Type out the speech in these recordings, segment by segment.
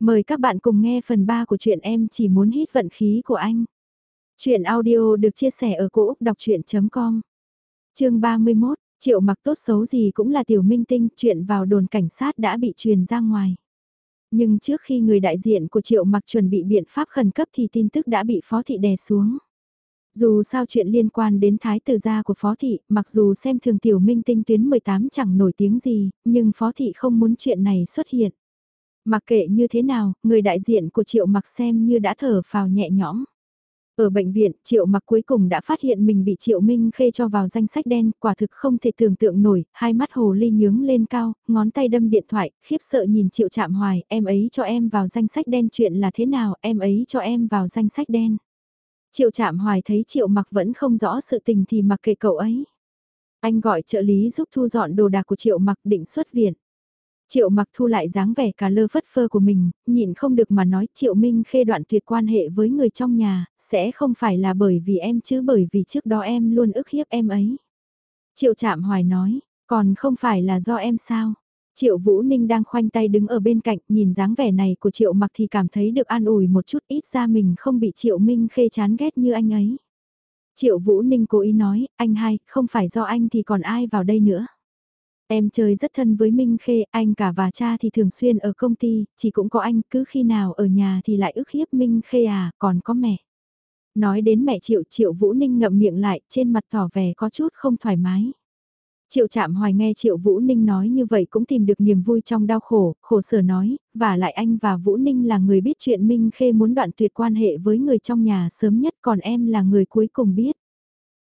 Mời các bạn cùng nghe phần 3 của truyện em chỉ muốn hít vận khí của anh. Chuyện audio được chia sẻ ở cỗ đọc chuyện.com Chương 31, triệu mặc tốt xấu gì cũng là tiểu minh tinh, chuyện vào đồn cảnh sát đã bị truyền ra ngoài. Nhưng trước khi người đại diện của triệu mặc chuẩn bị biện pháp khẩn cấp thì tin tức đã bị phó thị đè xuống. Dù sao chuyện liên quan đến thái tử gia của phó thị, mặc dù xem thường tiểu minh tinh tuyến 18 chẳng nổi tiếng gì, nhưng phó thị không muốn chuyện này xuất hiện. Mặc kệ như thế nào, người đại diện của Triệu Mặc xem như đã thở phào nhẹ nhõm. Ở bệnh viện, Triệu Mặc cuối cùng đã phát hiện mình bị Triệu Minh Khê cho vào danh sách đen, quả thực không thể tưởng tượng nổi, hai mắt hồ ly nhướng lên cao, ngón tay đâm điện thoại, khiếp sợ nhìn Triệu Trạm Hoài, em ấy cho em vào danh sách đen chuyện là thế nào, em ấy cho em vào danh sách đen. Triệu Trạm Hoài thấy Triệu Mặc vẫn không rõ sự tình thì mặc kệ cậu ấy. Anh gọi trợ lý giúp thu dọn đồ đạc của Triệu Mặc định xuất viện. Triệu mặc thu lại dáng vẻ cả lơ phất phơ của mình, nhịn không được mà nói Triệu Minh khê đoạn tuyệt quan hệ với người trong nhà, sẽ không phải là bởi vì em chứ bởi vì trước đó em luôn ức hiếp em ấy. Triệu chạm hoài nói, còn không phải là do em sao? Triệu Vũ Ninh đang khoanh tay đứng ở bên cạnh, nhìn dáng vẻ này của Triệu mặc thì cảm thấy được an ủi một chút ít ra mình không bị Triệu Minh khê chán ghét như anh ấy. Triệu Vũ Ninh cố ý nói, anh hai, không phải do anh thì còn ai vào đây nữa. Em chơi rất thân với Minh Khê, anh cả và cha thì thường xuyên ở công ty, chỉ cũng có anh, cứ khi nào ở nhà thì lại ức hiếp Minh Khê à, còn có mẹ. Nói đến mẹ Triệu, Triệu Vũ Ninh ngậm miệng lại, trên mặt tỏ vẻ có chút không thoải mái. Triệu chạm hoài nghe Triệu Vũ Ninh nói như vậy cũng tìm được niềm vui trong đau khổ, khổ sở nói, và lại anh và Vũ Ninh là người biết chuyện Minh Khê muốn đoạn tuyệt quan hệ với người trong nhà sớm nhất còn em là người cuối cùng biết.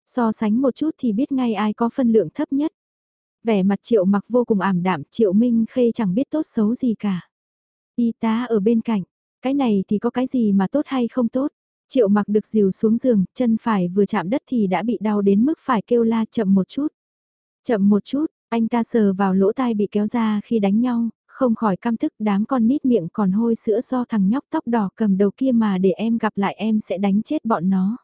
So sánh một chút thì biết ngay ai có phân lượng thấp nhất. Vẻ mặt triệu mặc vô cùng ảm đạm, triệu minh khê chẳng biết tốt xấu gì cả. Y tá ở bên cạnh, cái này thì có cái gì mà tốt hay không tốt. Triệu mặc được dìu xuống giường, chân phải vừa chạm đất thì đã bị đau đến mức phải kêu la chậm một chút. Chậm một chút, anh ta sờ vào lỗ tai bị kéo ra khi đánh nhau, không khỏi căm thức đám con nít miệng còn hôi sữa do thằng nhóc tóc đỏ cầm đầu kia mà để em gặp lại em sẽ đánh chết bọn nó.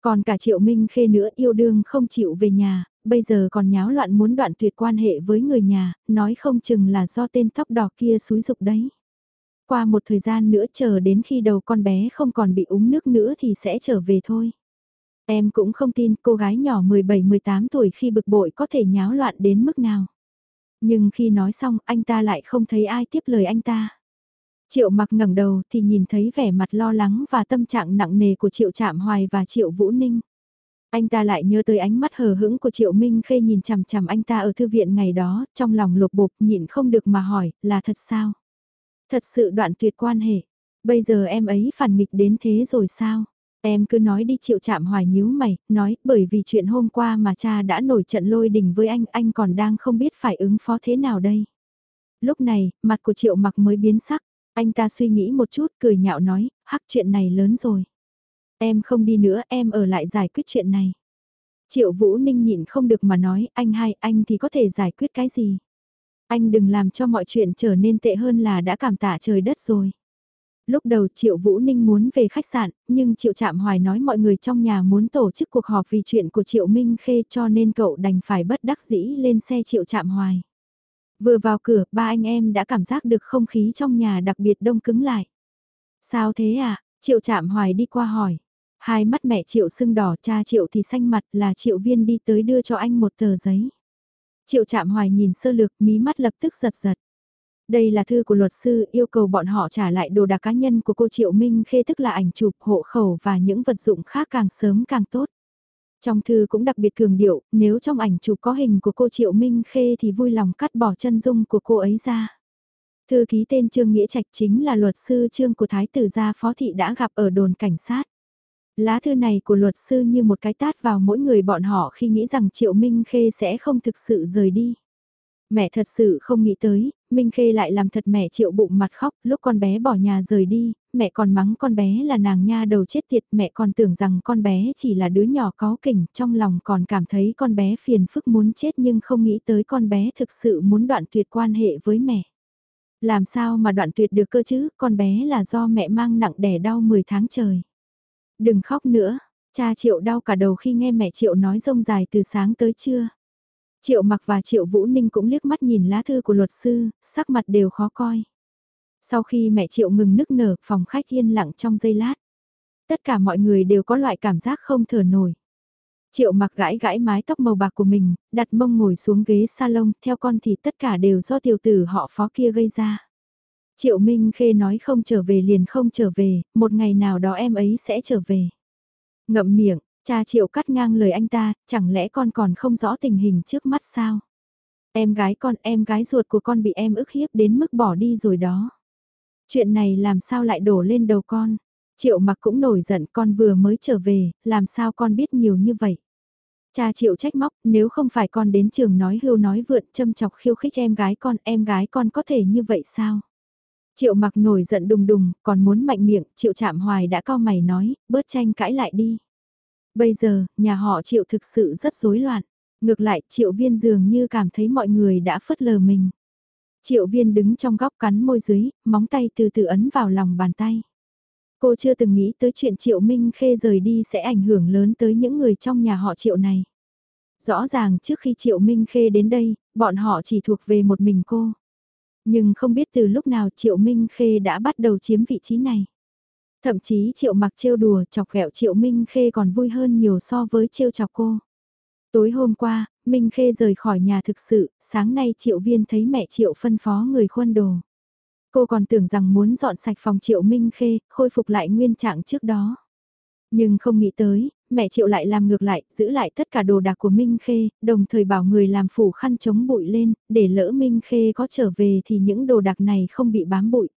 Còn cả Triệu Minh Khê nữa yêu đương không chịu về nhà, bây giờ còn nháo loạn muốn đoạn tuyệt quan hệ với người nhà, nói không chừng là do tên tóc đỏ kia xúi dục đấy. Qua một thời gian nữa chờ đến khi đầu con bé không còn bị uống nước nữa thì sẽ trở về thôi. Em cũng không tin cô gái nhỏ 17-18 tuổi khi bực bội có thể nháo loạn đến mức nào. Nhưng khi nói xong anh ta lại không thấy ai tiếp lời anh ta. Triệu mặc ngẩng đầu thì nhìn thấy vẻ mặt lo lắng và tâm trạng nặng nề của Triệu Trạm Hoài và Triệu Vũ Ninh. Anh ta lại nhớ tới ánh mắt hờ hững của Triệu Minh Khê nhìn chằm chằm anh ta ở thư viện ngày đó, trong lòng lục bục nhịn không được mà hỏi, là thật sao? Thật sự đoạn tuyệt quan hệ, bây giờ em ấy phản nghịch đến thế rồi sao? Em cứ nói đi Triệu Trạm Hoài nhíu mày, nói bởi vì chuyện hôm qua mà cha đã nổi trận lôi đình với anh, anh còn đang không biết phải ứng phó thế nào đây. Lúc này, mặt của Triệu mặc mới biến sắc, anh ta suy nghĩ một chút cười nhạo nói, hắc chuyện này lớn rồi. Em không đi nữa, em ở lại giải quyết chuyện này. Triệu Vũ Ninh nhịn không được mà nói, anh hai, anh thì có thể giải quyết cái gì? Anh đừng làm cho mọi chuyện trở nên tệ hơn là đã cảm tạ trời đất rồi. Lúc đầu Triệu Vũ Ninh muốn về khách sạn, nhưng Triệu Trạm Hoài nói mọi người trong nhà muốn tổ chức cuộc họp vì chuyện của Triệu Minh Khê cho nên cậu đành phải bất đắc dĩ lên xe Triệu Trạm Hoài. Vừa vào cửa, ba anh em đã cảm giác được không khí trong nhà đặc biệt đông cứng lại. Sao thế à? Triệu Trạm Hoài đi qua hỏi. Hai mắt mẹ Triệu sưng đỏ cha Triệu thì xanh mặt là Triệu Viên đi tới đưa cho anh một tờ giấy. Triệu chạm hoài nhìn sơ lược mí mắt lập tức giật giật. Đây là thư của luật sư yêu cầu bọn họ trả lại đồ đạc cá nhân của cô Triệu Minh Khê tức là ảnh chụp, hộ khẩu và những vật dụng khác càng sớm càng tốt. Trong thư cũng đặc biệt cường điệu, nếu trong ảnh chụp có hình của cô Triệu Minh Khê thì vui lòng cắt bỏ chân dung của cô ấy ra. Thư ký tên Trương Nghĩa Trạch chính là luật sư Trương của Thái tử gia phó thị đã gặp ở đồn cảnh sát. Lá thư này của luật sư như một cái tát vào mỗi người bọn họ khi nghĩ rằng Triệu Minh Khê sẽ không thực sự rời đi. Mẹ thật sự không nghĩ tới, Minh Khê lại làm thật mẹ Triệu bụng mặt khóc, lúc con bé bỏ nhà rời đi, mẹ còn mắng con bé là nàng nha đầu chết tiệt, mẹ còn tưởng rằng con bé chỉ là đứa nhỏ có kỉnh, trong lòng còn cảm thấy con bé phiền phức muốn chết nhưng không nghĩ tới con bé thực sự muốn đoạn tuyệt quan hệ với mẹ. Làm sao mà đoạn tuyệt được cơ chứ, con bé là do mẹ mang nặng đẻ đau 10 tháng trời. Đừng khóc nữa, cha Triệu đau cả đầu khi nghe mẹ Triệu nói rông dài từ sáng tới trưa. Triệu mặc và Triệu Vũ Ninh cũng liếc mắt nhìn lá thư của luật sư, sắc mặt đều khó coi. Sau khi mẹ Triệu ngừng nức nở, phòng khách yên lặng trong giây lát. Tất cả mọi người đều có loại cảm giác không thở nổi. Triệu mặc gãi gãi mái tóc màu bạc của mình, đặt mông ngồi xuống ghế salon, theo con thì tất cả đều do tiểu tử họ phó kia gây ra. Triệu Minh Khê nói không trở về liền không trở về, một ngày nào đó em ấy sẽ trở về. Ngậm miệng, cha Triệu cắt ngang lời anh ta, chẳng lẽ con còn không rõ tình hình trước mắt sao? Em gái con, em gái ruột của con bị em ức hiếp đến mức bỏ đi rồi đó. Chuyện này làm sao lại đổ lên đầu con? Triệu mặc cũng nổi giận con vừa mới trở về, làm sao con biết nhiều như vậy? Cha Triệu trách móc, nếu không phải con đến trường nói hưu nói vượn châm chọc khiêu khích em gái con, em gái con có thể như vậy sao? Triệu mặc nổi giận đùng đùng, còn muốn mạnh miệng, Triệu chạm hoài đã cao mày nói, bớt tranh cãi lại đi. Bây giờ, nhà họ Triệu thực sự rất rối loạn. Ngược lại, Triệu viên dường như cảm thấy mọi người đã phớt lờ mình. Triệu viên đứng trong góc cắn môi dưới, móng tay từ từ ấn vào lòng bàn tay. Cô chưa từng nghĩ tới chuyện Triệu Minh Khê rời đi sẽ ảnh hưởng lớn tới những người trong nhà họ Triệu này. Rõ ràng trước khi Triệu Minh Khê đến đây, bọn họ chỉ thuộc về một mình cô. Nhưng không biết từ lúc nào Triệu Minh Khê đã bắt đầu chiếm vị trí này. Thậm chí Triệu mặc trêu đùa chọc ghẹo Triệu Minh Khê còn vui hơn nhiều so với trêu chọc cô. Tối hôm qua, Minh Khê rời khỏi nhà thực sự, sáng nay Triệu Viên thấy mẹ Triệu phân phó người khuân đồ. Cô còn tưởng rằng muốn dọn sạch phòng Triệu Minh Khê, khôi phục lại nguyên trạng trước đó. Nhưng không nghĩ tới, mẹ Triệu lại làm ngược lại, giữ lại tất cả đồ đạc của Minh Khê, đồng thời bảo người làm phủ khăn chống bụi lên, để lỡ Minh Khê có trở về thì những đồ đạc này không bị bám bụi.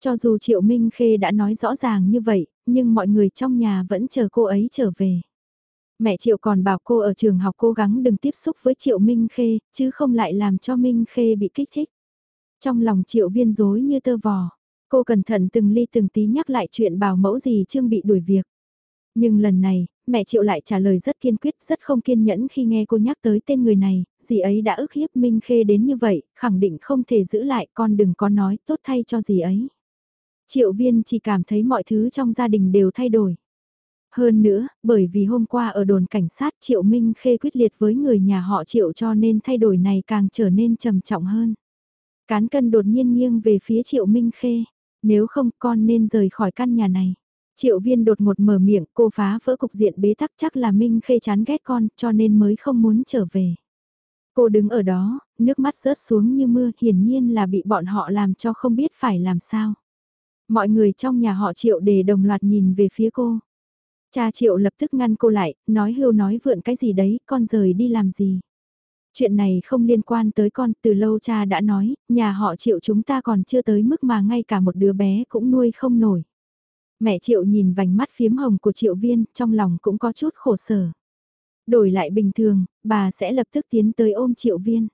Cho dù Triệu Minh Khê đã nói rõ ràng như vậy, nhưng mọi người trong nhà vẫn chờ cô ấy trở về. Mẹ Triệu còn bảo cô ở trường học cố gắng đừng tiếp xúc với Triệu Minh Khê, chứ không lại làm cho Minh Khê bị kích thích. Trong lòng Triệu viên dối như tơ vò, cô cẩn thận từng ly từng tí nhắc lại chuyện bảo mẫu gì Trương bị đuổi việc. Nhưng lần này, mẹ Triệu lại trả lời rất kiên quyết, rất không kiên nhẫn khi nghe cô nhắc tới tên người này, dì ấy đã ức hiếp Minh Khê đến như vậy, khẳng định không thể giữ lại con đừng có nói tốt thay cho dì ấy. Triệu viên chỉ cảm thấy mọi thứ trong gia đình đều thay đổi. Hơn nữa, bởi vì hôm qua ở đồn cảnh sát Triệu Minh Khê quyết liệt với người nhà họ Triệu cho nên thay đổi này càng trở nên trầm trọng hơn. Cán cân đột nhiên nghiêng về phía Triệu Minh Khê, nếu không con nên rời khỏi căn nhà này. Triệu viên đột ngột mở miệng cô phá vỡ cục diện bế tắc chắc là Minh Khê chán ghét con cho nên mới không muốn trở về. Cô đứng ở đó, nước mắt rớt xuống như mưa hiển nhiên là bị bọn họ làm cho không biết phải làm sao. Mọi người trong nhà họ Triệu để đồng loạt nhìn về phía cô. Cha Triệu lập tức ngăn cô lại, nói hưu nói vượn cái gì đấy, con rời đi làm gì. Chuyện này không liên quan tới con, từ lâu cha đã nói, nhà họ Triệu chúng ta còn chưa tới mức mà ngay cả một đứa bé cũng nuôi không nổi. Mẹ Triệu nhìn vành mắt phiếm hồng của Triệu Viên, trong lòng cũng có chút khổ sở. Đổi lại bình thường, bà sẽ lập tức tiến tới ôm Triệu Viên.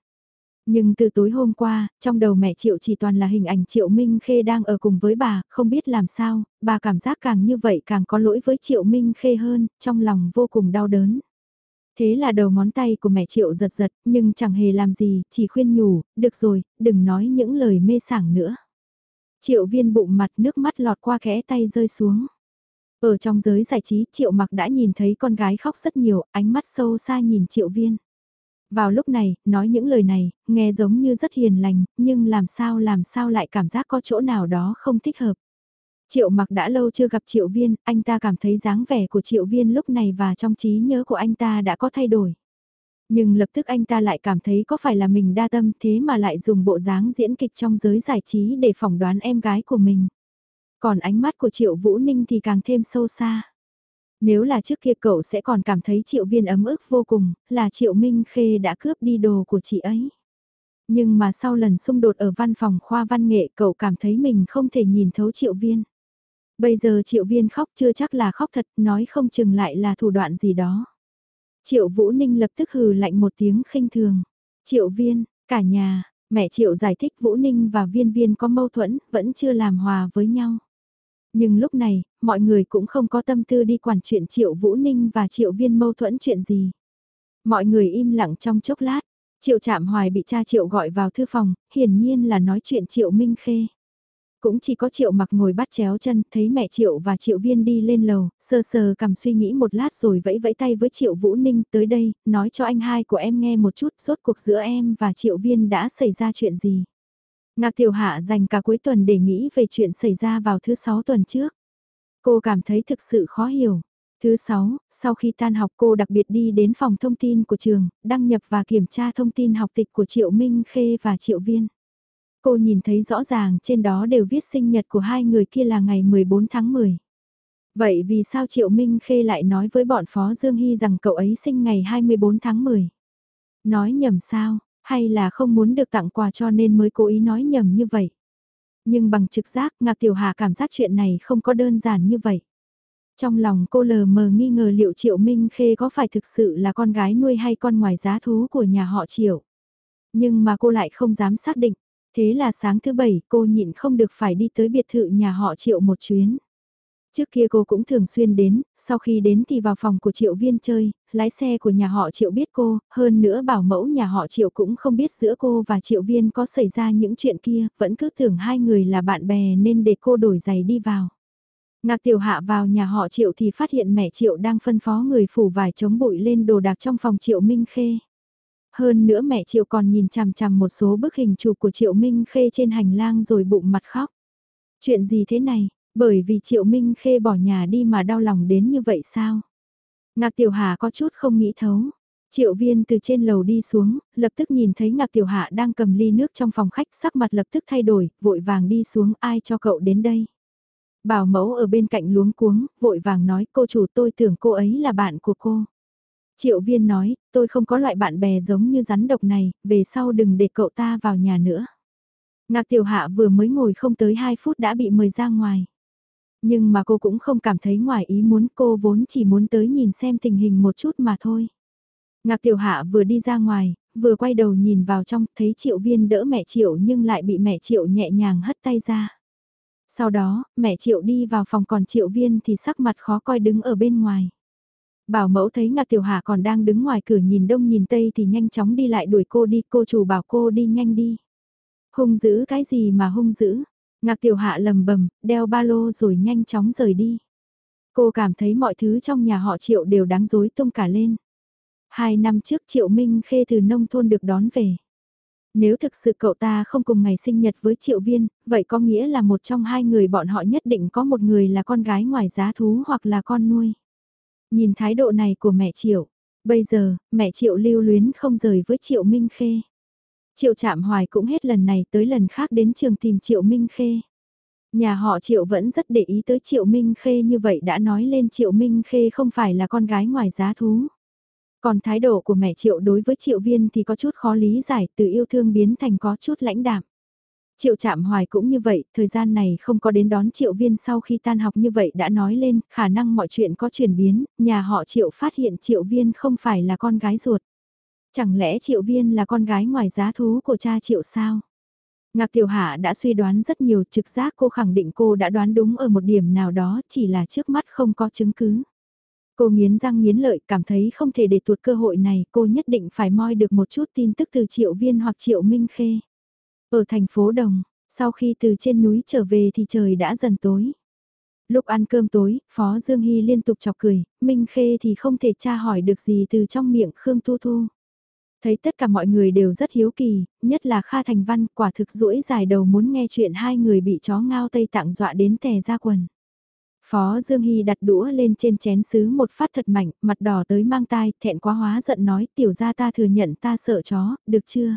Nhưng từ tối hôm qua, trong đầu mẹ Triệu chỉ toàn là hình ảnh Triệu Minh Khê đang ở cùng với bà, không biết làm sao, bà cảm giác càng như vậy càng có lỗi với Triệu Minh Khê hơn, trong lòng vô cùng đau đớn. Thế là đầu ngón tay của mẹ Triệu giật giật, nhưng chẳng hề làm gì, chỉ khuyên nhủ, được rồi, đừng nói những lời mê sảng nữa. Triệu viên bụng mặt nước mắt lọt qua kẽ tay rơi xuống. Ở trong giới giải trí, Triệu mặc đã nhìn thấy con gái khóc rất nhiều, ánh mắt sâu xa nhìn Triệu viên. Vào lúc này, nói những lời này, nghe giống như rất hiền lành, nhưng làm sao làm sao lại cảm giác có chỗ nào đó không thích hợp. Triệu mặc đã lâu chưa gặp Triệu Viên, anh ta cảm thấy dáng vẻ của Triệu Viên lúc này và trong trí nhớ của anh ta đã có thay đổi. Nhưng lập tức anh ta lại cảm thấy có phải là mình đa tâm thế mà lại dùng bộ dáng diễn kịch trong giới giải trí để phỏng đoán em gái của mình. Còn ánh mắt của Triệu Vũ Ninh thì càng thêm sâu xa. Nếu là trước kia cậu sẽ còn cảm thấy Triệu Viên ấm ức vô cùng, là Triệu Minh Khê đã cướp đi đồ của chị ấy. Nhưng mà sau lần xung đột ở văn phòng khoa văn nghệ cậu cảm thấy mình không thể nhìn thấu Triệu Viên. Bây giờ Triệu Viên khóc chưa chắc là khóc thật, nói không chừng lại là thủ đoạn gì đó. Triệu Vũ Ninh lập tức hừ lạnh một tiếng khinh thường. Triệu Viên, cả nhà, mẹ Triệu giải thích Vũ Ninh và Viên Viên có mâu thuẫn, vẫn chưa làm hòa với nhau. Nhưng lúc này, mọi người cũng không có tâm tư đi quản chuyện Triệu Vũ Ninh và Triệu Viên mâu thuẫn chuyện gì. Mọi người im lặng trong chốc lát, Triệu Trạm Hoài bị cha Triệu gọi vào thư phòng, hiển nhiên là nói chuyện Triệu Minh Khê. Cũng chỉ có Triệu mặc ngồi bắt chéo chân, thấy mẹ Triệu và Triệu Viên đi lên lầu, sơ sờ cầm suy nghĩ một lát rồi vẫy vẫy tay với Triệu Vũ Ninh tới đây, nói cho anh hai của em nghe một chút rốt cuộc giữa em và Triệu Viên đã xảy ra chuyện gì. Ngạc Tiểu Hạ dành cả cuối tuần để nghĩ về chuyện xảy ra vào thứ sáu tuần trước. Cô cảm thấy thực sự khó hiểu. Thứ sáu, sau khi tan học cô đặc biệt đi đến phòng thông tin của trường, đăng nhập và kiểm tra thông tin học tịch của Triệu Minh Khê và Triệu Viên. Cô nhìn thấy rõ ràng trên đó đều viết sinh nhật của hai người kia là ngày 14 tháng 10. Vậy vì sao Triệu Minh Khê lại nói với bọn Phó Dương Hy rằng cậu ấy sinh ngày 24 tháng 10? Nói nhầm sao, hay là không muốn được tặng quà cho nên mới cố ý nói nhầm như vậy? Nhưng bằng trực giác, Ngạc Tiểu Hà cảm giác chuyện này không có đơn giản như vậy. Trong lòng cô lờ mờ nghi ngờ liệu Triệu Minh Khê có phải thực sự là con gái nuôi hay con ngoài giá thú của nhà họ Triệu. Nhưng mà cô lại không dám xác định. Thế là sáng thứ bảy cô nhịn không được phải đi tới biệt thự nhà họ Triệu một chuyến. Trước kia cô cũng thường xuyên đến, sau khi đến thì vào phòng của Triệu Viên chơi, lái xe của nhà họ Triệu biết cô, hơn nữa bảo mẫu nhà họ Triệu cũng không biết giữa cô và Triệu Viên có xảy ra những chuyện kia, vẫn cứ tưởng hai người là bạn bè nên để cô đổi giày đi vào. Ngạc Tiểu Hạ vào nhà họ Triệu thì phát hiện mẹ Triệu đang phân phó người phủ vải chống bụi lên đồ đạc trong phòng Triệu Minh Khê. Hơn nữa mẹ Triệu còn nhìn chằm chằm một số bức hình chụp của Triệu Minh Khê trên hành lang rồi bụng mặt khóc. Chuyện gì thế này, bởi vì Triệu Minh Khê bỏ nhà đi mà đau lòng đến như vậy sao? Ngạc Tiểu Hà có chút không nghĩ thấu. Triệu viên từ trên lầu đi xuống, lập tức nhìn thấy Ngạc Tiểu Hạ đang cầm ly nước trong phòng khách sắc mặt lập tức thay đổi, vội vàng đi xuống ai cho cậu đến đây. Bảo mẫu ở bên cạnh luống cuống, vội vàng nói cô chủ tôi tưởng cô ấy là bạn của cô. Triệu viên nói, tôi không có loại bạn bè giống như rắn độc này, về sau đừng để cậu ta vào nhà nữa. Ngạc Tiểu Hạ vừa mới ngồi không tới 2 phút đã bị mời ra ngoài. Nhưng mà cô cũng không cảm thấy ngoài ý muốn cô vốn chỉ muốn tới nhìn xem tình hình một chút mà thôi. Ngạc Tiểu Hạ vừa đi ra ngoài, vừa quay đầu nhìn vào trong, thấy Triệu Viên đỡ mẹ Triệu nhưng lại bị mẹ Triệu nhẹ nhàng hất tay ra. Sau đó, mẹ Triệu đi vào phòng còn Triệu Viên thì sắc mặt khó coi đứng ở bên ngoài. Bảo mẫu thấy Ngạc Tiểu Hà còn đang đứng ngoài cửa nhìn đông nhìn tây thì nhanh chóng đi lại đuổi cô đi, cô chủ bảo cô đi nhanh đi. Hung dữ cái gì mà hung dữ? Ngạc Tiểu Hạ lầm bầm, đeo ba lô rồi nhanh chóng rời đi. Cô cảm thấy mọi thứ trong nhà họ Triệu đều đáng dối tung cả lên. Hai năm trước Triệu Minh Khê từ nông thôn được đón về. Nếu thực sự cậu ta không cùng ngày sinh nhật với Triệu Viên, vậy có nghĩa là một trong hai người bọn họ nhất định có một người là con gái ngoài giá thú hoặc là con nuôi. Nhìn thái độ này của mẹ Triệu, bây giờ, mẹ Triệu lưu luyến không rời với Triệu Minh Khê. Triệu trạm hoài cũng hết lần này tới lần khác đến trường tìm Triệu Minh Khê. Nhà họ Triệu vẫn rất để ý tới Triệu Minh Khê như vậy đã nói lên Triệu Minh Khê không phải là con gái ngoài giá thú. Còn thái độ của mẹ Triệu đối với Triệu Viên thì có chút khó lý giải từ yêu thương biến thành có chút lãnh đạm. Triệu Trạm hoài cũng như vậy, thời gian này không có đến đón triệu viên sau khi tan học như vậy đã nói lên, khả năng mọi chuyện có chuyển biến, nhà họ triệu phát hiện triệu viên không phải là con gái ruột. Chẳng lẽ triệu viên là con gái ngoài giá thú của cha triệu sao? Ngạc Tiểu Hạ đã suy đoán rất nhiều trực giác cô khẳng định cô đã đoán đúng ở một điểm nào đó chỉ là trước mắt không có chứng cứ. Cô nghiến răng nghiến lợi cảm thấy không thể để tuột cơ hội này cô nhất định phải moi được một chút tin tức từ triệu viên hoặc triệu minh khê. Ở thành phố Đồng, sau khi từ trên núi trở về thì trời đã dần tối. Lúc ăn cơm tối, Phó Dương Hy liên tục chọc cười, Minh Khê thì không thể tra hỏi được gì từ trong miệng Khương Thu Thu. Thấy tất cả mọi người đều rất hiếu kỳ, nhất là Kha Thành Văn quả thực rũi dài đầu muốn nghe chuyện hai người bị chó ngao Tây Tạng dọa đến tè ra quần. Phó Dương Hy đặt đũa lên trên chén sứ một phát thật mạnh, mặt đỏ tới mang tai, thẹn quá hóa giận nói tiểu ra ta thừa nhận ta sợ chó, được chưa?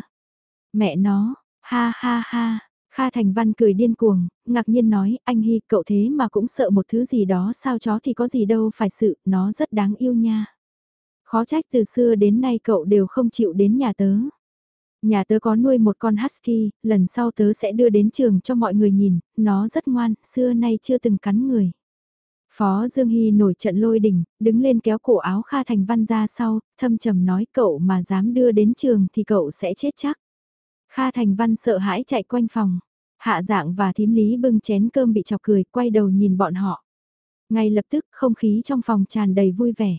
Mẹ nó, ha ha ha, Kha Thành Văn cười điên cuồng, ngạc nhiên nói, anh Hy cậu thế mà cũng sợ một thứ gì đó sao chó thì có gì đâu phải sự, nó rất đáng yêu nha. Khó trách từ xưa đến nay cậu đều không chịu đến nhà tớ. Nhà tớ có nuôi một con husky, lần sau tớ sẽ đưa đến trường cho mọi người nhìn, nó rất ngoan, xưa nay chưa từng cắn người. Phó Dương Hy nổi trận lôi đỉnh, đứng lên kéo cổ áo Kha Thành Văn ra sau, thâm trầm nói cậu mà dám đưa đến trường thì cậu sẽ chết chắc. Kha Thành Văn sợ hãi chạy quanh phòng, hạ dạng và thím lý bưng chén cơm bị chọc cười, quay đầu nhìn bọn họ. Ngay lập tức không khí trong phòng tràn đầy vui vẻ.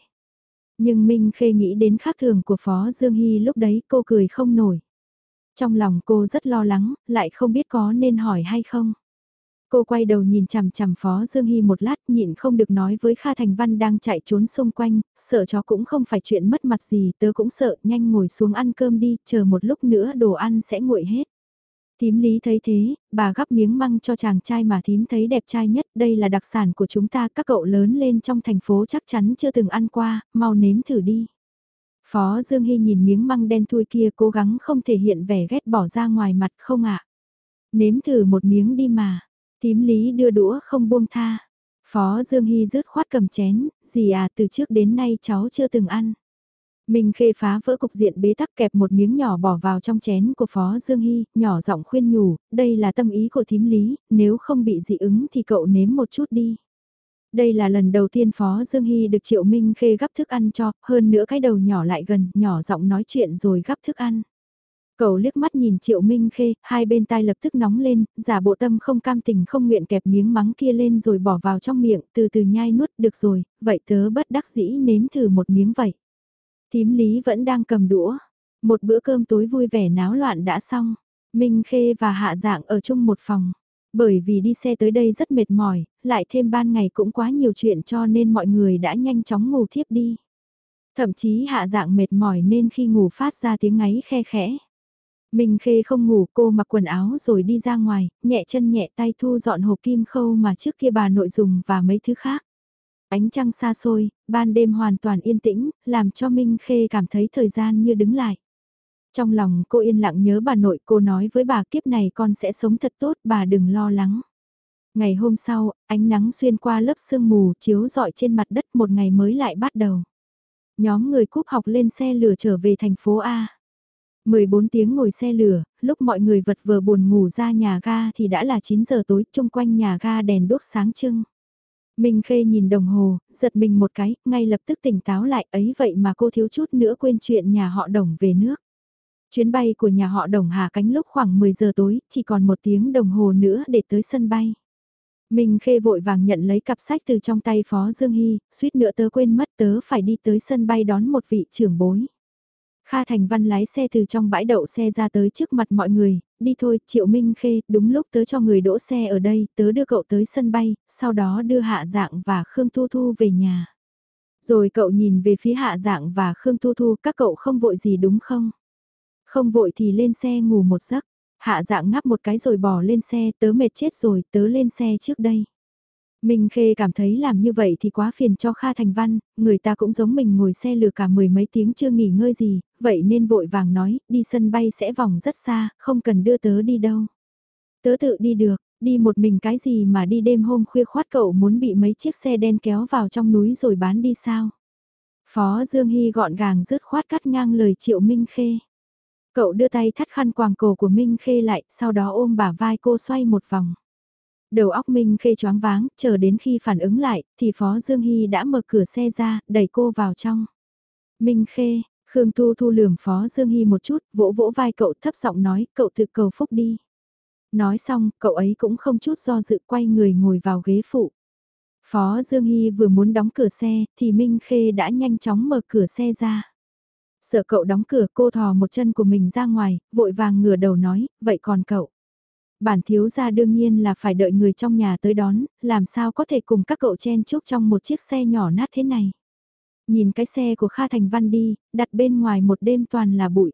Nhưng Minh Khê nghĩ đến khác thường của Phó Dương Hy lúc đấy cô cười không nổi. Trong lòng cô rất lo lắng, lại không biết có nên hỏi hay không. Cô quay đầu nhìn chằm chằm Phó Dương Hy một lát nhịn không được nói với Kha Thành Văn đang chạy trốn xung quanh, sợ chó cũng không phải chuyện mất mặt gì, tớ cũng sợ, nhanh ngồi xuống ăn cơm đi, chờ một lúc nữa đồ ăn sẽ nguội hết. Thím lý thấy thế, bà gắp miếng măng cho chàng trai mà thím thấy đẹp trai nhất, đây là đặc sản của chúng ta, các cậu lớn lên trong thành phố chắc chắn chưa từng ăn qua, mau nếm thử đi. Phó Dương Hy nhìn miếng măng đen thui kia cố gắng không thể hiện vẻ ghét bỏ ra ngoài mặt không ạ. Nếm thử một miếng đi mà, Tím lý đưa đũa không buông tha. Phó Dương Hy rứt khoát cầm chén, gì à từ trước đến nay cháu chưa từng ăn. Minh Khê phá vỡ cục diện bế tắc kẹp một miếng nhỏ bỏ vào trong chén của Phó Dương Hy, nhỏ giọng khuyên nhủ, đây là tâm ý của thím lý, nếu không bị dị ứng thì cậu nếm một chút đi. Đây là lần đầu tiên Phó Dương Hy được Triệu Minh Khê gắp thức ăn cho, hơn nữa cái đầu nhỏ lại gần, nhỏ giọng nói chuyện rồi gắp thức ăn. Cậu liếc mắt nhìn Triệu Minh Khê, hai bên tai lập tức nóng lên, giả bộ tâm không cam tình không nguyện kẹp miếng mắng kia lên rồi bỏ vào trong miệng, từ từ nhai nuốt, được rồi, vậy tớ bất đắc dĩ nếm thử một miếng vậy. Tím Lý vẫn đang cầm đũa. Một bữa cơm tối vui vẻ náo loạn đã xong. Minh Khê và Hạ Dạng ở chung một phòng. Bởi vì đi xe tới đây rất mệt mỏi, lại thêm ban ngày cũng quá nhiều chuyện cho nên mọi người đã nhanh chóng ngủ thiếp đi. Thậm chí Hạ Dạng mệt mỏi nên khi ngủ phát ra tiếng ngáy khe khẽ. Minh Khê không ngủ cô mặc quần áo rồi đi ra ngoài, nhẹ chân nhẹ tay thu dọn hộp kim khâu mà trước kia bà nội dùng và mấy thứ khác. Ánh trăng xa xôi, ban đêm hoàn toàn yên tĩnh, làm cho Minh Khê cảm thấy thời gian như đứng lại. Trong lòng cô yên lặng nhớ bà nội cô nói với bà kiếp này con sẽ sống thật tốt bà đừng lo lắng. Ngày hôm sau, ánh nắng xuyên qua lớp sương mù chiếu rọi trên mặt đất một ngày mới lại bắt đầu. Nhóm người cúp học lên xe lửa trở về thành phố A. 14 tiếng ngồi xe lửa, lúc mọi người vật vờ buồn ngủ ra nhà ga thì đã là 9 giờ tối, chung quanh nhà ga đèn đốt sáng trưng. Minh Khê nhìn đồng hồ, giật mình một cái, ngay lập tức tỉnh táo lại ấy vậy mà cô thiếu chút nữa quên chuyện nhà họ đồng về nước. Chuyến bay của nhà họ đồng hạ cánh lúc khoảng 10 giờ tối, chỉ còn một tiếng đồng hồ nữa để tới sân bay. Minh Khê vội vàng nhận lấy cặp sách từ trong tay Phó Dương Hy, suýt nữa tớ quên mất tớ phải đi tới sân bay đón một vị trưởng bối. Kha Thành Văn lái xe từ trong bãi đậu xe ra tới trước mặt mọi người, đi thôi, Triệu Minh Khê, đúng lúc tớ cho người đỗ xe ở đây, tớ đưa cậu tới sân bay, sau đó đưa Hạ Dạng và Khương Thu Thu về nhà. Rồi cậu nhìn về phía Hạ Dạng và Khương Thu Thu, các cậu không vội gì đúng không? Không vội thì lên xe ngủ một giấc. Hạ Dạng ngáp một cái rồi bỏ lên xe, tớ mệt chết rồi, tớ lên xe trước đây. Minh Khê cảm thấy làm như vậy thì quá phiền cho Kha Thành Văn, người ta cũng giống mình ngồi xe lừa cả mười mấy tiếng chưa nghỉ ngơi gì, vậy nên vội vàng nói, đi sân bay sẽ vòng rất xa, không cần đưa tớ đi đâu. Tớ tự đi được, đi một mình cái gì mà đi đêm hôm khuya khoát cậu muốn bị mấy chiếc xe đen kéo vào trong núi rồi bán đi sao? Phó Dương Hy gọn gàng rứt khoát cắt ngang lời Triệu Minh Khê. Cậu đưa tay thắt khăn quàng cổ của Minh Khê lại, sau đó ôm bả vai cô xoay một vòng. Đầu óc Minh Khê choáng váng, chờ đến khi phản ứng lại, thì Phó Dương Hy đã mở cửa xe ra, đẩy cô vào trong. Minh Khê, Khương Tu Thu lườm Phó Dương Hy một chút, vỗ vỗ vai cậu thấp giọng nói, cậu tự cầu phúc đi. Nói xong, cậu ấy cũng không chút do dự quay người ngồi vào ghế phụ. Phó Dương Hy vừa muốn đóng cửa xe, thì Minh Khê đã nhanh chóng mở cửa xe ra. Sợ cậu đóng cửa cô thò một chân của mình ra ngoài, vội vàng ngửa đầu nói, vậy còn cậu? Bản thiếu gia đương nhiên là phải đợi người trong nhà tới đón, làm sao có thể cùng các cậu chen chúc trong một chiếc xe nhỏ nát thế này. Nhìn cái xe của Kha Thành Văn đi, đặt bên ngoài một đêm toàn là bụi.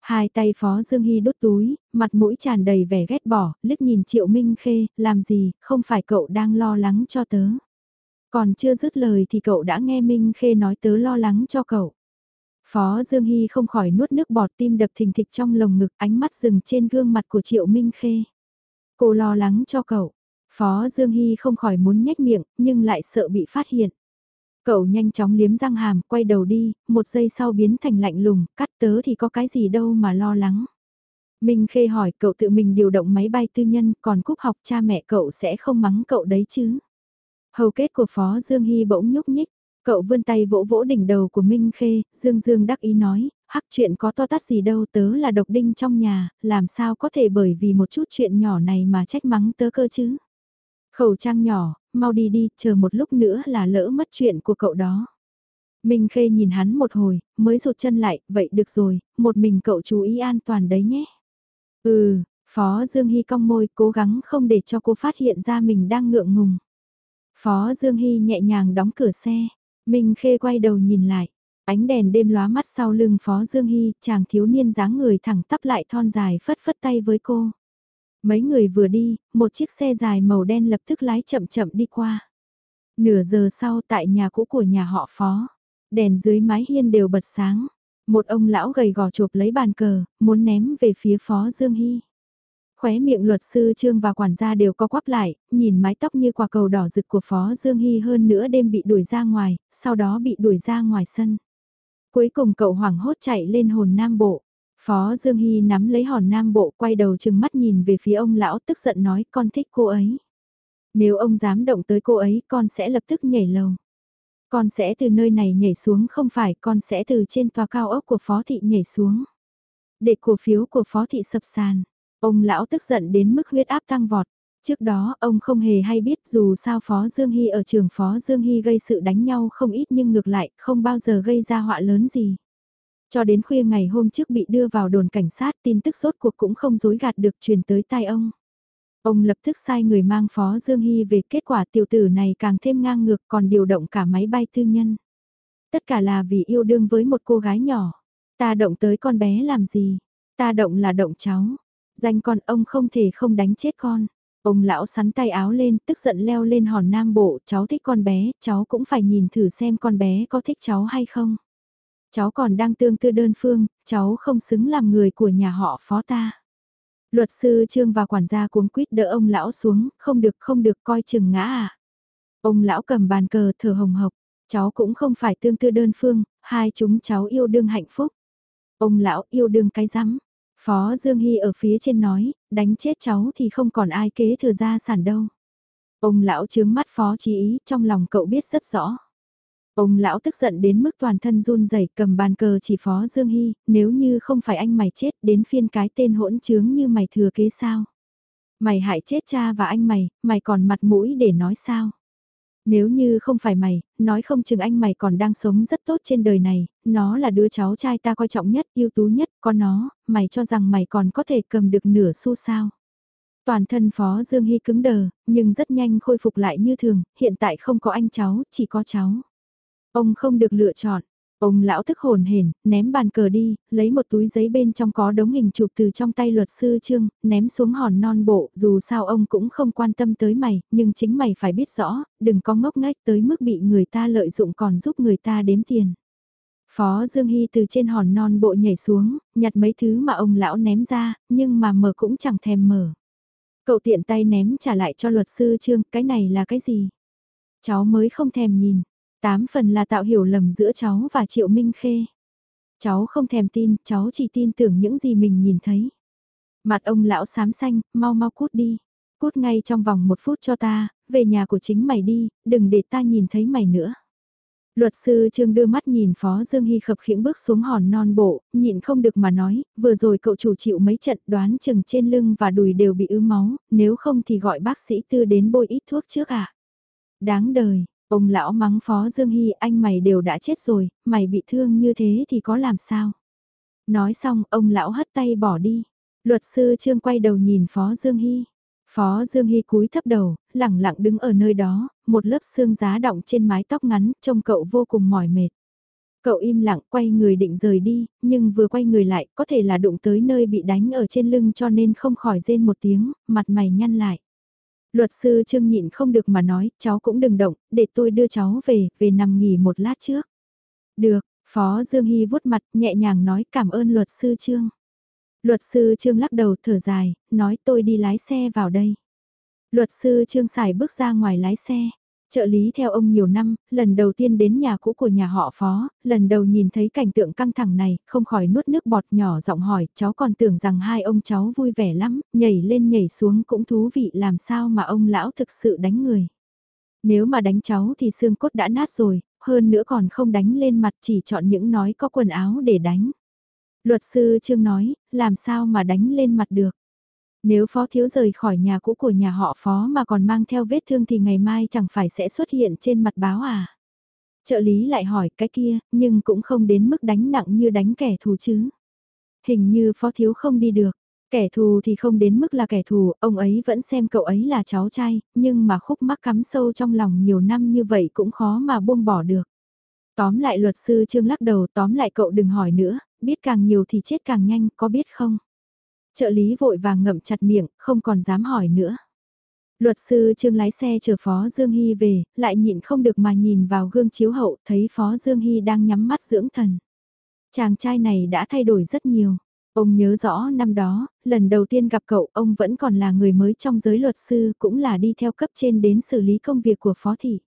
Hai tay Phó Dương Hy đút túi, mặt mũi tràn đầy vẻ ghét bỏ, liếc nhìn Triệu Minh Khê, làm gì, không phải cậu đang lo lắng cho tớ. Còn chưa dứt lời thì cậu đã nghe Minh Khê nói tớ lo lắng cho cậu. Phó Dương Hy không khỏi nuốt nước bọt tim đập thình thịch trong lồng ngực ánh mắt dừng trên gương mặt của Triệu Minh Khê. Cô lo lắng cho cậu. Phó Dương Hy không khỏi muốn nhếch miệng, nhưng lại sợ bị phát hiện. Cậu nhanh chóng liếm răng hàm, quay đầu đi, một giây sau biến thành lạnh lùng, cắt tớ thì có cái gì đâu mà lo lắng. Minh Khê hỏi cậu tự mình điều động máy bay tư nhân, còn cúp học cha mẹ cậu sẽ không mắng cậu đấy chứ. Hầu kết của Phó Dương Hy bỗng nhúc nhích, Cậu vươn tay vỗ vỗ đỉnh đầu của Minh Khê, Dương Dương đắc ý nói, hắc chuyện có to tát gì đâu tớ là độc đinh trong nhà, làm sao có thể bởi vì một chút chuyện nhỏ này mà trách mắng tớ cơ chứ. Khẩu trang nhỏ, mau đi đi, chờ một lúc nữa là lỡ mất chuyện của cậu đó. Minh Khê nhìn hắn một hồi, mới rụt chân lại, vậy được rồi, một mình cậu chú ý an toàn đấy nhé. Ừ, Phó Dương Hy cong môi cố gắng không để cho cô phát hiện ra mình đang ngượng ngùng. Phó Dương Hy nhẹ nhàng đóng cửa xe. Minh Khê quay đầu nhìn lại, ánh đèn đêm lóa mắt sau lưng Phó Dương Hy, chàng thiếu niên dáng người thẳng tắp lại thon dài phất phất tay với cô. Mấy người vừa đi, một chiếc xe dài màu đen lập tức lái chậm chậm đi qua. Nửa giờ sau tại nhà cũ của nhà họ phó, đèn dưới mái hiên đều bật sáng. Một ông lão gầy gò chộp lấy bàn cờ, muốn ném về phía phó Dương Hy. Khóe miệng luật sư Trương và quản gia đều có quắp lại, nhìn mái tóc như quả cầu đỏ rực của Phó Dương Hy hơn nữa đêm bị đuổi ra ngoài, sau đó bị đuổi ra ngoài sân. Cuối cùng cậu hoảng hốt chạy lên hồn Nam Bộ. Phó Dương Hy nắm lấy hòn Nam Bộ quay đầu chừng mắt nhìn về phía ông lão tức giận nói con thích cô ấy. Nếu ông dám động tới cô ấy con sẽ lập tức nhảy lầu. Con sẽ từ nơi này nhảy xuống không phải con sẽ từ trên tòa cao ốc của Phó Thị nhảy xuống. Để cổ phiếu của Phó Thị sập sàn. Ông lão tức giận đến mức huyết áp tăng vọt. Trước đó, ông không hề hay biết dù sao Phó Dương Hy ở trường Phó Dương Hy gây sự đánh nhau không ít nhưng ngược lại, không bao giờ gây ra họa lớn gì. Cho đến khuya ngày hôm trước bị đưa vào đồn cảnh sát, tin tức sốt cuộc cũng không dối gạt được truyền tới tai ông. Ông lập tức sai người mang Phó Dương Hy về, kết quả tiểu tử này càng thêm ngang ngược còn điều động cả máy bay tư nhân. Tất cả là vì yêu đương với một cô gái nhỏ. Ta động tới con bé làm gì? Ta động là động cháu. Danh con ông không thể không đánh chết con. Ông lão sắn tay áo lên, tức giận leo lên hòn nam bộ, cháu thích con bé, cháu cũng phải nhìn thử xem con bé có thích cháu hay không. Cháu còn đang tương tư đơn phương, cháu không xứng làm người của nhà họ phó ta. Luật sư Trương và quản gia cuống quýt đỡ ông lão xuống, không được không được coi chừng ngã à. Ông lão cầm bàn cờ thở hồng hộc, cháu cũng không phải tương tư đơn phương, hai chúng cháu yêu đương hạnh phúc. Ông lão yêu đương cái rắm Phó Dương Hy ở phía trên nói, đánh chết cháu thì không còn ai kế thừa gia sản đâu. Ông lão chướng mắt phó chí ý, trong lòng cậu biết rất rõ. Ông lão tức giận đến mức toàn thân run rẩy cầm bàn cờ chỉ phó Dương Hy, nếu như không phải anh mày chết đến phiên cái tên hỗn trướng như mày thừa kế sao. Mày hại chết cha và anh mày, mày còn mặt mũi để nói sao. Nếu như không phải mày, nói không chừng anh mày còn đang sống rất tốt trên đời này, nó là đứa cháu trai ta coi trọng nhất, yêu tú nhất, có nó, mày cho rằng mày còn có thể cầm được nửa xu sao. Toàn thân Phó Dương Hy cứng đờ, nhưng rất nhanh khôi phục lại như thường, hiện tại không có anh cháu, chỉ có cháu. Ông không được lựa chọn. Ông lão thức hồn hển, ném bàn cờ đi, lấy một túi giấy bên trong có đống hình chụp từ trong tay luật sư Trương, ném xuống hòn non bộ, dù sao ông cũng không quan tâm tới mày, nhưng chính mày phải biết rõ, đừng có ngốc nghếch tới mức bị người ta lợi dụng còn giúp người ta đếm tiền. Phó Dương Hy từ trên hòn non bộ nhảy xuống, nhặt mấy thứ mà ông lão ném ra, nhưng mà mở cũng chẳng thèm mở. Cậu tiện tay ném trả lại cho luật sư Trương, cái này là cái gì? Cháu mới không thèm nhìn, Tám phần là tạo hiểu lầm giữa cháu và Triệu Minh Khê. Cháu không thèm tin, cháu chỉ tin tưởng những gì mình nhìn thấy. Mặt ông lão xám xanh, mau mau cút đi. Cút ngay trong vòng một phút cho ta, về nhà của chính mày đi, đừng để ta nhìn thấy mày nữa. Luật sư Trương đưa mắt nhìn Phó Dương Hy khập khiễng bước xuống hòn non bộ, nhịn không được mà nói, vừa rồi cậu chủ chịu mấy trận đoán chừng trên lưng và đùi đều bị ứ máu, nếu không thì gọi bác sĩ tư đến bôi ít thuốc trước ạ. À? Đáng đời, Ông lão mắng Phó Dương Hy anh mày đều đã chết rồi, mày bị thương như thế thì có làm sao? Nói xong ông lão hất tay bỏ đi. Luật sư Trương quay đầu nhìn Phó Dương Hy. Phó Dương Hy cúi thấp đầu, lẳng lặng đứng ở nơi đó, một lớp xương giá động trên mái tóc ngắn, trông cậu vô cùng mỏi mệt. Cậu im lặng quay người định rời đi, nhưng vừa quay người lại có thể là đụng tới nơi bị đánh ở trên lưng cho nên không khỏi rên một tiếng, mặt mày nhăn lại. Luật sư Trương nhịn không được mà nói, cháu cũng đừng động, để tôi đưa cháu về, về nằm nghỉ một lát trước. Được, Phó Dương Hy vuốt mặt, nhẹ nhàng nói cảm ơn luật sư Trương. Luật sư Trương lắc đầu thở dài, nói tôi đi lái xe vào đây. Luật sư Trương xài bước ra ngoài lái xe. Trợ lý theo ông nhiều năm, lần đầu tiên đến nhà cũ của nhà họ phó, lần đầu nhìn thấy cảnh tượng căng thẳng này, không khỏi nuốt nước bọt nhỏ giọng hỏi, cháu còn tưởng rằng hai ông cháu vui vẻ lắm, nhảy lên nhảy xuống cũng thú vị làm sao mà ông lão thực sự đánh người. Nếu mà đánh cháu thì xương cốt đã nát rồi, hơn nữa còn không đánh lên mặt chỉ chọn những nói có quần áo để đánh. Luật sư Trương nói, làm sao mà đánh lên mặt được. Nếu phó thiếu rời khỏi nhà cũ của nhà họ phó mà còn mang theo vết thương thì ngày mai chẳng phải sẽ xuất hiện trên mặt báo à? Trợ lý lại hỏi cái kia, nhưng cũng không đến mức đánh nặng như đánh kẻ thù chứ. Hình như phó thiếu không đi được. Kẻ thù thì không đến mức là kẻ thù, ông ấy vẫn xem cậu ấy là cháu trai, nhưng mà khúc mắc cắm sâu trong lòng nhiều năm như vậy cũng khó mà buông bỏ được. Tóm lại luật sư Trương lắc đầu tóm lại cậu đừng hỏi nữa, biết càng nhiều thì chết càng nhanh, có biết không? Trợ lý vội vàng ngậm chặt miệng, không còn dám hỏi nữa. Luật sư Trương lái xe chờ Phó Dương Hy về, lại nhịn không được mà nhìn vào gương chiếu hậu, thấy Phó Dương Hy đang nhắm mắt dưỡng thần. Chàng trai này đã thay đổi rất nhiều. Ông nhớ rõ năm đó, lần đầu tiên gặp cậu, ông vẫn còn là người mới trong giới luật sư, cũng là đi theo cấp trên đến xử lý công việc của Phó Thị.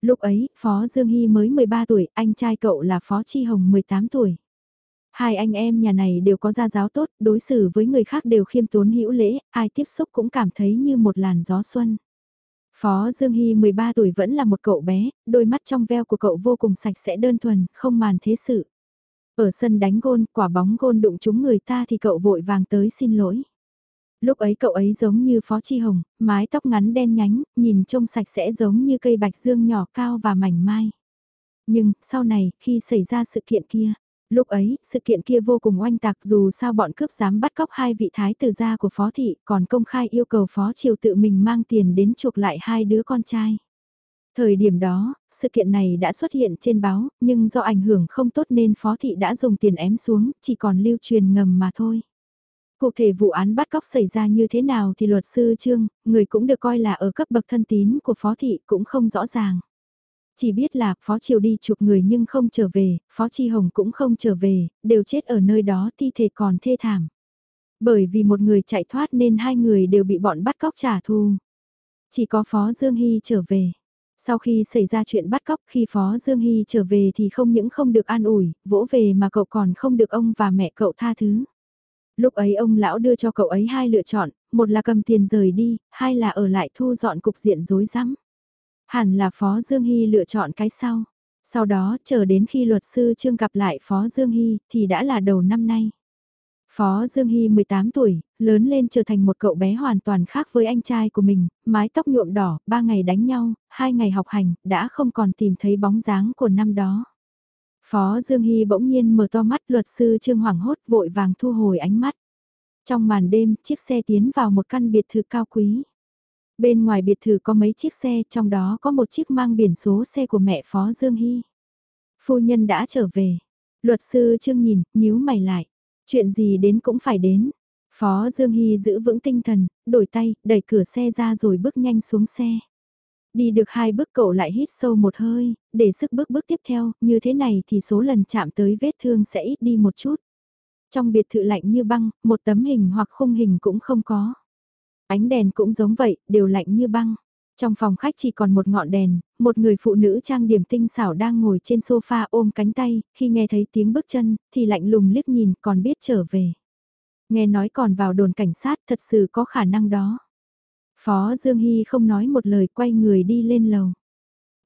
Lúc ấy, Phó Dương Hy mới 13 tuổi, anh trai cậu là Phó Chi Hồng 18 tuổi. Hai anh em nhà này đều có gia giáo tốt, đối xử với người khác đều khiêm tốn hữu lễ, ai tiếp xúc cũng cảm thấy như một làn gió xuân. Phó Dương Hy 13 tuổi vẫn là một cậu bé, đôi mắt trong veo của cậu vô cùng sạch sẽ đơn thuần, không màn thế sự. Ở sân đánh gôn, quả bóng gôn đụng trúng người ta thì cậu vội vàng tới xin lỗi. Lúc ấy cậu ấy giống như Phó Chi Hồng, mái tóc ngắn đen nhánh, nhìn trông sạch sẽ giống như cây bạch dương nhỏ cao và mảnh mai. Nhưng, sau này, khi xảy ra sự kiện kia, lúc ấy, sự kiện kia vô cùng oanh tạc dù sao bọn cướp dám bắt cóc hai vị thái tử gia của Phó Thị còn công khai yêu cầu Phó Triều tự mình mang tiền đến chuộc lại hai đứa con trai. Thời điểm đó, sự kiện này đã xuất hiện trên báo, nhưng do ảnh hưởng không tốt nên Phó Thị đã dùng tiền ém xuống, chỉ còn lưu truyền ngầm mà thôi. Cụ thể vụ án bắt cóc xảy ra như thế nào thì luật sư Trương, người cũng được coi là ở cấp bậc thân tín của Phó Thị cũng không rõ ràng. Chỉ biết là Phó Triều đi chụp người nhưng không trở về, Phó Chi Hồng cũng không trở về, đều chết ở nơi đó thi thể còn thê thảm. Bởi vì một người chạy thoát nên hai người đều bị bọn bắt cóc trả thù. Chỉ có Phó Dương Hy trở về. Sau khi xảy ra chuyện bắt cóc khi Phó Dương Hy trở về thì không những không được an ủi, vỗ về mà cậu còn không được ông và mẹ cậu tha thứ. Lúc ấy ông lão đưa cho cậu ấy hai lựa chọn, một là cầm tiền rời đi, hai là ở lại thu dọn cục diện rối rắm. Hẳn là Phó Dương Hy lựa chọn cái sau. Sau đó, chờ đến khi luật sư Trương gặp lại Phó Dương Hy, thì đã là đầu năm nay. Phó Dương Hy 18 tuổi, lớn lên trở thành một cậu bé hoàn toàn khác với anh trai của mình, mái tóc nhuộm đỏ, ba ngày đánh nhau, hai ngày học hành, đã không còn tìm thấy bóng dáng của năm đó. Phó Dương Hy bỗng nhiên mở to mắt luật sư Trương hoảng hốt vội vàng thu hồi ánh mắt. Trong màn đêm, chiếc xe tiến vào một căn biệt thự cao quý. Bên ngoài biệt thự có mấy chiếc xe, trong đó có một chiếc mang biển số xe của mẹ Phó Dương Hy. Phu nhân đã trở về. Luật sư Trương nhìn, nhíu mày lại. Chuyện gì đến cũng phải đến. Phó Dương Hy giữ vững tinh thần, đổi tay, đẩy cửa xe ra rồi bước nhanh xuống xe. Đi được hai bước cậu lại hít sâu một hơi, để sức bước bước tiếp theo, như thế này thì số lần chạm tới vết thương sẽ ít đi một chút. Trong biệt thự lạnh như băng, một tấm hình hoặc khung hình cũng không có. Ánh đèn cũng giống vậy, đều lạnh như băng. Trong phòng khách chỉ còn một ngọn đèn, một người phụ nữ trang điểm tinh xảo đang ngồi trên sofa ôm cánh tay, khi nghe thấy tiếng bước chân, thì lạnh lùng liếc nhìn còn biết trở về. Nghe nói còn vào đồn cảnh sát thật sự có khả năng đó. Phó Dương Hy không nói một lời quay người đi lên lầu.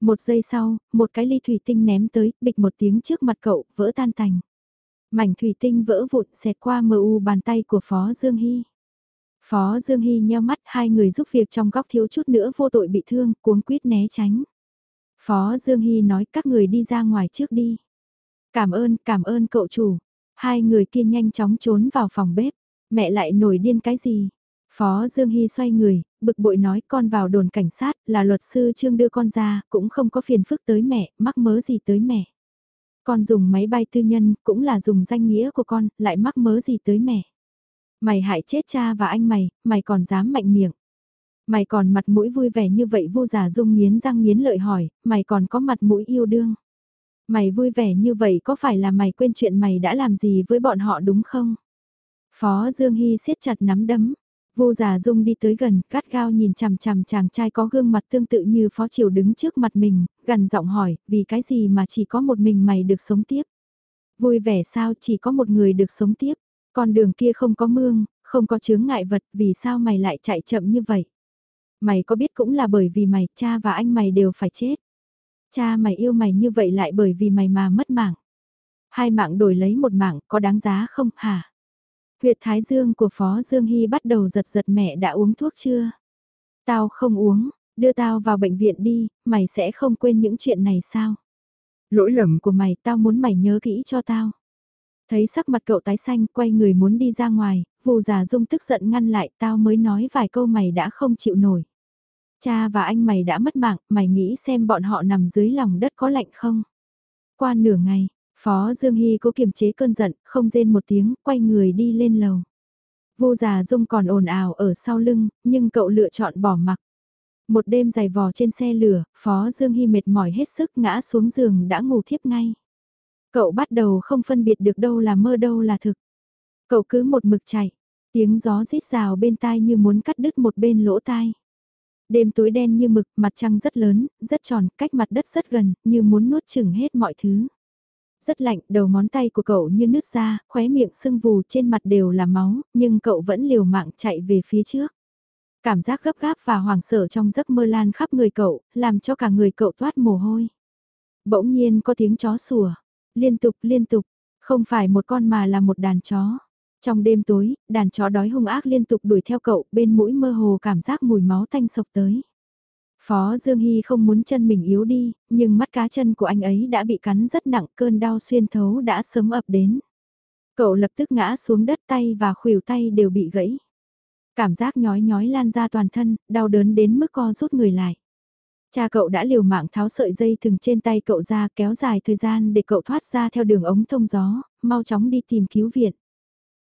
Một giây sau, một cái ly thủy tinh ném tới, bịch một tiếng trước mặt cậu, vỡ tan tành. Mảnh thủy tinh vỡ vụn xẹt qua mờ u bàn tay của Phó Dương Hy. Phó Dương Hy nheo mắt hai người giúp việc trong góc thiếu chút nữa vô tội bị thương, cuống quýt né tránh. Phó Dương Hy nói các người đi ra ngoài trước đi. Cảm ơn, cảm ơn cậu chủ. Hai người kia nhanh chóng trốn vào phòng bếp. Mẹ lại nổi điên cái gì? Phó Dương Hy xoay người, bực bội nói con vào đồn cảnh sát là luật sư Trương đưa con ra, cũng không có phiền phức tới mẹ, mắc mớ gì tới mẹ. Con dùng máy bay tư nhân, cũng là dùng danh nghĩa của con, lại mắc mớ gì tới mẹ. Mày hại chết cha và anh mày, mày còn dám mạnh miệng. Mày còn mặt mũi vui vẻ như vậy vô giả dung nghiến răng nghiến lợi hỏi, mày còn có mặt mũi yêu đương. Mày vui vẻ như vậy có phải là mày quên chuyện mày đã làm gì với bọn họ đúng không? Phó Dương Hy siết chặt nắm đấm. Vô giả dung đi tới gần, cắt gao nhìn chằm chằm chàng trai có gương mặt tương tự như phó triều đứng trước mặt mình, gần giọng hỏi, vì cái gì mà chỉ có một mình mày được sống tiếp? Vui vẻ sao chỉ có một người được sống tiếp? Con đường kia không có mương, không có chướng ngại vật, vì sao mày lại chạy chậm như vậy? Mày có biết cũng là bởi vì mày, cha và anh mày đều phải chết. Cha mày yêu mày như vậy lại bởi vì mày mà mất mạng. Hai mạng đổi lấy một mạng, có đáng giá không hả? Huyệt thái dương của Phó Dương Hy bắt đầu giật giật mẹ đã uống thuốc chưa? Tao không uống, đưa tao vào bệnh viện đi, mày sẽ không quên những chuyện này sao? Lỗi lầm của mày, tao muốn mày nhớ kỹ cho tao. Thấy sắc mặt cậu tái xanh, quay người muốn đi ra ngoài, vù già dung tức giận ngăn lại, tao mới nói vài câu mày đã không chịu nổi. Cha và anh mày đã mất mạng, mày nghĩ xem bọn họ nằm dưới lòng đất có lạnh không? Qua nửa ngày, Phó Dương Hy cố kiềm chế cơn giận, không rên một tiếng, quay người đi lên lầu. Vu già dung còn ồn ào ở sau lưng, nhưng cậu lựa chọn bỏ mặc. Một đêm dài vò trên xe lửa, Phó Dương Hy mệt mỏi hết sức ngã xuống giường đã ngủ thiếp ngay. Cậu bắt đầu không phân biệt được đâu là mơ đâu là thực. Cậu cứ một mực chạy, tiếng gió rít rào bên tai như muốn cắt đứt một bên lỗ tai. Đêm tối đen như mực, mặt trăng rất lớn, rất tròn, cách mặt đất rất gần, như muốn nuốt chửng hết mọi thứ. Rất lạnh, đầu ngón tay của cậu như nứt ra, khóe miệng sưng vù trên mặt đều là máu, nhưng cậu vẫn liều mạng chạy về phía trước. Cảm giác gấp gáp và hoảng sợ trong giấc mơ lan khắp người cậu, làm cho cả người cậu toát mồ hôi. Bỗng nhiên có tiếng chó sủa, liên tục liên tục, không phải một con mà là một đàn chó. Trong đêm tối, đàn chó đói hung ác liên tục đuổi theo cậu, bên mũi mơ hồ cảm giác mùi máu tanh sộc tới. Phó Dương Hy không muốn chân mình yếu đi, nhưng mắt cá chân của anh ấy đã bị cắn rất nặng cơn đau xuyên thấu đã sớm ập đến. Cậu lập tức ngã xuống đất tay và khuỷu tay đều bị gãy. Cảm giác nhói nhói lan ra toàn thân, đau đớn đến mức co rút người lại. Cha cậu đã liều mạng tháo sợi dây thừng trên tay cậu ra kéo dài thời gian để cậu thoát ra theo đường ống thông gió, mau chóng đi tìm cứu viện.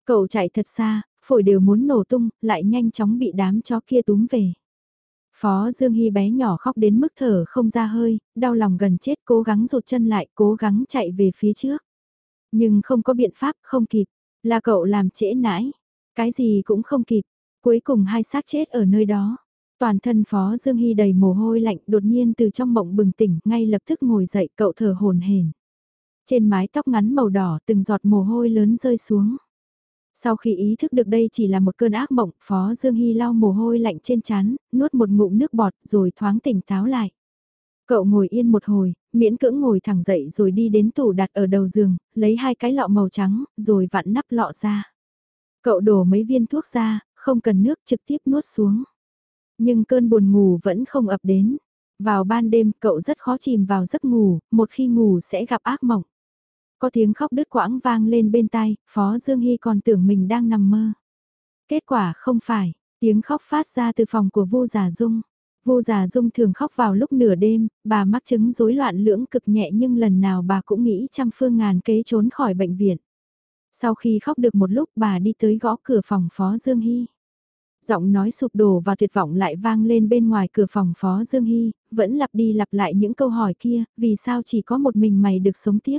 Cậu chạy thật xa, phổi đều muốn nổ tung, lại nhanh chóng bị đám chó kia túm về. Phó Dương Hy bé nhỏ khóc đến mức thở không ra hơi, đau lòng gần chết cố gắng rụt chân lại, cố gắng chạy về phía trước. Nhưng không có biện pháp, không kịp, là cậu làm trễ nãi, cái gì cũng không kịp, cuối cùng hai xác chết ở nơi đó. Toàn thân Phó Dương Hy đầy mồ hôi lạnh đột nhiên từ trong mộng bừng tỉnh, ngay lập tức ngồi dậy cậu thở hồn hển. Trên mái tóc ngắn màu đỏ từng giọt mồ hôi lớn rơi xuống. Sau khi ý thức được đây chỉ là một cơn ác mộng, Phó Dương Hy lau mồ hôi lạnh trên chán, nuốt một ngụm nước bọt rồi thoáng tỉnh táo lại. Cậu ngồi yên một hồi, miễn cưỡng ngồi thẳng dậy rồi đi đến tủ đặt ở đầu giường, lấy hai cái lọ màu trắng, rồi vặn nắp lọ ra. Cậu đổ mấy viên thuốc ra, không cần nước trực tiếp nuốt xuống. Nhưng cơn buồn ngủ vẫn không ập đến. Vào ban đêm cậu rất khó chìm vào giấc ngủ, một khi ngủ sẽ gặp ác mộng. Có tiếng khóc đứt quãng vang lên bên tai, Phó Dương Hy còn tưởng mình đang nằm mơ. Kết quả không phải, tiếng khóc phát ra từ phòng của vô giả dung. Vô giả dung thường khóc vào lúc nửa đêm, bà mắc chứng rối loạn lưỡng cực nhẹ nhưng lần nào bà cũng nghĩ trăm phương ngàn kế trốn khỏi bệnh viện. Sau khi khóc được một lúc bà đi tới gõ cửa phòng Phó Dương Hy. Giọng nói sụp đổ và tuyệt vọng lại vang lên bên ngoài cửa phòng Phó Dương Hy, vẫn lặp đi lặp lại những câu hỏi kia, vì sao chỉ có một mình mày được sống tiếp.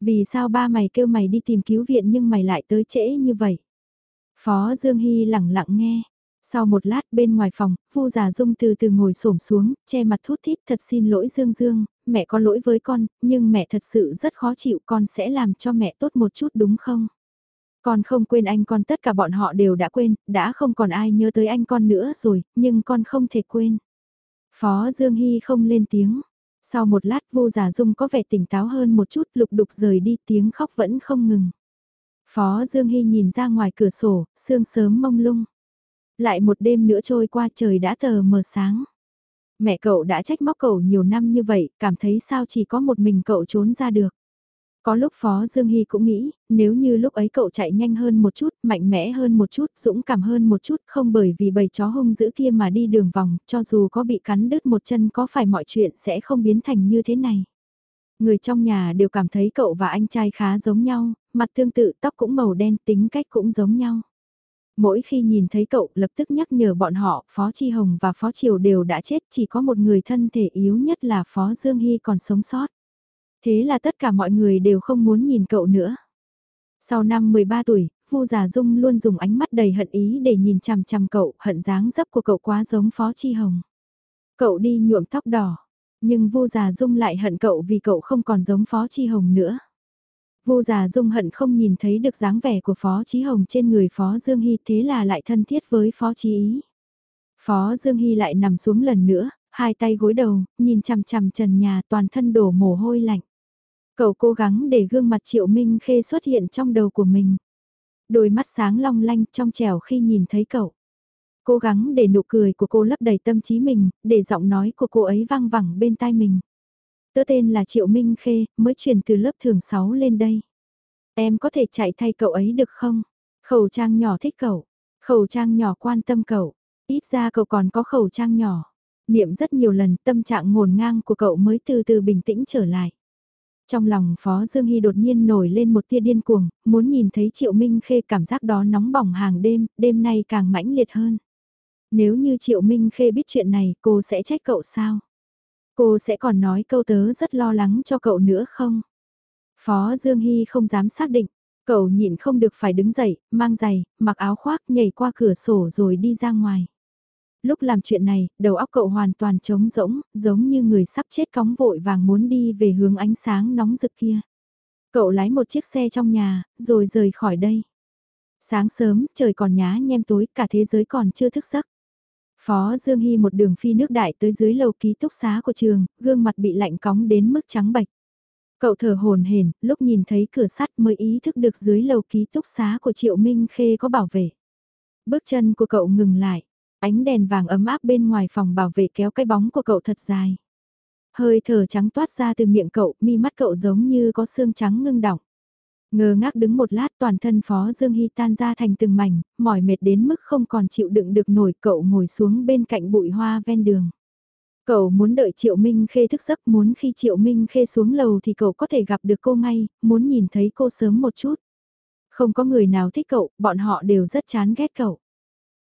Vì sao ba mày kêu mày đi tìm cứu viện nhưng mày lại tới trễ như vậy? Phó Dương Hy lặng lặng nghe. Sau một lát bên ngoài phòng, Vu già Dung từ từ ngồi xổm xuống, che mặt thút thít thật xin lỗi Dương Dương, mẹ có lỗi với con, nhưng mẹ thật sự rất khó chịu con sẽ làm cho mẹ tốt một chút đúng không? Con không quên anh con tất cả bọn họ đều đã quên, đã không còn ai nhớ tới anh con nữa rồi, nhưng con không thể quên. Phó Dương Hy không lên tiếng, sau một lát vô giả dung có vẻ tỉnh táo hơn một chút lục đục rời đi tiếng khóc vẫn không ngừng. Phó Dương Hy nhìn ra ngoài cửa sổ, sương sớm mông lung. Lại một đêm nữa trôi qua trời đã tờ mờ sáng. Mẹ cậu đã trách móc cậu nhiều năm như vậy, cảm thấy sao chỉ có một mình cậu trốn ra được. Có lúc Phó Dương Hy cũng nghĩ, nếu như lúc ấy cậu chạy nhanh hơn một chút, mạnh mẽ hơn một chút, dũng cảm hơn một chút, không bởi vì bầy chó hung dữ kia mà đi đường vòng, cho dù có bị cắn đứt một chân có phải mọi chuyện sẽ không biến thành như thế này. Người trong nhà đều cảm thấy cậu và anh trai khá giống nhau, mặt tương tự tóc cũng màu đen tính cách cũng giống nhau. Mỗi khi nhìn thấy cậu lập tức nhắc nhở bọn họ, Phó Chi Hồng và Phó Triều đều đã chết, chỉ có một người thân thể yếu nhất là Phó Dương Hy còn sống sót. Thế là tất cả mọi người đều không muốn nhìn cậu nữa. Sau năm 13 tuổi, Vu Già Dung luôn dùng ánh mắt đầy hận ý để nhìn chằm chằm cậu, hận dáng dấp của cậu quá giống Phó Chi Hồng. Cậu đi nhuộm tóc đỏ, nhưng Vu Già Dung lại hận cậu vì cậu không còn giống Phó Chi Hồng nữa. Vu Già Dung hận không nhìn thấy được dáng vẻ của Phó Chí Hồng trên người Phó Dương Hy thế là lại thân thiết với Phó Chí Ý. Phó Dương Hy lại nằm xuống lần nữa, hai tay gối đầu, nhìn chằm chằm trần nhà toàn thân đổ mồ hôi lạnh. Cậu cố gắng để gương mặt Triệu Minh Khê xuất hiện trong đầu của mình. Đôi mắt sáng long lanh trong trẻo khi nhìn thấy cậu. Cố gắng để nụ cười của cô lấp đầy tâm trí mình, để giọng nói của cô ấy vang vẳng bên tai mình. Tớ tên là Triệu Minh Khê, mới chuyển từ lớp thường 6 lên đây. Em có thể chạy thay cậu ấy được không? Khẩu trang nhỏ thích cậu. Khẩu trang nhỏ quan tâm cậu. Ít ra cậu còn có khẩu trang nhỏ. Niệm rất nhiều lần tâm trạng ngổn ngang của cậu mới từ từ bình tĩnh trở lại. Trong lòng Phó Dương Hy đột nhiên nổi lên một tia điên cuồng, muốn nhìn thấy Triệu Minh Khê cảm giác đó nóng bỏng hàng đêm, đêm nay càng mãnh liệt hơn. Nếu như Triệu Minh Khê biết chuyện này, cô sẽ trách cậu sao? Cô sẽ còn nói câu tớ rất lo lắng cho cậu nữa không? Phó Dương Hy không dám xác định, cậu nhịn không được phải đứng dậy, mang giày, mặc áo khoác nhảy qua cửa sổ rồi đi ra ngoài. Lúc làm chuyện này, đầu óc cậu hoàn toàn trống rỗng, giống như người sắp chết cóng vội vàng muốn đi về hướng ánh sáng nóng rực kia. Cậu lái một chiếc xe trong nhà, rồi rời khỏi đây. Sáng sớm, trời còn nhá nhem tối, cả thế giới còn chưa thức giấc. Phó Dương Hy một đường phi nước đại tới dưới lầu ký túc xá của trường, gương mặt bị lạnh cóng đến mức trắng bạch. Cậu thở hồn hển, lúc nhìn thấy cửa sắt mới ý thức được dưới lầu ký túc xá của Triệu Minh Khê có bảo vệ. Bước chân của cậu ngừng lại, ánh đèn vàng ấm áp bên ngoài phòng bảo vệ kéo cái bóng của cậu thật dài. Hơi thở trắng toát ra từ miệng cậu, mi mắt cậu giống như có xương trắng ngưng đọng. Ngơ ngác đứng một lát toàn thân Phó Dương Hy tan ra thành từng mảnh, mỏi mệt đến mức không còn chịu đựng được nổi cậu ngồi xuống bên cạnh bụi hoa ven đường. Cậu muốn đợi Triệu Minh Khê thức giấc muốn khi Triệu Minh Khê xuống lầu thì cậu có thể gặp được cô ngay, muốn nhìn thấy cô sớm một chút. Không có người nào thích cậu, bọn họ đều rất chán ghét cậu.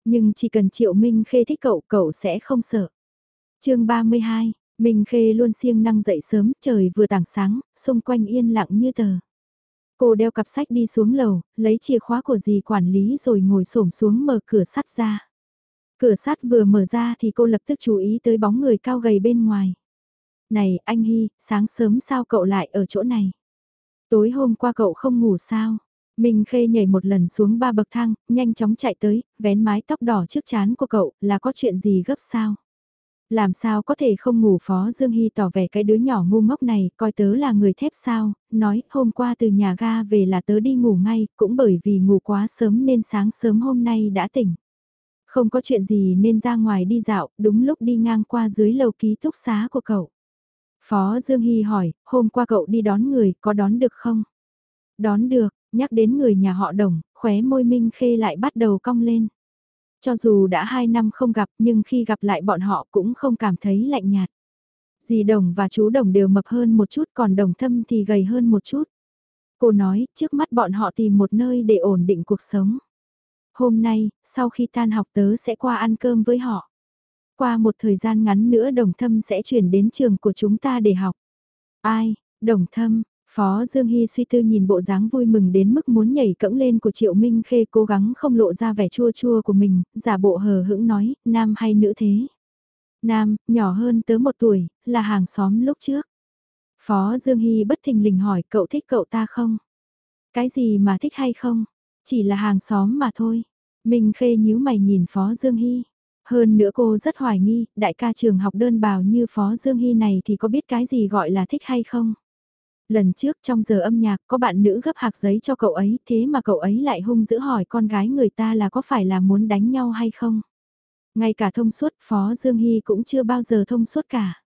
Nhưng chỉ cần Triệu Minh Khê thích cậu, cậu sẽ không sợ. chương 32, Minh Khê luôn siêng năng dậy sớm, trời vừa tảng sáng, xung quanh yên lặng như tờ. Cô đeo cặp sách đi xuống lầu, lấy chìa khóa của dì quản lý rồi ngồi xổm xuống mở cửa sắt ra. Cửa sắt vừa mở ra thì cô lập tức chú ý tới bóng người cao gầy bên ngoài. Này, anh Hy, sáng sớm sao cậu lại ở chỗ này? Tối hôm qua cậu không ngủ sao? Minh Khê nhảy một lần xuống ba bậc thang, nhanh chóng chạy tới, vén mái tóc đỏ trước chán của cậu, là có chuyện gì gấp sao? Làm sao có thể không ngủ Phó Dương Hy tỏ vẻ cái đứa nhỏ ngu ngốc này, coi tớ là người thép sao, nói hôm qua từ nhà ga về là tớ đi ngủ ngay, cũng bởi vì ngủ quá sớm nên sáng sớm hôm nay đã tỉnh. Không có chuyện gì nên ra ngoài đi dạo, đúng lúc đi ngang qua dưới lầu ký túc xá của cậu. Phó Dương Hy hỏi, hôm qua cậu đi đón người, có đón được không? Đón được, nhắc đến người nhà họ đồng, khóe môi Minh Khê lại bắt đầu cong lên. Cho dù đã hai năm không gặp nhưng khi gặp lại bọn họ cũng không cảm thấy lạnh nhạt. Dì Đồng và chú Đồng đều mập hơn một chút còn Đồng Thâm thì gầy hơn một chút. Cô nói trước mắt bọn họ tìm một nơi để ổn định cuộc sống. Hôm nay, sau khi tan học tớ sẽ qua ăn cơm với họ. Qua một thời gian ngắn nữa Đồng Thâm sẽ chuyển đến trường của chúng ta để học. Ai, Đồng Thâm, Phó Dương Hy suy tư nhìn bộ dáng vui mừng đến mức muốn nhảy cẫng lên của Triệu Minh Khê cố gắng không lộ ra vẻ chua chua của mình, giả bộ hờ hững nói, nam hay nữ thế? Nam, nhỏ hơn tớ một tuổi, là hàng xóm lúc trước. Phó Dương Hy bất thình lình hỏi cậu thích cậu ta không? Cái gì mà thích hay không? Chỉ là hàng xóm mà thôi. Minh Khê nhíu mày nhìn Phó Dương Hy. Hơn nữa cô rất hoài nghi, đại ca trường học đơn bào như Phó Dương Hy này thì có biết cái gì gọi là thích hay không? Lần trước trong giờ âm nhạc có bạn nữ gấp hạc giấy cho cậu ấy thế mà cậu ấy lại hung dữ hỏi con gái người ta là có phải là muốn đánh nhau hay không. Ngay cả thông suốt Phó Dương Hy cũng chưa bao giờ thông suốt cả.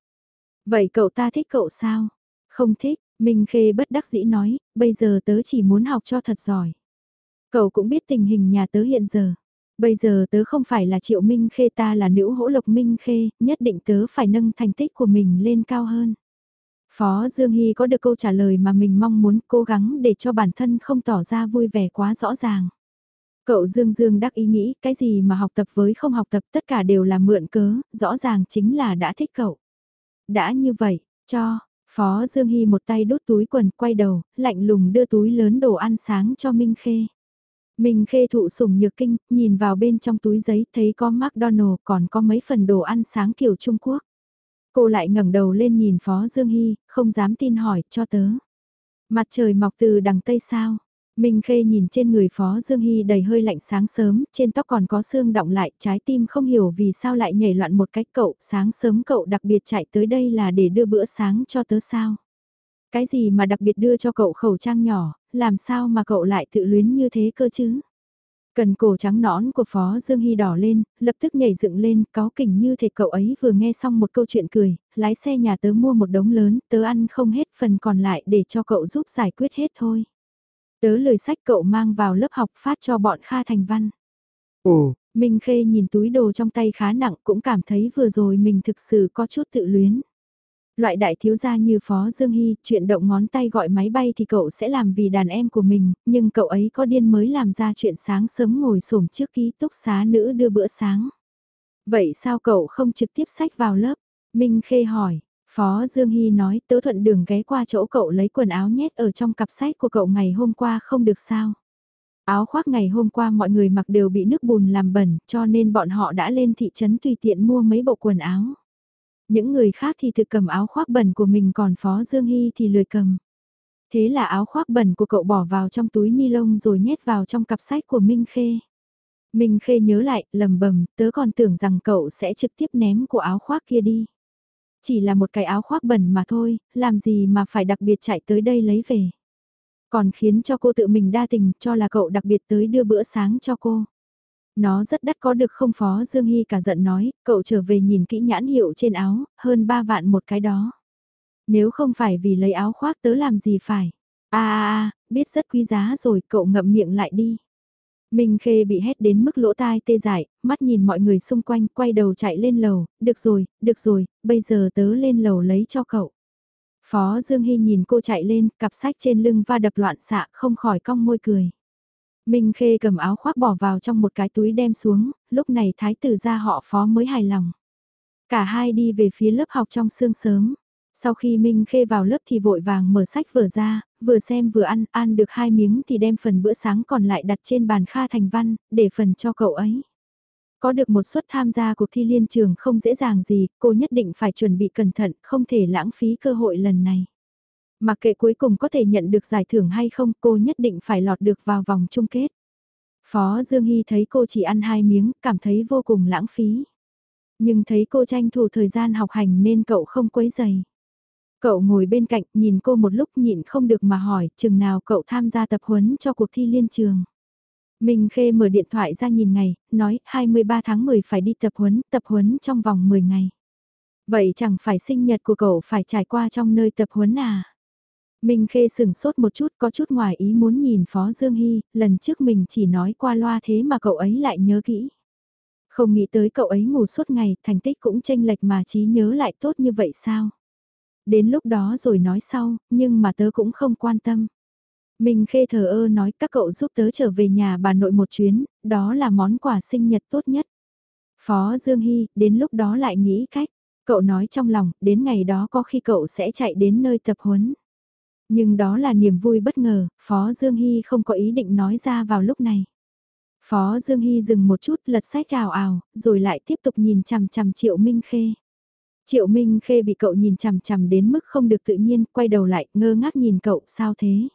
Vậy cậu ta thích cậu sao? Không thích, Minh Khê bất đắc dĩ nói, bây giờ tớ chỉ muốn học cho thật giỏi. Cậu cũng biết tình hình nhà tớ hiện giờ. Bây giờ tớ không phải là Triệu Minh Khê ta là nữ hỗ lộc Minh Khê, nhất định tớ phải nâng thành tích của mình lên cao hơn. Phó Dương Hy có được câu trả lời mà mình mong muốn cố gắng để cho bản thân không tỏ ra vui vẻ quá rõ ràng. Cậu Dương Dương đắc ý nghĩ cái gì mà học tập với không học tập tất cả đều là mượn cớ, rõ ràng chính là đã thích cậu. Đã như vậy, cho, Phó Dương Hy một tay đút túi quần quay đầu, lạnh lùng đưa túi lớn đồ ăn sáng cho Minh Khê. Minh Khê thụ sủng nhược kinh, nhìn vào bên trong túi giấy thấy có McDonald còn có mấy phần đồ ăn sáng kiểu Trung Quốc. Cô lại ngẩng đầu lên nhìn Phó Dương Hy, không dám tin hỏi, cho tớ. Mặt trời mọc từ đằng Tây sao? Minh Khê nhìn trên người Phó Dương Hy đầy hơi lạnh sáng sớm, trên tóc còn có xương động lại, trái tim không hiểu vì sao lại nhảy loạn một cách cậu, sáng sớm cậu đặc biệt chạy tới đây là để đưa bữa sáng cho tớ sao? Cái gì mà đặc biệt đưa cho cậu khẩu trang nhỏ, làm sao mà cậu lại tự luyến như thế cơ chứ? Cần cổ trắng nõn của Phó Dương Hy đỏ lên, lập tức nhảy dựng lên, có kỉnh như thể cậu ấy vừa nghe xong một câu chuyện cười, lái xe nhà tớ mua một đống lớn, tớ ăn không hết phần còn lại để cho cậu giúp giải quyết hết thôi. Tớ lời sách cậu mang vào lớp học phát cho bọn Kha Thành Văn. Ồ, Minh Khê nhìn túi đồ trong tay khá nặng cũng cảm thấy vừa rồi mình thực sự có chút tự luyến. Loại đại thiếu gia như Phó Dương Hy, chuyện động ngón tay gọi máy bay thì cậu sẽ làm vì đàn em của mình, nhưng cậu ấy có điên mới làm ra chuyện sáng sớm ngồi xổm trước ký túc xá nữ đưa bữa sáng. Vậy sao cậu không trực tiếp sách vào lớp? Minh Khê hỏi, Phó Dương Hy nói tớ thuận đường ghé qua chỗ cậu lấy quần áo nhét ở trong cặp sách của cậu ngày hôm qua không được sao. Áo khoác ngày hôm qua mọi người mặc đều bị nước bùn làm bẩn cho nên bọn họ đã lên thị trấn tùy tiện mua mấy bộ quần áo. Những người khác thì tự cầm áo khoác bẩn của mình còn Phó Dương Hy thì lười cầm. Thế là áo khoác bẩn của cậu bỏ vào trong túi ni lông rồi nhét vào trong cặp sách của Minh Khê. Minh Khê nhớ lại, lầm bầm, tớ còn tưởng rằng cậu sẽ trực tiếp ném của áo khoác kia đi. Chỉ là một cái áo khoác bẩn mà thôi, làm gì mà phải đặc biệt chạy tới đây lấy về. Còn khiến cho cô tự mình đa tình cho là cậu đặc biệt tới đưa bữa sáng cho cô. Nó rất đắt có được không Phó Dương Hy cả giận nói, cậu trở về nhìn kỹ nhãn hiệu trên áo, hơn 3 vạn một cái đó. Nếu không phải vì lấy áo khoác tớ làm gì phải. a a a biết rất quý giá rồi, cậu ngậm miệng lại đi. Minh Khê bị hét đến mức lỗ tai tê dại, mắt nhìn mọi người xung quanh, quay đầu chạy lên lầu, được rồi, được rồi, bây giờ tớ lên lầu lấy cho cậu. Phó Dương Hy nhìn cô chạy lên, cặp sách trên lưng va đập loạn xạ, không khỏi cong môi cười. Minh Khê cầm áo khoác bỏ vào trong một cái túi đem xuống, lúc này thái tử ra họ phó mới hài lòng. Cả hai đi về phía lớp học trong sương sớm. Sau khi Minh Khê vào lớp thì vội vàng mở sách vở ra, vừa xem vừa ăn, ăn được hai miếng thì đem phần bữa sáng còn lại đặt trên bàn Kha Thành Văn, để phần cho cậu ấy. Có được một suất tham gia cuộc thi liên trường không dễ dàng gì, cô nhất định phải chuẩn bị cẩn thận, không thể lãng phí cơ hội lần này. Mặc kệ cuối cùng có thể nhận được giải thưởng hay không, cô nhất định phải lọt được vào vòng chung kết. Phó Dương Hy thấy cô chỉ ăn hai miếng, cảm thấy vô cùng lãng phí. Nhưng thấy cô tranh thủ thời gian học hành nên cậu không quấy giày. Cậu ngồi bên cạnh nhìn cô một lúc nhịn không được mà hỏi chừng nào cậu tham gia tập huấn cho cuộc thi liên trường. Minh Khê mở điện thoại ra nhìn ngày, nói 23 tháng 10 phải đi tập huấn, tập huấn trong vòng 10 ngày. Vậy chẳng phải sinh nhật của cậu phải trải qua trong nơi tập huấn à? Minh Khê sừng sốt một chút có chút ngoài ý muốn nhìn Phó Dương Hy, lần trước mình chỉ nói qua loa thế mà cậu ấy lại nhớ kỹ. Không nghĩ tới cậu ấy ngủ suốt ngày, thành tích cũng tranh lệch mà trí nhớ lại tốt như vậy sao? Đến lúc đó rồi nói sau, nhưng mà tớ cũng không quan tâm. Minh Khê thờ ơ nói các cậu giúp tớ trở về nhà bà nội một chuyến, đó là món quà sinh nhật tốt nhất. Phó Dương Hy, đến lúc đó lại nghĩ cách. Cậu nói trong lòng, đến ngày đó có khi cậu sẽ chạy đến nơi tập huấn. Nhưng đó là niềm vui bất ngờ, Phó Dương Hy không có ý định nói ra vào lúc này. Phó Dương Hy dừng một chút lật sách ào ào, rồi lại tiếp tục nhìn chằm chằm Triệu Minh Khê. Triệu Minh Khê bị cậu nhìn chằm chằm đến mức không được tự nhiên, quay đầu lại, ngơ ngác nhìn cậu, sao thế?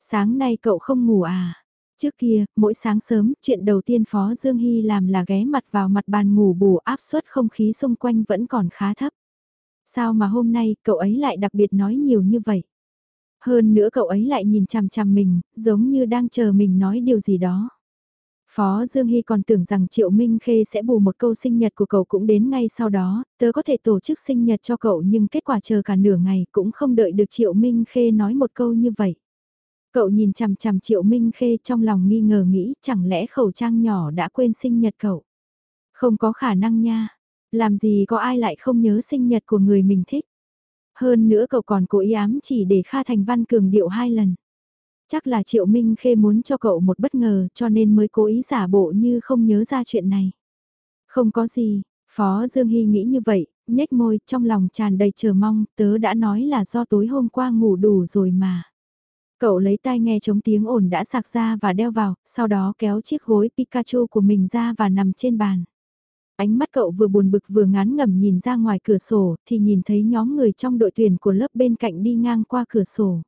Sáng nay cậu không ngủ à? Trước kia, mỗi sáng sớm, chuyện đầu tiên Phó Dương Hy làm là ghé mặt vào mặt bàn ngủ bù áp suất không khí xung quanh vẫn còn khá thấp. Sao mà hôm nay cậu ấy lại đặc biệt nói nhiều như vậy? Hơn nữa cậu ấy lại nhìn chằm chằm mình, giống như đang chờ mình nói điều gì đó. Phó Dương Hy còn tưởng rằng Triệu Minh Khê sẽ bù một câu sinh nhật của cậu cũng đến ngay sau đó, tớ có thể tổ chức sinh nhật cho cậu nhưng kết quả chờ cả nửa ngày cũng không đợi được Triệu Minh Khê nói một câu như vậy. Cậu nhìn chằm chằm Triệu Minh Khê trong lòng nghi ngờ nghĩ chẳng lẽ khẩu trang nhỏ đã quên sinh nhật cậu. Không có khả năng nha, làm gì có ai lại không nhớ sinh nhật của người mình thích. Hơn nữa cậu còn cố ý ám chỉ để Kha Thành Văn cường điệu hai lần. Chắc là Triệu Minh Khê muốn cho cậu một bất ngờ cho nên mới cố ý giả bộ như không nhớ ra chuyện này. Không có gì, Phó Dương Hy nghĩ như vậy, nhếch môi trong lòng tràn đầy chờ mong, tớ đã nói là do tối hôm qua ngủ đủ rồi mà. Cậu lấy tai nghe chống tiếng ồn đã sạc ra và đeo vào, sau đó kéo chiếc gối Pikachu của mình ra và nằm trên bàn. Ánh mắt cậu vừa buồn bực vừa ngán ngẩm nhìn ra ngoài cửa sổ thì nhìn thấy nhóm người trong đội tuyển của lớp bên cạnh đi ngang qua cửa sổ.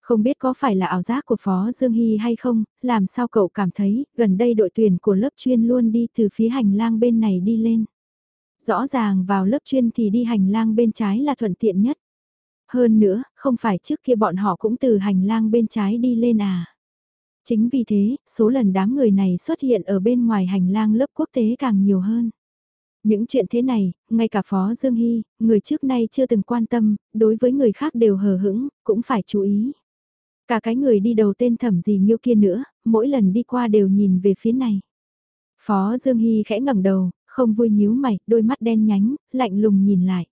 Không biết có phải là ảo giác của Phó Dương Hy hay không, làm sao cậu cảm thấy gần đây đội tuyển của lớp chuyên luôn đi từ phía hành lang bên này đi lên. Rõ ràng vào lớp chuyên thì đi hành lang bên trái là thuận tiện nhất. Hơn nữa, không phải trước kia bọn họ cũng từ hành lang bên trái đi lên à. Chính vì thế, số lần đám người này xuất hiện ở bên ngoài hành lang lớp quốc tế càng nhiều hơn. Những chuyện thế này, ngay cả Phó Dương Hy, người trước nay chưa từng quan tâm, đối với người khác đều hờ hững, cũng phải chú ý. Cả cái người đi đầu tên thẩm gì nhiêu kia nữa, mỗi lần đi qua đều nhìn về phía này. Phó Dương Hy khẽ ngẩng đầu, không vui nhíu mày, đôi mắt đen nhánh, lạnh lùng nhìn lại.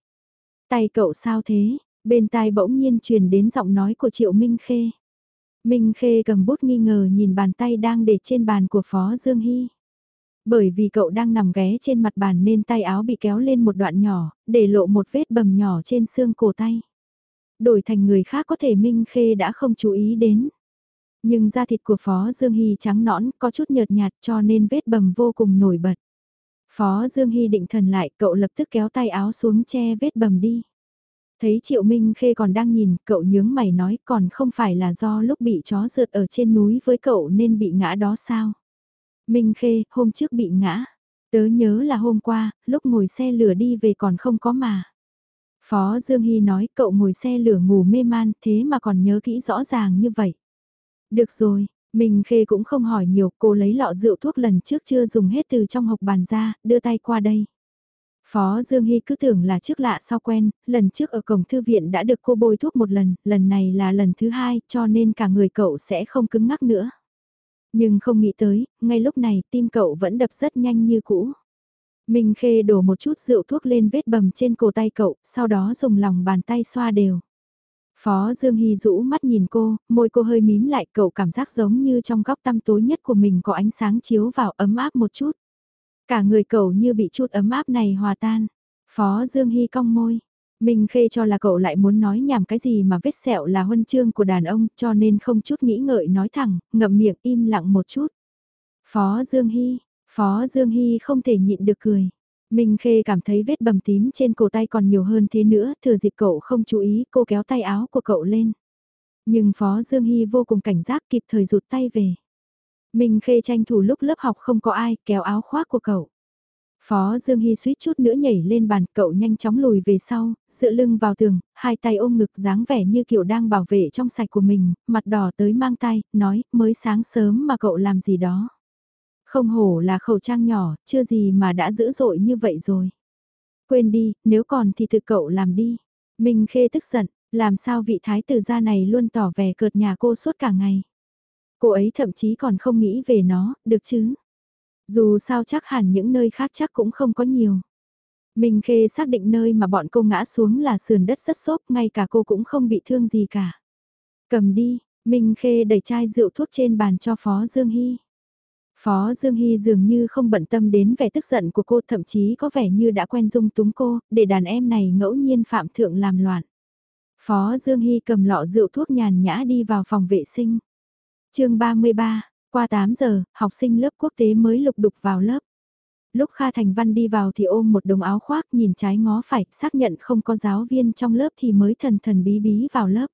Tay cậu sao thế? Bên tai bỗng nhiên truyền đến giọng nói của Triệu Minh Khê. Minh Khê cầm bút nghi ngờ nhìn bàn tay đang để trên bàn của Phó Dương Hy. Bởi vì cậu đang nằm ghé trên mặt bàn nên tay áo bị kéo lên một đoạn nhỏ, để lộ một vết bầm nhỏ trên xương cổ tay. Đổi thành người khác có thể Minh Khê đã không chú ý đến. Nhưng da thịt của Phó Dương Hy trắng nõn, có chút nhợt nhạt cho nên vết bầm vô cùng nổi bật. Phó Dương Hy định thần lại, cậu lập tức kéo tay áo xuống che vết bầm đi. Thấy Triệu Minh Khê còn đang nhìn, cậu nhướng mày nói còn không phải là do lúc bị chó rượt ở trên núi với cậu nên bị ngã đó sao? Minh Khê, hôm trước bị ngã. Tớ nhớ là hôm qua, lúc ngồi xe lửa đi về còn không có mà. Phó Dương Hy nói cậu ngồi xe lửa ngủ mê man thế mà còn nhớ kỹ rõ ràng như vậy. Được rồi, Minh Khê cũng không hỏi nhiều, cô lấy lọ rượu thuốc lần trước chưa dùng hết từ trong hộp bàn ra, đưa tay qua đây. Phó Dương Hy cứ tưởng là trước lạ sau quen, lần trước ở cổng thư viện đã được cô bôi thuốc một lần, lần này là lần thứ hai cho nên cả người cậu sẽ không cứng ngắc nữa. Nhưng không nghĩ tới, ngay lúc này tim cậu vẫn đập rất nhanh như cũ. Minh Khê đổ một chút rượu thuốc lên vết bầm trên cổ tay cậu, sau đó dùng lòng bàn tay xoa đều. Phó Dương Hy rũ mắt nhìn cô, môi cô hơi mím lại cậu cảm giác giống như trong góc tăm tối nhất của mình có ánh sáng chiếu vào ấm áp một chút. Cả người cậu như bị chút ấm áp này hòa tan. Phó Dương Hy cong môi. Minh Khê cho là cậu lại muốn nói nhảm cái gì mà vết sẹo là huân chương của đàn ông cho nên không chút nghĩ ngợi nói thẳng, ngậm miệng im lặng một chút. Phó Dương Hy, Phó Dương Hy không thể nhịn được cười. Minh Khê cảm thấy vết bầm tím trên cổ tay còn nhiều hơn thế nữa, thừa dịp cậu không chú ý cô kéo tay áo của cậu lên. Nhưng Phó Dương Hy vô cùng cảnh giác kịp thời rụt tay về. Minh Khê tranh thủ lúc lớp học không có ai kéo áo khoác của cậu. Phó Dương Hy suýt chút nữa nhảy lên bàn, cậu nhanh chóng lùi về sau, dựa lưng vào tường, hai tay ôm ngực dáng vẻ như kiểu đang bảo vệ trong sạch của mình, mặt đỏ tới mang tay, nói, mới sáng sớm mà cậu làm gì đó. Không hổ là khẩu trang nhỏ, chưa gì mà đã dữ dội như vậy rồi. Quên đi, nếu còn thì tự cậu làm đi. Minh Khê tức giận, làm sao vị thái tử gia này luôn tỏ vẻ cợt nhà cô suốt cả ngày. Cô ấy thậm chí còn không nghĩ về nó, được chứ? Dù sao chắc hẳn những nơi khác chắc cũng không có nhiều. Minh Khê xác định nơi mà bọn cô ngã xuống là sườn đất rất xốp, ngay cả cô cũng không bị thương gì cả. Cầm đi, Minh Khê đẩy chai rượu thuốc trên bàn cho Phó Dương Hy. Phó Dương Hy dường như không bận tâm đến vẻ tức giận của cô thậm chí có vẻ như đã quen dung túng cô, để đàn em này ngẫu nhiên phạm thượng làm loạn. Phó Dương Hy cầm lọ rượu thuốc nhàn nhã đi vào phòng vệ sinh. chương 33, qua 8 giờ, học sinh lớp quốc tế mới lục đục vào lớp. Lúc Kha Thành Văn đi vào thì ôm một đồng áo khoác nhìn trái ngó phải, xác nhận không có giáo viên trong lớp thì mới thần thần bí bí vào lớp.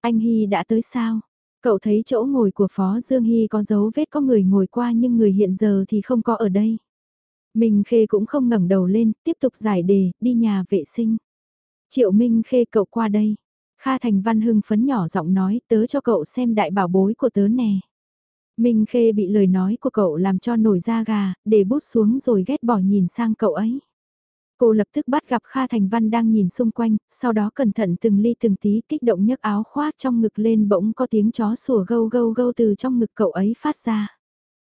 Anh Hy đã tới sao? Cậu thấy chỗ ngồi của Phó Dương Hy có dấu vết có người ngồi qua nhưng người hiện giờ thì không có ở đây. Minh Khê cũng không ngẩng đầu lên, tiếp tục giải đề, đi nhà vệ sinh. Triệu Minh Khê cậu qua đây. Kha Thành Văn hưng phấn nhỏ giọng nói tớ cho cậu xem đại bảo bối của tớ nè. Minh Khê bị lời nói của cậu làm cho nổi da gà, để bút xuống rồi ghét bỏ nhìn sang cậu ấy. Cô lập tức bắt gặp Kha Thành Văn đang nhìn xung quanh, sau đó cẩn thận từng ly từng tí kích động nhấc áo khoác trong ngực lên bỗng có tiếng chó sủa gâu gâu gâu từ trong ngực cậu ấy phát ra.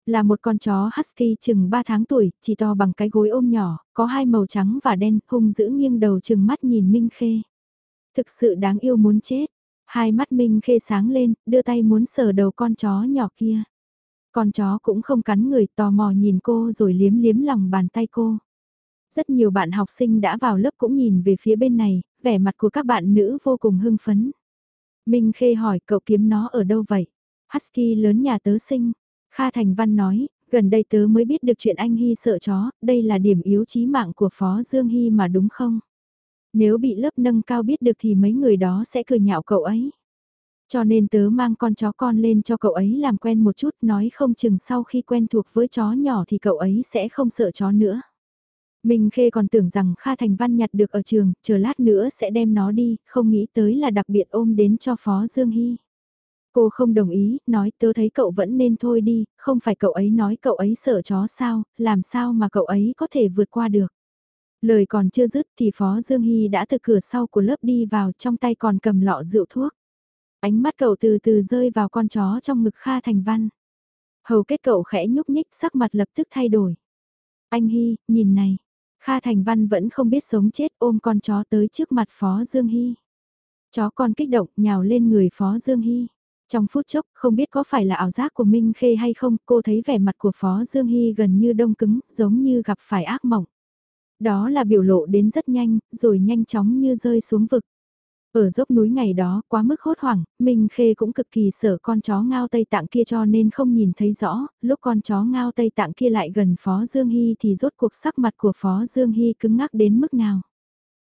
Là một con chó husky chừng 3 tháng tuổi, chỉ to bằng cái gối ôm nhỏ, có hai màu trắng và đen, hung dữ nghiêng đầu chừng mắt nhìn Minh Khê. Thực sự đáng yêu muốn chết. Hai mắt Minh Khê sáng lên, đưa tay muốn sờ đầu con chó nhỏ kia. Con chó cũng không cắn người tò mò nhìn cô rồi liếm liếm lòng bàn tay cô. Rất nhiều bạn học sinh đã vào lớp cũng nhìn về phía bên này, vẻ mặt của các bạn nữ vô cùng hưng phấn. Minh Khê hỏi cậu kiếm nó ở đâu vậy? Husky lớn nhà tớ sinh. Kha Thành Văn nói, gần đây tớ mới biết được chuyện anh Hy sợ chó, đây là điểm yếu chí mạng của Phó Dương Hy mà đúng không? Nếu bị lớp nâng cao biết được thì mấy người đó sẽ cười nhạo cậu ấy. Cho nên tớ mang con chó con lên cho cậu ấy làm quen một chút nói không chừng sau khi quen thuộc với chó nhỏ thì cậu ấy sẽ không sợ chó nữa. Minh Khê còn tưởng rằng Kha Thành Văn nhặt được ở trường, chờ lát nữa sẽ đem nó đi, không nghĩ tới là đặc biệt ôm đến cho Phó Dương Hy. Cô không đồng ý, nói tớ thấy cậu vẫn nên thôi đi, không phải cậu ấy nói cậu ấy sợ chó sao, làm sao mà cậu ấy có thể vượt qua được. Lời còn chưa dứt thì Phó Dương Hy đã từ cửa sau của lớp đi vào trong tay còn cầm lọ rượu thuốc. Ánh mắt cậu từ từ rơi vào con chó trong ngực Kha Thành Văn. Hầu kết cậu khẽ nhúc nhích sắc mặt lập tức thay đổi. Anh Hy, nhìn này. Kha Thành Văn vẫn không biết sống chết ôm con chó tới trước mặt Phó Dương Hy. Chó con kích động nhào lên người Phó Dương Hy. Trong phút chốc, không biết có phải là ảo giác của Minh Khê hay không, cô thấy vẻ mặt của Phó Dương Hy gần như đông cứng, giống như gặp phải ác mộng. Đó là biểu lộ đến rất nhanh, rồi nhanh chóng như rơi xuống vực. Ở dốc núi ngày đó quá mức hốt hoảng, Minh Khê cũng cực kỳ sợ con chó ngao Tây Tạng kia cho nên không nhìn thấy rõ, lúc con chó ngao Tây Tạng kia lại gần Phó Dương Hy thì rốt cuộc sắc mặt của Phó Dương Hy cứng ngắc đến mức nào.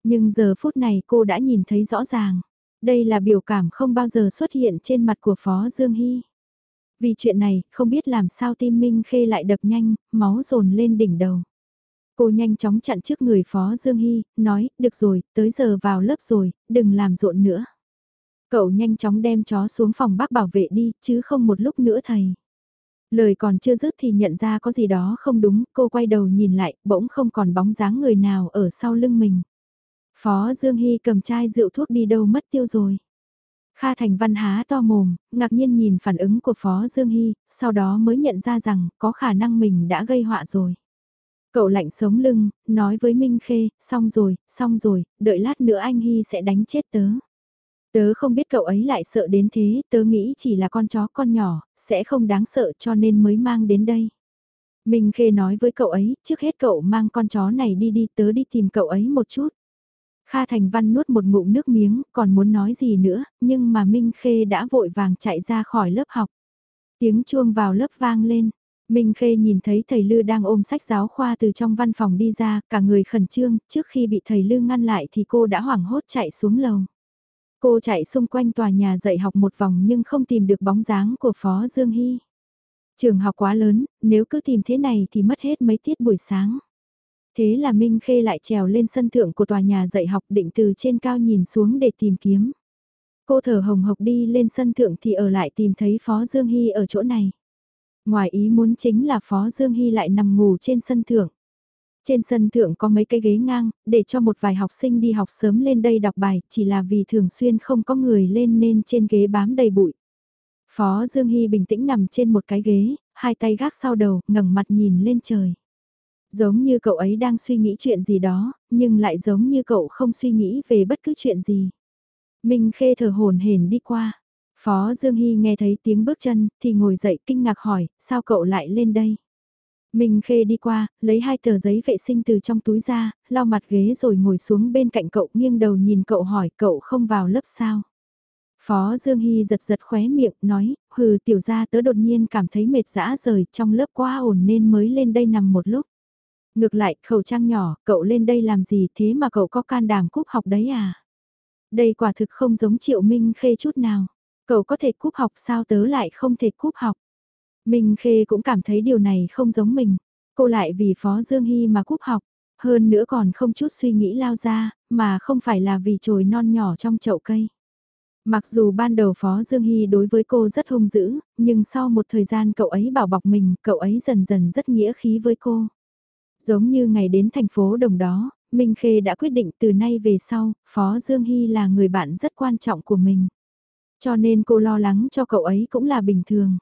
Nhưng giờ phút này cô đã nhìn thấy rõ ràng, đây là biểu cảm không bao giờ xuất hiện trên mặt của Phó Dương Hy. Vì chuyện này, không biết làm sao tim Minh Khê lại đập nhanh, máu dồn lên đỉnh đầu. Cô nhanh chóng chặn trước người Phó Dương Hy, nói, được rồi, tới giờ vào lớp rồi, đừng làm rộn nữa. Cậu nhanh chóng đem chó xuống phòng bác bảo vệ đi, chứ không một lúc nữa thầy. Lời còn chưa dứt thì nhận ra có gì đó không đúng, cô quay đầu nhìn lại, bỗng không còn bóng dáng người nào ở sau lưng mình. Phó Dương Hy cầm chai rượu thuốc đi đâu mất tiêu rồi. Kha Thành Văn há to mồm, ngạc nhiên nhìn phản ứng của Phó Dương Hy, sau đó mới nhận ra rằng có khả năng mình đã gây họa rồi. Cậu lạnh sống lưng, nói với Minh Khê, xong rồi, xong rồi, đợi lát nữa anh Hy sẽ đánh chết tớ. Tớ không biết cậu ấy lại sợ đến thế, tớ nghĩ chỉ là con chó con nhỏ, sẽ không đáng sợ cho nên mới mang đến đây. Minh Khê nói với cậu ấy, trước hết cậu mang con chó này đi đi tớ đi tìm cậu ấy một chút. Kha Thành Văn nuốt một ngụm nước miếng, còn muốn nói gì nữa, nhưng mà Minh Khê đã vội vàng chạy ra khỏi lớp học. Tiếng chuông vào lớp vang lên, Minh Khê nhìn thấy thầy Lư đang ôm sách giáo khoa từ trong văn phòng đi ra, cả người khẩn trương, trước khi bị thầy Lư ngăn lại thì cô đã hoảng hốt chạy xuống lầu. Cô chạy xung quanh tòa nhà dạy học một vòng nhưng không tìm được bóng dáng của Phó Dương Hy. Trường học quá lớn, nếu cứ tìm thế này thì mất hết mấy tiết buổi sáng. Thế là Minh Khê lại trèo lên sân thượng của tòa nhà dạy học định từ trên cao nhìn xuống để tìm kiếm. Cô thở hồng hộc đi lên sân thượng thì ở lại tìm thấy Phó Dương Hy ở chỗ này. Ngoài ý muốn chính là Phó Dương Hy lại nằm ngủ trên sân thượng. Trên sân thượng có mấy cái ghế ngang, để cho một vài học sinh đi học sớm lên đây đọc bài, chỉ là vì thường xuyên không có người lên nên trên ghế bám đầy bụi. Phó Dương Hy bình tĩnh nằm trên một cái ghế, hai tay gác sau đầu, ngẩng mặt nhìn lên trời. Giống như cậu ấy đang suy nghĩ chuyện gì đó, nhưng lại giống như cậu không suy nghĩ về bất cứ chuyện gì. Minh Khê thở hồn hển đi qua. Phó Dương Hy nghe thấy tiếng bước chân, thì ngồi dậy kinh ngạc hỏi, sao cậu lại lên đây? Minh Khê đi qua, lấy hai tờ giấy vệ sinh từ trong túi ra, lau mặt ghế rồi ngồi xuống bên cạnh cậu nghiêng đầu nhìn cậu hỏi cậu không vào lớp sao? Phó Dương Hy giật giật khóe miệng, nói, hừ tiểu ra tớ đột nhiên cảm thấy mệt dã rời trong lớp quá ổn nên mới lên đây nằm một lúc. Ngược lại, khẩu trang nhỏ, cậu lên đây làm gì thế mà cậu có can đảm cúp học đấy à? Đây quả thực không giống Triệu Minh Khê chút nào. Cậu có thể cúp học sao tớ lại không thể cúp học? Minh Khê cũng cảm thấy điều này không giống mình. Cô lại vì Phó Dương Hy mà cúp học. Hơn nữa còn không chút suy nghĩ lao ra, mà không phải là vì chồi non nhỏ trong chậu cây. Mặc dù ban đầu Phó Dương Hy đối với cô rất hung dữ, nhưng sau một thời gian cậu ấy bảo bọc mình, cậu ấy dần dần rất nghĩa khí với cô. Giống như ngày đến thành phố đồng đó, Minh Khê đã quyết định từ nay về sau, Phó Dương Hy là người bạn rất quan trọng của mình. Cho nên cô lo lắng cho cậu ấy cũng là bình thường.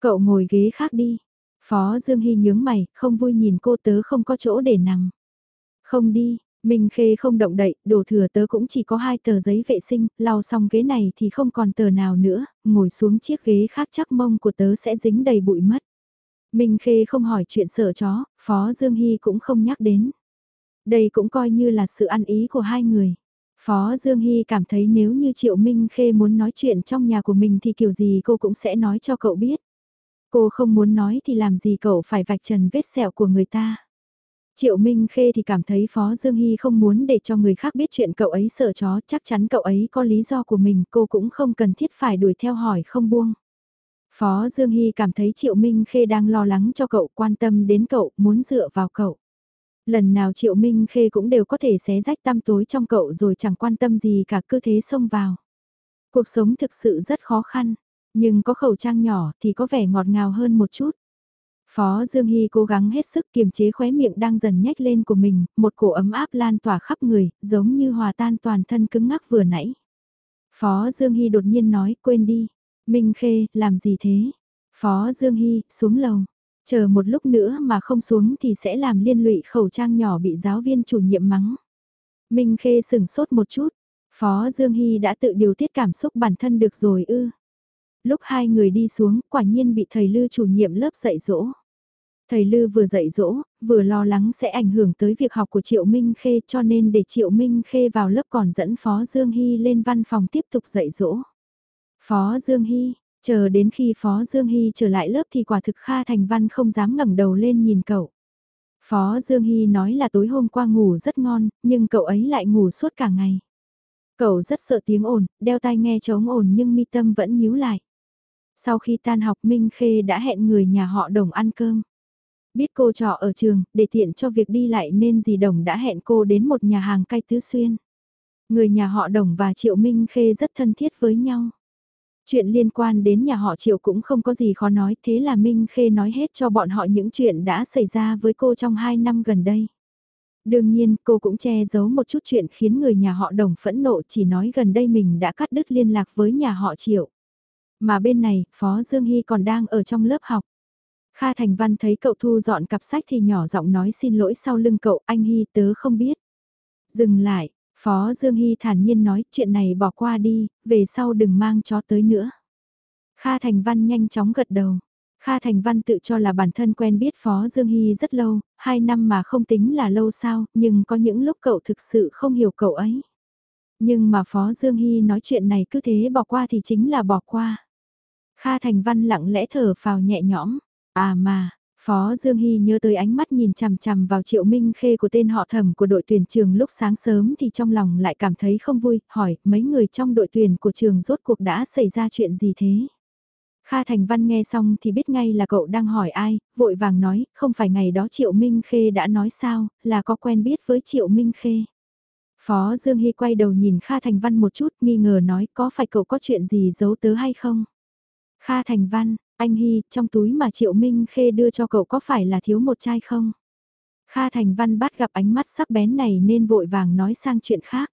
Cậu ngồi ghế khác đi. Phó Dương Hy nhướng mày, không vui nhìn cô tớ không có chỗ để nằm. Không đi, Minh Khê không động đậy, đồ thừa tớ cũng chỉ có hai tờ giấy vệ sinh, lau xong ghế này thì không còn tờ nào nữa, ngồi xuống chiếc ghế khác chắc mông của tớ sẽ dính đầy bụi mất. Minh Khê không hỏi chuyện sợ chó, Phó Dương Hy cũng không nhắc đến. Đây cũng coi như là sự ăn ý của hai người. Phó Dương Hy cảm thấy nếu như Triệu Minh Khê muốn nói chuyện trong nhà của mình thì kiểu gì cô cũng sẽ nói cho cậu biết. Cô không muốn nói thì làm gì cậu phải vạch trần vết sẹo của người ta. Triệu Minh Khê thì cảm thấy Phó Dương Hy không muốn để cho người khác biết chuyện cậu ấy sợ chó, chắc chắn cậu ấy có lý do của mình, cô cũng không cần thiết phải đuổi theo hỏi không buông. Phó Dương Hy cảm thấy Triệu Minh Khê đang lo lắng cho cậu, quan tâm đến cậu, muốn dựa vào cậu. Lần nào Triệu Minh Khê cũng đều có thể xé rách tăm tối trong cậu rồi chẳng quan tâm gì cả cứ thế xông vào. Cuộc sống thực sự rất khó khăn, nhưng có khẩu trang nhỏ thì có vẻ ngọt ngào hơn một chút. Phó Dương Hy cố gắng hết sức kiềm chế khóe miệng đang dần nhếch lên của mình, một cổ ấm áp lan tỏa khắp người, giống như hòa tan toàn thân cứng ngắc vừa nãy. Phó Dương Hy đột nhiên nói, quên đi. Minh Khê, làm gì thế? Phó Dương Hy, xuống lầu. Chờ một lúc nữa mà không xuống thì sẽ làm liên lụy khẩu trang nhỏ bị giáo viên chủ nhiệm mắng. Minh Khê sừng sốt một chút, Phó Dương Hy đã tự điều tiết cảm xúc bản thân được rồi ư. Lúc hai người đi xuống, quả nhiên bị thầy Lư chủ nhiệm lớp dạy dỗ. Thầy Lư vừa dạy dỗ, vừa lo lắng sẽ ảnh hưởng tới việc học của Triệu Minh Khê cho nên để Triệu Minh Khê vào lớp còn dẫn Phó Dương Hy lên văn phòng tiếp tục dạy dỗ. Phó Dương Hy, chờ đến khi Phó Dương Hy trở lại lớp thì quả thực Kha Thành Văn không dám ngẩng đầu lên nhìn cậu. Phó Dương Hy nói là tối hôm qua ngủ rất ngon, nhưng cậu ấy lại ngủ suốt cả ngày. Cậu rất sợ tiếng ồn, đeo tai nghe chống ồn nhưng mi tâm vẫn nhíu lại. Sau khi tan học Minh Khê đã hẹn người nhà họ đồng ăn cơm. Biết cô trò ở trường, để tiện cho việc đi lại nên dì đồng đã hẹn cô đến một nhà hàng cay tứ xuyên. Người nhà họ đồng và Triệu Minh Khê rất thân thiết với nhau. Chuyện liên quan đến nhà họ Triệu cũng không có gì khó nói, thế là Minh Khê nói hết cho bọn họ những chuyện đã xảy ra với cô trong 2 năm gần đây. Đương nhiên, cô cũng che giấu một chút chuyện khiến người nhà họ đồng phẫn nộ chỉ nói gần đây mình đã cắt đứt liên lạc với nhà họ Triệu. Mà bên này, Phó Dương Hy còn đang ở trong lớp học. Kha Thành Văn thấy cậu thu dọn cặp sách thì nhỏ giọng nói xin lỗi sau lưng cậu, anh Hy tớ không biết. Dừng lại, Phó Dương Hy thản nhiên nói chuyện này bỏ qua đi, về sau đừng mang chó tới nữa. Kha Thành Văn nhanh chóng gật đầu. Kha Thành Văn tự cho là bản thân quen biết Phó Dương Hy rất lâu, hai năm mà không tính là lâu sao, nhưng có những lúc cậu thực sự không hiểu cậu ấy. Nhưng mà Phó Dương Hy nói chuyện này cứ thế bỏ qua thì chính là bỏ qua. Kha Thành Văn lặng lẽ thở phào nhẹ nhõm, à mà, Phó Dương Hy nhớ tới ánh mắt nhìn chằm chằm vào Triệu Minh Khê của tên họ thẩm của đội tuyển trường lúc sáng sớm thì trong lòng lại cảm thấy không vui, hỏi mấy người trong đội tuyển của trường rốt cuộc đã xảy ra chuyện gì thế? Kha Thành Văn nghe xong thì biết ngay là cậu đang hỏi ai, vội vàng nói, không phải ngày đó Triệu Minh Khê đã nói sao, là có quen biết với Triệu Minh Khê. Phó Dương Hy quay đầu nhìn Kha Thành Văn một chút nghi ngờ nói có phải cậu có chuyện gì giấu tớ hay không? Kha Thành Văn, anh Hy, trong túi mà Triệu Minh Khê đưa cho cậu có phải là thiếu một chai không? Kha Thành Văn bắt gặp ánh mắt sắc bén này nên vội vàng nói sang chuyện khác.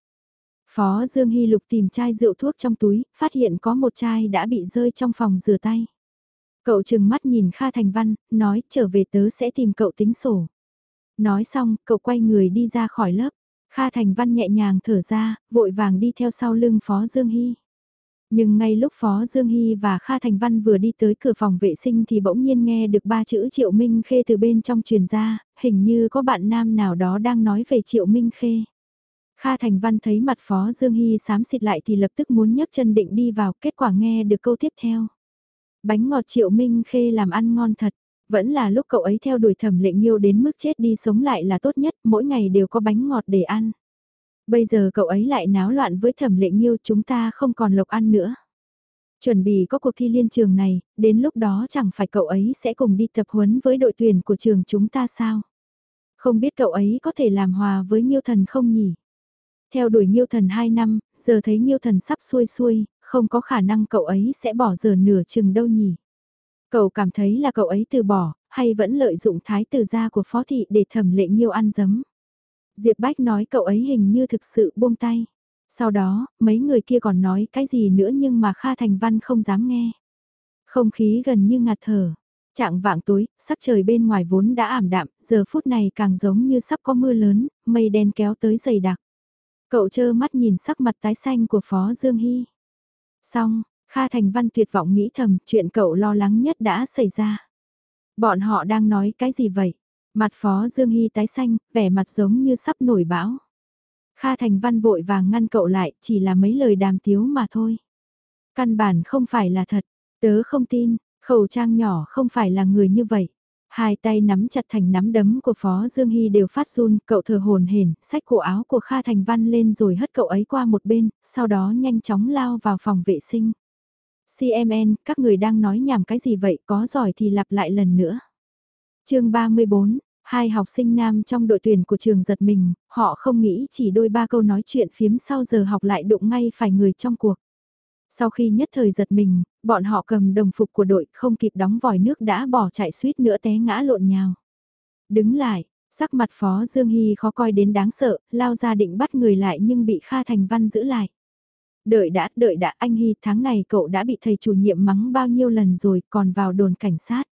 Phó Dương Hy lục tìm chai rượu thuốc trong túi, phát hiện có một chai đã bị rơi trong phòng rửa tay. Cậu chừng mắt nhìn Kha Thành Văn, nói trở về tớ sẽ tìm cậu tính sổ. Nói xong, cậu quay người đi ra khỏi lớp. Kha Thành Văn nhẹ nhàng thở ra, vội vàng đi theo sau lưng Phó Dương Hy. Nhưng ngay lúc Phó Dương Hy và Kha Thành Văn vừa đi tới cửa phòng vệ sinh thì bỗng nhiên nghe được ba chữ Triệu Minh Khê từ bên trong truyền ra, hình như có bạn nam nào đó đang nói về Triệu Minh Khê. Kha Thành Văn thấy mặt Phó Dương Hy xám xịt lại thì lập tức muốn nhấc chân định đi vào, kết quả nghe được câu tiếp theo. Bánh ngọt Triệu Minh Khê làm ăn ngon thật, vẫn là lúc cậu ấy theo đuổi thẩm lệnh yêu đến mức chết đi sống lại là tốt nhất, mỗi ngày đều có bánh ngọt để ăn. Bây giờ cậu ấy lại náo loạn với thẩm lệ nghiêu chúng ta không còn lộc ăn nữa. Chuẩn bị có cuộc thi liên trường này, đến lúc đó chẳng phải cậu ấy sẽ cùng đi tập huấn với đội tuyển của trường chúng ta sao? Không biết cậu ấy có thể làm hòa với Nhiêu Thần không nhỉ? Theo đuổi Nhiêu Thần 2 năm, giờ thấy Nhiêu Thần sắp xuôi xuôi, không có khả năng cậu ấy sẽ bỏ giờ nửa chừng đâu nhỉ? Cậu cảm thấy là cậu ấy từ bỏ, hay vẫn lợi dụng thái tử gia của phó thị để thẩm lệ Nhiêu ăn dấm? Diệp Bách nói cậu ấy hình như thực sự buông tay. Sau đó, mấy người kia còn nói cái gì nữa nhưng mà Kha Thành Văn không dám nghe. Không khí gần như ngạt thở. Trạng vạng tối, sắc trời bên ngoài vốn đã ảm đạm, giờ phút này càng giống như sắp có mưa lớn, mây đen kéo tới dày đặc. Cậu chơ mắt nhìn sắc mặt tái xanh của Phó Dương Hy. Xong, Kha Thành Văn tuyệt vọng nghĩ thầm chuyện cậu lo lắng nhất đã xảy ra. Bọn họ đang nói cái gì vậy? Mặt Phó Dương Hy tái xanh, vẻ mặt giống như sắp nổi bão. Kha Thành Văn vội vàng ngăn cậu lại, chỉ là mấy lời đàm tiếu mà thôi. Căn bản không phải là thật, tớ không tin, khẩu trang nhỏ không phải là người như vậy. Hai tay nắm chặt thành nắm đấm của Phó Dương Hy đều phát run, cậu thở hồn hển, xách cổ áo của Kha Thành Văn lên rồi hất cậu ấy qua một bên, sau đó nhanh chóng lao vào phòng vệ sinh. CMN, các người đang nói nhảm cái gì vậy, có giỏi thì lặp lại lần nữa chương 34, hai học sinh nam trong đội tuyển của trường giật mình, họ không nghĩ chỉ đôi ba câu nói chuyện phiếm sau giờ học lại đụng ngay phải người trong cuộc. Sau khi nhất thời giật mình, bọn họ cầm đồng phục của đội không kịp đóng vòi nước đã bỏ chạy suýt nữa té ngã lộn nhào. Đứng lại, sắc mặt Phó Dương Hy khó coi đến đáng sợ, lao ra định bắt người lại nhưng bị Kha Thành Văn giữ lại. Đợi đã, đợi đã, anh Hy tháng này cậu đã bị thầy chủ nhiệm mắng bao nhiêu lần rồi còn vào đồn cảnh sát.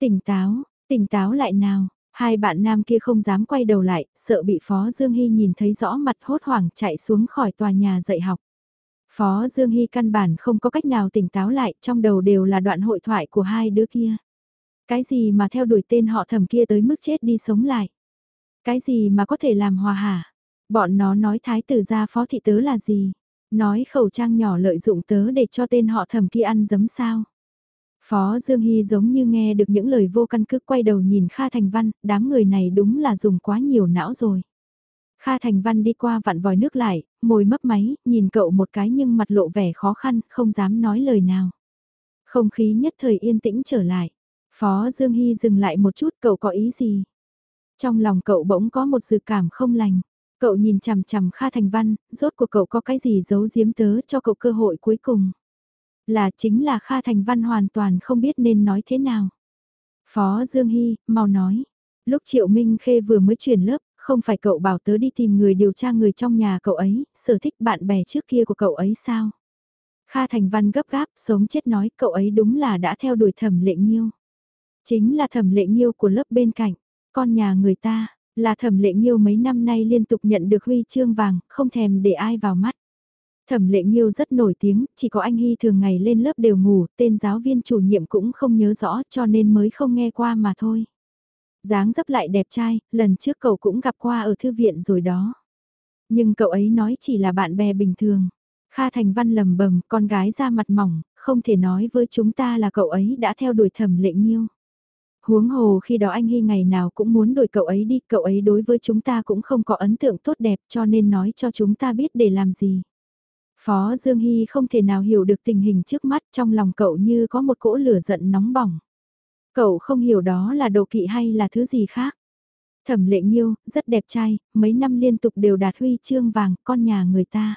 Tỉnh táo, tỉnh táo lại nào, hai bạn nam kia không dám quay đầu lại, sợ bị Phó Dương Hy nhìn thấy rõ mặt hốt hoảng chạy xuống khỏi tòa nhà dạy học. Phó Dương Hy căn bản không có cách nào tỉnh táo lại, trong đầu đều là đoạn hội thoại của hai đứa kia. Cái gì mà theo đuổi tên họ thầm kia tới mức chết đi sống lại? Cái gì mà có thể làm hòa hả? Bọn nó nói thái tử gia phó thị tớ là gì? Nói khẩu trang nhỏ lợi dụng tớ để cho tên họ thầm kia ăn giấm sao? Phó Dương Hy giống như nghe được những lời vô căn cứ quay đầu nhìn Kha Thành Văn, đám người này đúng là dùng quá nhiều não rồi. Kha Thành Văn đi qua vặn vòi nước lại, môi mấp máy, nhìn cậu một cái nhưng mặt lộ vẻ khó khăn, không dám nói lời nào. Không khí nhất thời yên tĩnh trở lại. Phó Dương Hy dừng lại một chút cậu có ý gì? Trong lòng cậu bỗng có một dự cảm không lành. Cậu nhìn chằm chằm Kha Thành Văn, rốt cuộc cậu có cái gì giấu giếm tớ cho cậu cơ hội cuối cùng. Là chính là Kha Thành Văn hoàn toàn không biết nên nói thế nào. Phó Dương Hy, mau nói. Lúc Triệu Minh Khê vừa mới chuyển lớp, không phải cậu bảo tớ đi tìm người điều tra người trong nhà cậu ấy, sở thích bạn bè trước kia của cậu ấy sao? Kha Thành Văn gấp gáp, sống chết nói cậu ấy đúng là đã theo đuổi thẩm lệ nghiêu. Chính là thẩm lệ nghiêu của lớp bên cạnh, con nhà người ta, là thẩm lệ nghiêu mấy năm nay liên tục nhận được huy chương vàng, không thèm để ai vào mắt. Thẩm lệ nghiêu rất nổi tiếng, chỉ có anh Hy thường ngày lên lớp đều ngủ, tên giáo viên chủ nhiệm cũng không nhớ rõ cho nên mới không nghe qua mà thôi. dáng dấp lại đẹp trai, lần trước cậu cũng gặp qua ở thư viện rồi đó. Nhưng cậu ấy nói chỉ là bạn bè bình thường. Kha Thành Văn lầm bầm, con gái ra mặt mỏng, không thể nói với chúng ta là cậu ấy đã theo đuổi thẩm lệ nghiêu. Huống hồ khi đó anh Hy ngày nào cũng muốn đuổi cậu ấy đi, cậu ấy đối với chúng ta cũng không có ấn tượng tốt đẹp cho nên nói cho chúng ta biết để làm gì. Phó Dương Hy không thể nào hiểu được tình hình trước mắt trong lòng cậu như có một cỗ lửa giận nóng bỏng. Cậu không hiểu đó là đồ kỵ hay là thứ gì khác. Thẩm lệ nghiêu, rất đẹp trai, mấy năm liên tục đều đạt huy chương vàng, con nhà người ta.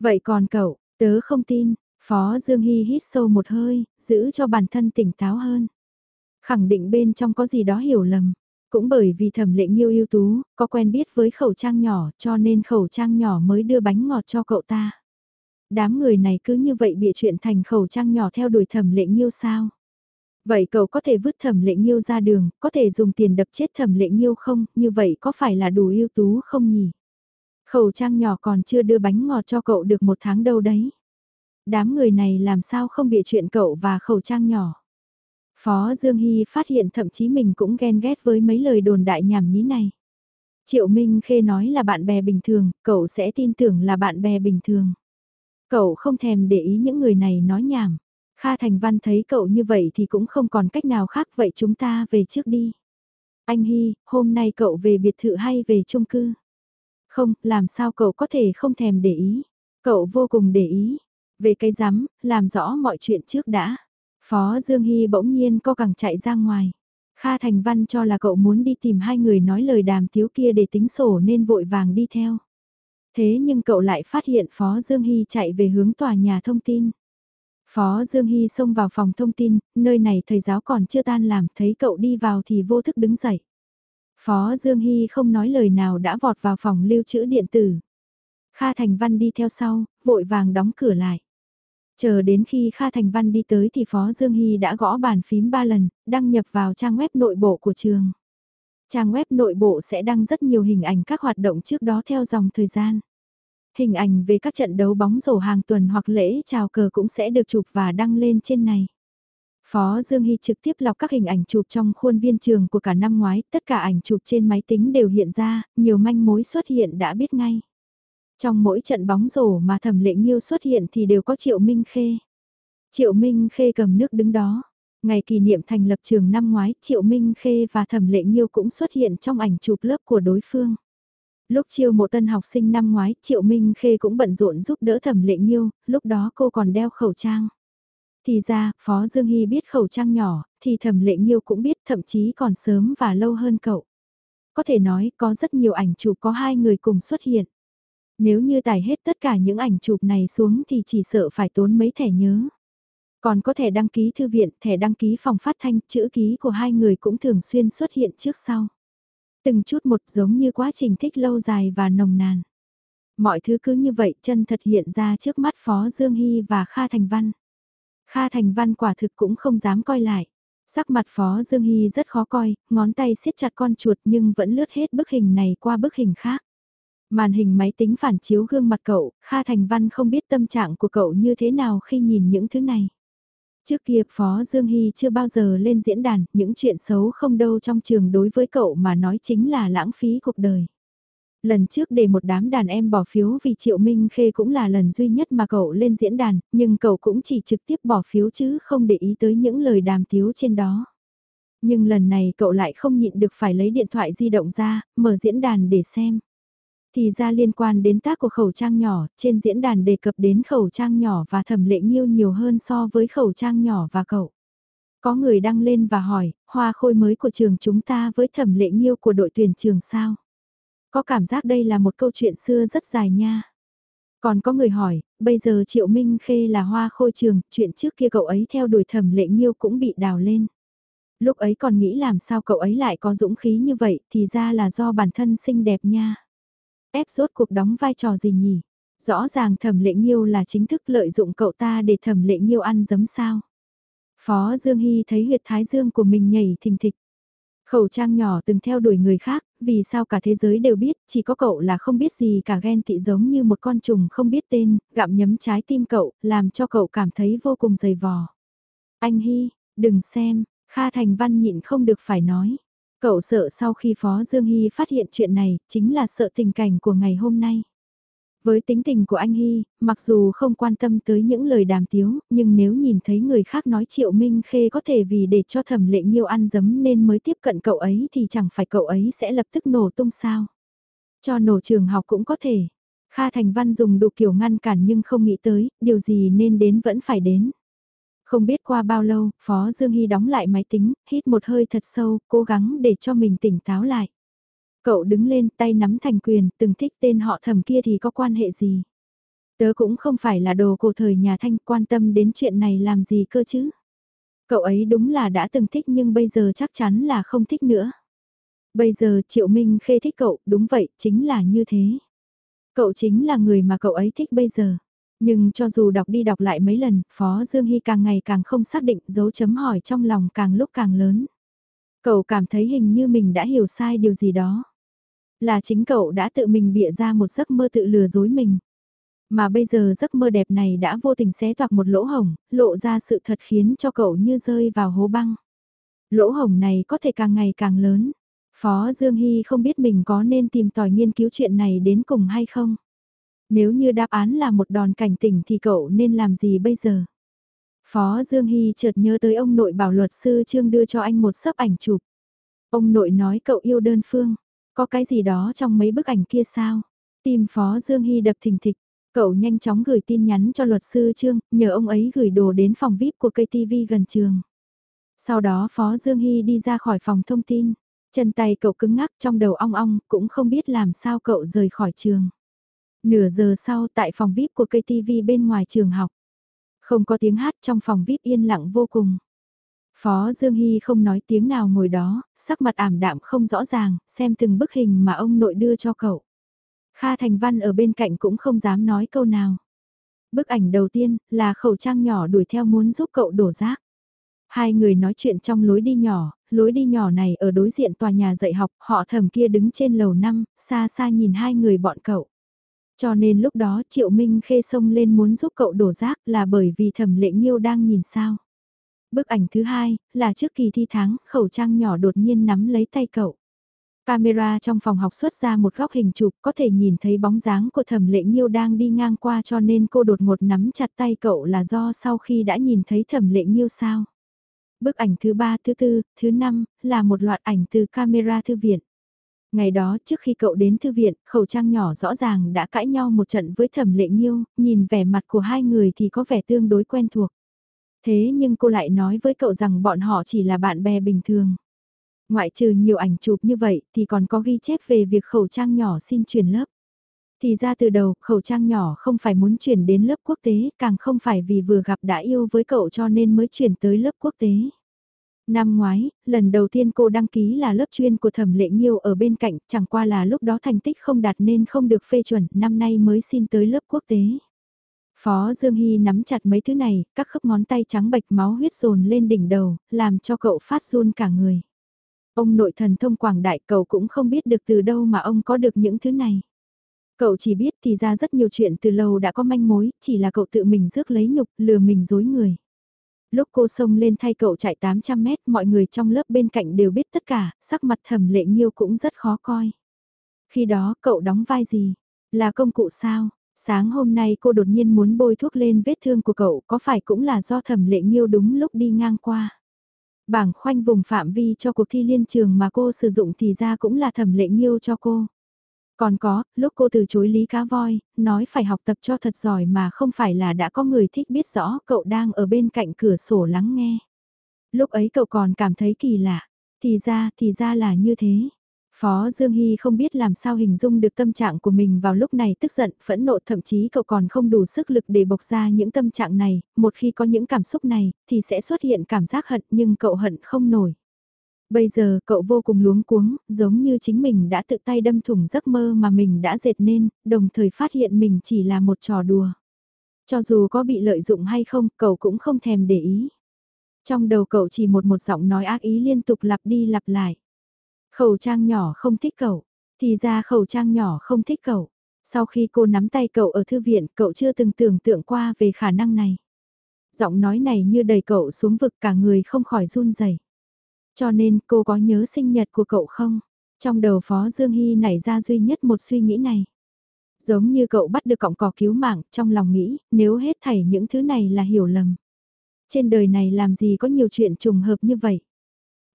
Vậy còn cậu, tớ không tin, Phó Dương Hy hít sâu một hơi, giữ cho bản thân tỉnh táo hơn. Khẳng định bên trong có gì đó hiểu lầm. Cũng bởi vì thẩm lệ nghiêu ưu tú, có quen biết với khẩu trang nhỏ cho nên khẩu trang nhỏ mới đưa bánh ngọt cho cậu ta. Đám người này cứ như vậy bị chuyện thành khẩu trang nhỏ theo đuổi thẩm lệ nghiêu sao? Vậy cậu có thể vứt thẩm lệ nghiêu ra đường, có thể dùng tiền đập chết thẩm lệ nghiêu không, như vậy có phải là đủ ưu tú không nhỉ? Khẩu trang nhỏ còn chưa đưa bánh ngọt cho cậu được một tháng đâu đấy. Đám người này làm sao không bị chuyện cậu và khẩu trang nhỏ? Phó Dương Hy phát hiện thậm chí mình cũng ghen ghét với mấy lời đồn đại nhảm nhí này. Triệu Minh Khê nói là bạn bè bình thường, cậu sẽ tin tưởng là bạn bè bình thường. Cậu không thèm để ý những người này nói nhảm. Kha Thành Văn thấy cậu như vậy thì cũng không còn cách nào khác vậy chúng ta về trước đi. Anh Hy, hôm nay cậu về biệt thự hay về chung cư? Không, làm sao cậu có thể không thèm để ý? Cậu vô cùng để ý. Về cái rắm, làm rõ mọi chuyện trước đã. Phó Dương Hy bỗng nhiên co cẳng chạy ra ngoài. Kha Thành Văn cho là cậu muốn đi tìm hai người nói lời đàm tiếu kia để tính sổ nên vội vàng đi theo. Thế nhưng cậu lại phát hiện Phó Dương Hy chạy về hướng tòa nhà thông tin. Phó Dương Hy xông vào phòng thông tin, nơi này thầy giáo còn chưa tan làm, thấy cậu đi vào thì vô thức đứng dậy. Phó Dương Hy không nói lời nào đã vọt vào phòng lưu trữ điện tử. Kha Thành Văn đi theo sau, vội vàng đóng cửa lại. Chờ đến khi Kha Thành Văn đi tới thì Phó Dương Hy đã gõ bàn phím 3 lần, đăng nhập vào trang web nội bộ của trường. Trang web nội bộ sẽ đăng rất nhiều hình ảnh các hoạt động trước đó theo dòng thời gian. Hình ảnh về các trận đấu bóng rổ hàng tuần hoặc lễ chào cờ cũng sẽ được chụp và đăng lên trên này. Phó Dương Hy trực tiếp lọc các hình ảnh chụp trong khuôn viên trường của cả năm ngoái, tất cả ảnh chụp trên máy tính đều hiện ra, nhiều manh mối xuất hiện đã biết ngay. Trong mỗi trận bóng rổ mà thẩm lệ nghiêu xuất hiện thì đều có Triệu Minh Khê. Triệu Minh Khê cầm nước đứng đó. Ngày kỷ niệm thành lập trường năm ngoái, Triệu Minh Khê và Thẩm Lệ Nghiêu cũng xuất hiện trong ảnh chụp lớp của đối phương. Lúc chiêu một tân học sinh năm ngoái, Triệu Minh Khê cũng bận rộn giúp đỡ Thẩm Lệ Nghiêu, lúc đó cô còn đeo khẩu trang. Thì ra, Phó Dương Hy biết khẩu trang nhỏ, thì Thẩm Lệ Nghiêu cũng biết thậm chí còn sớm và lâu hơn cậu. Có thể nói, có rất nhiều ảnh chụp có hai người cùng xuất hiện. Nếu như tải hết tất cả những ảnh chụp này xuống thì chỉ sợ phải tốn mấy thẻ nhớ. Còn có thẻ đăng ký thư viện, thẻ đăng ký phòng phát thanh, chữ ký của hai người cũng thường xuyên xuất hiện trước sau. Từng chút một giống như quá trình thích lâu dài và nồng nàn. Mọi thứ cứ như vậy chân thật hiện ra trước mắt Phó Dương Hy và Kha Thành Văn. Kha Thành Văn quả thực cũng không dám coi lại. Sắc mặt Phó Dương Hy rất khó coi, ngón tay siết chặt con chuột nhưng vẫn lướt hết bức hình này qua bức hình khác. Màn hình máy tính phản chiếu gương mặt cậu, Kha Thành Văn không biết tâm trạng của cậu như thế nào khi nhìn những thứ này. Trước kia Phó Dương Hy chưa bao giờ lên diễn đàn, những chuyện xấu không đâu trong trường đối với cậu mà nói chính là lãng phí cuộc đời. Lần trước để một đám đàn em bỏ phiếu vì Triệu Minh Khê cũng là lần duy nhất mà cậu lên diễn đàn, nhưng cậu cũng chỉ trực tiếp bỏ phiếu chứ không để ý tới những lời đàm tiếu trên đó. Nhưng lần này cậu lại không nhịn được phải lấy điện thoại di động ra, mở diễn đàn để xem. Thì ra liên quan đến tác của khẩu trang nhỏ, trên diễn đàn đề cập đến khẩu trang nhỏ và thẩm lệ nghiêu nhiều hơn so với khẩu trang nhỏ và cậu. Có người đăng lên và hỏi, hoa khôi mới của trường chúng ta với thẩm lệ nghiêu của đội tuyển trường sao? Có cảm giác đây là một câu chuyện xưa rất dài nha. Còn có người hỏi, bây giờ Triệu Minh Khê là hoa khôi trường, chuyện trước kia cậu ấy theo đuổi thẩm lệ nghiêu cũng bị đào lên. Lúc ấy còn nghĩ làm sao cậu ấy lại có dũng khí như vậy thì ra là do bản thân xinh đẹp nha. Ép rốt cuộc đóng vai trò gì nhỉ? Rõ ràng thẩm lệ nghiêu là chính thức lợi dụng cậu ta để thẩm lệ nghiêu ăn giấm sao. Phó Dương Hy thấy huyệt thái dương của mình nhảy thình thịch. Khẩu trang nhỏ từng theo đuổi người khác, vì sao cả thế giới đều biết, chỉ có cậu là không biết gì cả ghen tị giống như một con trùng không biết tên, gặm nhấm trái tim cậu, làm cho cậu cảm thấy vô cùng dày vò. Anh Hy, đừng xem, Kha Thành Văn nhịn không được phải nói. Cậu sợ sau khi Phó Dương Hy phát hiện chuyện này, chính là sợ tình cảnh của ngày hôm nay. Với tính tình của anh Hy, mặc dù không quan tâm tới những lời đàm tiếu, nhưng nếu nhìn thấy người khác nói Triệu Minh Khê có thể vì để cho thẩm lệ nghiêu ăn dấm nên mới tiếp cận cậu ấy thì chẳng phải cậu ấy sẽ lập tức nổ tung sao. Cho nổ trường học cũng có thể. Kha Thành Văn dùng đủ kiểu ngăn cản nhưng không nghĩ tới, điều gì nên đến vẫn phải đến. Không biết qua bao lâu, Phó Dương Hy đóng lại máy tính, hít một hơi thật sâu, cố gắng để cho mình tỉnh táo lại. Cậu đứng lên tay nắm thành quyền, từng thích tên họ thầm kia thì có quan hệ gì. Tớ cũng không phải là đồ cổ thời nhà thanh quan tâm đến chuyện này làm gì cơ chứ. Cậu ấy đúng là đã từng thích nhưng bây giờ chắc chắn là không thích nữa. Bây giờ Triệu Minh khê thích cậu, đúng vậy, chính là như thế. Cậu chính là người mà cậu ấy thích bây giờ. Nhưng cho dù đọc đi đọc lại mấy lần, Phó Dương Hy càng ngày càng không xác định dấu chấm hỏi trong lòng càng lúc càng lớn. Cậu cảm thấy hình như mình đã hiểu sai điều gì đó. Là chính cậu đã tự mình bịa ra một giấc mơ tự lừa dối mình. Mà bây giờ giấc mơ đẹp này đã vô tình xé toạc một lỗ hồng, lộ ra sự thật khiến cho cậu như rơi vào hố băng. Lỗ hồng này có thể càng ngày càng lớn. Phó Dương Hy không biết mình có nên tìm tòi nghiên cứu chuyện này đến cùng hay không. Nếu như đáp án là một đòn cảnh tỉnh thì cậu nên làm gì bây giờ? Phó Dương Hy chợt nhớ tới ông nội bảo luật sư Trương đưa cho anh một sấp ảnh chụp. Ông nội nói cậu yêu đơn phương. Có cái gì đó trong mấy bức ảnh kia sao? Tim Phó Dương Hy đập thình thịch. Cậu nhanh chóng gửi tin nhắn cho luật sư Trương, nhờ ông ấy gửi đồ đến phòng VIP của cây TV gần trường. Sau đó Phó Dương Hy đi ra khỏi phòng thông tin. Chân tay cậu cứng ngắc trong đầu ong ong, cũng không biết làm sao cậu rời khỏi trường. Nửa giờ sau tại phòng VIP của cây TV bên ngoài trường học. Không có tiếng hát trong phòng VIP yên lặng vô cùng. Phó Dương Hy không nói tiếng nào ngồi đó, sắc mặt ảm đạm không rõ ràng, xem từng bức hình mà ông nội đưa cho cậu. Kha Thành Văn ở bên cạnh cũng không dám nói câu nào. Bức ảnh đầu tiên là khẩu trang nhỏ đuổi theo muốn giúp cậu đổ rác. Hai người nói chuyện trong lối đi nhỏ, lối đi nhỏ này ở đối diện tòa nhà dạy học, họ thầm kia đứng trên lầu 5, xa xa nhìn hai người bọn cậu. Cho nên lúc đó Triệu Minh khê sông lên muốn giúp cậu đổ rác là bởi vì thẩm lệ nghiêu đang nhìn sao. Bức ảnh thứ hai, là trước kỳ thi tháng, khẩu trang nhỏ đột nhiên nắm lấy tay cậu. Camera trong phòng học xuất ra một góc hình chụp có thể nhìn thấy bóng dáng của thẩm lệ nghiêu đang đi ngang qua cho nên cô đột ngột nắm chặt tay cậu là do sau khi đã nhìn thấy thẩm lệ nghiêu sao. Bức ảnh thứ ba, thứ tư, thứ năm là một loạt ảnh từ camera thư viện. Ngày đó trước khi cậu đến thư viện, khẩu trang nhỏ rõ ràng đã cãi nhau một trận với thẩm lệ nghiêu, nhìn vẻ mặt của hai người thì có vẻ tương đối quen thuộc. Thế nhưng cô lại nói với cậu rằng bọn họ chỉ là bạn bè bình thường. Ngoại trừ nhiều ảnh chụp như vậy thì còn có ghi chép về việc khẩu trang nhỏ xin chuyển lớp. Thì ra từ đầu, khẩu trang nhỏ không phải muốn chuyển đến lớp quốc tế, càng không phải vì vừa gặp đã yêu với cậu cho nên mới chuyển tới lớp quốc tế. Năm ngoái, lần đầu tiên cô đăng ký là lớp chuyên của thẩm lệ nghiêu ở bên cạnh, chẳng qua là lúc đó thành tích không đạt nên không được phê chuẩn, năm nay mới xin tới lớp quốc tế. Phó Dương Hy nắm chặt mấy thứ này, các khớp ngón tay trắng bệch máu huyết dồn lên đỉnh đầu, làm cho cậu phát run cả người. Ông nội thần thông quảng đại cậu cũng không biết được từ đâu mà ông có được những thứ này. Cậu chỉ biết thì ra rất nhiều chuyện từ lâu đã có manh mối, chỉ là cậu tự mình rước lấy nhục, lừa mình dối người. Lúc cô xông lên thay cậu chạy 800 mét, mọi người trong lớp bên cạnh đều biết tất cả, sắc mặt thẩm lệ nghiêu cũng rất khó coi. Khi đó cậu đóng vai gì? Là công cụ sao? Sáng hôm nay cô đột nhiên muốn bôi thuốc lên vết thương của cậu có phải cũng là do thẩm lệ nghiêu đúng lúc đi ngang qua. Bảng khoanh vùng phạm vi cho cuộc thi liên trường mà cô sử dụng thì ra cũng là thẩm lệ nghiêu cho cô. Còn có, lúc cô từ chối Lý Cá Voi, nói phải học tập cho thật giỏi mà không phải là đã có người thích biết rõ cậu đang ở bên cạnh cửa sổ lắng nghe. Lúc ấy cậu còn cảm thấy kỳ lạ, thì ra, thì ra là như thế. Phó Dương Hy không biết làm sao hình dung được tâm trạng của mình vào lúc này tức giận, phẫn nộ thậm chí cậu còn không đủ sức lực để bộc ra những tâm trạng này, một khi có những cảm xúc này, thì sẽ xuất hiện cảm giác hận nhưng cậu hận không nổi. Bây giờ cậu vô cùng luống cuống, giống như chính mình đã tự tay đâm thủng giấc mơ mà mình đã dệt nên, đồng thời phát hiện mình chỉ là một trò đùa. Cho dù có bị lợi dụng hay không, cậu cũng không thèm để ý. Trong đầu cậu chỉ một một giọng nói ác ý liên tục lặp đi lặp lại. Khẩu trang nhỏ không thích cậu, thì ra khẩu trang nhỏ không thích cậu. Sau khi cô nắm tay cậu ở thư viện, cậu chưa từng tưởng tượng qua về khả năng này. Giọng nói này như đẩy cậu xuống vực cả người không khỏi run rẩy. Cho nên cô có nhớ sinh nhật của cậu không? Trong đầu Phó Dương Hy nảy ra duy nhất một suy nghĩ này. Giống như cậu bắt được cọng cỏ cứu mạng, trong lòng nghĩ, nếu hết thảy những thứ này là hiểu lầm. Trên đời này làm gì có nhiều chuyện trùng hợp như vậy?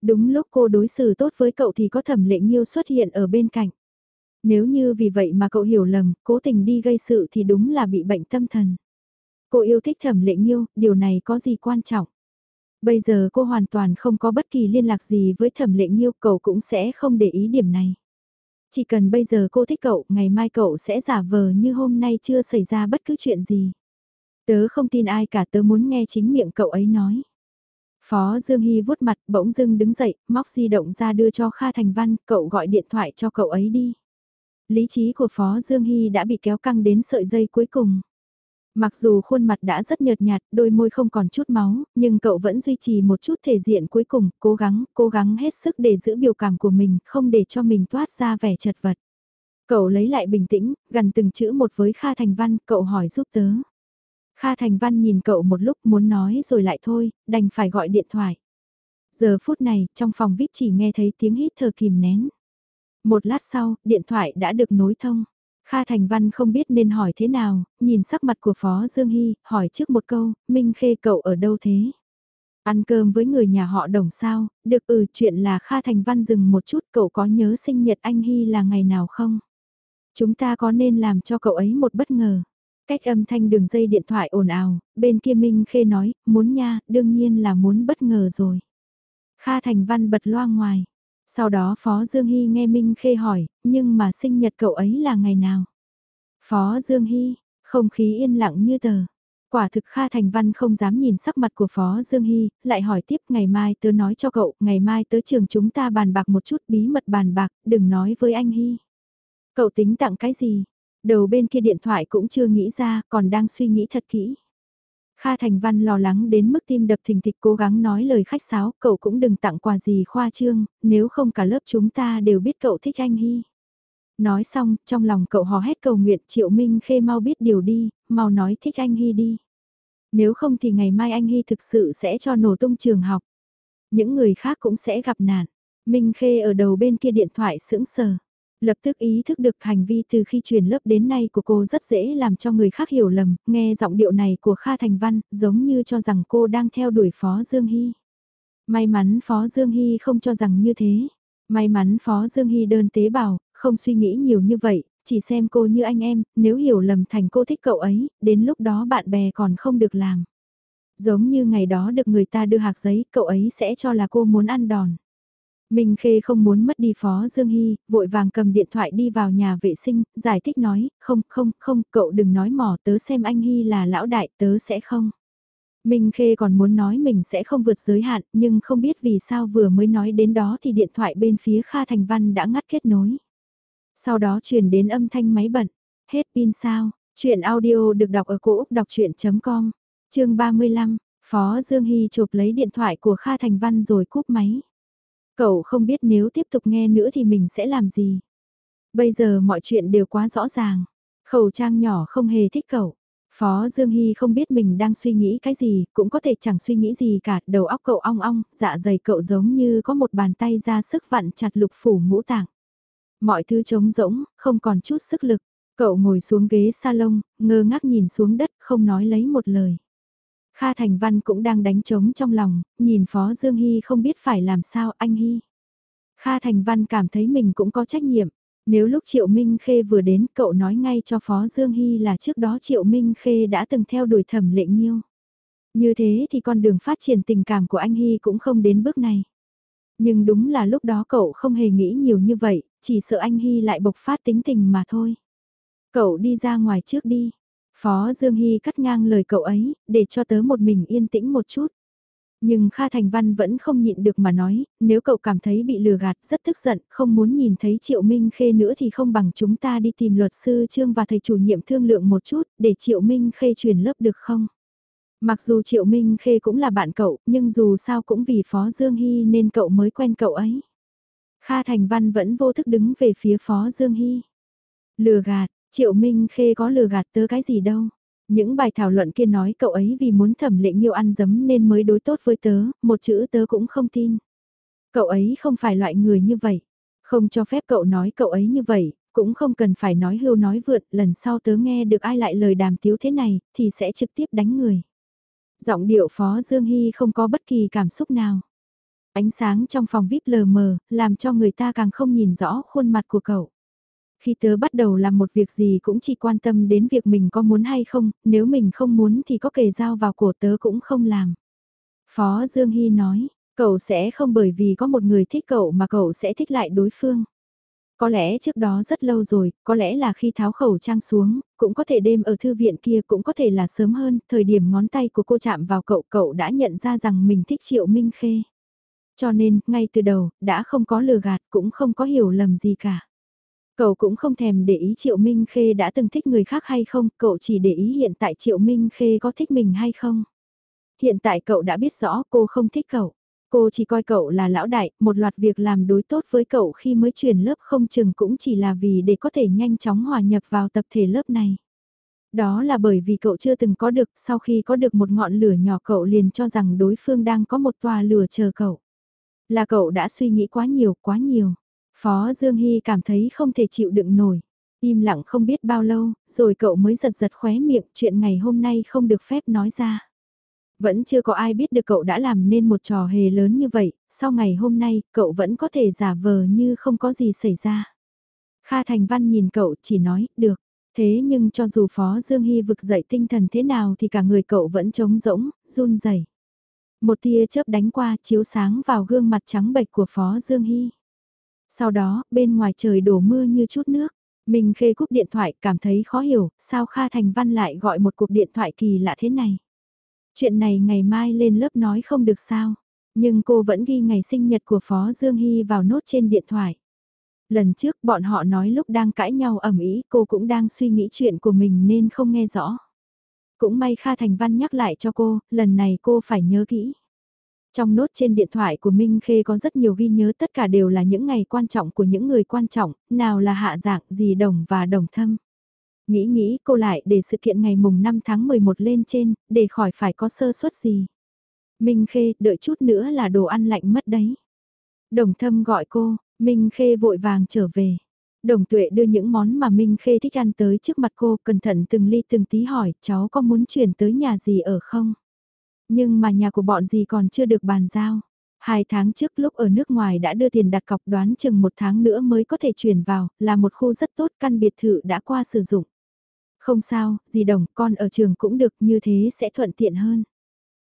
Đúng lúc cô đối xử tốt với cậu thì có thẩm lệ nghiêu xuất hiện ở bên cạnh. Nếu như vì vậy mà cậu hiểu lầm, cố tình đi gây sự thì đúng là bị bệnh tâm thần. Cô yêu thích thẩm lệ nghiêu, điều này có gì quan trọng? Bây giờ cô hoàn toàn không có bất kỳ liên lạc gì với thẩm lệnh nghiêu, cậu cũng sẽ không để ý điểm này. Chỉ cần bây giờ cô thích cậu, ngày mai cậu sẽ giả vờ như hôm nay chưa xảy ra bất cứ chuyện gì. Tớ không tin ai cả tớ muốn nghe chính miệng cậu ấy nói. Phó Dương Hy vuốt mặt bỗng dưng đứng dậy, móc di động ra đưa cho Kha Thành Văn, cậu gọi điện thoại cho cậu ấy đi. Lý trí của Phó Dương Hy đã bị kéo căng đến sợi dây cuối cùng. Mặc dù khuôn mặt đã rất nhợt nhạt, đôi môi không còn chút máu, nhưng cậu vẫn duy trì một chút thể diện cuối cùng, cố gắng, cố gắng hết sức để giữ biểu cảm của mình, không để cho mình toát ra vẻ chật vật. Cậu lấy lại bình tĩnh, gần từng chữ một với Kha Thành Văn, cậu hỏi giúp tớ. Kha Thành Văn nhìn cậu một lúc muốn nói rồi lại thôi, đành phải gọi điện thoại. Giờ phút này, trong phòng VIP chỉ nghe thấy tiếng hít thở kìm nén. Một lát sau, điện thoại đã được nối thông. Kha Thành Văn không biết nên hỏi thế nào, nhìn sắc mặt của Phó Dương Hy, hỏi trước một câu, Minh Khê cậu ở đâu thế? Ăn cơm với người nhà họ đồng sao, được ừ chuyện là Kha Thành Văn dừng một chút cậu có nhớ sinh nhật anh Hy là ngày nào không? Chúng ta có nên làm cho cậu ấy một bất ngờ? Cách âm thanh đường dây điện thoại ồn ào, bên kia Minh Khê nói, muốn nha, đương nhiên là muốn bất ngờ rồi. Kha Thành Văn bật loa ngoài. Sau đó Phó Dương Hy nghe Minh Khê hỏi, nhưng mà sinh nhật cậu ấy là ngày nào? Phó Dương Hy, không khí yên lặng như tờ. Quả thực Kha Thành Văn không dám nhìn sắc mặt của Phó Dương Hy, lại hỏi tiếp ngày mai tớ nói cho cậu, ngày mai tớ trường chúng ta bàn bạc một chút bí mật bàn bạc, đừng nói với anh Hy. Cậu tính tặng cái gì? Đầu bên kia điện thoại cũng chưa nghĩ ra, còn đang suy nghĩ thật kỹ. Kha Thành Văn lo lắng đến mức tim đập thình thịch cố gắng nói lời khách sáo, cậu cũng đừng tặng quà gì khoa trương, nếu không cả lớp chúng ta đều biết cậu thích anh Hy. Nói xong, trong lòng cậu hò hét cầu nguyện Triệu Minh Khê mau biết điều đi, mau nói thích anh Hy đi. Nếu không thì ngày mai anh Hy thực sự sẽ cho nổ tung trường học. Những người khác cũng sẽ gặp nạn. Minh Khê ở đầu bên kia điện thoại sững sờ. Lập tức ý thức được hành vi từ khi truyền lớp đến nay của cô rất dễ làm cho người khác hiểu lầm, nghe giọng điệu này của Kha Thành Văn giống như cho rằng cô đang theo đuổi Phó Dương Hy. May mắn Phó Dương Hy không cho rằng như thế. May mắn Phó Dương Hy đơn tế bào, không suy nghĩ nhiều như vậy, chỉ xem cô như anh em, nếu hiểu lầm thành cô thích cậu ấy, đến lúc đó bạn bè còn không được làm. Giống như ngày đó được người ta đưa hạc giấy, cậu ấy sẽ cho là cô muốn ăn đòn. Minh Khê không muốn mất đi Phó Dương Hy, vội vàng cầm điện thoại đi vào nhà vệ sinh, giải thích nói, không, không, không, cậu đừng nói mỏ tớ xem anh Hy là lão đại, tớ sẽ không. Minh Khê còn muốn nói mình sẽ không vượt giới hạn, nhưng không biết vì sao vừa mới nói đến đó thì điện thoại bên phía Kha Thành Văn đã ngắt kết nối. Sau đó truyền đến âm thanh máy bận, hết pin sao, Chuyện audio được đọc ở cổ Úc đọc chuyện.com, chương 35, Phó Dương Hy chụp lấy điện thoại của Kha Thành Văn rồi cúp máy. Cậu không biết nếu tiếp tục nghe nữa thì mình sẽ làm gì. Bây giờ mọi chuyện đều quá rõ ràng. Khẩu trang nhỏ không hề thích cậu. Phó Dương Hy không biết mình đang suy nghĩ cái gì, cũng có thể chẳng suy nghĩ gì cả, đầu óc cậu ong ong, dạ dày cậu giống như có một bàn tay ra sức vặn chặt lục phủ ngũ tạng. Mọi thứ trống rỗng, không còn chút sức lực. Cậu ngồi xuống ghế salon, ngơ ngác nhìn xuống đất, không nói lấy một lời. Kha Thành Văn cũng đang đánh trống trong lòng, nhìn Phó Dương Hy không biết phải làm sao anh Hy. Kha Thành Văn cảm thấy mình cũng có trách nhiệm. Nếu lúc Triệu Minh Khê vừa đến cậu nói ngay cho Phó Dương Hy là trước đó Triệu Minh Khê đã từng theo đuổi thẩm lệ nhiêu. Như thế thì con đường phát triển tình cảm của anh Hy cũng không đến bước này. Nhưng đúng là lúc đó cậu không hề nghĩ nhiều như vậy, chỉ sợ anh Hy lại bộc phát tính tình mà thôi. Cậu đi ra ngoài trước đi. Phó Dương Hy cắt ngang lời cậu ấy, để cho tớ một mình yên tĩnh một chút. Nhưng Kha Thành Văn vẫn không nhịn được mà nói, nếu cậu cảm thấy bị lừa gạt rất tức giận, không muốn nhìn thấy Triệu Minh Khê nữa thì không bằng chúng ta đi tìm luật sư Trương và thầy chủ nhiệm thương lượng một chút để Triệu Minh Khê truyền lớp được không? Mặc dù Triệu Minh Khê cũng là bạn cậu, nhưng dù sao cũng vì Phó Dương Hy nên cậu mới quen cậu ấy. Kha Thành Văn vẫn vô thức đứng về phía Phó Dương Hy. Lừa gạt, Triệu Minh Khê có lừa gạt tớ cái gì đâu. Những bài thảo luận kia nói cậu ấy vì muốn thẩm lệ nhiêu ăn dấm nên mới đối tốt với tớ, một chữ tớ cũng không tin. Cậu ấy không phải loại người như vậy. Không cho phép cậu nói cậu ấy như vậy, cũng không cần phải nói hưu nói vượt, lần sau tớ nghe được ai lại lời đàm tiếu thế này, thì sẽ trực tiếp đánh người. Giọng điệu Phó Dương Hy không có bất kỳ cảm xúc nào. Ánh sáng trong phòng VIP lờ mờ, làm cho người ta càng không nhìn rõ khuôn mặt của cậu. Khi tớ bắt đầu làm một việc gì cũng chỉ quan tâm đến việc mình có muốn hay không, nếu mình không muốn thì có kề dao vào cổ tớ cũng không làm. Phó Dương Hy nói, cậu sẽ không bởi vì có một người thích cậu mà cậu sẽ thích lại đối phương. Có lẽ trước đó rất lâu rồi, có lẽ là khi tháo khẩu trang xuống, cũng có thể đêm ở thư viện kia cũng có thể là sớm hơn, thời điểm ngón tay của cô chạm vào cậu cậu đã nhận ra rằng mình thích Triệu Minh Khê. Cho nên, ngay từ đầu, đã không có lừa gạt cũng không có hiểu lầm gì cả. Cậu cũng không thèm để ý Triệu Minh Khê đã từng thích người khác hay không, cậu chỉ để ý hiện tại Triệu Minh Khê có thích mình hay không. Hiện tại cậu đã biết rõ cô không thích cậu. Cô chỉ coi cậu là lão đại, một loạt việc làm đối tốt với cậu khi mới chuyển lớp không chừng cũng chỉ là vì để có thể nhanh chóng hòa nhập vào tập thể lớp này. Đó là bởi vì cậu chưa từng có được, sau khi có được một ngọn lửa nhỏ cậu liền cho rằng đối phương đang có một tòa lửa chờ cậu. Là cậu đã suy nghĩ quá nhiều, quá nhiều. Phó Dương Hy cảm thấy không thể chịu đựng nổi. Im lặng không biết bao lâu, rồi cậu mới giật giật khóe miệng chuyện ngày hôm nay không được phép nói ra. Vẫn chưa có ai biết được cậu đã làm nên một trò hề lớn như vậy, sau ngày hôm nay, cậu vẫn có thể giả vờ như không có gì xảy ra. Kha Thành Văn nhìn cậu chỉ nói, được. Thế nhưng cho dù Phó Dương Hy vực dậy tinh thần thế nào thì cả người cậu vẫn trống rỗng, run rẩy. Một tia chớp đánh qua chiếu sáng vào gương mặt trắng bệch của Phó Dương Hy. Sau đó, bên ngoài trời đổ mưa như chút nước. Mình khê cúp điện thoại cảm thấy khó hiểu, sao Kha Thành Văn lại gọi một cuộc điện thoại kỳ lạ thế này. Chuyện này ngày mai lên lớp nói không được sao, nhưng cô vẫn ghi ngày sinh nhật của Phó Dương Hy vào nốt trên điện thoại. Lần trước bọn họ nói lúc đang cãi nhau ẩm ý cô cũng đang suy nghĩ chuyện của mình nên không nghe rõ. Cũng may Kha Thành Văn nhắc lại cho cô, lần này cô phải nhớ kỹ. Trong nốt trên điện thoại của Minh Khê có rất nhiều ghi nhớ tất cả đều là những ngày quan trọng của những người quan trọng, nào là hạ dạng, gì đồng và đồng thâm. Nghĩ nghĩ cô lại để sự kiện ngày mùng 5 tháng 11 lên trên, để khỏi phải có sơ suất gì. Minh Khê, đợi chút nữa là đồ ăn lạnh mất đấy. Đồng thâm gọi cô, Minh Khê vội vàng trở về. Đồng tuệ đưa những món mà Minh Khê thích ăn tới trước mặt cô, cẩn thận từng ly từng tí hỏi, cháu có muốn chuyển tới nhà gì ở không? Nhưng mà nhà của bọn gì còn chưa được bàn giao. Hai tháng trước lúc ở nước ngoài đã đưa tiền đặt cọc đoán chừng một tháng nữa mới có thể chuyển vào, là một khu rất tốt căn biệt thự đã qua sử dụng. Không sao, dì đồng, con ở trường cũng được như thế sẽ thuận tiện hơn.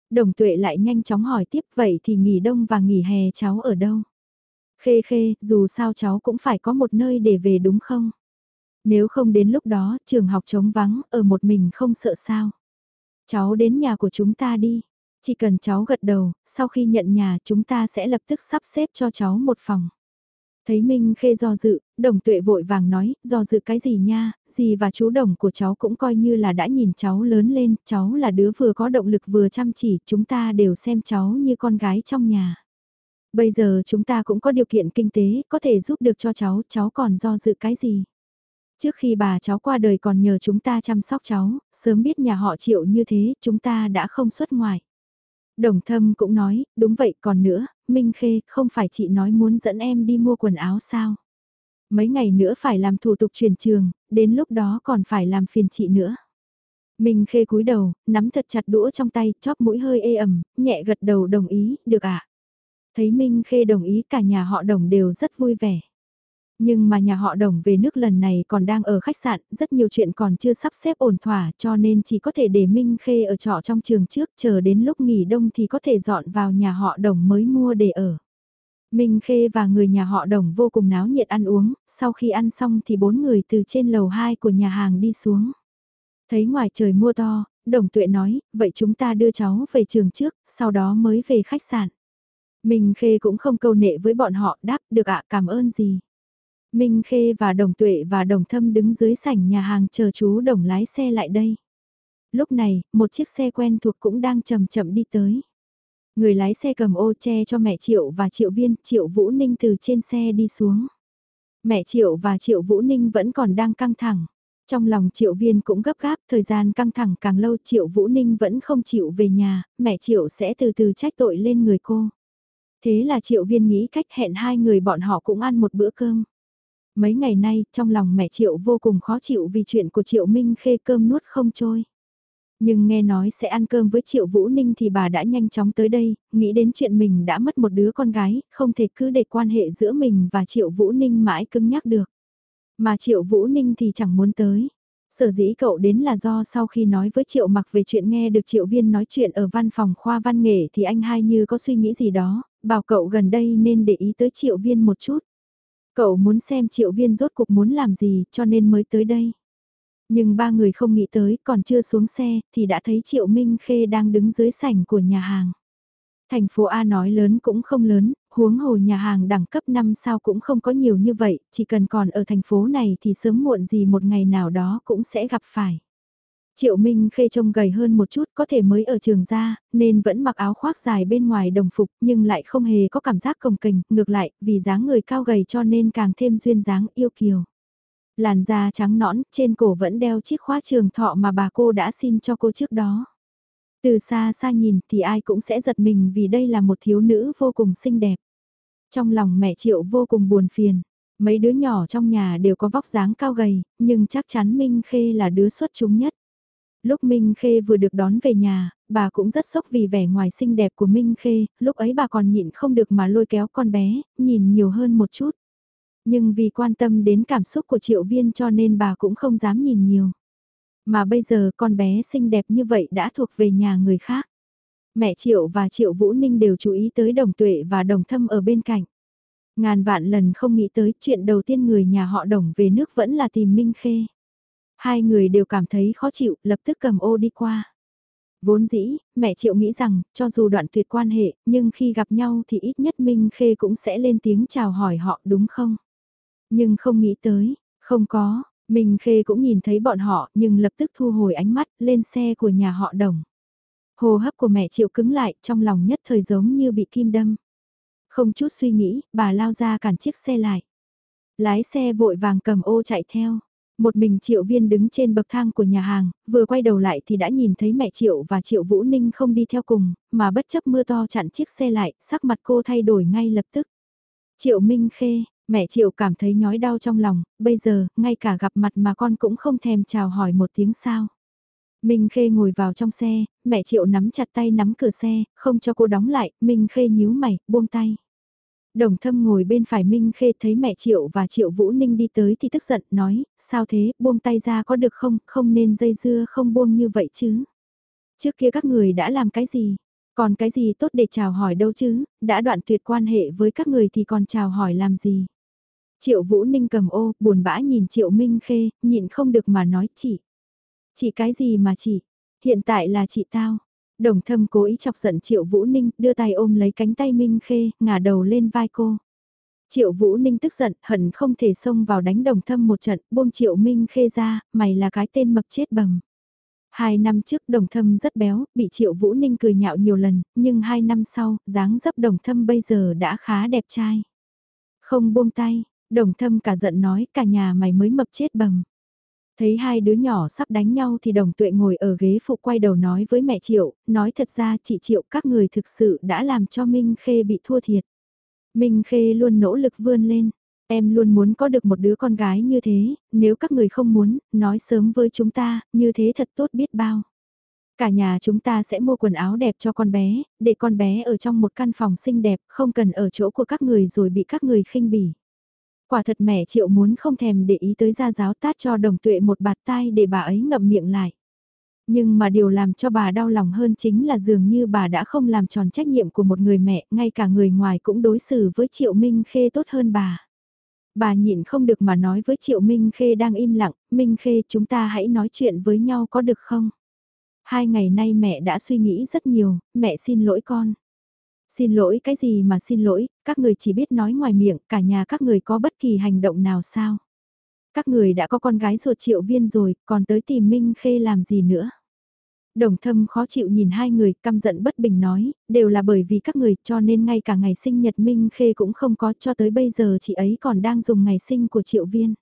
Đồng tuệ lại nhanh chóng hỏi tiếp vậy thì nghỉ đông và nghỉ hè cháu ở đâu? Khê khê, dù sao cháu cũng phải có một nơi để về đúng không? Nếu không đến lúc đó, trường học trống vắng, ở một mình không sợ sao? Cháu đến nhà của chúng ta đi. Chỉ cần cháu gật đầu, sau khi nhận nhà chúng ta sẽ lập tức sắp xếp cho cháu một phòng. Thấy Minh Khê do dự, đồng tuệ vội vàng nói, do dự cái gì nha, dì và chú đồng của cháu cũng coi như là đã nhìn cháu lớn lên, cháu là đứa vừa có động lực vừa chăm chỉ, chúng ta đều xem cháu như con gái trong nhà. Bây giờ chúng ta cũng có điều kiện kinh tế, có thể giúp được cho cháu, cháu còn do dự cái gì. Trước khi bà cháu qua đời còn nhờ chúng ta chăm sóc cháu, sớm biết nhà họ chịu như thế, chúng ta đã không xuất ngoài. Đồng thâm cũng nói, đúng vậy còn nữa, Minh Khê, không phải chị nói muốn dẫn em đi mua quần áo sao? Mấy ngày nữa phải làm thủ tục chuyển trường, đến lúc đó còn phải làm phiền chị nữa. Minh Khê cúi đầu, nắm thật chặt đũa trong tay, chóp mũi hơi ê ẩm, nhẹ gật đầu đồng ý, được ạ. À? Thấy Minh Khê đồng ý cả nhà họ đồng đều rất vui vẻ. Nhưng mà nhà họ đồng về nước lần này còn đang ở khách sạn, rất nhiều chuyện còn chưa sắp xếp ổn thỏa cho nên chỉ có thể để Minh Khê ở trọ trong trường trước chờ đến lúc nghỉ đông thì có thể dọn vào nhà họ đồng mới mua để ở. Minh Khê và người nhà họ đồng vô cùng náo nhiệt ăn uống, sau khi ăn xong thì bốn người từ trên lầu 2 của nhà hàng đi xuống. Thấy ngoài trời mưa to, đồng tuệ nói, vậy chúng ta đưa cháu về trường trước, sau đó mới về khách sạn. Minh Khê cũng không câu nệ với bọn họ đáp được ạ cảm ơn gì. Minh Khê và Đồng Tuệ và Đồng Thâm đứng dưới sảnh nhà hàng chờ chú Đồng lái xe lại đây. Lúc này, một chiếc xe quen thuộc cũng đang chậm chậm đi tới. Người lái xe cầm ô che cho mẹ Triệu và Triệu Viên, Triệu Vũ Ninh từ trên xe đi xuống. Mẹ Triệu và Triệu Vũ Ninh vẫn còn đang căng thẳng. Trong lòng Triệu Viên cũng gấp gáp, thời gian căng thẳng càng lâu Triệu Vũ Ninh vẫn không chịu về nhà, mẹ Triệu sẽ từ từ trách tội lên người cô. Thế là Triệu Viên nghĩ cách hẹn hai người bọn họ cũng ăn một bữa cơm. Mấy ngày nay, trong lòng mẹ Triệu vô cùng khó chịu vì chuyện của Triệu Minh Khê cơm nuốt không trôi. Nhưng nghe nói sẽ ăn cơm với Triệu Vũ Ninh thì bà đã nhanh chóng tới đây, nghĩ đến chuyện mình đã mất một đứa con gái, không thể cứ để quan hệ giữa mình và Triệu Vũ Ninh mãi cứng nhắc được. Mà Triệu Vũ Ninh thì chẳng muốn tới. Sở dĩ cậu đến là do sau khi nói với Triệu mặc về chuyện nghe được Triệu Viên nói chuyện ở văn phòng khoa văn nghệ thì anh hai như có suy nghĩ gì đó, bảo cậu gần đây nên để ý tới Triệu Viên một chút. Cậu muốn xem triệu viên rốt cuộc muốn làm gì cho nên mới tới đây. Nhưng ba người không nghĩ tới còn chưa xuống xe thì đã thấy triệu Minh Khê đang đứng dưới sảnh của nhà hàng. Thành phố A nói lớn cũng không lớn, huống hồ nhà hàng đẳng cấp 5 sao cũng không có nhiều như vậy, chỉ cần còn ở thành phố này thì sớm muộn gì một ngày nào đó cũng sẽ gặp phải. Triệu Minh Khê trông gầy hơn một chút có thể mới ở trường ra, nên vẫn mặc áo khoác dài bên ngoài đồng phục nhưng lại không hề có cảm giác cồng kềnh, ngược lại, vì dáng người cao gầy cho nên càng thêm duyên dáng yêu kiều. Làn da trắng nõn, trên cổ vẫn đeo chiếc khóa trường thọ mà bà cô đã xin cho cô trước đó. Từ xa xa nhìn thì ai cũng sẽ giật mình vì đây là một thiếu nữ vô cùng xinh đẹp. Trong lòng mẹ Triệu vô cùng buồn phiền. Mấy đứa nhỏ trong nhà đều có vóc dáng cao gầy, nhưng chắc chắn Minh Khê là đứa xuất chúng nhất. Lúc Minh Khê vừa được đón về nhà, bà cũng rất sốc vì vẻ ngoài xinh đẹp của Minh Khê, lúc ấy bà còn nhịn không được mà lôi kéo con bé, nhìn nhiều hơn một chút. Nhưng vì quan tâm đến cảm xúc của triệu viên cho nên bà cũng không dám nhìn nhiều. Mà bây giờ con bé xinh đẹp như vậy đã thuộc về nhà người khác. Mẹ Triệu và Triệu Vũ Ninh đều chú ý tới đồng tuệ và đồng thâm ở bên cạnh. Ngàn vạn lần không nghĩ tới chuyện đầu tiên người nhà họ đồng về nước vẫn là tìm Minh Khê. Hai người đều cảm thấy khó chịu, lập tức cầm ô đi qua. Vốn dĩ, mẹ Triệu nghĩ rằng, cho dù đoạn tuyệt quan hệ, nhưng khi gặp nhau thì ít nhất Minh Khê cũng sẽ lên tiếng chào hỏi họ đúng không? Nhưng không nghĩ tới, không có, Minh Khê cũng nhìn thấy bọn họ nhưng lập tức thu hồi ánh mắt lên xe của nhà họ đồng. Hồ hấp của mẹ Triệu cứng lại trong lòng nhất thời giống như bị kim đâm. Không chút suy nghĩ, bà lao ra cản chiếc xe lại. Lái xe vội vàng cầm ô chạy theo. Một mình Triệu Viên đứng trên bậc thang của nhà hàng, vừa quay đầu lại thì đã nhìn thấy mẹ Triệu và Triệu Vũ Ninh không đi theo cùng, mà bất chấp mưa to chặn chiếc xe lại, sắc mặt cô thay đổi ngay lập tức. Triệu Minh Khê, mẹ Triệu cảm thấy nhói đau trong lòng, bây giờ, ngay cả gặp mặt mà con cũng không thèm chào hỏi một tiếng sao. Minh Khê ngồi vào trong xe, mẹ Triệu nắm chặt tay nắm cửa xe, không cho cô đóng lại, Minh Khê nhíu mày, buông tay. Đồng thâm ngồi bên phải Minh Khê thấy mẹ Triệu và Triệu Vũ Ninh đi tới thì tức giận nói, sao thế, buông tay ra có được không, không nên dây dưa không buông như vậy chứ. Trước kia các người đã làm cái gì, còn cái gì tốt để chào hỏi đâu chứ, đã đoạn tuyệt quan hệ với các người thì còn chào hỏi làm gì. Triệu Vũ Ninh cầm ô, buồn bã nhìn Triệu Minh Khê, nhịn không được mà nói chị. Chị cái gì mà chị, hiện tại là chị tao. Đồng thâm cố ý chọc giận Triệu Vũ Ninh, đưa tay ôm lấy cánh tay Minh Khê, ngả đầu lên vai cô. Triệu Vũ Ninh tức giận, hận không thể xông vào đánh đồng thâm một trận, buông Triệu Minh khê ra, mày là cái tên mập chết bầm. Hai năm trước đồng thâm rất béo, bị Triệu Vũ Ninh cười nhạo nhiều lần, nhưng hai năm sau, dáng dấp đồng thâm bây giờ đã khá đẹp trai. Không buông tay, đồng thâm cả giận nói cả nhà mày mới mập chết bầm. Thấy hai đứa nhỏ sắp đánh nhau thì đồng tuệ ngồi ở ghế phụ quay đầu nói với mẹ Triệu, nói thật ra chị Triệu các người thực sự đã làm cho Minh Khê bị thua thiệt. Minh Khê luôn nỗ lực vươn lên, em luôn muốn có được một đứa con gái như thế, nếu các người không muốn, nói sớm với chúng ta, như thế thật tốt biết bao. Cả nhà chúng ta sẽ mua quần áo đẹp cho con bé, để con bé ở trong một căn phòng xinh đẹp, không cần ở chỗ của các người rồi bị các người khinh bỉ. Quả thật mẹ triệu muốn không thèm để ý tới gia giáo tát cho đồng tuệ một bạt tai để bà ấy ngậm miệng lại. Nhưng mà điều làm cho bà đau lòng hơn chính là dường như bà đã không làm tròn trách nhiệm của một người mẹ, ngay cả người ngoài cũng đối xử với Triệu Minh Khê tốt hơn bà. Bà nhịn không được mà nói với Triệu Minh Khê đang im lặng, Minh Khê chúng ta hãy nói chuyện với nhau có được không? Hai ngày nay mẹ đã suy nghĩ rất nhiều, mẹ xin lỗi con. Xin lỗi cái gì mà xin lỗi, các người chỉ biết nói ngoài miệng, cả nhà các người có bất kỳ hành động nào sao? Các người đã có con gái ruột triệu viên rồi, còn tới tìm Minh Khê làm gì nữa? Đồng thâm khó chịu nhìn hai người, căm giận bất bình nói, đều là bởi vì các người cho nên ngay cả ngày sinh nhật Minh Khê cũng không có cho tới bây giờ chị ấy còn đang dùng ngày sinh của triệu viên.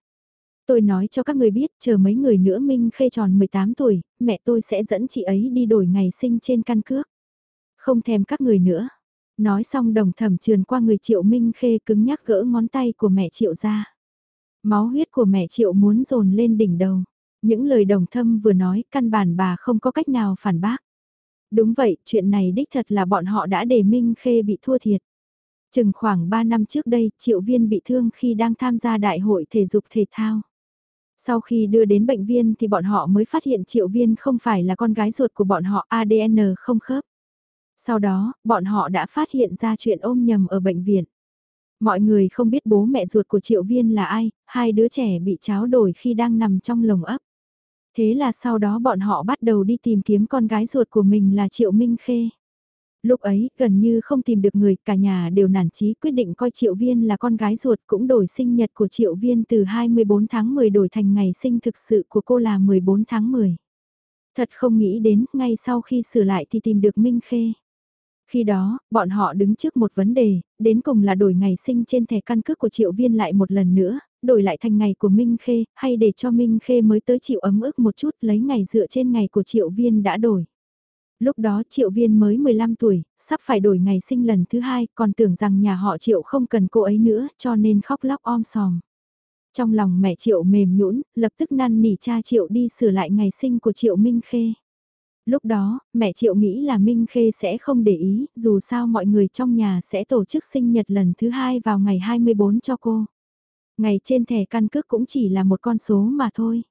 Tôi nói cho các người biết, chờ mấy người nữa Minh Khê tròn 18 tuổi, mẹ tôi sẽ dẫn chị ấy đi đổi ngày sinh trên căn cước. Không thèm các người nữa. Nói xong đồng thẩm trườn qua người triệu Minh Khê cứng nhắc gỡ ngón tay của mẹ triệu ra. Máu huyết của mẹ triệu muốn dồn lên đỉnh đầu. Những lời đồng thâm vừa nói căn bản bà không có cách nào phản bác. Đúng vậy, chuyện này đích thật là bọn họ đã để Minh Khê bị thua thiệt. Chừng khoảng 3 năm trước đây, Triệu Viên bị thương khi đang tham gia đại hội thể dục thể thao. Sau khi đưa đến bệnh viện thì bọn họ mới phát hiện Triệu Viên không phải là con gái ruột của bọn họ ADN không khớp. Sau đó, bọn họ đã phát hiện ra chuyện ôm nhầm ở bệnh viện. Mọi người không biết bố mẹ ruột của Triệu Viên là ai, hai đứa trẻ bị cháo đổi khi đang nằm trong lồng ấp. Thế là sau đó bọn họ bắt đầu đi tìm kiếm con gái ruột của mình là Triệu Minh Khê. Lúc ấy, gần như không tìm được người, cả nhà đều nản chí quyết định coi Triệu Viên là con gái ruột cũng đổi sinh nhật của Triệu Viên từ 24 tháng 10 đổi thành ngày sinh thực sự của cô là 14 tháng 10. Thật không nghĩ đến, ngay sau khi sửa lại thì tìm được Minh Khê. Khi đó, bọn họ đứng trước một vấn đề, đến cùng là đổi ngày sinh trên thẻ căn cước của Triệu Viên lại một lần nữa, đổi lại thành ngày của Minh Khê, hay để cho Minh Khê mới tới chịu ấm ức một chút lấy ngày dựa trên ngày của Triệu Viên đã đổi. Lúc đó Triệu Viên mới 15 tuổi, sắp phải đổi ngày sinh lần thứ hai, còn tưởng rằng nhà họ Triệu không cần cô ấy nữa, cho nên khóc lóc om sòm. Trong lòng mẹ Triệu mềm nhũn, lập tức năn nỉ cha Triệu đi sửa lại ngày sinh của Triệu Minh Khê. Lúc đó, mẹ Triệu nghĩ là Minh Khê sẽ không để ý, dù sao mọi người trong nhà sẽ tổ chức sinh nhật lần thứ hai vào ngày 24 cho cô. Ngày trên thẻ căn cước cũng chỉ là một con số mà thôi.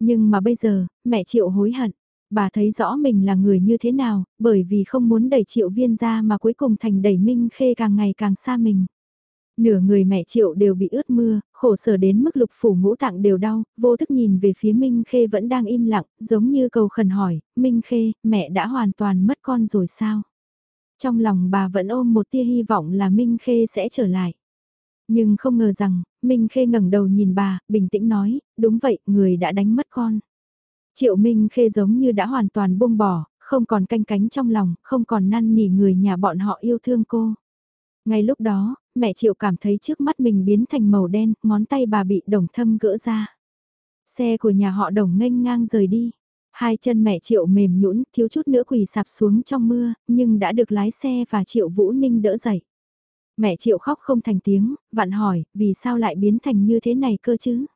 Nhưng mà bây giờ, mẹ Triệu hối hận. Bà thấy rõ mình là người như thế nào, bởi vì không muốn đẩy Triệu viên ra mà cuối cùng thành đẩy Minh Khê càng ngày càng xa mình. Nửa người mẹ Triệu đều bị ướt mưa, khổ sở đến mức lục phủ ngũ tạng đều đau, vô thức nhìn về phía Minh Khê vẫn đang im lặng, giống như cầu khẩn hỏi, Minh Khê, mẹ đã hoàn toàn mất con rồi sao? Trong lòng bà vẫn ôm một tia hy vọng là Minh Khê sẽ trở lại. Nhưng không ngờ rằng, Minh Khê ngẩng đầu nhìn bà, bình tĩnh nói, đúng vậy, người đã đánh mất con. Triệu Minh Khê giống như đã hoàn toàn buông bỏ, không còn canh cánh trong lòng, không còn năn nỉ người nhà bọn họ yêu thương cô. Ngay lúc đó, mẹ Triệu cảm thấy trước mắt mình biến thành màu đen, ngón tay bà bị đồng thâm gỡ ra. Xe của nhà họ đồng nghênh ngang rời đi. Hai chân mẹ Triệu mềm nhũn thiếu chút nữa quỳ sạp xuống trong mưa, nhưng đã được lái xe và Triệu Vũ Ninh đỡ dậy. Mẹ Triệu khóc không thành tiếng, vặn hỏi, vì sao lại biến thành như thế này cơ chứ?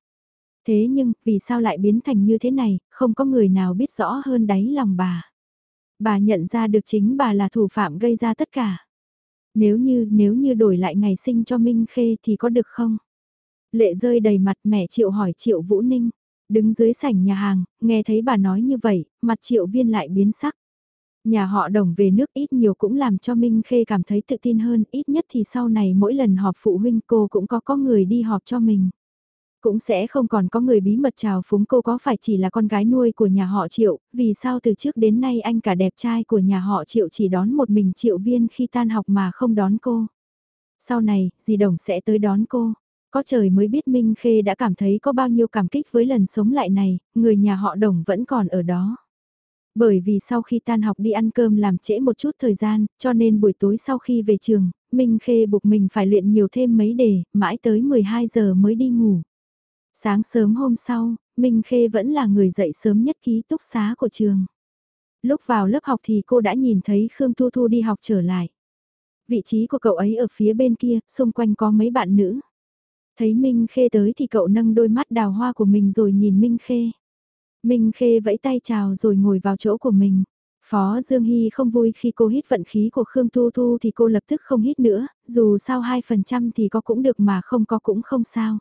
Thế nhưng, vì sao lại biến thành như thế này, không có người nào biết rõ hơn đáy lòng bà. Bà nhận ra được chính bà là thủ phạm gây ra tất cả. Nếu như, nếu như đổi lại ngày sinh cho Minh Khê thì có được không? Lệ rơi đầy mặt mẹ Triệu hỏi Triệu Vũ Ninh. Đứng dưới sảnh nhà hàng, nghe thấy bà nói như vậy, mặt Triệu Viên lại biến sắc. Nhà họ đồng về nước ít nhiều cũng làm cho Minh Khê cảm thấy tự tin hơn, ít nhất thì sau này mỗi lần họp phụ huynh cô cũng có có người đi họp cho mình. Cũng sẽ không còn có người bí mật chào phúng cô có phải chỉ là con gái nuôi của nhà họ Triệu, vì sao từ trước đến nay anh cả đẹp trai của nhà họ Triệu chỉ đón một mình Triệu Viên khi tan học mà không đón cô. Sau này, dì Đồng sẽ tới đón cô. Có trời mới biết Minh Khê đã cảm thấy có bao nhiêu cảm kích với lần sống lại này, người nhà họ Đồng vẫn còn ở đó. Bởi vì sau khi tan học đi ăn cơm làm trễ một chút thời gian, cho nên buổi tối sau khi về trường, Minh Khê buộc mình phải luyện nhiều thêm mấy đề, mãi tới 12 giờ mới đi ngủ. Sáng sớm hôm sau, Minh Khê vẫn là người dậy sớm nhất ký túc xá của trường. Lúc vào lớp học thì cô đã nhìn thấy Khương Thu Thu đi học trở lại. Vị trí của cậu ấy ở phía bên kia, xung quanh có mấy bạn nữ. Thấy Minh Khê tới thì cậu nâng đôi mắt đào hoa của mình rồi nhìn Minh Khê. Minh Khê vẫy tay chào rồi ngồi vào chỗ của mình. Phó Dương Hy không vui khi cô hít vận khí của Khương Thu Thu thì cô lập tức không hít nữa, dù sao 2% thì có cũng được mà không có cũng không sao.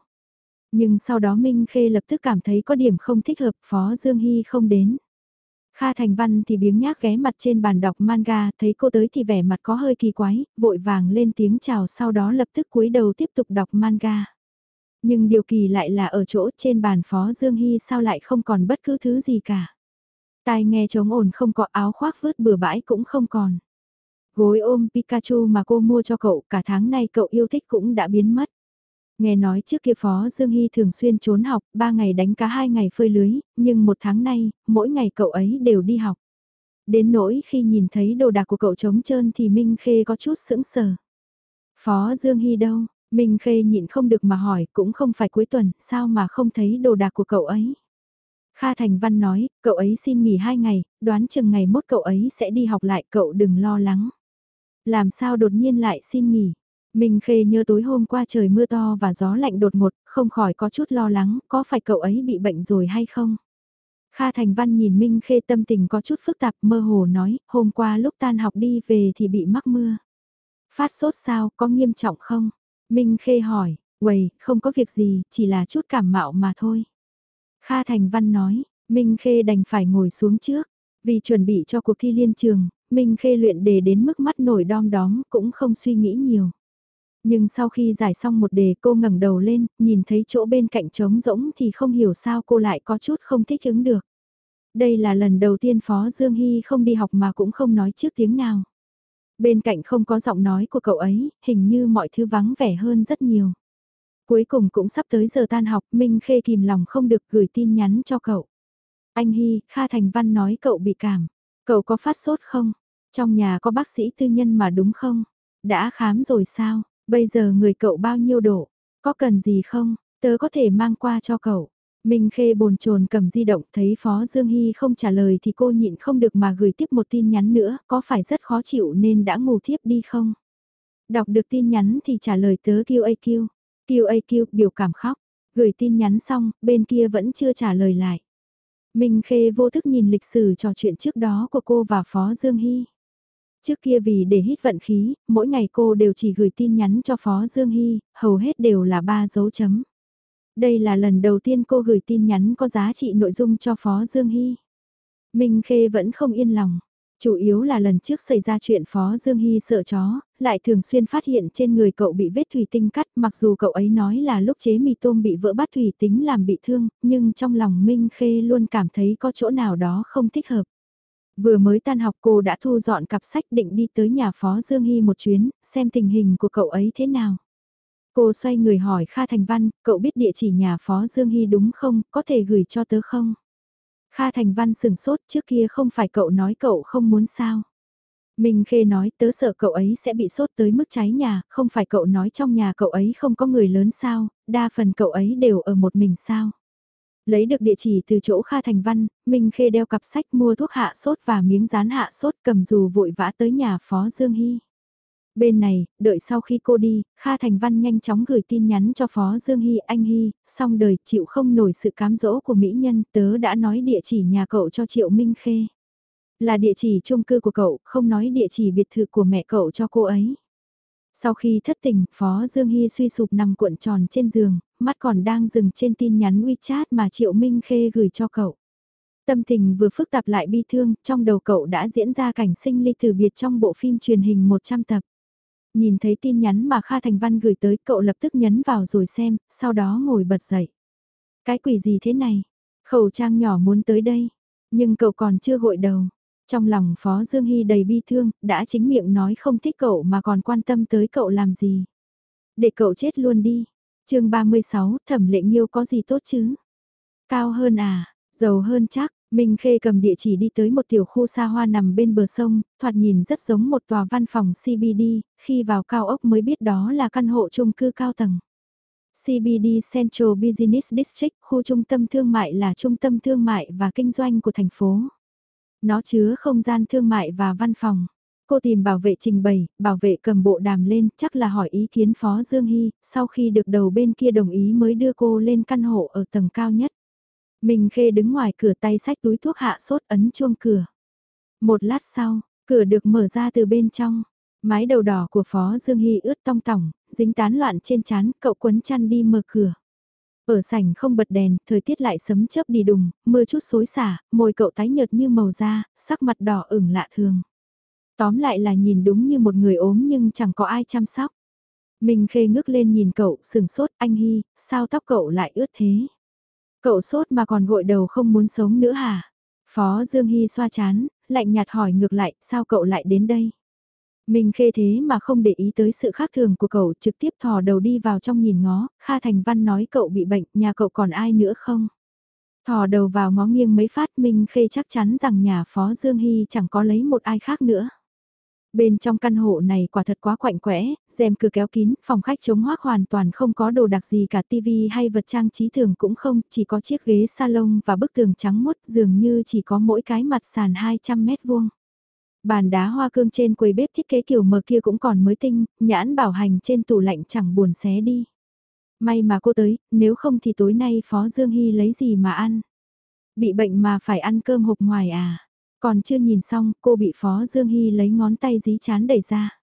Nhưng sau đó Minh Khê lập tức cảm thấy có điểm không thích hợp, Phó Dương Hy không đến. Kha Thành Văn thì biếng nhác ghé mặt trên bàn đọc manga, thấy cô tới thì vẻ mặt có hơi kỳ quái, vội vàng lên tiếng chào sau đó lập tức cúi đầu tiếp tục đọc manga. Nhưng điều kỳ lại là ở chỗ trên bàn Phó Dương Hy sao lại không còn bất cứ thứ gì cả. Tai nghe trống ồn không có áo khoác vứt bừa bãi cũng không còn. Gối ôm Pikachu mà cô mua cho cậu cả tháng nay cậu yêu thích cũng đã biến mất. Nghe nói trước kia Phó Dương Hy thường xuyên trốn học, ba ngày đánh cá hai ngày phơi lưới, nhưng một tháng nay, mỗi ngày cậu ấy đều đi học. Đến nỗi khi nhìn thấy đồ đạc của cậu trống trơn thì Minh Khê có chút sững sờ. Phó Dương Hy đâu? Minh Khê nhịn không được mà hỏi, cũng không phải cuối tuần, sao mà không thấy đồ đạc của cậu ấy? Kha Thành Văn nói, cậu ấy xin nghỉ hai ngày, đoán chừng ngày mốt cậu ấy sẽ đi học lại, cậu đừng lo lắng. Làm sao đột nhiên lại xin nghỉ? Minh Khê nhớ tối hôm qua trời mưa to và gió lạnh đột ngột, không khỏi có chút lo lắng, có phải cậu ấy bị bệnh rồi hay không? Kha Thành Văn nhìn Minh Khê tâm tình có chút phức tạp mơ hồ nói, hôm qua lúc tan học đi về thì bị mắc mưa. Phát sốt sao, có nghiêm trọng không? Minh Khê hỏi, quầy, không có việc gì, chỉ là chút cảm mạo mà thôi. Kha Thành Văn nói, Minh Khê đành phải ngồi xuống trước. Vì chuẩn bị cho cuộc thi liên trường, Minh Khê luyện đề đến mức mắt nổi đom đóm cũng không suy nghĩ nhiều. Nhưng sau khi giải xong một đề cô ngẩng đầu lên, nhìn thấy chỗ bên cạnh trống rỗng thì không hiểu sao cô lại có chút không thích ứng được. Đây là lần đầu tiên Phó Dương Hy không đi học mà cũng không nói trước tiếng nào. Bên cạnh không có giọng nói của cậu ấy, hình như mọi thứ vắng vẻ hơn rất nhiều. Cuối cùng cũng sắp tới giờ tan học, Minh Khê kìm lòng không được gửi tin nhắn cho cậu. Anh Hy, Kha Thành Văn nói cậu bị cảm. Cậu có phát sốt không? Trong nhà có bác sĩ tư nhân mà đúng không? Đã khám rồi sao? Bây giờ người cậu bao nhiêu độ? Có cần gì không? Tớ có thể mang qua cho cậu. Minh Khê bồn chồn cầm di động thấy Phó Dương Hy không trả lời thì cô nhịn không được mà gửi tiếp một tin nhắn nữa, có phải rất khó chịu nên đã ngủ thiếp đi không? Đọc được tin nhắn thì trả lời tớ QAQ. QAQ biểu cảm khóc, gửi tin nhắn xong, bên kia vẫn chưa trả lời lại. Minh Khê vô thức nhìn lịch sử trò chuyện trước đó của cô và Phó Dương Hy. Trước kia vì để hít vận khí, mỗi ngày cô đều chỉ gửi tin nhắn cho Phó Dương Hy, hầu hết đều là ba dấu chấm. Đây là lần đầu tiên cô gửi tin nhắn có giá trị nội dung cho Phó Dương Hy. Minh Khê vẫn không yên lòng. Chủ yếu là lần trước xảy ra chuyện Phó Dương Hy sợ chó, lại thường xuyên phát hiện trên người cậu bị vết thủy tinh cắt mặc dù cậu ấy nói là lúc chế mì tôm bị vỡ bát thủy tính làm bị thương, nhưng trong lòng Minh Khê luôn cảm thấy có chỗ nào đó không thích hợp. Vừa mới tan học cô đã thu dọn cặp sách định đi tới nhà Phó Dương Hy một chuyến, xem tình hình của cậu ấy thế nào. Cô xoay người hỏi Kha Thành Văn, cậu biết địa chỉ nhà Phó Dương Hy đúng không, có thể gửi cho tớ không? Kha Thành Văn sừng sốt trước kia không phải cậu nói cậu không muốn sao. Minh Khê nói tớ sợ cậu ấy sẽ bị sốt tới mức cháy nhà, không phải cậu nói trong nhà cậu ấy không có người lớn sao, đa phần cậu ấy đều ở một mình sao. Lấy được địa chỉ từ chỗ Kha Thành Văn, Minh Khê đeo cặp sách mua thuốc hạ sốt và miếng dán hạ sốt cầm dù vội vã tới nhà Phó Dương Hy. Bên này, đợi sau khi cô đi, Kha Thành Văn nhanh chóng gửi tin nhắn cho Phó Dương Hy anh Hy, xong đời chịu không nổi sự cám dỗ của mỹ nhân, tớ đã nói địa chỉ nhà cậu cho Triệu Minh Khê. Là địa chỉ chung cư của cậu, không nói địa chỉ biệt thự của mẹ cậu cho cô ấy. Sau khi thất tình, Phó Dương Hy suy sụp nằm cuộn tròn trên giường, mắt còn đang dừng trên tin nhắn WeChat mà Triệu Minh Khê gửi cho cậu. Tâm tình vừa phức tạp lại bi thương, trong đầu cậu đã diễn ra cảnh sinh ly từ biệt trong bộ phim truyền hình 100 tập. Nhìn thấy tin nhắn mà Kha Thành Văn gửi tới cậu lập tức nhấn vào rồi xem, sau đó ngồi bật dậy. Cái quỷ gì thế này? Khẩu trang nhỏ muốn tới đây, nhưng cậu còn chưa gội đầu. Trong lòng Phó Dương Hy đầy bi thương, đã chính miệng nói không thích cậu mà còn quan tâm tới cậu làm gì. Để cậu chết luôn đi chương 36, thẩm lệ nghiêu có gì tốt chứ? Cao hơn à, giàu hơn chắc, Minh Khê cầm địa chỉ đi tới một tiểu khu xa hoa nằm bên bờ sông, thoạt nhìn rất giống một tòa văn phòng CBD, khi vào cao ốc mới biết đó là căn hộ chung cư cao tầng. CBD Central Business District, khu trung tâm thương mại là trung tâm thương mại và kinh doanh của thành phố. Nó chứa không gian thương mại và văn phòng. Cô tìm bảo vệ trình bày, bảo vệ cầm bộ đàm lên, chắc là hỏi ý kiến Phó Dương Hy, sau khi được đầu bên kia đồng ý mới đưa cô lên căn hộ ở tầng cao nhất. mình Khê đứng ngoài cửa tay sách túi thuốc hạ sốt ấn chuông cửa. Một lát sau, cửa được mở ra từ bên trong. Mái đầu đỏ của Phó Dương Hy ướt tong tỏng, dính tán loạn trên chán, cậu quấn chăn đi mở cửa. Ở sảnh không bật đèn, thời tiết lại sấm chớp đi đùng, mưa chút xối xả, môi cậu tái nhợt như màu da, sắc mặt đỏ ửng lạ thường. Tóm lại là nhìn đúng như một người ốm nhưng chẳng có ai chăm sóc. Mình khê ngước lên nhìn cậu, sừng sốt, anh Hy, sao tóc cậu lại ướt thế? Cậu sốt mà còn gội đầu không muốn sống nữa hả? Phó Dương Hy xoa chán, lạnh nhạt hỏi ngược lại, sao cậu lại đến đây? Mình khê thế mà không để ý tới sự khác thường của cậu trực tiếp thò đầu đi vào trong nhìn ngó, Kha Thành Văn nói cậu bị bệnh, nhà cậu còn ai nữa không? Thò đầu vào ngó nghiêng mấy phát Minh khê chắc chắn rằng nhà Phó Dương Hy chẳng có lấy một ai khác nữa. Bên trong căn hộ này quả thật quá quạnh quẽ, rèm cửa kéo kín, phòng khách chống hoác hoàn toàn không có đồ đặc gì cả tivi hay vật trang trí thường cũng không, chỉ có chiếc ghế salon và bức tường trắng mốt dường như chỉ có mỗi cái mặt sàn 200 mét vuông. Bàn đá hoa cương trên quầy bếp thiết kế kiểu mờ kia cũng còn mới tinh, nhãn bảo hành trên tủ lạnh chẳng buồn xé đi. May mà cô tới, nếu không thì tối nay Phó Dương Hy lấy gì mà ăn. Bị bệnh mà phải ăn cơm hộp ngoài à. Còn chưa nhìn xong, cô bị Phó Dương Hy lấy ngón tay dí chán đẩy ra.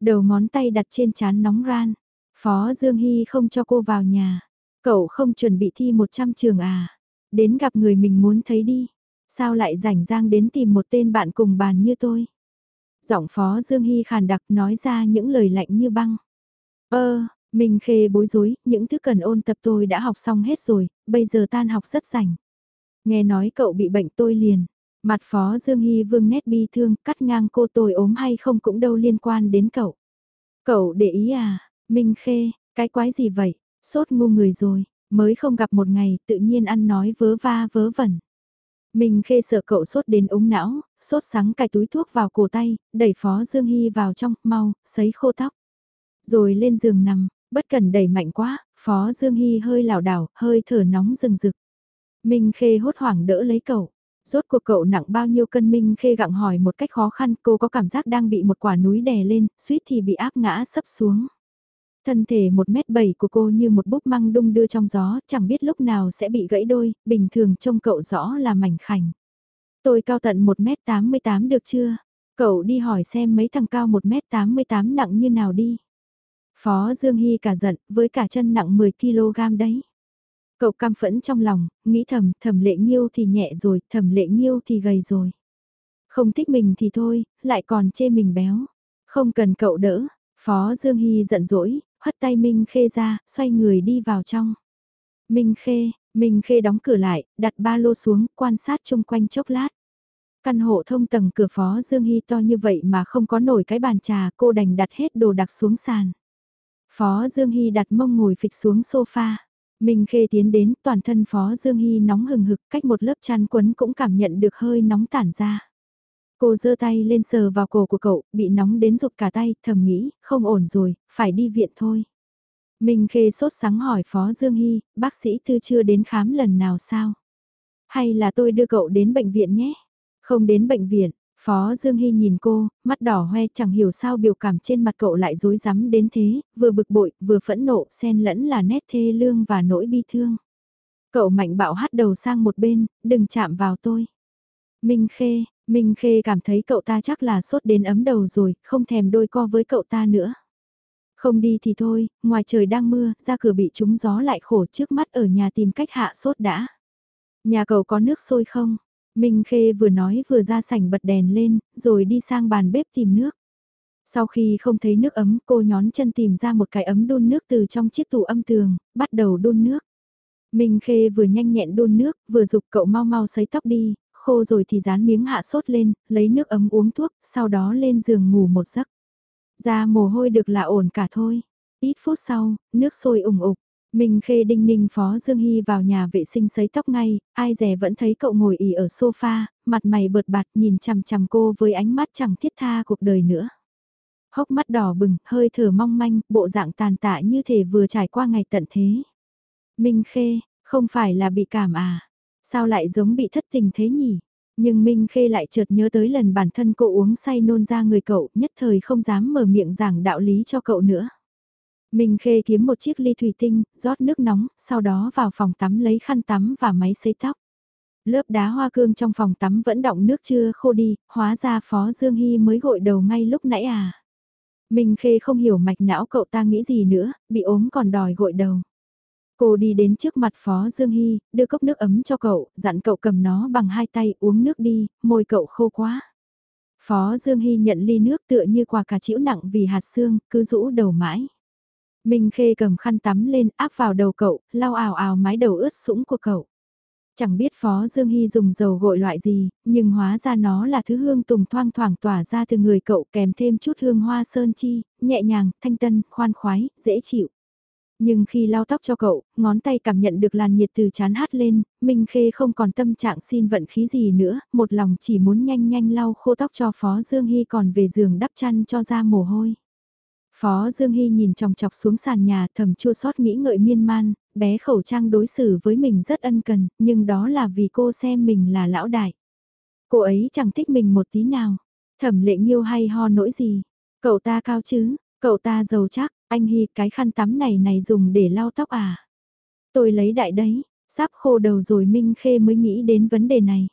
Đầu ngón tay đặt trên chán nóng ran. Phó Dương Hy không cho cô vào nhà. Cậu không chuẩn bị thi 100 trường à. Đến gặp người mình muốn thấy đi. Sao lại rảnh rang đến tìm một tên bạn cùng bàn như tôi? Giọng Phó Dương Hy khàn đặc nói ra những lời lạnh như băng. Ơ, mình khê bối rối, những thứ cần ôn tập tôi đã học xong hết rồi, bây giờ tan học rất rảnh. Nghe nói cậu bị bệnh tôi liền. Mặt Phó Dương Hy vương nét bi thương, cắt ngang cô tôi ốm hay không cũng đâu liên quan đến cậu. Cậu để ý à, Minh Khê, cái quái gì vậy, sốt ngu người rồi, mới không gặp một ngày, tự nhiên ăn nói vớ va vớ vẩn. Minh Khê sợ cậu sốt đến ống não, sốt sáng cài túi thuốc vào cổ tay, đẩy Phó Dương Hy vào trong, mau, sấy khô tóc. Rồi lên giường nằm, bất cần đẩy mạnh quá, Phó Dương Hy hơi lảo đảo, hơi thở nóng rừng rực. Minh Khê hốt hoảng đỡ lấy cậu. Rốt cuộc cậu nặng bao nhiêu cân Minh Khê gặng hỏi một cách khó khăn, cô có cảm giác đang bị một quả núi đè lên, suýt thì bị áp ngã sấp xuống. Thân thể 1m7 của cô như một búp măng đung đưa trong gió, chẳng biết lúc nào sẽ bị gãy đôi, bình thường trông cậu rõ là mảnh khảnh. Tôi cao tận 1m88 được chưa? Cậu đi hỏi xem mấy thằng cao 1m88 nặng như nào đi. Phó Dương Hy cả giận, với cả chân nặng 10kg đấy. Cậu cam phẫn trong lòng, nghĩ thầm, thầm lệ nghiêu thì nhẹ rồi, thầm lệ nghiêu thì gầy rồi. Không thích mình thì thôi, lại còn chê mình béo. Không cần cậu đỡ, Phó Dương Hy giận dỗi, hất tay Minh Khê ra, xoay người đi vào trong. Minh Khê, Minh Khê đóng cửa lại, đặt ba lô xuống, quan sát chung quanh chốc lát. Căn hộ thông tầng cửa Phó Dương Hy to như vậy mà không có nổi cái bàn trà, cô đành đặt hết đồ đặc xuống sàn. Phó Dương Hy đặt mông ngồi phịch xuống sofa. Minh Khê tiến đến, toàn thân Phó Dương Hy nóng hừng hực, cách một lớp chăn quấn cũng cảm nhận được hơi nóng tản ra. Cô giơ tay lên sờ vào cổ của cậu, bị nóng đến rụt cả tay, thầm nghĩ, không ổn rồi, phải đi viện thôi. Minh Khê sốt sáng hỏi Phó Dương Hy, bác sĩ tư chưa đến khám lần nào sao? Hay là tôi đưa cậu đến bệnh viện nhé? Không đến bệnh viện, Phó Dương Hy nhìn cô, mắt đỏ hoe chẳng hiểu sao biểu cảm trên mặt cậu lại rối rắm đến thế, vừa bực bội, vừa phẫn nộ, xen lẫn là nét thê lương và nỗi bi thương. Cậu mạnh bạo hắt đầu sang một bên, đừng chạm vào tôi. Minh Khê, Minh Khê cảm thấy cậu ta chắc là sốt đến ấm đầu rồi, không thèm đôi co với cậu ta nữa. Không đi thì thôi, ngoài trời đang mưa, ra cửa bị trúng gió lại khổ trước mắt ở nhà tìm cách hạ sốt đã. Nhà cậu có nước sôi không? Minh Khê vừa nói vừa ra sảnh bật đèn lên, rồi đi sang bàn bếp tìm nước. Sau khi không thấy nước ấm, cô nhón chân tìm ra một cái ấm đun nước từ trong chiếc tủ âm tường, bắt đầu đun nước. Minh Khê vừa nhanh nhẹn đun nước, vừa dục cậu mau mau sấy tóc đi, khô rồi thì dán miếng hạ sốt lên, lấy nước ấm uống thuốc, sau đó lên giường ngủ một giấc. Ra mồ hôi được là ổn cả thôi. Ít phút sau, nước sôi ủng ục. Minh Khê đinh ninh Phó Dương Hy vào nhà vệ sinh sấy tóc ngay, ai dè vẫn thấy cậu ngồi ỉ ở sofa, mặt mày bợt bạt nhìn chằm chằm cô với ánh mắt chẳng thiết tha cuộc đời nữa. Hốc mắt đỏ bừng, hơi thở mong manh, bộ dạng tàn tạ như thể vừa trải qua ngày tận thế. Minh Khê, không phải là bị cảm à? Sao lại giống bị thất tình thế nhỉ? Nhưng Minh Khê lại chợt nhớ tới lần bản thân cô uống say nôn ra người cậu, nhất thời không dám mở miệng giảng đạo lý cho cậu nữa. Minh Khê kiếm một chiếc ly thủy tinh, rót nước nóng, sau đó vào phòng tắm lấy khăn tắm và máy sấy tóc. Lớp đá hoa cương trong phòng tắm vẫn đọng nước chưa khô đi, hóa ra Phó Dương Hy mới gội đầu ngay lúc nãy à. Minh Khê không hiểu mạch não cậu ta nghĩ gì nữa, bị ốm còn đòi gội đầu. Cô đi đến trước mặt Phó Dương Hy, đưa cốc nước ấm cho cậu, dặn cậu cầm nó bằng hai tay uống nước đi, môi cậu khô quá. Phó Dương Hy nhận ly nước tựa như quà cà chĩu nặng vì hạt xương, cứ rũ đầu mãi. Minh Khê cầm khăn tắm lên áp vào đầu cậu, lau ào ào mái đầu ướt sũng của cậu. Chẳng biết Phó Dương Hy dùng dầu gội loại gì, nhưng hóa ra nó là thứ hương tùng thoang thoảng tỏa ra từ người cậu kèm thêm chút hương hoa sơn chi, nhẹ nhàng, thanh tân, khoan khoái, dễ chịu. Nhưng khi lau tóc cho cậu, ngón tay cảm nhận được làn nhiệt từ chán hát lên, Minh Khê không còn tâm trạng xin vận khí gì nữa, một lòng chỉ muốn nhanh nhanh lau khô tóc cho Phó Dương Hy còn về giường đắp chăn cho ra mồ hôi. Phó Dương Hy nhìn chòng chọc xuống sàn nhà thầm chua xót nghĩ ngợi miên man, bé khẩu trang đối xử với mình rất ân cần, nhưng đó là vì cô xem mình là lão đại. Cô ấy chẳng thích mình một tí nào. Thẩm lệ nghiêu hay ho nỗi gì. Cậu ta cao chứ, cậu ta giàu chắc, anh Hy cái khăn tắm này này dùng để lau tóc à. Tôi lấy đại đấy, sắp khô đầu rồi Minh Khê mới nghĩ đến vấn đề này.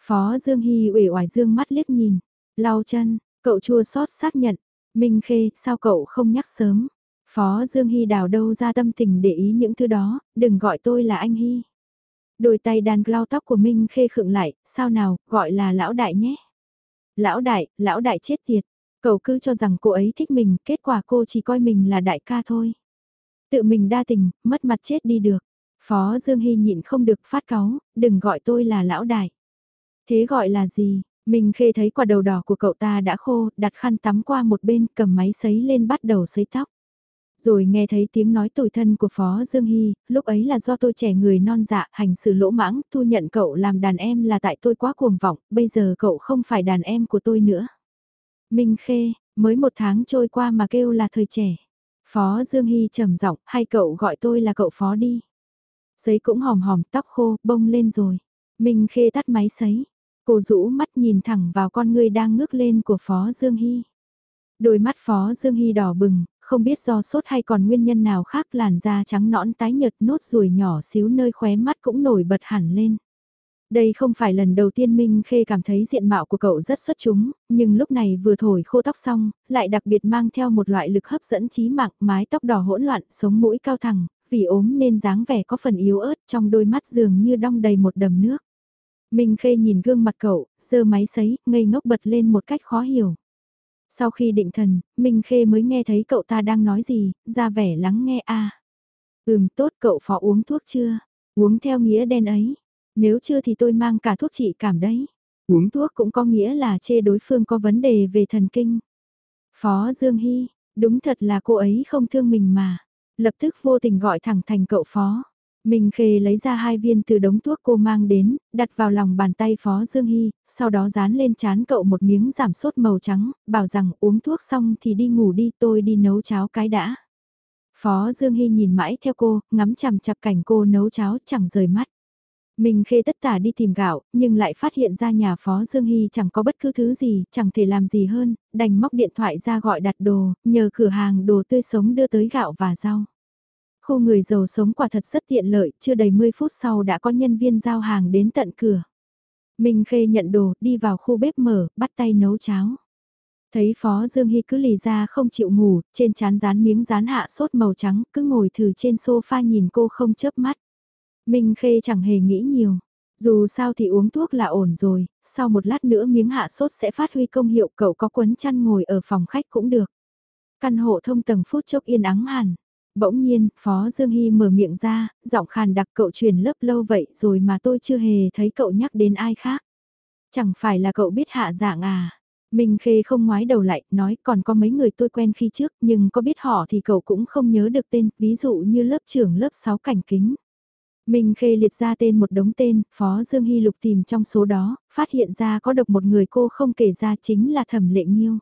Phó Dương Hy uể oải dương mắt liếc nhìn, lau chân, cậu chua xót xác nhận, Minh Khê, sao cậu không nhắc sớm? Phó Dương Hy đào đâu ra tâm tình để ý những thứ đó, đừng gọi tôi là anh Hy. Đôi tay đàn lau tóc của Minh Khê khựng lại, sao nào, gọi là lão đại nhé. Lão đại, lão đại chết tiệt. Cậu cứ cho rằng cô ấy thích mình, kết quả cô chỉ coi mình là đại ca thôi. Tự mình đa tình, mất mặt chết đi được. Phó Dương Hy nhịn không được phát cáu, đừng gọi tôi là lão đại. Thế gọi là gì? Minh Khê thấy quả đầu đỏ của cậu ta đã khô, đặt khăn tắm qua một bên, cầm máy sấy lên bắt đầu sấy tóc. Rồi nghe thấy tiếng nói tủi thân của Phó Dương Hy, lúc ấy là do tôi trẻ người non dạ, hành xử lỗ mãng, thu nhận cậu làm đàn em là tại tôi quá cuồng vọng, bây giờ cậu không phải đàn em của tôi nữa. Minh Khê, mới một tháng trôi qua mà kêu là thời trẻ. Phó Dương Hy trầm giọng, hay cậu gọi tôi là cậu Phó đi. Sấy cũng hòm hòm, tóc khô, bông lên rồi. Minh Khê tắt máy sấy. Cô rũ mắt nhìn thẳng vào con người đang ngước lên của Phó Dương Hy. Đôi mắt Phó Dương Hy đỏ bừng, không biết do sốt hay còn nguyên nhân nào khác làn da trắng nõn tái nhợt nốt ruồi nhỏ xíu nơi khóe mắt cũng nổi bật hẳn lên. Đây không phải lần đầu tiên Minh Khê cảm thấy diện mạo của cậu rất xuất chúng, nhưng lúc này vừa thổi khô tóc xong, lại đặc biệt mang theo một loại lực hấp dẫn trí mạng, mái tóc đỏ hỗn loạn, sống mũi cao thẳng, vì ốm nên dáng vẻ có phần yếu ớt trong đôi mắt dường như đong đầy một đầm nước. Minh Khê nhìn gương mặt cậu, giơ máy sấy, ngây ngốc bật lên một cách khó hiểu. Sau khi định thần, Minh Khê mới nghe thấy cậu ta đang nói gì, ra vẻ lắng nghe a. À. Ừm tốt cậu phó uống thuốc chưa? Uống theo nghĩa đen ấy. Nếu chưa thì tôi mang cả thuốc trị cảm đấy. Uống thuốc cũng có nghĩa là chê đối phương có vấn đề về thần kinh. Phó Dương Hy, đúng thật là cô ấy không thương mình mà. Lập tức vô tình gọi thẳng thành cậu phó. Minh Khê lấy ra hai viên từ đống thuốc cô mang đến, đặt vào lòng bàn tay Phó Dương Hy, sau đó dán lên chán cậu một miếng giảm sốt màu trắng, bảo rằng uống thuốc xong thì đi ngủ đi tôi đi nấu cháo cái đã. Phó Dương Hy nhìn mãi theo cô, ngắm chằm chặp cảnh cô nấu cháo chẳng rời mắt. Minh Khê tất tả đi tìm gạo, nhưng lại phát hiện ra nhà Phó Dương Hy chẳng có bất cứ thứ gì, chẳng thể làm gì hơn, đành móc điện thoại ra gọi đặt đồ, nhờ cửa hàng đồ tươi sống đưa tới gạo và rau. Khu người giàu sống quả thật rất tiện lợi, chưa đầy 10 phút sau đã có nhân viên giao hàng đến tận cửa. Minh Khê nhận đồ, đi vào khu bếp mở, bắt tay nấu cháo. Thấy Phó Dương Hy cứ lì ra không chịu ngủ, trên chán dán miếng dán hạ sốt màu trắng, cứ ngồi thử trên sofa nhìn cô không chớp mắt. Minh Khê chẳng hề nghĩ nhiều. Dù sao thì uống thuốc là ổn rồi, sau một lát nữa miếng hạ sốt sẽ phát huy công hiệu cậu có quấn chăn ngồi ở phòng khách cũng được. Căn hộ thông tầng phút chốc yên ắng hẳn. Bỗng nhiên, Phó Dương Hy mở miệng ra, giọng khàn đặc cậu truyền lớp lâu vậy rồi mà tôi chưa hề thấy cậu nhắc đến ai khác. Chẳng phải là cậu biết hạ dạng à? Minh Khê không ngoái đầu lại, nói còn có mấy người tôi quen khi trước, nhưng có biết họ thì cậu cũng không nhớ được tên, ví dụ như lớp trưởng lớp 6 cảnh kính. Minh Khê liệt ra tên một đống tên, Phó Dương Hy Lục tìm trong số đó, phát hiện ra có độc một người cô không kể ra chính là Thẩm Lệ Nhiêu.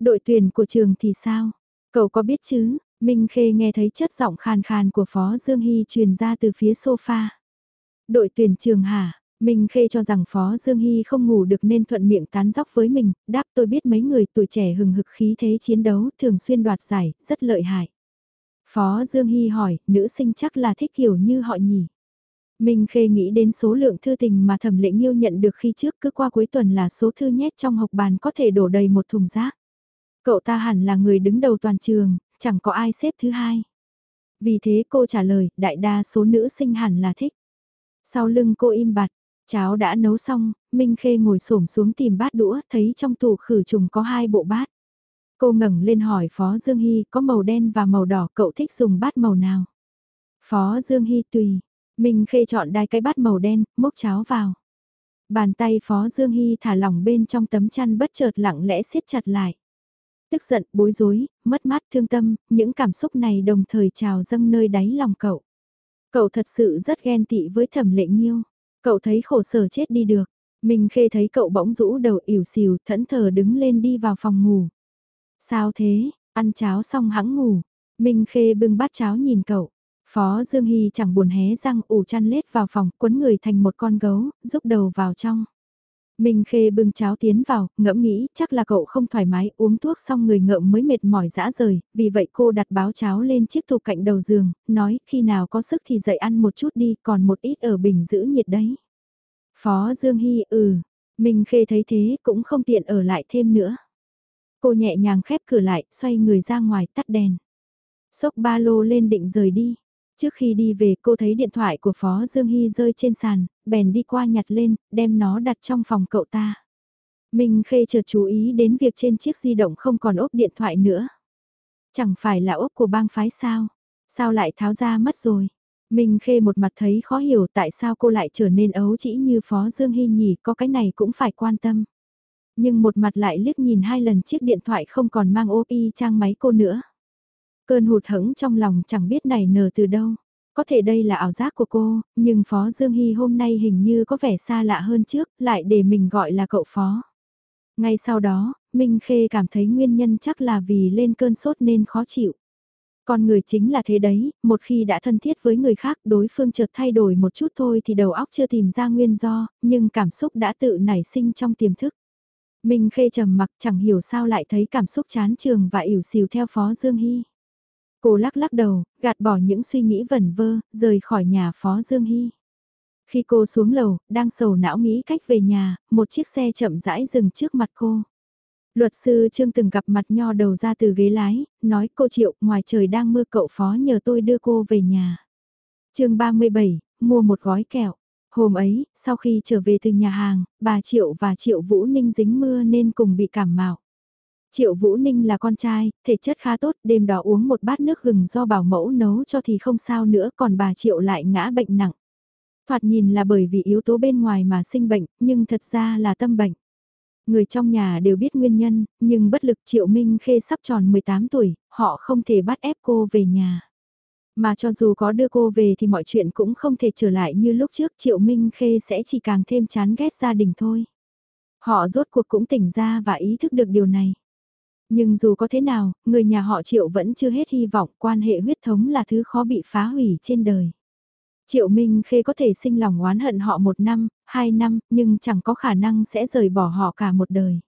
Đội tuyển của trường thì sao? Cậu có biết chứ? Minh Khê nghe thấy chất giọng khàn khàn của Phó Dương Hy truyền ra từ phía sofa. Đội tuyển trường hả? Minh Khê cho rằng Phó Dương Hy không ngủ được nên thuận miệng tán dóc với mình, đáp tôi biết mấy người tuổi trẻ hừng hực khí thế chiến đấu thường xuyên đoạt giải, rất lợi hại. Phó Dương Hy hỏi, nữ sinh chắc là thích kiểu như họ nhỉ? Minh Khê nghĩ đến số lượng thư tình mà thẩm lệ nghiêu nhận được khi trước cứ qua cuối tuần là số thư nhét trong học bàn có thể đổ đầy một thùng rác. Cậu ta hẳn là người đứng đầu toàn trường, chẳng có ai xếp thứ hai. Vì thế cô trả lời, đại đa số nữ sinh hẳn là thích. Sau lưng cô im bặt, cháo đã nấu xong, Minh Khê ngồi xổm xuống tìm bát đũa, thấy trong tủ khử trùng có hai bộ bát. Cô ngẩng lên hỏi Phó Dương Hy có màu đen và màu đỏ cậu thích dùng bát màu nào? Phó Dương Hy tùy. Minh Khê chọn đai cái bát màu đen, múc cháo vào. Bàn tay Phó Dương Hy thả lỏng bên trong tấm chăn bất chợt lặng lẽ siết chặt lại. Tức giận, bối rối, mất mát thương tâm, những cảm xúc này đồng thời trào dâng nơi đáy lòng cậu. Cậu thật sự rất ghen tị với thẩm lệ nghiêu. Cậu thấy khổ sở chết đi được. mình Khê thấy cậu bỗng rũ đầu ỉu xìu thẫn thờ đứng lên đi vào phòng ngủ. Sao thế, ăn cháo xong hãng ngủ. Minh Khê bưng bát cháo nhìn cậu. Phó Dương Hy chẳng buồn hé răng ủ chăn lết vào phòng quấn người thành một con gấu, rúc đầu vào trong. Minh Khê bưng cháo tiến vào, ngẫm nghĩ chắc là cậu không thoải mái uống thuốc xong người ngợm mới mệt mỏi dã rời, vì vậy cô đặt báo cháo lên chiếc tủ cạnh đầu giường, nói khi nào có sức thì dậy ăn một chút đi còn một ít ở bình giữ nhiệt đấy. Phó Dương Hy ừ, Minh Khê thấy thế cũng không tiện ở lại thêm nữa. Cô nhẹ nhàng khép cửa lại, xoay người ra ngoài tắt đèn. Xốc ba lô lên định rời đi. Trước khi đi về cô thấy điện thoại của Phó Dương Hy rơi trên sàn, bèn đi qua nhặt lên, đem nó đặt trong phòng cậu ta. Minh Khê chợt chú ý đến việc trên chiếc di động không còn ốp điện thoại nữa. Chẳng phải là ốp của bang phái sao? Sao lại tháo ra mất rồi? Minh Khê một mặt thấy khó hiểu tại sao cô lại trở nên ấu chỉ như Phó Dương Hy nhỉ, có cái này cũng phải quan tâm. Nhưng một mặt lại liếc nhìn hai lần chiếc điện thoại không còn mang ốp y trang máy cô nữa. Cơn hụt hẫng trong lòng chẳng biết này nở từ đâu. Có thể đây là ảo giác của cô, nhưng Phó Dương Hy hôm nay hình như có vẻ xa lạ hơn trước, lại để mình gọi là cậu Phó. Ngay sau đó, Minh Khê cảm thấy nguyên nhân chắc là vì lên cơn sốt nên khó chịu. Con người chính là thế đấy, một khi đã thân thiết với người khác đối phương chợt thay đổi một chút thôi thì đầu óc chưa tìm ra nguyên do, nhưng cảm xúc đã tự nảy sinh trong tiềm thức. Minh Khê trầm mặc chẳng hiểu sao lại thấy cảm xúc chán trường và ỉu xìu theo Phó Dương Hy. Cô lắc lắc đầu, gạt bỏ những suy nghĩ vẩn vơ, rời khỏi nhà Phó Dương Hy. Khi cô xuống lầu, đang sầu não nghĩ cách về nhà, một chiếc xe chậm rãi dừng trước mặt cô. Luật sư Trương từng gặp mặt nho đầu ra từ ghế lái, nói cô Triệu, ngoài trời đang mưa cậu Phó nhờ tôi đưa cô về nhà. chương 37, mua một gói kẹo. Hôm ấy, sau khi trở về từ nhà hàng, bà Triệu và Triệu Vũ Ninh dính mưa nên cùng bị cảm mạo. Triệu Vũ Ninh là con trai, thể chất khá tốt, đêm đó uống một bát nước gừng do bảo mẫu nấu cho thì không sao nữa, còn bà Triệu lại ngã bệnh nặng. Thoạt nhìn là bởi vì yếu tố bên ngoài mà sinh bệnh, nhưng thật ra là tâm bệnh. Người trong nhà đều biết nguyên nhân, nhưng bất lực Triệu Minh Khê sắp tròn 18 tuổi, họ không thể bắt ép cô về nhà. Mà cho dù có đưa cô về thì mọi chuyện cũng không thể trở lại như lúc trước Triệu Minh Khê sẽ chỉ càng thêm chán ghét gia đình thôi. Họ rốt cuộc cũng tỉnh ra và ý thức được điều này. Nhưng dù có thế nào, người nhà họ Triệu vẫn chưa hết hy vọng quan hệ huyết thống là thứ khó bị phá hủy trên đời. Triệu Minh Khê có thể sinh lòng oán hận họ một năm, hai năm, nhưng chẳng có khả năng sẽ rời bỏ họ cả một đời.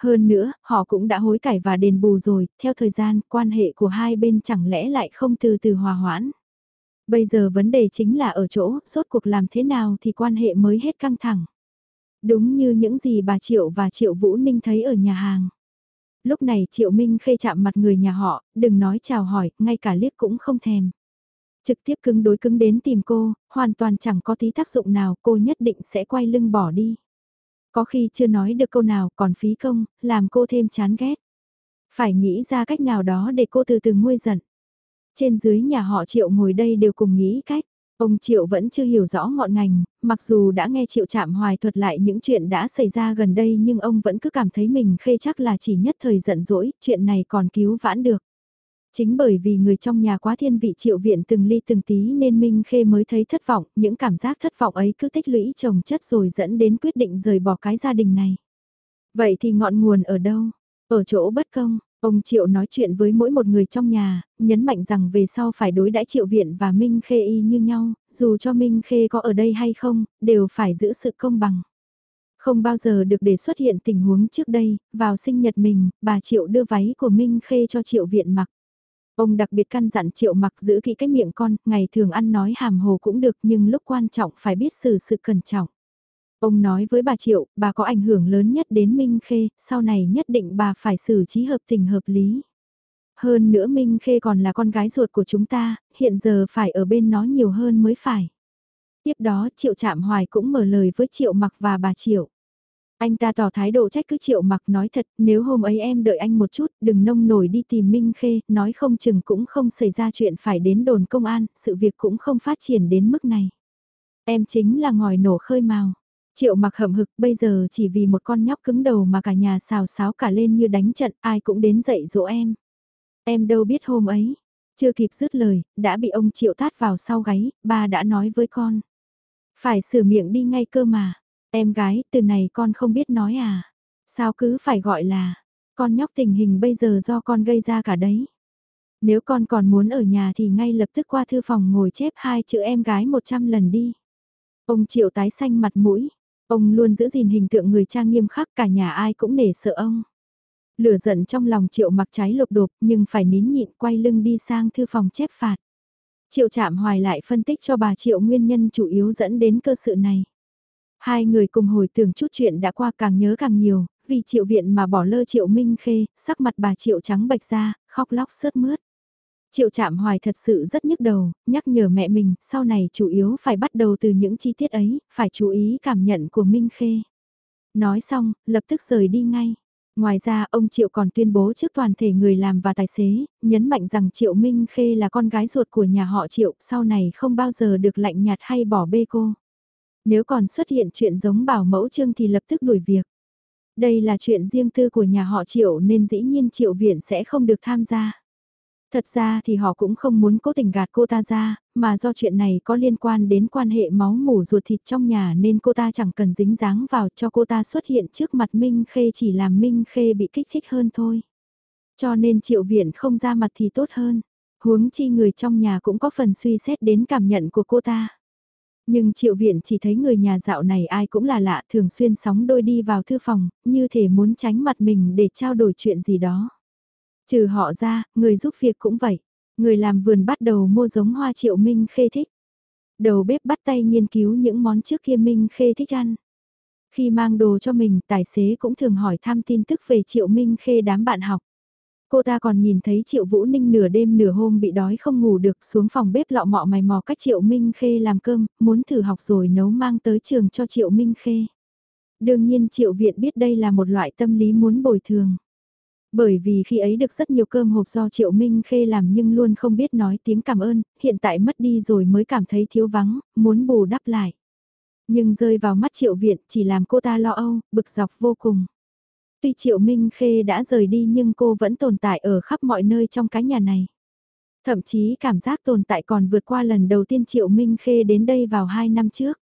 Hơn nữa, họ cũng đã hối cải và đền bù rồi, theo thời gian, quan hệ của hai bên chẳng lẽ lại không từ từ hòa hoãn. Bây giờ vấn đề chính là ở chỗ, rốt cuộc làm thế nào thì quan hệ mới hết căng thẳng. Đúng như những gì bà Triệu và Triệu Vũ Ninh thấy ở nhà hàng. Lúc này Triệu Minh khê chạm mặt người nhà họ, đừng nói chào hỏi, ngay cả liếc cũng không thèm. Trực tiếp cứng đối cứng đến tìm cô, hoàn toàn chẳng có tí tác dụng nào, cô nhất định sẽ quay lưng bỏ đi. Có khi chưa nói được câu nào còn phí công, làm cô thêm chán ghét. Phải nghĩ ra cách nào đó để cô từ từ nguôi giận. Trên dưới nhà họ Triệu ngồi đây đều cùng nghĩ cách. Ông Triệu vẫn chưa hiểu rõ ngọn ngành, mặc dù đã nghe Triệu Trạm Hoài thuật lại những chuyện đã xảy ra gần đây nhưng ông vẫn cứ cảm thấy mình khê chắc là chỉ nhất thời giận dỗi, chuyện này còn cứu vãn được. Chính bởi vì người trong nhà quá thiên vị Triệu Viện từng ly từng tí nên Minh Khê mới thấy thất vọng, những cảm giác thất vọng ấy cứ tích lũy chồng chất rồi dẫn đến quyết định rời bỏ cái gia đình này. Vậy thì ngọn nguồn ở đâu? Ở chỗ bất công, Ông Triệu nói chuyện với mỗi một người trong nhà, nhấn mạnh rằng về sau phải đối đãi Triệu Viện và Minh Khê y như nhau, dù cho Minh Khê có ở đây hay không, đều phải giữ sự công bằng. Không bao giờ được để xuất hiện tình huống trước đây, vào sinh nhật mình, bà Triệu đưa váy của Minh Khê cho Triệu Viện mặc. Ông đặc biệt căn dặn Triệu mặc giữ kỹ cái miệng con, ngày thường ăn nói hàm hồ cũng được nhưng lúc quan trọng phải biết xử sự cẩn trọng. Ông nói với bà Triệu, bà có ảnh hưởng lớn nhất đến Minh Khê, sau này nhất định bà phải xử trí hợp tình hợp lý. Hơn nữa Minh Khê còn là con gái ruột của chúng ta, hiện giờ phải ở bên nó nhiều hơn mới phải. Tiếp đó Triệu Trạm Hoài cũng mở lời với Triệu Mặc và bà Triệu. Anh ta tỏ thái độ trách cứ Triệu Mặc nói thật, nếu hôm ấy em đợi anh một chút, đừng nông nổi đi tìm Minh Khê, nói không chừng cũng không xảy ra chuyện phải đến đồn công an, sự việc cũng không phát triển đến mức này. Em chính là ngòi nổ khơi màu. Triệu mặc hậm hực bây giờ chỉ vì một con nhóc cứng đầu mà cả nhà xào xáo cả lên như đánh trận ai cũng đến dạy dỗ em. Em đâu biết hôm ấy, chưa kịp dứt lời, đã bị ông Triệu tát vào sau gáy, ba đã nói với con. Phải sửa miệng đi ngay cơ mà, em gái từ này con không biết nói à, sao cứ phải gọi là, con nhóc tình hình bây giờ do con gây ra cả đấy. Nếu con còn muốn ở nhà thì ngay lập tức qua thư phòng ngồi chép hai chữ em gái 100 lần đi. Ông Triệu tái xanh mặt mũi, Ông luôn giữ gìn hình tượng người trang nghiêm khắc cả nhà ai cũng nể sợ ông. Lửa giận trong lòng triệu mặc trái lục đột nhưng phải nín nhịn quay lưng đi sang thư phòng chép phạt. Triệu chạm hoài lại phân tích cho bà triệu nguyên nhân chủ yếu dẫn đến cơ sự này. Hai người cùng hồi tưởng chút chuyện đã qua càng nhớ càng nhiều, vì triệu viện mà bỏ lơ triệu minh khê, sắc mặt bà triệu trắng bạch ra, khóc lóc sớt mướt. Triệu chạm hoài thật sự rất nhức đầu, nhắc nhở mẹ mình, sau này chủ yếu phải bắt đầu từ những chi tiết ấy, phải chú ý cảm nhận của Minh Khê. Nói xong, lập tức rời đi ngay. Ngoài ra, ông Triệu còn tuyên bố trước toàn thể người làm và tài xế, nhấn mạnh rằng Triệu Minh Khê là con gái ruột của nhà họ Triệu, sau này không bao giờ được lạnh nhạt hay bỏ bê cô. Nếu còn xuất hiện chuyện giống bảo mẫu trương thì lập tức đuổi việc. Đây là chuyện riêng tư của nhà họ Triệu nên dĩ nhiên Triệu Viện sẽ không được tham gia. Thật ra thì họ cũng không muốn cố tình gạt cô ta ra, mà do chuyện này có liên quan đến quan hệ máu mủ ruột thịt trong nhà nên cô ta chẳng cần dính dáng vào cho cô ta xuất hiện trước mặt Minh Khê chỉ làm Minh Khê bị kích thích hơn thôi. Cho nên triệu viện không ra mặt thì tốt hơn, huống chi người trong nhà cũng có phần suy xét đến cảm nhận của cô ta. Nhưng triệu viện chỉ thấy người nhà dạo này ai cũng là lạ thường xuyên sóng đôi đi vào thư phòng, như thể muốn tránh mặt mình để trao đổi chuyện gì đó. Trừ họ ra, người giúp việc cũng vậy. Người làm vườn bắt đầu mua giống hoa triệu Minh Khê thích. Đầu bếp bắt tay nghiên cứu những món trước kia Minh Khê thích ăn. Khi mang đồ cho mình, tài xế cũng thường hỏi thăm tin tức về Triệu Minh Khê đám bạn học. Cô ta còn nhìn thấy Triệu Vũ Ninh nửa đêm nửa hôm bị đói không ngủ được xuống phòng bếp lọ mọ mày mò cách Triệu Minh Khê làm cơm, muốn thử học rồi nấu mang tới trường cho Triệu Minh Khê. Đương nhiên Triệu Viện biết đây là một loại tâm lý muốn bồi thường. Bởi vì khi ấy được rất nhiều cơm hộp do Triệu Minh Khê làm nhưng luôn không biết nói tiếng cảm ơn, hiện tại mất đi rồi mới cảm thấy thiếu vắng, muốn bù đắp lại. Nhưng rơi vào mắt Triệu Viện chỉ làm cô ta lo âu, bực dọc vô cùng. Tuy Triệu Minh Khê đã rời đi nhưng cô vẫn tồn tại ở khắp mọi nơi trong cái nhà này. Thậm chí cảm giác tồn tại còn vượt qua lần đầu tiên Triệu Minh Khê đến đây vào hai năm trước.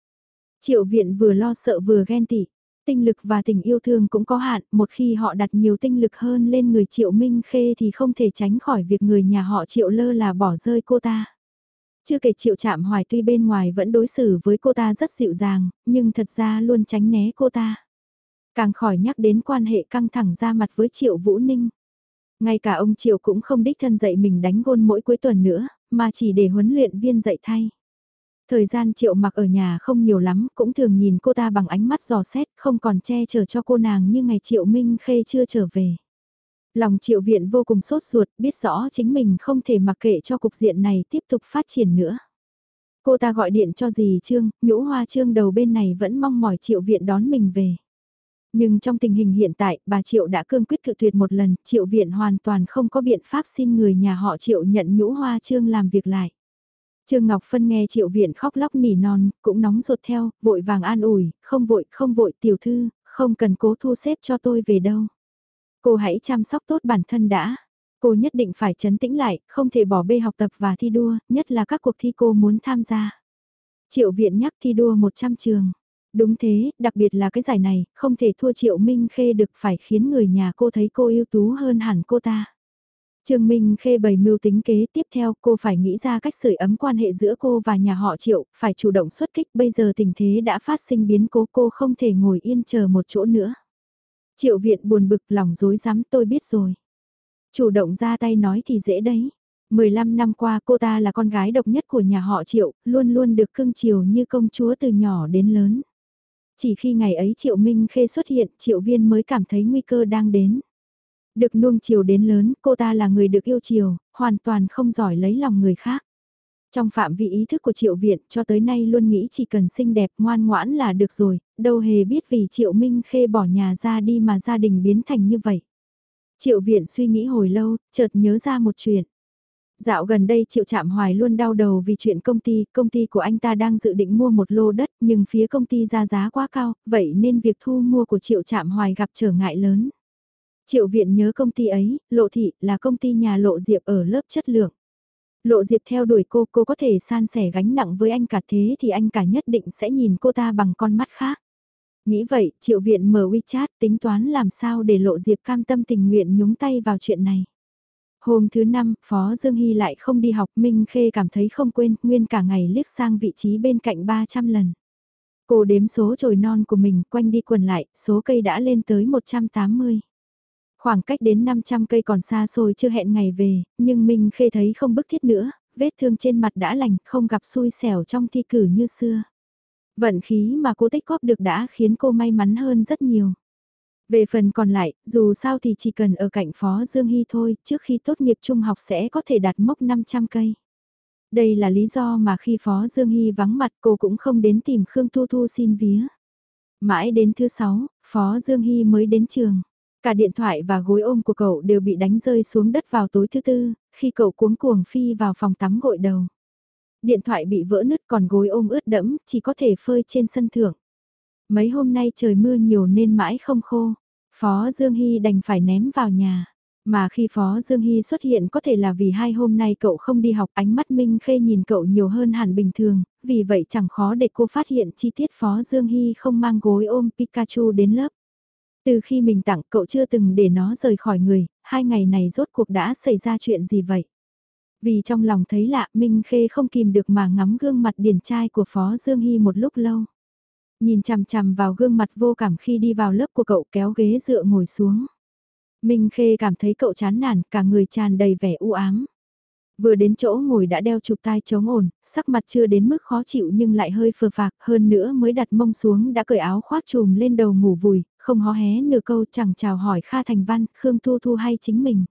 Triệu Viện vừa lo sợ vừa ghen tị. Tinh lực và tình yêu thương cũng có hạn, một khi họ đặt nhiều tinh lực hơn lên người Triệu Minh Khê thì không thể tránh khỏi việc người nhà họ Triệu lơ là bỏ rơi cô ta. Chưa kể Triệu Trạm Hoài tuy bên ngoài vẫn đối xử với cô ta rất dịu dàng, nhưng thật ra luôn tránh né cô ta. Càng khỏi nhắc đến quan hệ căng thẳng ra mặt với Triệu Vũ Ninh. Ngay cả ông Triệu cũng không đích thân dạy mình đánh gôn mỗi cuối tuần nữa, mà chỉ để huấn luyện viên dạy thay. Thời gian triệu mặc ở nhà không nhiều lắm, cũng thường nhìn cô ta bằng ánh mắt giò xét, không còn che chở cho cô nàng như ngày triệu Minh Khê chưa trở về. Lòng triệu viện vô cùng sốt ruột, biết rõ chính mình không thể mặc kệ cho cục diện này tiếp tục phát triển nữa. Cô ta gọi điện cho dì Trương, nhũ hoa trương đầu bên này vẫn mong mỏi triệu viện đón mình về. Nhưng trong tình hình hiện tại, bà Triệu đã cương quyết cự tuyệt một lần, Triệu viện hoàn toàn không có biện pháp xin người nhà họ Triệu nhận nhũ hoa trương làm việc lại. Trương Ngọc Phân nghe triệu viện khóc lóc nỉ non, cũng nóng ruột theo, vội vàng an ủi, không vội, không vội tiểu thư, không cần cố thu xếp cho tôi về đâu. Cô hãy chăm sóc tốt bản thân đã. Cô nhất định phải chấn tĩnh lại, không thể bỏ bê học tập và thi đua, nhất là các cuộc thi cô muốn tham gia. Triệu viện nhắc thi đua 100 trường. Đúng thế, đặc biệt là cái giải này, không thể thua Triệu Minh Khê được phải khiến người nhà cô thấy cô ưu tú hơn hẳn cô ta. Trương Minh Khê bày mưu tính kế tiếp theo cô phải nghĩ ra cách sưởi ấm quan hệ giữa cô và nhà họ Triệu, phải chủ động xuất kích bây giờ tình thế đã phát sinh biến cố cô không thể ngồi yên chờ một chỗ nữa. Triệu viện buồn bực lòng dối rắm tôi biết rồi. Chủ động ra tay nói thì dễ đấy. 15 năm qua cô ta là con gái độc nhất của nhà họ Triệu, luôn luôn được cưng chiều như công chúa từ nhỏ đến lớn. Chỉ khi ngày ấy Triệu Minh Khê xuất hiện, Triệu Viên mới cảm thấy nguy cơ đang đến. Được nuông chiều đến lớn, cô ta là người được yêu chiều, hoàn toàn không giỏi lấy lòng người khác. Trong phạm vi ý thức của Triệu Viện cho tới nay luôn nghĩ chỉ cần xinh đẹp ngoan ngoãn là được rồi, đâu hề biết vì Triệu Minh Khê bỏ nhà ra đi mà gia đình biến thành như vậy. Triệu Viện suy nghĩ hồi lâu, chợt nhớ ra một chuyện. Dạo gần đây Triệu Trạm Hoài luôn đau đầu vì chuyện công ty, công ty của anh ta đang dự định mua một lô đất nhưng phía công ty ra giá quá cao, vậy nên việc thu mua của Triệu Trạm Hoài gặp trở ngại lớn. Triệu Viện nhớ công ty ấy, Lộ Thị là công ty nhà Lộ Diệp ở lớp chất lượng. Lộ Diệp theo đuổi cô, cô có thể san sẻ gánh nặng với anh cả thế thì anh cả nhất định sẽ nhìn cô ta bằng con mắt khác. Nghĩ vậy, Triệu Viện mở WeChat tính toán làm sao để Lộ Diệp cam tâm tình nguyện nhúng tay vào chuyện này. Hôm thứ năm, Phó Dương Hy lại không đi học, Minh Khê cảm thấy không quên, nguyên cả ngày liếc sang vị trí bên cạnh 300 lần. Cô đếm số chồi non của mình, quanh đi quần lại, số cây đã lên tới 180. Khoảng cách đến 500 cây còn xa xôi chưa hẹn ngày về, nhưng Minh Khê thấy không bức thiết nữa, vết thương trên mặt đã lành, không gặp xui xẻo trong thi cử như xưa. Vận khí mà cô tích góp được đã khiến cô may mắn hơn rất nhiều. Về phần còn lại, dù sao thì chỉ cần ở cạnh Phó Dương Hy thôi, trước khi tốt nghiệp trung học sẽ có thể đạt mốc 500 cây. Đây là lý do mà khi Phó Dương Hy vắng mặt cô cũng không đến tìm Khương Thu Thu xin vía. Mãi đến thứ sáu, Phó Dương Hy mới đến trường. Cả điện thoại và gối ôm của cậu đều bị đánh rơi xuống đất vào tối thứ tư, khi cậu cuống cuồng phi vào phòng tắm gội đầu. Điện thoại bị vỡ nứt còn gối ôm ướt đẫm, chỉ có thể phơi trên sân thượng. Mấy hôm nay trời mưa nhiều nên mãi không khô. Phó Dương Hy đành phải ném vào nhà. Mà khi Phó Dương Hy xuất hiện có thể là vì hai hôm nay cậu không đi học ánh mắt Minh Khê nhìn cậu nhiều hơn hẳn bình thường, vì vậy chẳng khó để cô phát hiện chi tiết Phó Dương Hy không mang gối ôm Pikachu đến lớp. Từ khi mình tặng cậu chưa từng để nó rời khỏi người, hai ngày này rốt cuộc đã xảy ra chuyện gì vậy? Vì trong lòng thấy lạ Minh Khê không kìm được mà ngắm gương mặt điển trai của Phó Dương Hy một lúc lâu. Nhìn chằm chằm vào gương mặt vô cảm khi đi vào lớp của cậu kéo ghế dựa ngồi xuống. Minh Khê cảm thấy cậu chán nản, cả người tràn đầy vẻ u ám. Vừa đến chỗ ngồi đã đeo chụp tai chống ổn, sắc mặt chưa đến mức khó chịu nhưng lại hơi phờ phạc, hơn nữa mới đặt mông xuống đã cởi áo khoác trùm lên đầu ngủ vùi, không hó hé nửa câu chẳng chào hỏi Kha Thành Văn, Khương Thu Thu hay chính mình.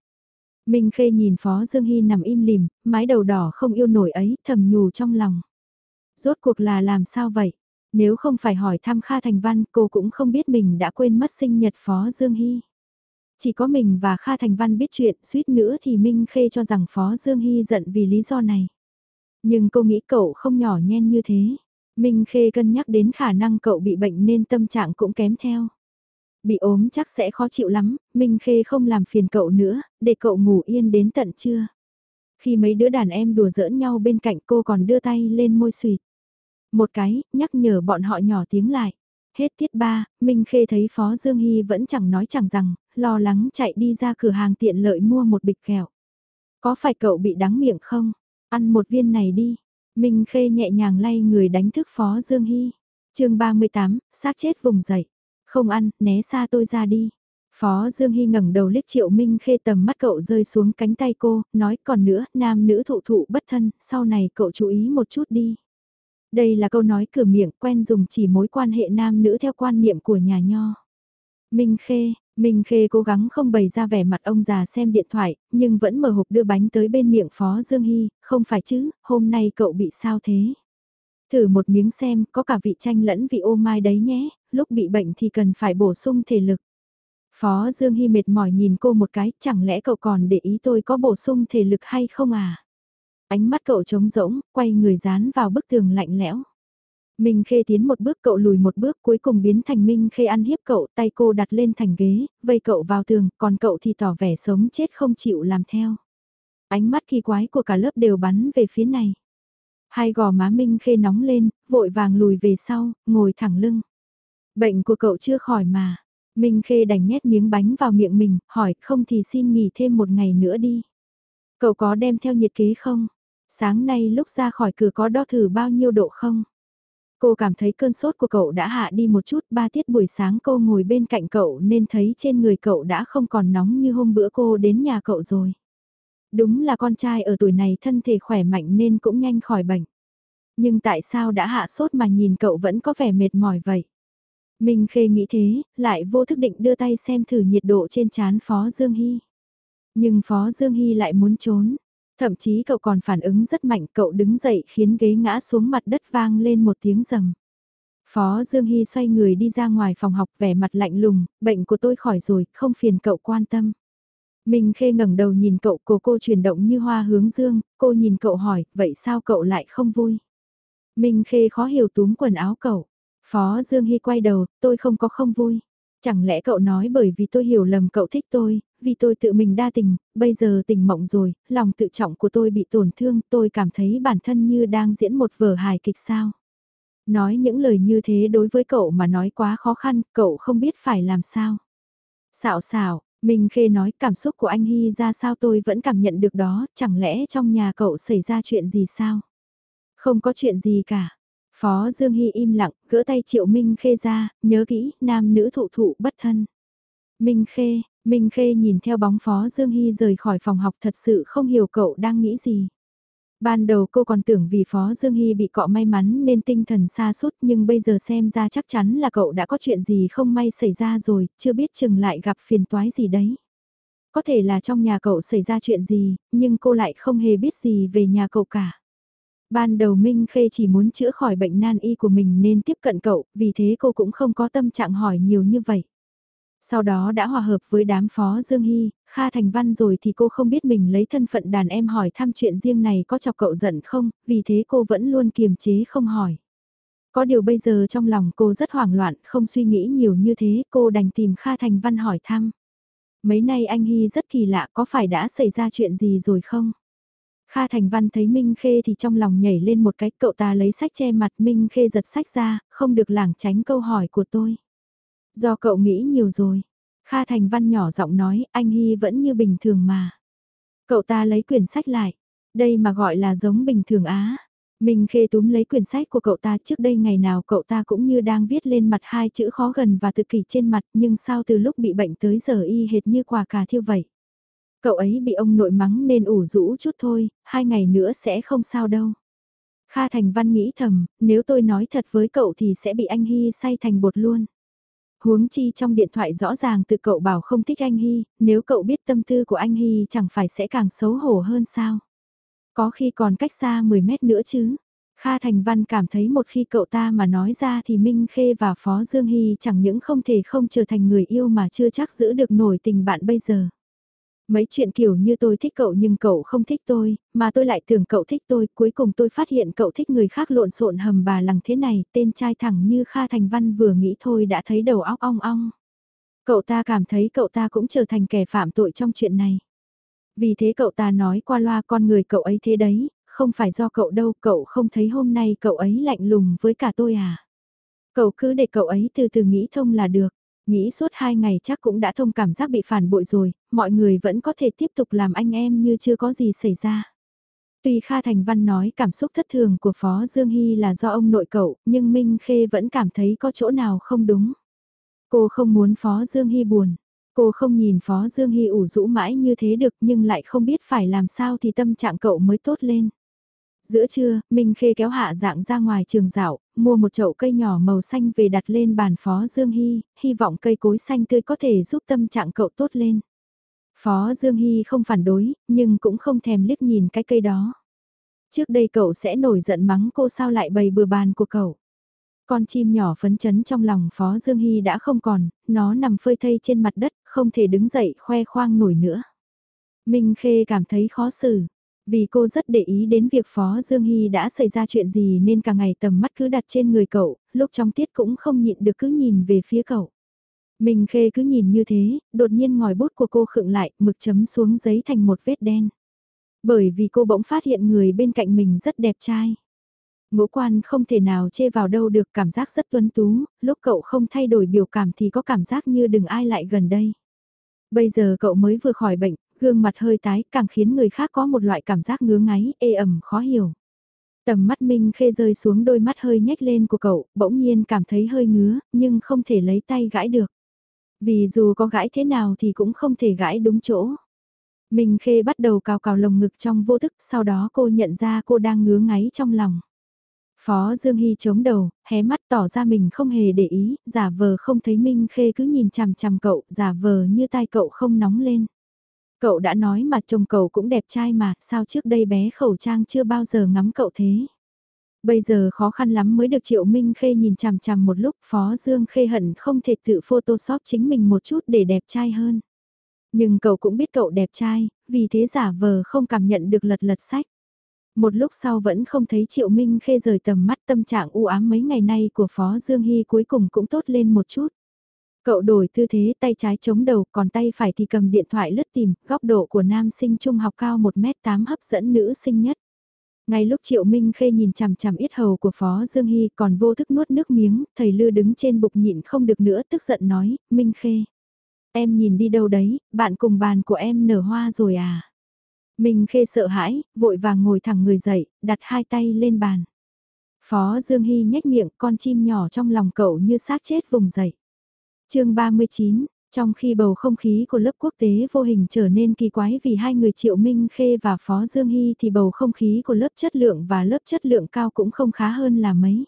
Minh Khê nhìn Phó Dương Hy nằm im lìm, mái đầu đỏ không yêu nổi ấy, thầm nhủ trong lòng. Rốt cuộc là làm sao vậy? Nếu không phải hỏi thăm Kha Thành Văn, cô cũng không biết mình đã quên mất sinh nhật Phó Dương Hy. Chỉ có mình và Kha Thành Văn biết chuyện, suýt nữa thì Minh Khê cho rằng Phó Dương Hy giận vì lý do này. Nhưng cô nghĩ cậu không nhỏ nhen như thế. Minh Khê cân nhắc đến khả năng cậu bị bệnh nên tâm trạng cũng kém theo. Bị ốm chắc sẽ khó chịu lắm, Minh Khê không làm phiền cậu nữa, để cậu ngủ yên đến tận trưa. Khi mấy đứa đàn em đùa giỡn nhau bên cạnh cô còn đưa tay lên môi suyệt. Một cái, nhắc nhở bọn họ nhỏ tiếng lại. Hết tiết ba, Minh Khê thấy Phó Dương Hy vẫn chẳng nói chẳng rằng, lo lắng chạy đi ra cửa hàng tiện lợi mua một bịch kẹo. Có phải cậu bị đắng miệng không? Ăn một viên này đi. Minh Khê nhẹ nhàng lay người đánh thức Phó Dương Hy. chương 38, xác chết vùng dậy. Không ăn, né xa tôi ra đi. Phó Dương Hy ngẩng đầu liếc Triệu Minh Khê tầm mắt cậu rơi xuống cánh tay cô, nói còn nữa, nam nữ thụ thụ bất thân, sau này cậu chú ý một chút đi. Đây là câu nói cửa miệng quen dùng chỉ mối quan hệ nam nữ theo quan niệm của nhà nho. Minh Khê, Minh Khê cố gắng không bày ra vẻ mặt ông già xem điện thoại, nhưng vẫn mở hộp đưa bánh tới bên miệng Phó Dương Hy, không phải chứ, hôm nay cậu bị sao thế? Thử một miếng xem, có cả vị chanh lẫn vị ô mai đấy nhé, lúc bị bệnh thì cần phải bổ sung thể lực. Phó Dương Hy mệt mỏi nhìn cô một cái, chẳng lẽ cậu còn để ý tôi có bổ sung thể lực hay không à? Ánh mắt cậu trống rỗng, quay người dán vào bức tường lạnh lẽo. Minh Khê tiến một bước cậu lùi một bước cuối cùng biến thành Minh Khê ăn hiếp cậu tay cô đặt lên thành ghế, vây cậu vào tường, còn cậu thì tỏ vẻ sống chết không chịu làm theo. Ánh mắt kỳ quái của cả lớp đều bắn về phía này. Hai gò má Minh Khê nóng lên, vội vàng lùi về sau, ngồi thẳng lưng. Bệnh của cậu chưa khỏi mà. Minh Khê đành nhét miếng bánh vào miệng mình, hỏi không thì xin nghỉ thêm một ngày nữa đi. Cậu có đem theo nhiệt kế không? Sáng nay lúc ra khỏi cửa có đo thử bao nhiêu độ không? Cô cảm thấy cơn sốt của cậu đã hạ đi một chút, ba tiết buổi sáng cô ngồi bên cạnh cậu nên thấy trên người cậu đã không còn nóng như hôm bữa cô đến nhà cậu rồi. Đúng là con trai ở tuổi này thân thể khỏe mạnh nên cũng nhanh khỏi bệnh. Nhưng tại sao đã hạ sốt mà nhìn cậu vẫn có vẻ mệt mỏi vậy? Minh Khê nghĩ thế, lại vô thức định đưa tay xem thử nhiệt độ trên chán Phó Dương Hy. Nhưng Phó Dương Hy lại muốn trốn. Thậm chí cậu còn phản ứng rất mạnh, cậu đứng dậy khiến ghế ngã xuống mặt đất vang lên một tiếng rầm. Phó Dương Hy xoay người đi ra ngoài phòng học vẻ mặt lạnh lùng, bệnh của tôi khỏi rồi, không phiền cậu quan tâm. Minh Khê ngẩng đầu nhìn cậu cô cô chuyển động như hoa hướng dương, cô nhìn cậu hỏi, vậy sao cậu lại không vui? Minh Khê khó hiểu túm quần áo cậu. Phó Dương Hy quay đầu, tôi không có không vui. Chẳng lẽ cậu nói bởi vì tôi hiểu lầm cậu thích tôi, vì tôi tự mình đa tình, bây giờ tình mộng rồi, lòng tự trọng của tôi bị tổn thương, tôi cảm thấy bản thân như đang diễn một vở hài kịch sao. Nói những lời như thế đối với cậu mà nói quá khó khăn, cậu không biết phải làm sao. Xạo xạo, Minh Khê nói cảm xúc của anh Hy ra sao tôi vẫn cảm nhận được đó, chẳng lẽ trong nhà cậu xảy ra chuyện gì sao? Không có chuyện gì cả. Phó Dương Hy im lặng, gỡ tay Triệu Minh Khê ra, nhớ kỹ, nam nữ thụ thụ bất thân. Minh Khê, Minh Khê nhìn theo bóng Phó Dương Hy rời khỏi phòng học thật sự không hiểu cậu đang nghĩ gì. Ban đầu cô còn tưởng vì Phó Dương Hy bị cọ may mắn nên tinh thần xa sút nhưng bây giờ xem ra chắc chắn là cậu đã có chuyện gì không may xảy ra rồi, chưa biết chừng lại gặp phiền toái gì đấy. Có thể là trong nhà cậu xảy ra chuyện gì, nhưng cô lại không hề biết gì về nhà cậu cả. Ban đầu Minh Khê chỉ muốn chữa khỏi bệnh nan y của mình nên tiếp cận cậu, vì thế cô cũng không có tâm trạng hỏi nhiều như vậy. Sau đó đã hòa hợp với đám phó Dương Hy, Kha Thành Văn rồi thì cô không biết mình lấy thân phận đàn em hỏi thăm chuyện riêng này có chọc cậu giận không, vì thế cô vẫn luôn kiềm chế không hỏi. Có điều bây giờ trong lòng cô rất hoảng loạn, không suy nghĩ nhiều như thế, cô đành tìm Kha Thành Văn hỏi thăm. Mấy nay anh Hy rất kỳ lạ, có phải đã xảy ra chuyện gì rồi không? Kha Thành Văn thấy Minh Khê thì trong lòng nhảy lên một cái, cậu ta lấy sách che mặt Minh Khê giật sách ra, không được lảng tránh câu hỏi của tôi. Do cậu nghĩ nhiều rồi. Kha Thành Văn nhỏ giọng nói, anh Hy vẫn như bình thường mà. Cậu ta lấy quyển sách lại. Đây mà gọi là giống bình thường á. mình Khê túm lấy quyển sách của cậu ta trước đây ngày nào cậu ta cũng như đang viết lên mặt hai chữ khó gần và tự kỷ trên mặt nhưng sao từ lúc bị bệnh tới giờ y hệt như quả cà thiêu vậy. Cậu ấy bị ông nội mắng nên ủ rũ chút thôi, hai ngày nữa sẽ không sao đâu. Kha Thành Văn nghĩ thầm, nếu tôi nói thật với cậu thì sẽ bị anh Hy say thành bột luôn. Huống chi trong điện thoại rõ ràng từ cậu bảo không thích anh Hy, nếu cậu biết tâm tư của anh Hy chẳng phải sẽ càng xấu hổ hơn sao. Có khi còn cách xa 10 mét nữa chứ. Kha Thành Văn cảm thấy một khi cậu ta mà nói ra thì Minh Khê và Phó Dương Hy chẳng những không thể không trở thành người yêu mà chưa chắc giữ được nổi tình bạn bây giờ. Mấy chuyện kiểu như tôi thích cậu nhưng cậu không thích tôi, mà tôi lại tưởng cậu thích tôi, cuối cùng tôi phát hiện cậu thích người khác lộn xộn hầm bà lằng thế này, tên trai thẳng như Kha Thành Văn vừa nghĩ thôi đã thấy đầu óc ong ong. Cậu ta cảm thấy cậu ta cũng trở thành kẻ phạm tội trong chuyện này. Vì thế cậu ta nói qua loa con người cậu ấy thế đấy, không phải do cậu đâu, cậu không thấy hôm nay cậu ấy lạnh lùng với cả tôi à. Cậu cứ để cậu ấy từ từ nghĩ thông là được. Nghĩ suốt hai ngày chắc cũng đã thông cảm giác bị phản bội rồi, mọi người vẫn có thể tiếp tục làm anh em như chưa có gì xảy ra. Tuy Kha Thành Văn nói cảm xúc thất thường của Phó Dương Hy là do ông nội cậu, nhưng Minh Khê vẫn cảm thấy có chỗ nào không đúng. Cô không muốn Phó Dương Hy buồn. Cô không nhìn Phó Dương Hy ủ rũ mãi như thế được nhưng lại không biết phải làm sao thì tâm trạng cậu mới tốt lên. Giữa trưa, Minh Khê kéo hạ dạng ra ngoài trường dạo, mua một chậu cây nhỏ màu xanh về đặt lên bàn Phó Dương Hy, hy vọng cây cối xanh tươi có thể giúp tâm trạng cậu tốt lên. Phó Dương Hy không phản đối, nhưng cũng không thèm liếc nhìn cái cây đó. Trước đây cậu sẽ nổi giận mắng cô sao lại bày bừa bàn của cậu. Con chim nhỏ phấn chấn trong lòng Phó Dương Hy đã không còn, nó nằm phơi thây trên mặt đất, không thể đứng dậy khoe khoang nổi nữa. Minh Khê cảm thấy khó xử, vì cô rất để ý đến việc Phó Dương Hy đã xảy ra chuyện gì nên cả ngày tầm mắt cứ đặt trên người cậu, lúc trong tiết cũng không nhịn được cứ nhìn về phía cậu. mình Khê cứ nhìn như thế, đột nhiên ngòi bút của cô khựng lại, mực chấm xuống giấy thành một vết đen. Bởi vì cô bỗng phát hiện người bên cạnh mình rất đẹp trai. Ngũ quan không thể nào chê vào đâu được cảm giác rất tuấn tú, lúc cậu không thay đổi biểu cảm thì có cảm giác như đừng ai lại gần đây. Bây giờ cậu mới vừa khỏi bệnh, gương mặt hơi tái càng khiến người khác có một loại cảm giác ngứa ngáy, ê ẩm khó hiểu. Tầm mắt Minh Khê rơi xuống đôi mắt hơi nhếch lên của cậu, bỗng nhiên cảm thấy hơi ngứa, nhưng không thể lấy tay gãi được. Vì dù có gãi thế nào thì cũng không thể gãi đúng chỗ. Minh Khê bắt đầu cào cào lồng ngực trong vô thức, sau đó cô nhận ra cô đang ngứa ngáy trong lòng. Phó Dương Hy chống đầu, hé mắt tỏ ra mình không hề để ý, giả vờ không thấy Minh Khê cứ nhìn chằm chằm cậu, giả vờ như tai cậu không nóng lên. Cậu đã nói mà chồng cậu cũng đẹp trai mà, sao trước đây bé khẩu trang chưa bao giờ ngắm cậu thế. Bây giờ khó khăn lắm mới được Triệu Minh Khê nhìn chằm chằm một lúc Phó Dương Khê hận không thể tự photoshop chính mình một chút để đẹp trai hơn. Nhưng cậu cũng biết cậu đẹp trai, vì thế giả vờ không cảm nhận được lật lật sách. Một lúc sau vẫn không thấy Triệu Minh Khê rời tầm mắt tâm trạng u ám mấy ngày nay của Phó Dương Hy cuối cùng cũng tốt lên một chút. Cậu đổi tư thế tay trái chống đầu còn tay phải thì cầm điện thoại lướt tìm, góc độ của nam sinh trung học cao 1m8 hấp dẫn nữ sinh nhất. Ngay lúc Triệu Minh Khê nhìn chằm chằm ít hầu của Phó Dương Hy còn vô thức nuốt nước miếng, thầy Lư đứng trên bục nhịn không được nữa tức giận nói, Minh Khê. Em nhìn đi đâu đấy, bạn cùng bàn của em nở hoa rồi à? Minh Khê sợ hãi, vội vàng ngồi thẳng người dậy, đặt hai tay lên bàn. Phó Dương Hy nhếch miệng con chim nhỏ trong lòng cậu như xác chết vùng dậy. chương 39, trong khi bầu không khí của lớp quốc tế vô hình trở nên kỳ quái vì hai người Triệu Minh Khê và Phó Dương Hy thì bầu không khí của lớp chất lượng và lớp chất lượng cao cũng không khá hơn là mấy.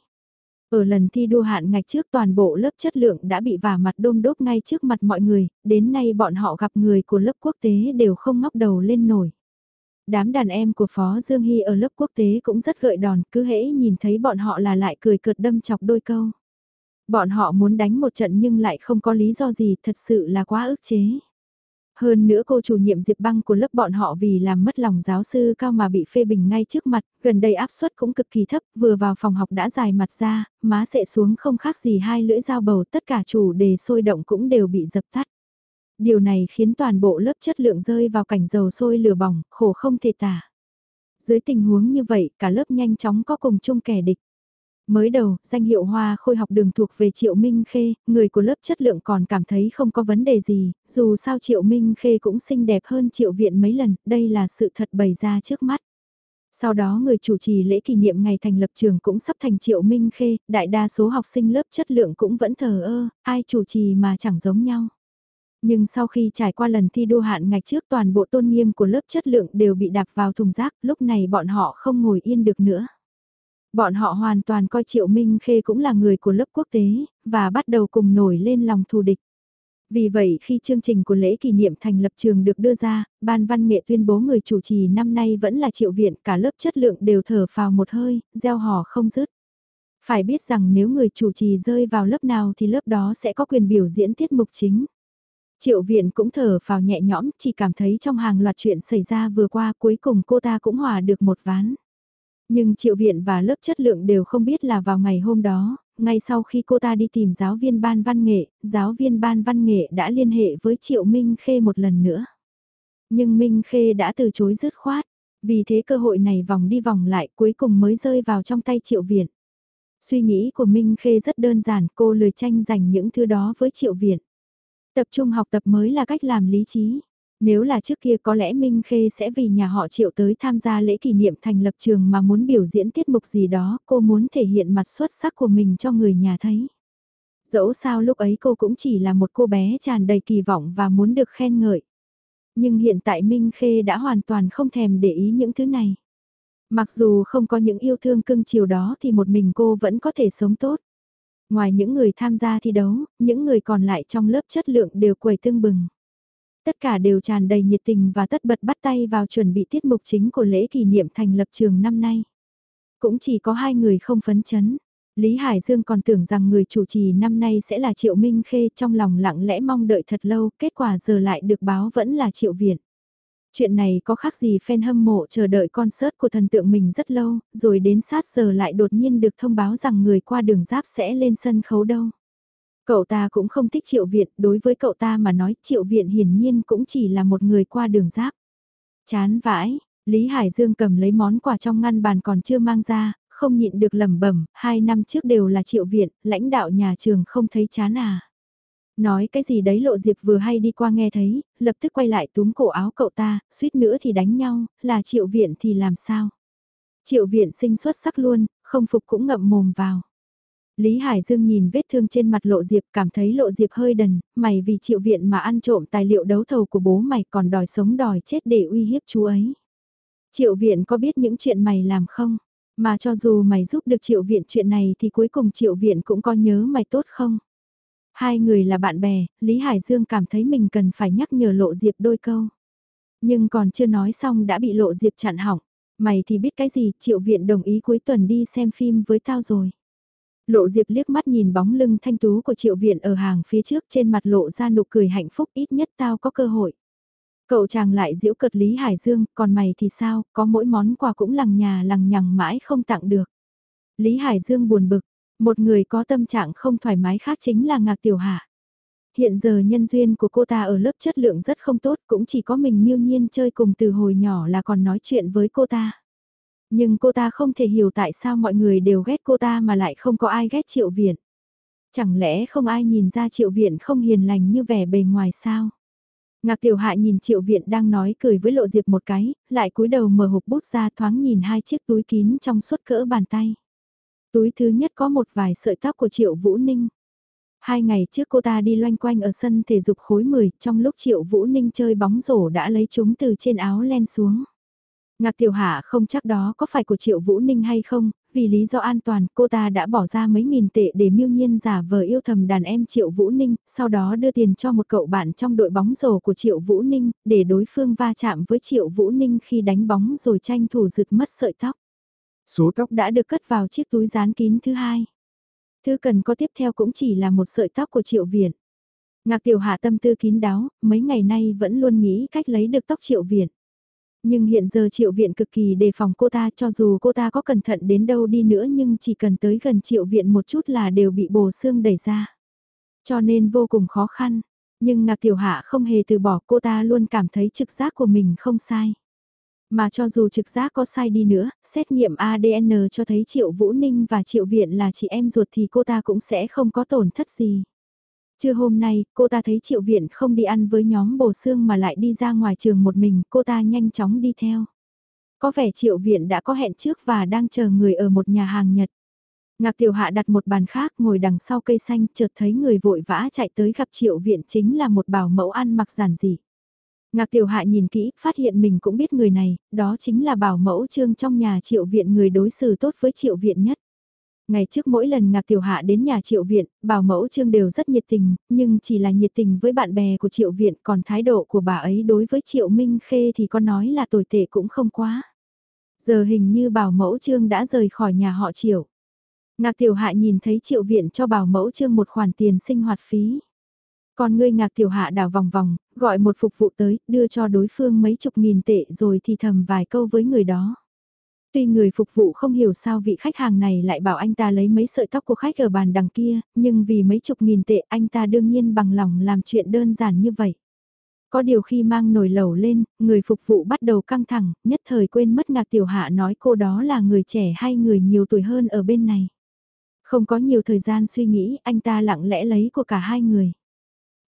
Ở lần thi đua hạn ngạch trước toàn bộ lớp chất lượng đã bị vả mặt đôm đốp ngay trước mặt mọi người, đến nay bọn họ gặp người của lớp quốc tế đều không ngóc đầu lên nổi. Đám đàn em của Phó Dương Hy ở lớp quốc tế cũng rất gợi đòn, cứ hễ nhìn thấy bọn họ là lại cười cợt đâm chọc đôi câu. Bọn họ muốn đánh một trận nhưng lại không có lý do gì, thật sự là quá ức chế. Hơn nữa cô chủ nhiệm Diệp Băng của lớp bọn họ vì làm mất lòng giáo sư cao mà bị phê bình ngay trước mặt, gần đây áp suất cũng cực kỳ thấp, vừa vào phòng học đã dài mặt ra, má sệ xuống không khác gì hai lưỡi dao bầu, tất cả chủ đề sôi động cũng đều bị dập tắt. Điều này khiến toàn bộ lớp chất lượng rơi vào cảnh dầu sôi lửa bỏng, khổ không thể tả. Dưới tình huống như vậy, cả lớp nhanh chóng có cùng chung kẻ địch. Mới đầu, danh hiệu hoa khôi học đường thuộc về Triệu Minh Khê, người của lớp chất lượng còn cảm thấy không có vấn đề gì, dù sao Triệu Minh Khê cũng xinh đẹp hơn Triệu Viện mấy lần, đây là sự thật bày ra trước mắt. Sau đó người chủ trì lễ kỷ niệm ngày thành lập trường cũng sắp thành Triệu Minh Khê, đại đa số học sinh lớp chất lượng cũng vẫn thờ ơ, ai chủ trì mà chẳng giống nhau. Nhưng sau khi trải qua lần thi đua hạn ngạch trước toàn bộ tôn nghiêm của lớp chất lượng đều bị đạp vào thùng rác, lúc này bọn họ không ngồi yên được nữa. Bọn họ hoàn toàn coi Triệu Minh Khê cũng là người của lớp quốc tế, và bắt đầu cùng nổi lên lòng thù địch. Vì vậy khi chương trình của lễ kỷ niệm thành lập trường được đưa ra, ban văn nghệ tuyên bố người chủ trì năm nay vẫn là triệu viện, cả lớp chất lượng đều thở phào một hơi, gieo hò không dứt. Phải biết rằng nếu người chủ trì rơi vào lớp nào thì lớp đó sẽ có quyền biểu diễn tiết mục chính. Triệu viện cũng thở vào nhẹ nhõm, chỉ cảm thấy trong hàng loạt chuyện xảy ra vừa qua cuối cùng cô ta cũng hòa được một ván. Nhưng triệu viện và lớp chất lượng đều không biết là vào ngày hôm đó, ngay sau khi cô ta đi tìm giáo viên ban văn nghệ, giáo viên ban văn nghệ đã liên hệ với triệu Minh Khê một lần nữa. Nhưng Minh Khê đã từ chối dứt khoát, vì thế cơ hội này vòng đi vòng lại cuối cùng mới rơi vào trong tay triệu viện. Suy nghĩ của Minh Khê rất đơn giản, cô lười tranh giành những thứ đó với triệu viện. Tập trung học tập mới là cách làm lý trí. Nếu là trước kia có lẽ Minh Khê sẽ vì nhà họ triệu tới tham gia lễ kỷ niệm thành lập trường mà muốn biểu diễn tiết mục gì đó, cô muốn thể hiện mặt xuất sắc của mình cho người nhà thấy. Dẫu sao lúc ấy cô cũng chỉ là một cô bé tràn đầy kỳ vọng và muốn được khen ngợi. Nhưng hiện tại Minh Khê đã hoàn toàn không thèm để ý những thứ này. Mặc dù không có những yêu thương cưng chiều đó thì một mình cô vẫn có thể sống tốt. Ngoài những người tham gia thi đấu, những người còn lại trong lớp chất lượng đều quầy tương bừng. Tất cả đều tràn đầy nhiệt tình và tất bật bắt tay vào chuẩn bị tiết mục chính của lễ kỷ niệm thành lập trường năm nay. Cũng chỉ có hai người không phấn chấn. Lý Hải Dương còn tưởng rằng người chủ trì năm nay sẽ là Triệu Minh Khê trong lòng lặng lẽ mong đợi thật lâu, kết quả giờ lại được báo vẫn là Triệu Viện. Chuyện này có khác gì fan hâm mộ chờ đợi concert của thần tượng mình rất lâu, rồi đến sát giờ lại đột nhiên được thông báo rằng người qua đường giáp sẽ lên sân khấu đâu. Cậu ta cũng không thích triệu viện, đối với cậu ta mà nói triệu viện hiển nhiên cũng chỉ là một người qua đường giáp. Chán vãi, Lý Hải Dương cầm lấy món quà trong ngăn bàn còn chưa mang ra, không nhịn được lẩm bẩm, hai năm trước đều là triệu viện, lãnh đạo nhà trường không thấy chán à. Nói cái gì đấy lộ diệp vừa hay đi qua nghe thấy, lập tức quay lại túm cổ áo cậu ta, suýt nữa thì đánh nhau, là triệu viện thì làm sao. Triệu viện sinh xuất sắc luôn, không phục cũng ngậm mồm vào. Lý Hải Dương nhìn vết thương trên mặt lộ diệp cảm thấy lộ diệp hơi đần, mày vì triệu viện mà ăn trộm tài liệu đấu thầu của bố mày còn đòi sống đòi chết để uy hiếp chú ấy. Triệu viện có biết những chuyện mày làm không? Mà cho dù mày giúp được triệu viện chuyện này thì cuối cùng triệu viện cũng có nhớ mày tốt không? Hai người là bạn bè, Lý Hải Dương cảm thấy mình cần phải nhắc nhở Lộ Diệp đôi câu. Nhưng còn chưa nói xong đã bị Lộ Diệp chặn hỏng. Mày thì biết cái gì, triệu viện đồng ý cuối tuần đi xem phim với tao rồi. Lộ Diệp liếc mắt nhìn bóng lưng thanh tú của triệu viện ở hàng phía trước trên mặt lộ ra nụ cười hạnh phúc ít nhất tao có cơ hội. Cậu chàng lại diễu cợt Lý Hải Dương, còn mày thì sao, có mỗi món quà cũng lằng nhà lằng nhằng mãi không tặng được. Lý Hải Dương buồn bực, một người có tâm trạng không thoải mái khác chính là Ngạc Tiểu Hạ. Hiện giờ nhân duyên của cô ta ở lớp chất lượng rất không tốt, cũng chỉ có mình miêu nhiên chơi cùng từ hồi nhỏ là còn nói chuyện với cô ta. Nhưng cô ta không thể hiểu tại sao mọi người đều ghét cô ta mà lại không có ai ghét Triệu Viện. Chẳng lẽ không ai nhìn ra Triệu Viện không hiền lành như vẻ bề ngoài sao? Ngạc Tiểu Hạ nhìn Triệu Viện đang nói cười với Lộ Diệp một cái, lại cúi đầu mở hộp bút ra thoáng nhìn hai chiếc túi kín trong suốt cỡ bàn tay. Túi thứ nhất có một vài sợi tóc của Triệu Vũ Ninh. Hai ngày trước cô ta đi loanh quanh ở sân thể dục khối 10, trong lúc Triệu Vũ Ninh chơi bóng rổ đã lấy chúng từ trên áo len xuống. Ngạc Tiểu Hạ không chắc đó có phải của Triệu Vũ Ninh hay không, vì lý do an toàn cô ta đã bỏ ra mấy nghìn tệ để miêu nhiên giả vờ yêu thầm đàn em Triệu Vũ Ninh, sau đó đưa tiền cho một cậu bạn trong đội bóng rổ của Triệu Vũ Ninh, để đối phương va chạm với Triệu Vũ Ninh khi đánh bóng rồi tranh thủ rực mất sợi tóc. Số tóc đã được cất vào chiếc túi dán kín thứ hai. Thứ cần có tiếp theo cũng chỉ là một sợi tóc của Triệu Viện. Ngạc Tiểu Hạ tâm tư kín đáo, mấy ngày nay vẫn luôn nghĩ cách lấy được tóc Triệu Viện. Nhưng hiện giờ Triệu Viện cực kỳ đề phòng cô ta cho dù cô ta có cẩn thận đến đâu đi nữa nhưng chỉ cần tới gần Triệu Viện một chút là đều bị bồ xương đẩy ra. Cho nên vô cùng khó khăn. Nhưng Ngạc Tiểu Hạ không hề từ bỏ cô ta luôn cảm thấy trực giác của mình không sai. Mà cho dù trực giác có sai đi nữa, xét nghiệm ADN cho thấy Triệu Vũ Ninh và Triệu Viện là chị em ruột thì cô ta cũng sẽ không có tổn thất gì. Trưa hôm nay, cô ta thấy Triệu Viện không đi ăn với nhóm bồ xương mà lại đi ra ngoài trường một mình, cô ta nhanh chóng đi theo. Có vẻ Triệu Viện đã có hẹn trước và đang chờ người ở một nhà hàng Nhật. Ngạc Tiểu Hạ đặt một bàn khác ngồi đằng sau cây xanh chợt thấy người vội vã chạy tới gặp Triệu Viện chính là một bảo mẫu ăn mặc giản dị. Ngạc Tiểu Hạ nhìn kỹ, phát hiện mình cũng biết người này, đó chính là bảo mẫu trương trong nhà triệu viện người đối xử tốt với triệu viện nhất. Ngày trước mỗi lần Ngạc Tiểu Hạ đến nhà triệu viện, bảo mẫu trương đều rất nhiệt tình, nhưng chỉ là nhiệt tình với bạn bè của triệu viện, còn thái độ của bà ấy đối với triệu Minh Khê thì có nói là tồi tệ cũng không quá. Giờ hình như bảo mẫu trương đã rời khỏi nhà họ triệu. Ngạc Tiểu Hạ nhìn thấy triệu viện cho bảo mẫu trương một khoản tiền sinh hoạt phí. Còn ngươi ngạc tiểu hạ đảo vòng vòng, gọi một phục vụ tới, đưa cho đối phương mấy chục nghìn tệ rồi thì thầm vài câu với người đó. Tuy người phục vụ không hiểu sao vị khách hàng này lại bảo anh ta lấy mấy sợi tóc của khách ở bàn đằng kia, nhưng vì mấy chục nghìn tệ anh ta đương nhiên bằng lòng làm chuyện đơn giản như vậy. Có điều khi mang nồi lẩu lên, người phục vụ bắt đầu căng thẳng, nhất thời quên mất ngạc tiểu hạ nói cô đó là người trẻ hay người nhiều tuổi hơn ở bên này. Không có nhiều thời gian suy nghĩ, anh ta lặng lẽ lấy của cả hai người.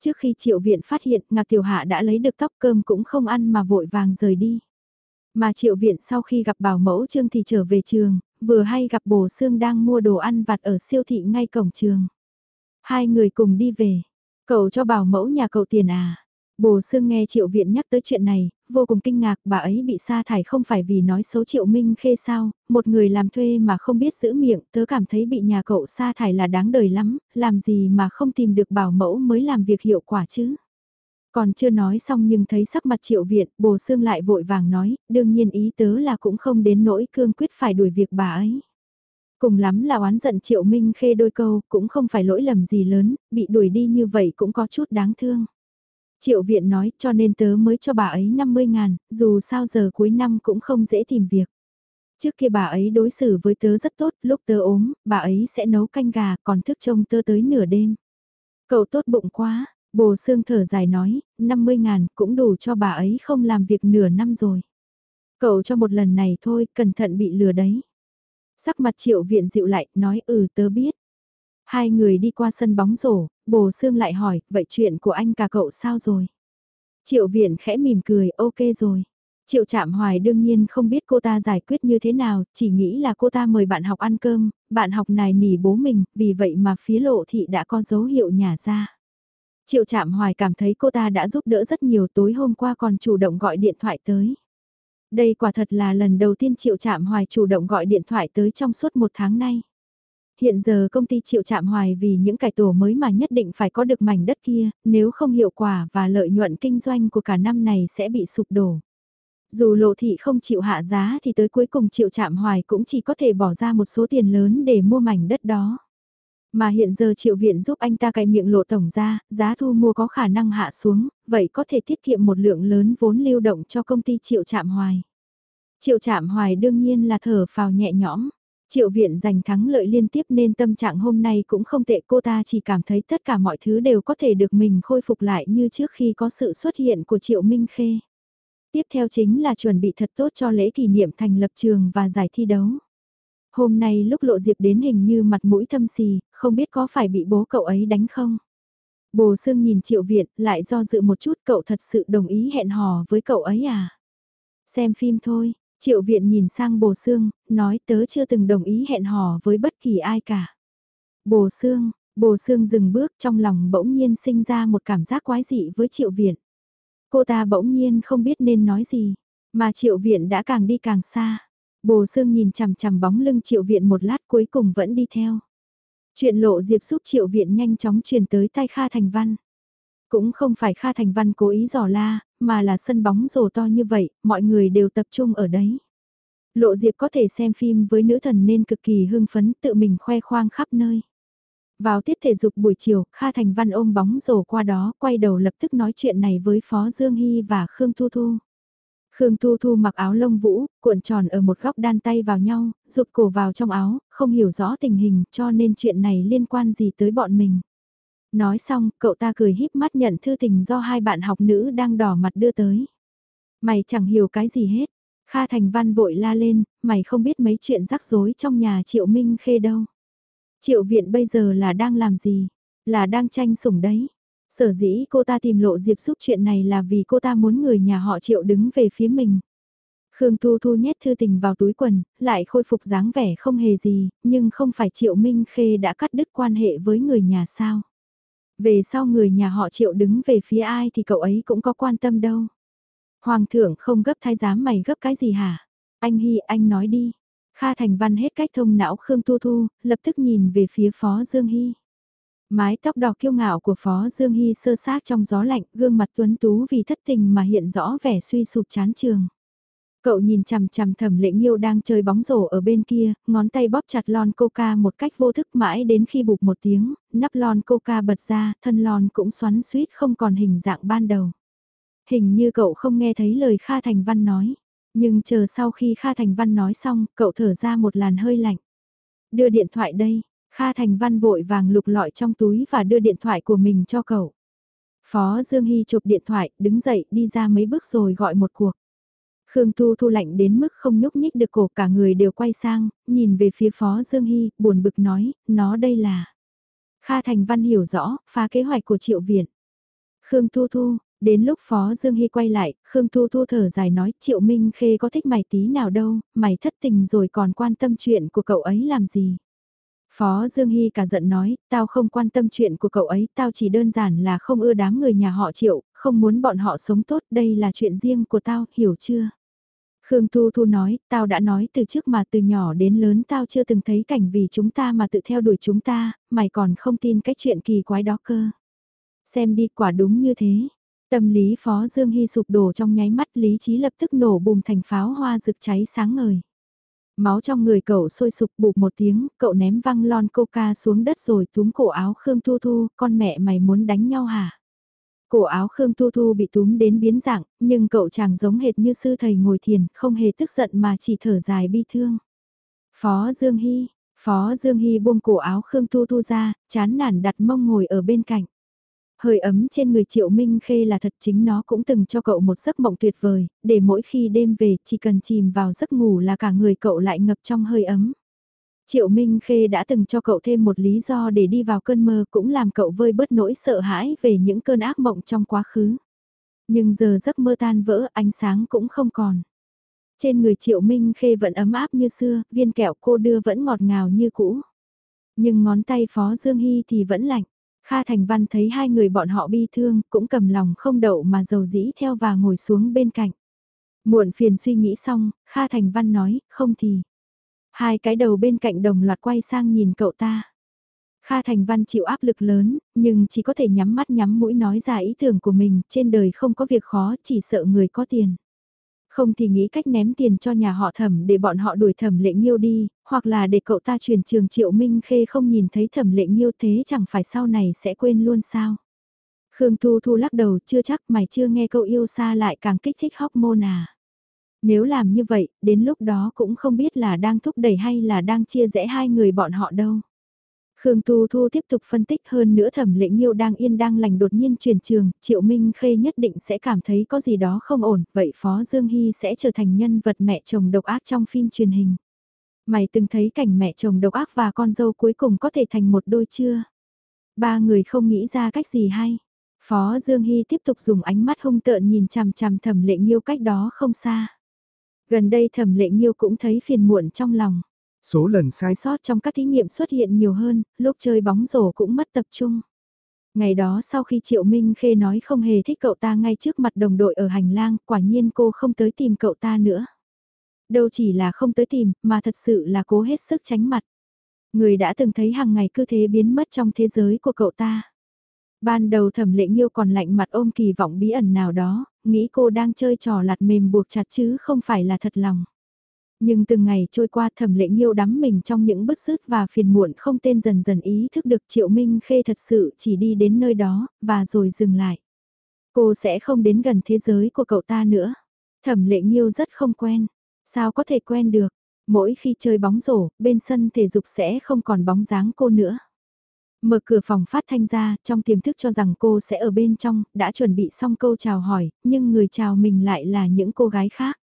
Trước khi triệu viện phát hiện ngạc tiểu hạ đã lấy được tóc cơm cũng không ăn mà vội vàng rời đi. Mà triệu viện sau khi gặp bảo mẫu trương thì trở về trường, vừa hay gặp bồ xương đang mua đồ ăn vặt ở siêu thị ngay cổng trường. Hai người cùng đi về. Cậu cho bảo mẫu nhà cậu tiền à? Bồ Sương nghe Triệu Viện nhắc tới chuyện này, vô cùng kinh ngạc bà ấy bị sa thải không phải vì nói xấu Triệu Minh Khê sao, một người làm thuê mà không biết giữ miệng, tớ cảm thấy bị nhà cậu sa thải là đáng đời lắm, làm gì mà không tìm được bảo mẫu mới làm việc hiệu quả chứ. Còn chưa nói xong nhưng thấy sắc mặt Triệu Viện, Bồ xương lại vội vàng nói, đương nhiên ý tớ là cũng không đến nỗi cương quyết phải đuổi việc bà ấy. Cùng lắm là oán giận Triệu Minh Khê đôi câu, cũng không phải lỗi lầm gì lớn, bị đuổi đi như vậy cũng có chút đáng thương. Triệu viện nói cho nên tớ mới cho bà ấy 50 ngàn, dù sao giờ cuối năm cũng không dễ tìm việc. Trước kia bà ấy đối xử với tớ rất tốt, lúc tớ ốm, bà ấy sẽ nấu canh gà còn thức trông tớ tới nửa đêm. Cậu tốt bụng quá, bồ xương thở dài nói, 50 ngàn cũng đủ cho bà ấy không làm việc nửa năm rồi. Cậu cho một lần này thôi, cẩn thận bị lừa đấy. Sắc mặt triệu viện dịu lại, nói ừ tớ biết. Hai người đi qua sân bóng rổ, bồ xương lại hỏi, vậy chuyện của anh cả cậu sao rồi? Triệu viện khẽ mỉm cười, ok rồi. Triệu Trạm Hoài đương nhiên không biết cô ta giải quyết như thế nào, chỉ nghĩ là cô ta mời bạn học ăn cơm, bạn học này nỉ bố mình, vì vậy mà phía lộ thị đã có dấu hiệu nhả ra. Triệu Trạm Hoài cảm thấy cô ta đã giúp đỡ rất nhiều tối hôm qua còn chủ động gọi điện thoại tới. Đây quả thật là lần đầu tiên Triệu Trạm Hoài chủ động gọi điện thoại tới trong suốt một tháng nay. Hiện giờ công ty Triệu chạm Hoài vì những cải tổ mới mà nhất định phải có được mảnh đất kia, nếu không hiệu quả và lợi nhuận kinh doanh của cả năm này sẽ bị sụp đổ. Dù lộ thị không chịu hạ giá thì tới cuối cùng Triệu chạm Hoài cũng chỉ có thể bỏ ra một số tiền lớn để mua mảnh đất đó. Mà hiện giờ triệu viện giúp anh ta cài miệng lộ tổng ra, giá thu mua có khả năng hạ xuống, vậy có thể tiết kiệm một lượng lớn vốn lưu động cho công ty triệu chạm hoài. Triệu chạm hoài đương nhiên là thở phào nhẹ nhõm. Triệu viện giành thắng lợi liên tiếp nên tâm trạng hôm nay cũng không tệ cô ta chỉ cảm thấy tất cả mọi thứ đều có thể được mình khôi phục lại như trước khi có sự xuất hiện của Triệu Minh Khê. Tiếp theo chính là chuẩn bị thật tốt cho lễ kỷ niệm thành lập trường và giải thi đấu. Hôm nay lúc lộ diệp đến hình như mặt mũi thâm xì, không biết có phải bị bố cậu ấy đánh không? Bồ Sương nhìn Triệu Viện, lại do dự một chút cậu thật sự đồng ý hẹn hò với cậu ấy à? Xem phim thôi, Triệu Viện nhìn sang Bồ Sương, nói tớ chưa từng đồng ý hẹn hò với bất kỳ ai cả. Bồ Sương, Bồ Sương dừng bước trong lòng bỗng nhiên sinh ra một cảm giác quái dị với Triệu Viện. Cô ta bỗng nhiên không biết nên nói gì, mà Triệu Viện đã càng đi càng xa. Bồ Sương nhìn chằm chằm bóng lưng Triệu Viện một lát cuối cùng vẫn đi theo. Chuyện lộ diệp giúp Triệu Viện nhanh chóng truyền tới tay Kha Thành Văn. Cũng không phải Kha Thành Văn cố ý dò la, mà là sân bóng rổ to như vậy, mọi người đều tập trung ở đấy. Lộ Diệp có thể xem phim với nữ thần nên cực kỳ hưng phấn tự mình khoe khoang khắp nơi. Vào tiết thể dục buổi chiều, Kha Thành Văn ôm bóng rổ qua đó, quay đầu lập tức nói chuyện này với Phó Dương Hy và Khương Thu Thu. Khương Thu Thu mặc áo lông vũ, cuộn tròn ở một góc đan tay vào nhau, rụt cổ vào trong áo, không hiểu rõ tình hình cho nên chuyện này liên quan gì tới bọn mình. Nói xong, cậu ta cười híp mắt nhận thư tình do hai bạn học nữ đang đỏ mặt đưa tới. Mày chẳng hiểu cái gì hết. Kha Thành Văn vội la lên, mày không biết mấy chuyện rắc rối trong nhà Triệu Minh Khê đâu. Triệu Viện bây giờ là đang làm gì? Là đang tranh sủng đấy. Sở dĩ cô ta tìm lộ Diệp giúp chuyện này là vì cô ta muốn người nhà họ Triệu đứng về phía mình. Khương Thu Thu nhét thư tình vào túi quần, lại khôi phục dáng vẻ không hề gì, nhưng không phải Triệu Minh Khê đã cắt đứt quan hệ với người nhà sao. Về sau người nhà họ Triệu đứng về phía ai thì cậu ấy cũng có quan tâm đâu. Hoàng thượng không gấp thái giám mày gấp cái gì hả? Anh Hy anh nói đi. Kha Thành Văn hết cách thông não Khương Thu Thu, lập tức nhìn về phía Phó Dương Hy. Mái tóc đỏ kiêu ngạo của Phó Dương Hy sơ sát trong gió lạnh, gương mặt tuấn tú vì thất tình mà hiện rõ vẻ suy sụp chán trường. Cậu nhìn chằm chằm thẩm lệ nghiêu đang chơi bóng rổ ở bên kia, ngón tay bóp chặt lon coca một cách vô thức mãi đến khi bụp một tiếng, nắp lon coca bật ra, thân lon cũng xoắn suýt không còn hình dạng ban đầu. Hình như cậu không nghe thấy lời Kha Thành Văn nói, nhưng chờ sau khi Kha Thành Văn nói xong, cậu thở ra một làn hơi lạnh. Đưa điện thoại đây, Kha Thành Văn vội vàng lục lọi trong túi và đưa điện thoại của mình cho cậu. Phó Dương Hy chụp điện thoại, đứng dậy, đi ra mấy bước rồi gọi một cuộc. Khương Thu Thu lạnh đến mức không nhúc nhích được cổ cả người đều quay sang, nhìn về phía Phó Dương Hy, buồn bực nói, nó đây là. Kha Thành Văn hiểu rõ, phá kế hoạch của Triệu Viện. Khương Thu Thu, đến lúc Phó Dương Hy quay lại, Khương Thu Thu thở dài nói Triệu Minh Khê có thích mày tí nào đâu, mày thất tình rồi còn quan tâm chuyện của cậu ấy làm gì. Phó Dương Hy cả giận nói, tao không quan tâm chuyện của cậu ấy, tao chỉ đơn giản là không ưa đám người nhà họ Triệu, không muốn bọn họ sống tốt, đây là chuyện riêng của tao, hiểu chưa? Khương Thu Thu nói, tao đã nói từ trước mà từ nhỏ đến lớn tao chưa từng thấy cảnh vì chúng ta mà tự theo đuổi chúng ta, mày còn không tin cái chuyện kỳ quái đó cơ. Xem đi quả đúng như thế. Tâm lý Phó Dương Hy sụp đổ trong nháy mắt lý trí lập tức nổ bùng thành pháo hoa rực cháy sáng ngời. Máu trong người cậu sôi sục bụp một tiếng, cậu ném văng lon coca xuống đất rồi túm cổ áo Khương Thu Thu, con mẹ mày muốn đánh nhau hả? Cổ áo Khương Tu Thu bị túm đến biến dạng, nhưng cậu chàng giống hệt như sư thầy ngồi thiền, không hề tức giận mà chỉ thở dài bi thương. Phó Dương Hy, Phó Dương Hy buông cổ áo Khương Tu Thu ra, chán nản đặt mông ngồi ở bên cạnh. Hơi ấm trên người Triệu Minh Khê là thật chính nó cũng từng cho cậu một giấc mộng tuyệt vời, để mỗi khi đêm về chỉ cần chìm vào giấc ngủ là cả người cậu lại ngập trong hơi ấm. Triệu Minh Khê đã từng cho cậu thêm một lý do để đi vào cơn mơ cũng làm cậu vơi bớt nỗi sợ hãi về những cơn ác mộng trong quá khứ. Nhưng giờ giấc mơ tan vỡ ánh sáng cũng không còn. Trên người Triệu Minh Khê vẫn ấm áp như xưa, viên kẹo cô đưa vẫn ngọt ngào như cũ. Nhưng ngón tay Phó Dương Hy thì vẫn lạnh. Kha Thành Văn thấy hai người bọn họ bi thương, cũng cầm lòng không đậu mà dầu dĩ theo và ngồi xuống bên cạnh. Muộn phiền suy nghĩ xong, Kha Thành Văn nói, không thì. Hai cái đầu bên cạnh đồng loạt quay sang nhìn cậu ta. Kha Thành Văn chịu áp lực lớn, nhưng chỉ có thể nhắm mắt nhắm mũi nói ra ý tưởng của mình, trên đời không có việc khó, chỉ sợ người có tiền. Không thì nghĩ cách ném tiền cho nhà họ thẩm để bọn họ đuổi thẩm lệ nghiêu đi, hoặc là để cậu ta truyền trường triệu minh khê không nhìn thấy thẩm lệ nghiêu thế chẳng phải sau này sẽ quên luôn sao. Khương Thu Thu lắc đầu chưa chắc mày chưa nghe câu yêu xa lại càng kích thích hormone à. Nếu làm như vậy, đến lúc đó cũng không biết là đang thúc đẩy hay là đang chia rẽ hai người bọn họ đâu. Khương Tu Thu tiếp tục phân tích hơn nữa thẩm lệ nhiêu đang yên đang lành đột nhiên chuyển trường, Triệu Minh Khê nhất định sẽ cảm thấy có gì đó không ổn, vậy Phó Dương Hy sẽ trở thành nhân vật mẹ chồng độc ác trong phim truyền hình. Mày từng thấy cảnh mẹ chồng độc ác và con dâu cuối cùng có thể thành một đôi chưa? Ba người không nghĩ ra cách gì hay. Phó Dương Hy tiếp tục dùng ánh mắt hung tợn nhìn chằm chằm thẩm lệ nghiêu cách đó không xa. Gần đây thẩm lệ nghiêu cũng thấy phiền muộn trong lòng. Số lần sai sót trong các thí nghiệm xuất hiện nhiều hơn, lúc chơi bóng rổ cũng mất tập trung. Ngày đó sau khi Triệu Minh Khê nói không hề thích cậu ta ngay trước mặt đồng đội ở hành lang, quả nhiên cô không tới tìm cậu ta nữa. Đâu chỉ là không tới tìm, mà thật sự là cố hết sức tránh mặt. Người đã từng thấy hàng ngày cứ thế biến mất trong thế giới của cậu ta. Ban đầu thẩm lệ nghiêu còn lạnh mặt ôm kỳ vọng bí ẩn nào đó, nghĩ cô đang chơi trò lặt mềm buộc chặt chứ không phải là thật lòng. Nhưng từng ngày trôi qua thẩm lệ nghiêu đắm mình trong những bức xứt và phiền muộn không tên dần dần ý thức được Triệu Minh Khê thật sự chỉ đi đến nơi đó, và rồi dừng lại. Cô sẽ không đến gần thế giới của cậu ta nữa. Thẩm lệ nghiêu rất không quen. Sao có thể quen được? Mỗi khi chơi bóng rổ, bên sân thể dục sẽ không còn bóng dáng cô nữa. Mở cửa phòng phát thanh ra, trong tiềm thức cho rằng cô sẽ ở bên trong, đã chuẩn bị xong câu chào hỏi, nhưng người chào mình lại là những cô gái khác.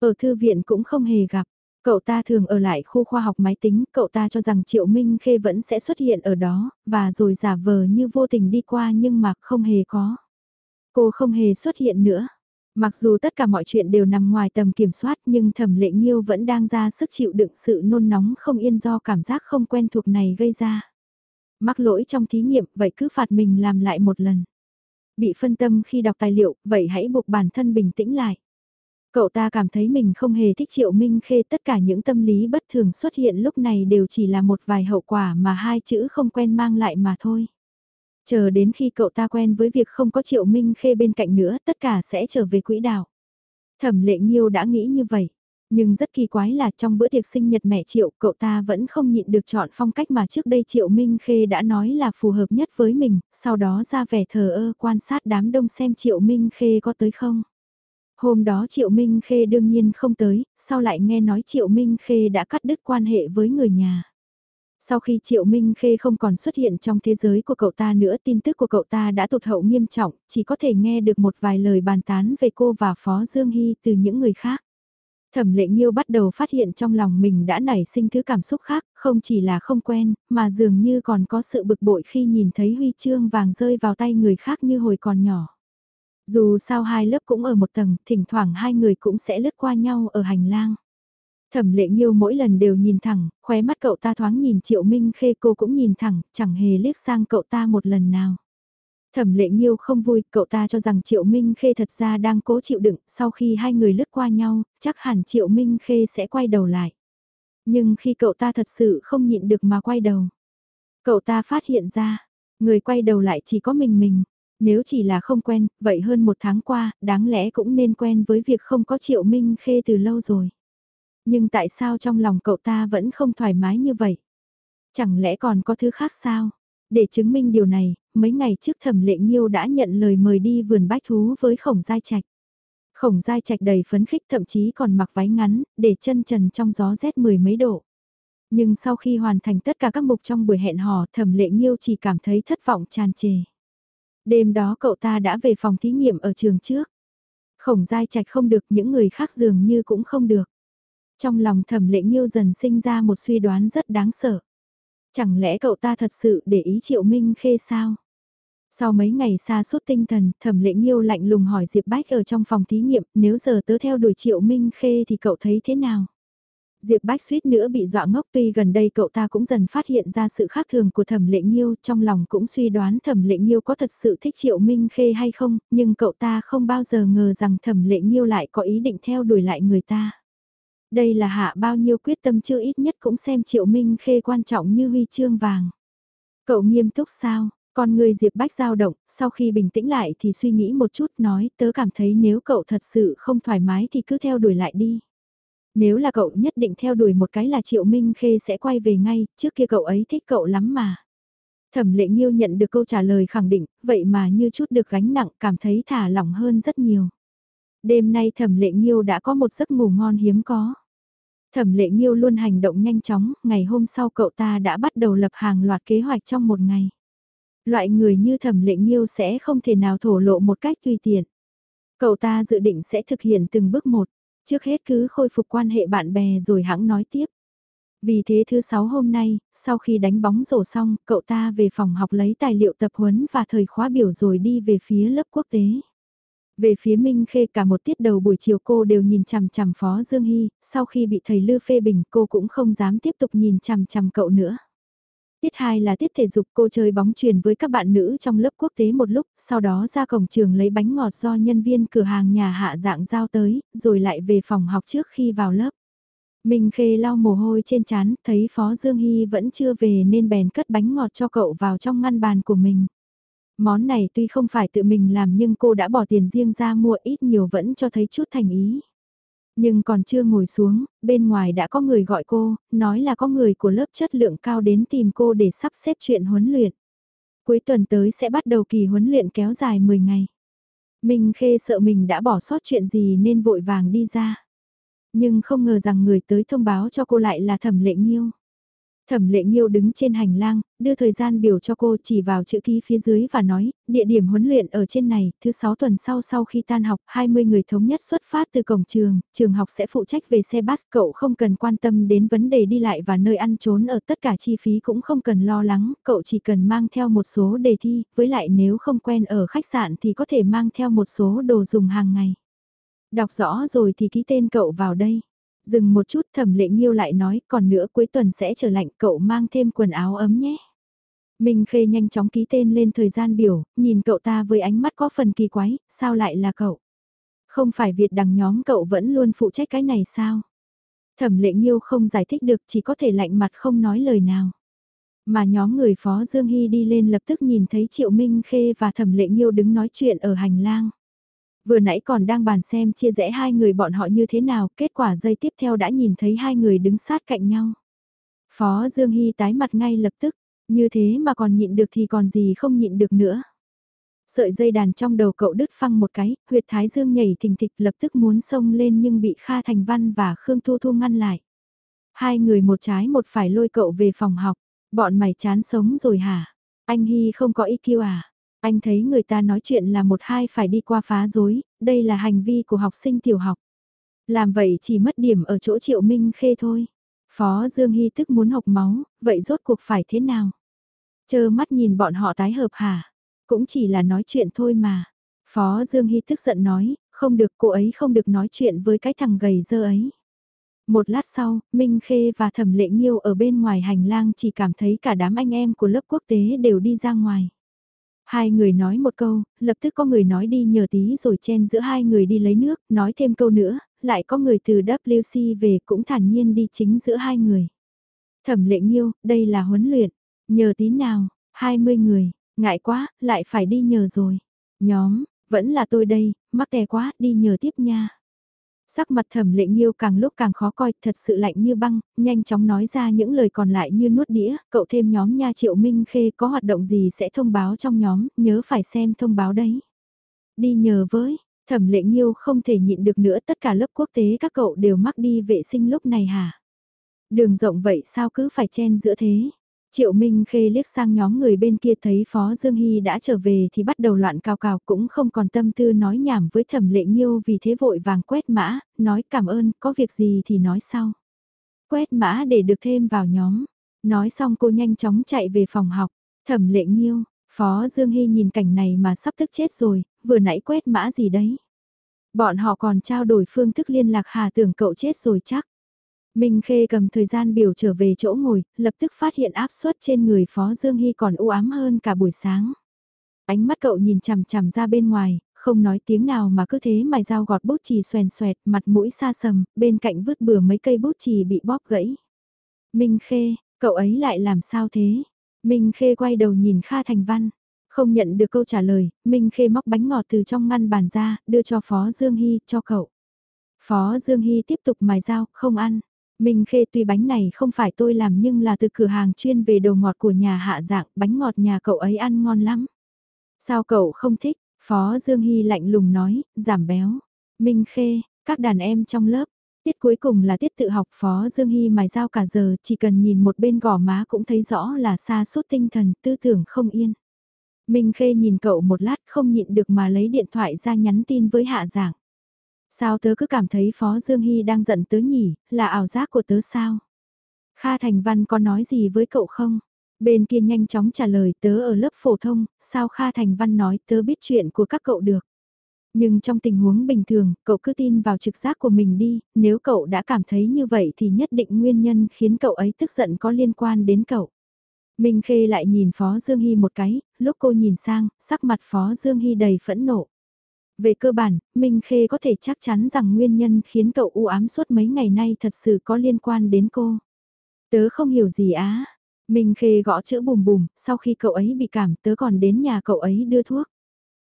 Ở thư viện cũng không hề gặp. Cậu ta thường ở lại khu khoa học máy tính, cậu ta cho rằng Triệu Minh Khê vẫn sẽ xuất hiện ở đó, và rồi giả vờ như vô tình đi qua nhưng mà không hề có. Cô không hề xuất hiện nữa. Mặc dù tất cả mọi chuyện đều nằm ngoài tầm kiểm soát nhưng thẩm lệ nghiêu vẫn đang ra sức chịu đựng sự nôn nóng không yên do cảm giác không quen thuộc này gây ra. Mắc lỗi trong thí nghiệm vậy cứ phạt mình làm lại một lần. Bị phân tâm khi đọc tài liệu, vậy hãy buộc bản thân bình tĩnh lại. Cậu ta cảm thấy mình không hề thích Triệu Minh Khê tất cả những tâm lý bất thường xuất hiện lúc này đều chỉ là một vài hậu quả mà hai chữ không quen mang lại mà thôi. Chờ đến khi cậu ta quen với việc không có Triệu Minh Khê bên cạnh nữa tất cả sẽ trở về quỹ đạo. Thẩm lệ nghiêu đã nghĩ như vậy. Nhưng rất kỳ quái là trong bữa tiệc sinh nhật mẹ Triệu cậu ta vẫn không nhịn được chọn phong cách mà trước đây Triệu Minh Khê đã nói là phù hợp nhất với mình, sau đó ra vẻ thờ ơ quan sát đám đông xem Triệu Minh Khê có tới không. Hôm đó Triệu Minh Khê đương nhiên không tới, sau lại nghe nói Triệu Minh Khê đã cắt đứt quan hệ với người nhà. Sau khi Triệu Minh Khê không còn xuất hiện trong thế giới của cậu ta nữa tin tức của cậu ta đã tụt hậu nghiêm trọng, chỉ có thể nghe được một vài lời bàn tán về cô và Phó Dương Hy từ những người khác. Thẩm lệ nghiêu bắt đầu phát hiện trong lòng mình đã nảy sinh thứ cảm xúc khác, không chỉ là không quen, mà dường như còn có sự bực bội khi nhìn thấy huy chương vàng rơi vào tay người khác như hồi còn nhỏ. Dù sao hai lớp cũng ở một tầng, thỉnh thoảng hai người cũng sẽ lướt qua nhau ở hành lang. Thẩm lệ nghiêu mỗi lần đều nhìn thẳng, khóe mắt cậu ta thoáng nhìn triệu minh khê cô cũng nhìn thẳng, chẳng hề liếc sang cậu ta một lần nào. Thẩm lệ nghiêu không vui, cậu ta cho rằng Triệu Minh Khê thật ra đang cố chịu đựng, sau khi hai người lướt qua nhau, chắc hẳn Triệu Minh Khê sẽ quay đầu lại. Nhưng khi cậu ta thật sự không nhịn được mà quay đầu, cậu ta phát hiện ra, người quay đầu lại chỉ có mình mình. Nếu chỉ là không quen, vậy hơn một tháng qua, đáng lẽ cũng nên quen với việc không có Triệu Minh Khê từ lâu rồi. Nhưng tại sao trong lòng cậu ta vẫn không thoải mái như vậy? Chẳng lẽ còn có thứ khác sao? Để chứng minh điều này, mấy ngày trước thẩm lệ nghiêu đã nhận lời mời đi vườn bách thú với khổng giai trạch. Khổng giai trạch đầy phấn khích thậm chí còn mặc váy ngắn, để chân trần trong gió rét mười mấy độ. Nhưng sau khi hoàn thành tất cả các mục trong buổi hẹn hò thẩm lệ nghiêu chỉ cảm thấy thất vọng tràn trề. Đêm đó cậu ta đã về phòng thí nghiệm ở trường trước. Khổng giai trạch không được những người khác dường như cũng không được. Trong lòng thẩm lệ nghiêu dần sinh ra một suy đoán rất đáng sợ. Chẳng lẽ cậu ta thật sự để ý triệu minh khê sao? Sau mấy ngày xa suốt tinh thần, thẩm lệ nghiêu lạnh lùng hỏi Diệp Bách ở trong phòng thí nghiệm, nếu giờ tớ theo đuổi triệu minh khê thì cậu thấy thế nào? Diệp Bách suýt nữa bị dọa ngốc tuy gần đây cậu ta cũng dần phát hiện ra sự khác thường của thẩm lệ nghiêu, trong lòng cũng suy đoán thẩm lệ nghiêu có thật sự thích triệu minh khê hay không, nhưng cậu ta không bao giờ ngờ rằng thẩm lệ nghiêu lại có ý định theo đuổi lại người ta. Đây là hạ bao nhiêu quyết tâm chưa ít nhất cũng xem triệu minh khê quan trọng như huy chương vàng. Cậu nghiêm túc sao? còn người Diệp Bách dao động, sau khi bình tĩnh lại thì suy nghĩ một chút nói tớ cảm thấy nếu cậu thật sự không thoải mái thì cứ theo đuổi lại đi. Nếu là cậu nhất định theo đuổi một cái là Triệu Minh Khê sẽ quay về ngay, trước kia cậu ấy thích cậu lắm mà. Thẩm lệ nghiêu nhận được câu trả lời khẳng định, vậy mà như chút được gánh nặng cảm thấy thả lỏng hơn rất nhiều. Đêm nay thẩm lệ nghiêu đã có một giấc ngủ ngon hiếm có. Thẩm lệ nghiêu luôn hành động nhanh chóng, ngày hôm sau cậu ta đã bắt đầu lập hàng loạt kế hoạch trong một ngày. Loại người như thẩm lệ nghiêu sẽ không thể nào thổ lộ một cách tùy tiện. Cậu ta dự định sẽ thực hiện từng bước một. Trước hết cứ khôi phục quan hệ bạn bè rồi hãng nói tiếp. Vì thế thứ sáu hôm nay, sau khi đánh bóng rổ xong, cậu ta về phòng học lấy tài liệu tập huấn và thời khóa biểu rồi đi về phía lớp quốc tế. Về phía Minh Khê cả một tiết đầu buổi chiều cô đều nhìn chằm chằm Phó Dương Hy, sau khi bị thầy Lư phê bình cô cũng không dám tiếp tục nhìn chằm chằm cậu nữa. Tiết 2 là tiết thể dục cô chơi bóng truyền với các bạn nữ trong lớp quốc tế một lúc, sau đó ra cổng trường lấy bánh ngọt do nhân viên cửa hàng nhà hạ dạng giao tới, rồi lại về phòng học trước khi vào lớp. Minh Khê lau mồ hôi trên chán, thấy Phó Dương Hy vẫn chưa về nên bèn cất bánh ngọt cho cậu vào trong ngăn bàn của mình. Món này tuy không phải tự mình làm nhưng cô đã bỏ tiền riêng ra mua ít nhiều vẫn cho thấy chút thành ý. Nhưng còn chưa ngồi xuống, bên ngoài đã có người gọi cô, nói là có người của lớp chất lượng cao đến tìm cô để sắp xếp chuyện huấn luyện. Cuối tuần tới sẽ bắt đầu kỳ huấn luyện kéo dài 10 ngày. Minh Khê sợ mình đã bỏ sót chuyện gì nên vội vàng đi ra. Nhưng không ngờ rằng người tới thông báo cho cô lại là Thẩm Lệ nghiêu. Thẩm lệ nghiêu đứng trên hành lang, đưa thời gian biểu cho cô chỉ vào chữ ký phía dưới và nói, địa điểm huấn luyện ở trên này, thứ 6 tuần sau sau khi tan học, 20 người thống nhất xuất phát từ cổng trường, trường học sẽ phụ trách về xe bus, cậu không cần quan tâm đến vấn đề đi lại và nơi ăn trốn ở tất cả chi phí cũng không cần lo lắng, cậu chỉ cần mang theo một số đề thi, với lại nếu không quen ở khách sạn thì có thể mang theo một số đồ dùng hàng ngày. Đọc rõ rồi thì ký tên cậu vào đây. Dừng một chút thẩm lệ nghiêu lại nói còn nữa cuối tuần sẽ trở lạnh cậu mang thêm quần áo ấm nhé. Minh Khê nhanh chóng ký tên lên thời gian biểu, nhìn cậu ta với ánh mắt có phần kỳ quái, sao lại là cậu? Không phải Việt đằng nhóm cậu vẫn luôn phụ trách cái này sao? Thẩm lệ nghiêu không giải thích được chỉ có thể lạnh mặt không nói lời nào. Mà nhóm người phó Dương Hy đi lên lập tức nhìn thấy Triệu Minh Khê và thẩm lệ nghiêu đứng nói chuyện ở hành lang. Vừa nãy còn đang bàn xem chia rẽ hai người bọn họ như thế nào, kết quả giây tiếp theo đã nhìn thấy hai người đứng sát cạnh nhau. Phó Dương Hy tái mặt ngay lập tức, như thế mà còn nhịn được thì còn gì không nhịn được nữa. Sợi dây đàn trong đầu cậu đứt phăng một cái, huyệt thái dương nhảy thình thịch lập tức muốn xông lên nhưng bị Kha Thành Văn và Khương Thu Thu ngăn lại. Hai người một trái một phải lôi cậu về phòng học, bọn mày chán sống rồi hả? Anh Hy không có ý à? Anh thấy người ta nói chuyện là một hai phải đi qua phá dối, đây là hành vi của học sinh tiểu học. Làm vậy chỉ mất điểm ở chỗ triệu minh khê thôi. Phó Dương Hy tức muốn học máu, vậy rốt cuộc phải thế nào? Chơ mắt nhìn bọn họ tái hợp hả? Cũng chỉ là nói chuyện thôi mà. Phó Dương Hy tức giận nói, không được cô ấy không được nói chuyện với cái thằng gầy dơ ấy. Một lát sau, Minh Khê và Thẩm Lệ Nhiêu ở bên ngoài hành lang chỉ cảm thấy cả đám anh em của lớp quốc tế đều đi ra ngoài. Hai người nói một câu, lập tức có người nói đi nhờ tí rồi chen giữa hai người đi lấy nước, nói thêm câu nữa, lại có người từ WC về cũng thản nhiên đi chính giữa hai người. Thẩm lệ nghiêu, đây là huấn luyện, nhờ tí nào, 20 người, ngại quá, lại phải đi nhờ rồi. Nhóm, vẫn là tôi đây, mắc tè quá, đi nhờ tiếp nha. Sắc mặt thẩm lệ nghiêu càng lúc càng khó coi, thật sự lạnh như băng, nhanh chóng nói ra những lời còn lại như nuốt đĩa, cậu thêm nhóm nha triệu minh khê có hoạt động gì sẽ thông báo trong nhóm, nhớ phải xem thông báo đấy. Đi nhờ với, thẩm lệ nghiêu không thể nhịn được nữa tất cả lớp quốc tế các cậu đều mắc đi vệ sinh lúc này hả? Đường rộng vậy sao cứ phải chen giữa thế? Triệu Minh Khê liếc sang nhóm người bên kia thấy Phó Dương Hy đã trở về thì bắt đầu loạn cào cào cũng không còn tâm tư nói nhảm với thẩm lệ nghiêu vì thế vội vàng quét mã, nói cảm ơn, có việc gì thì nói sau. Quét mã để được thêm vào nhóm. Nói xong cô nhanh chóng chạy về phòng học. Thẩm lệ nghiêu, Phó Dương Hy nhìn cảnh này mà sắp tức chết rồi, vừa nãy quét mã gì đấy. Bọn họ còn trao đổi phương thức liên lạc hà tưởng cậu chết rồi chắc. Minh Khê cầm thời gian biểu trở về chỗ ngồi, lập tức phát hiện áp suất trên người Phó Dương Hy còn u ám hơn cả buổi sáng. Ánh mắt cậu nhìn chằm chằm ra bên ngoài, không nói tiếng nào mà cứ thế mài dao gọt bút chì xoèn xoẹt, mặt mũi xa sầm, bên cạnh vứt bừa mấy cây bút chì bị bóp gãy. Minh Khê, cậu ấy lại làm sao thế? Minh Khê quay đầu nhìn Kha Thành Văn. Không nhận được câu trả lời, Minh Khê móc bánh ngọt từ trong ngăn bàn ra, đưa cho Phó Dương Hy, cho cậu. Phó Dương Hy tiếp tục mài dao, không ăn. Minh Khê tuy bánh này không phải tôi làm nhưng là từ cửa hàng chuyên về đồ ngọt của nhà hạ dạng, bánh ngọt nhà cậu ấy ăn ngon lắm. Sao cậu không thích? Phó Dương Hy lạnh lùng nói, giảm béo. Minh Khê, các đàn em trong lớp. Tiết cuối cùng là tiết tự học Phó Dương Hy mài dao cả giờ, chỉ cần nhìn một bên gò má cũng thấy rõ là xa suốt tinh thần, tư tưởng không yên. Minh Khê nhìn cậu một lát không nhịn được mà lấy điện thoại ra nhắn tin với hạ giảng. Sao tớ cứ cảm thấy Phó Dương Hy đang giận tớ nhỉ, là ảo giác của tớ sao? Kha Thành Văn có nói gì với cậu không? Bên kia nhanh chóng trả lời tớ ở lớp phổ thông, sao Kha Thành Văn nói tớ biết chuyện của các cậu được. Nhưng trong tình huống bình thường, cậu cứ tin vào trực giác của mình đi, nếu cậu đã cảm thấy như vậy thì nhất định nguyên nhân khiến cậu ấy tức giận có liên quan đến cậu. Minh Khê lại nhìn Phó Dương Hy một cái, lúc cô nhìn sang, sắc mặt Phó Dương Hy đầy phẫn nộ. Về cơ bản, Minh Khê có thể chắc chắn rằng nguyên nhân khiến cậu u ám suốt mấy ngày nay thật sự có liên quan đến cô. Tớ không hiểu gì á. Minh Khê gõ chữ bùm bùm, sau khi cậu ấy bị cảm tớ còn đến nhà cậu ấy đưa thuốc.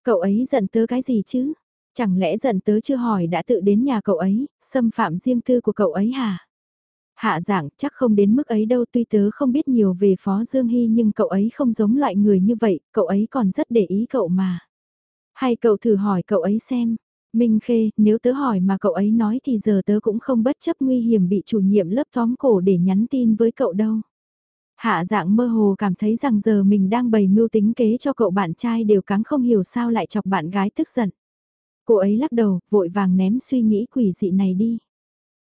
Cậu ấy giận tớ cái gì chứ? Chẳng lẽ giận tớ chưa hỏi đã tự đến nhà cậu ấy, xâm phạm riêng tư của cậu ấy hả? Hạ giảng chắc không đến mức ấy đâu tuy tớ không biết nhiều về Phó Dương Hy nhưng cậu ấy không giống loại người như vậy, cậu ấy còn rất để ý cậu mà. Hay cậu thử hỏi cậu ấy xem. Minh Khê, nếu tớ hỏi mà cậu ấy nói thì giờ tớ cũng không bất chấp nguy hiểm bị chủ nhiệm lớp tóm cổ để nhắn tin với cậu đâu. Hạ dạng mơ hồ cảm thấy rằng giờ mình đang bày mưu tính kế cho cậu bạn trai đều cắn không hiểu sao lại chọc bạn gái tức giận. Cô ấy lắc đầu, vội vàng ném suy nghĩ quỷ dị này đi.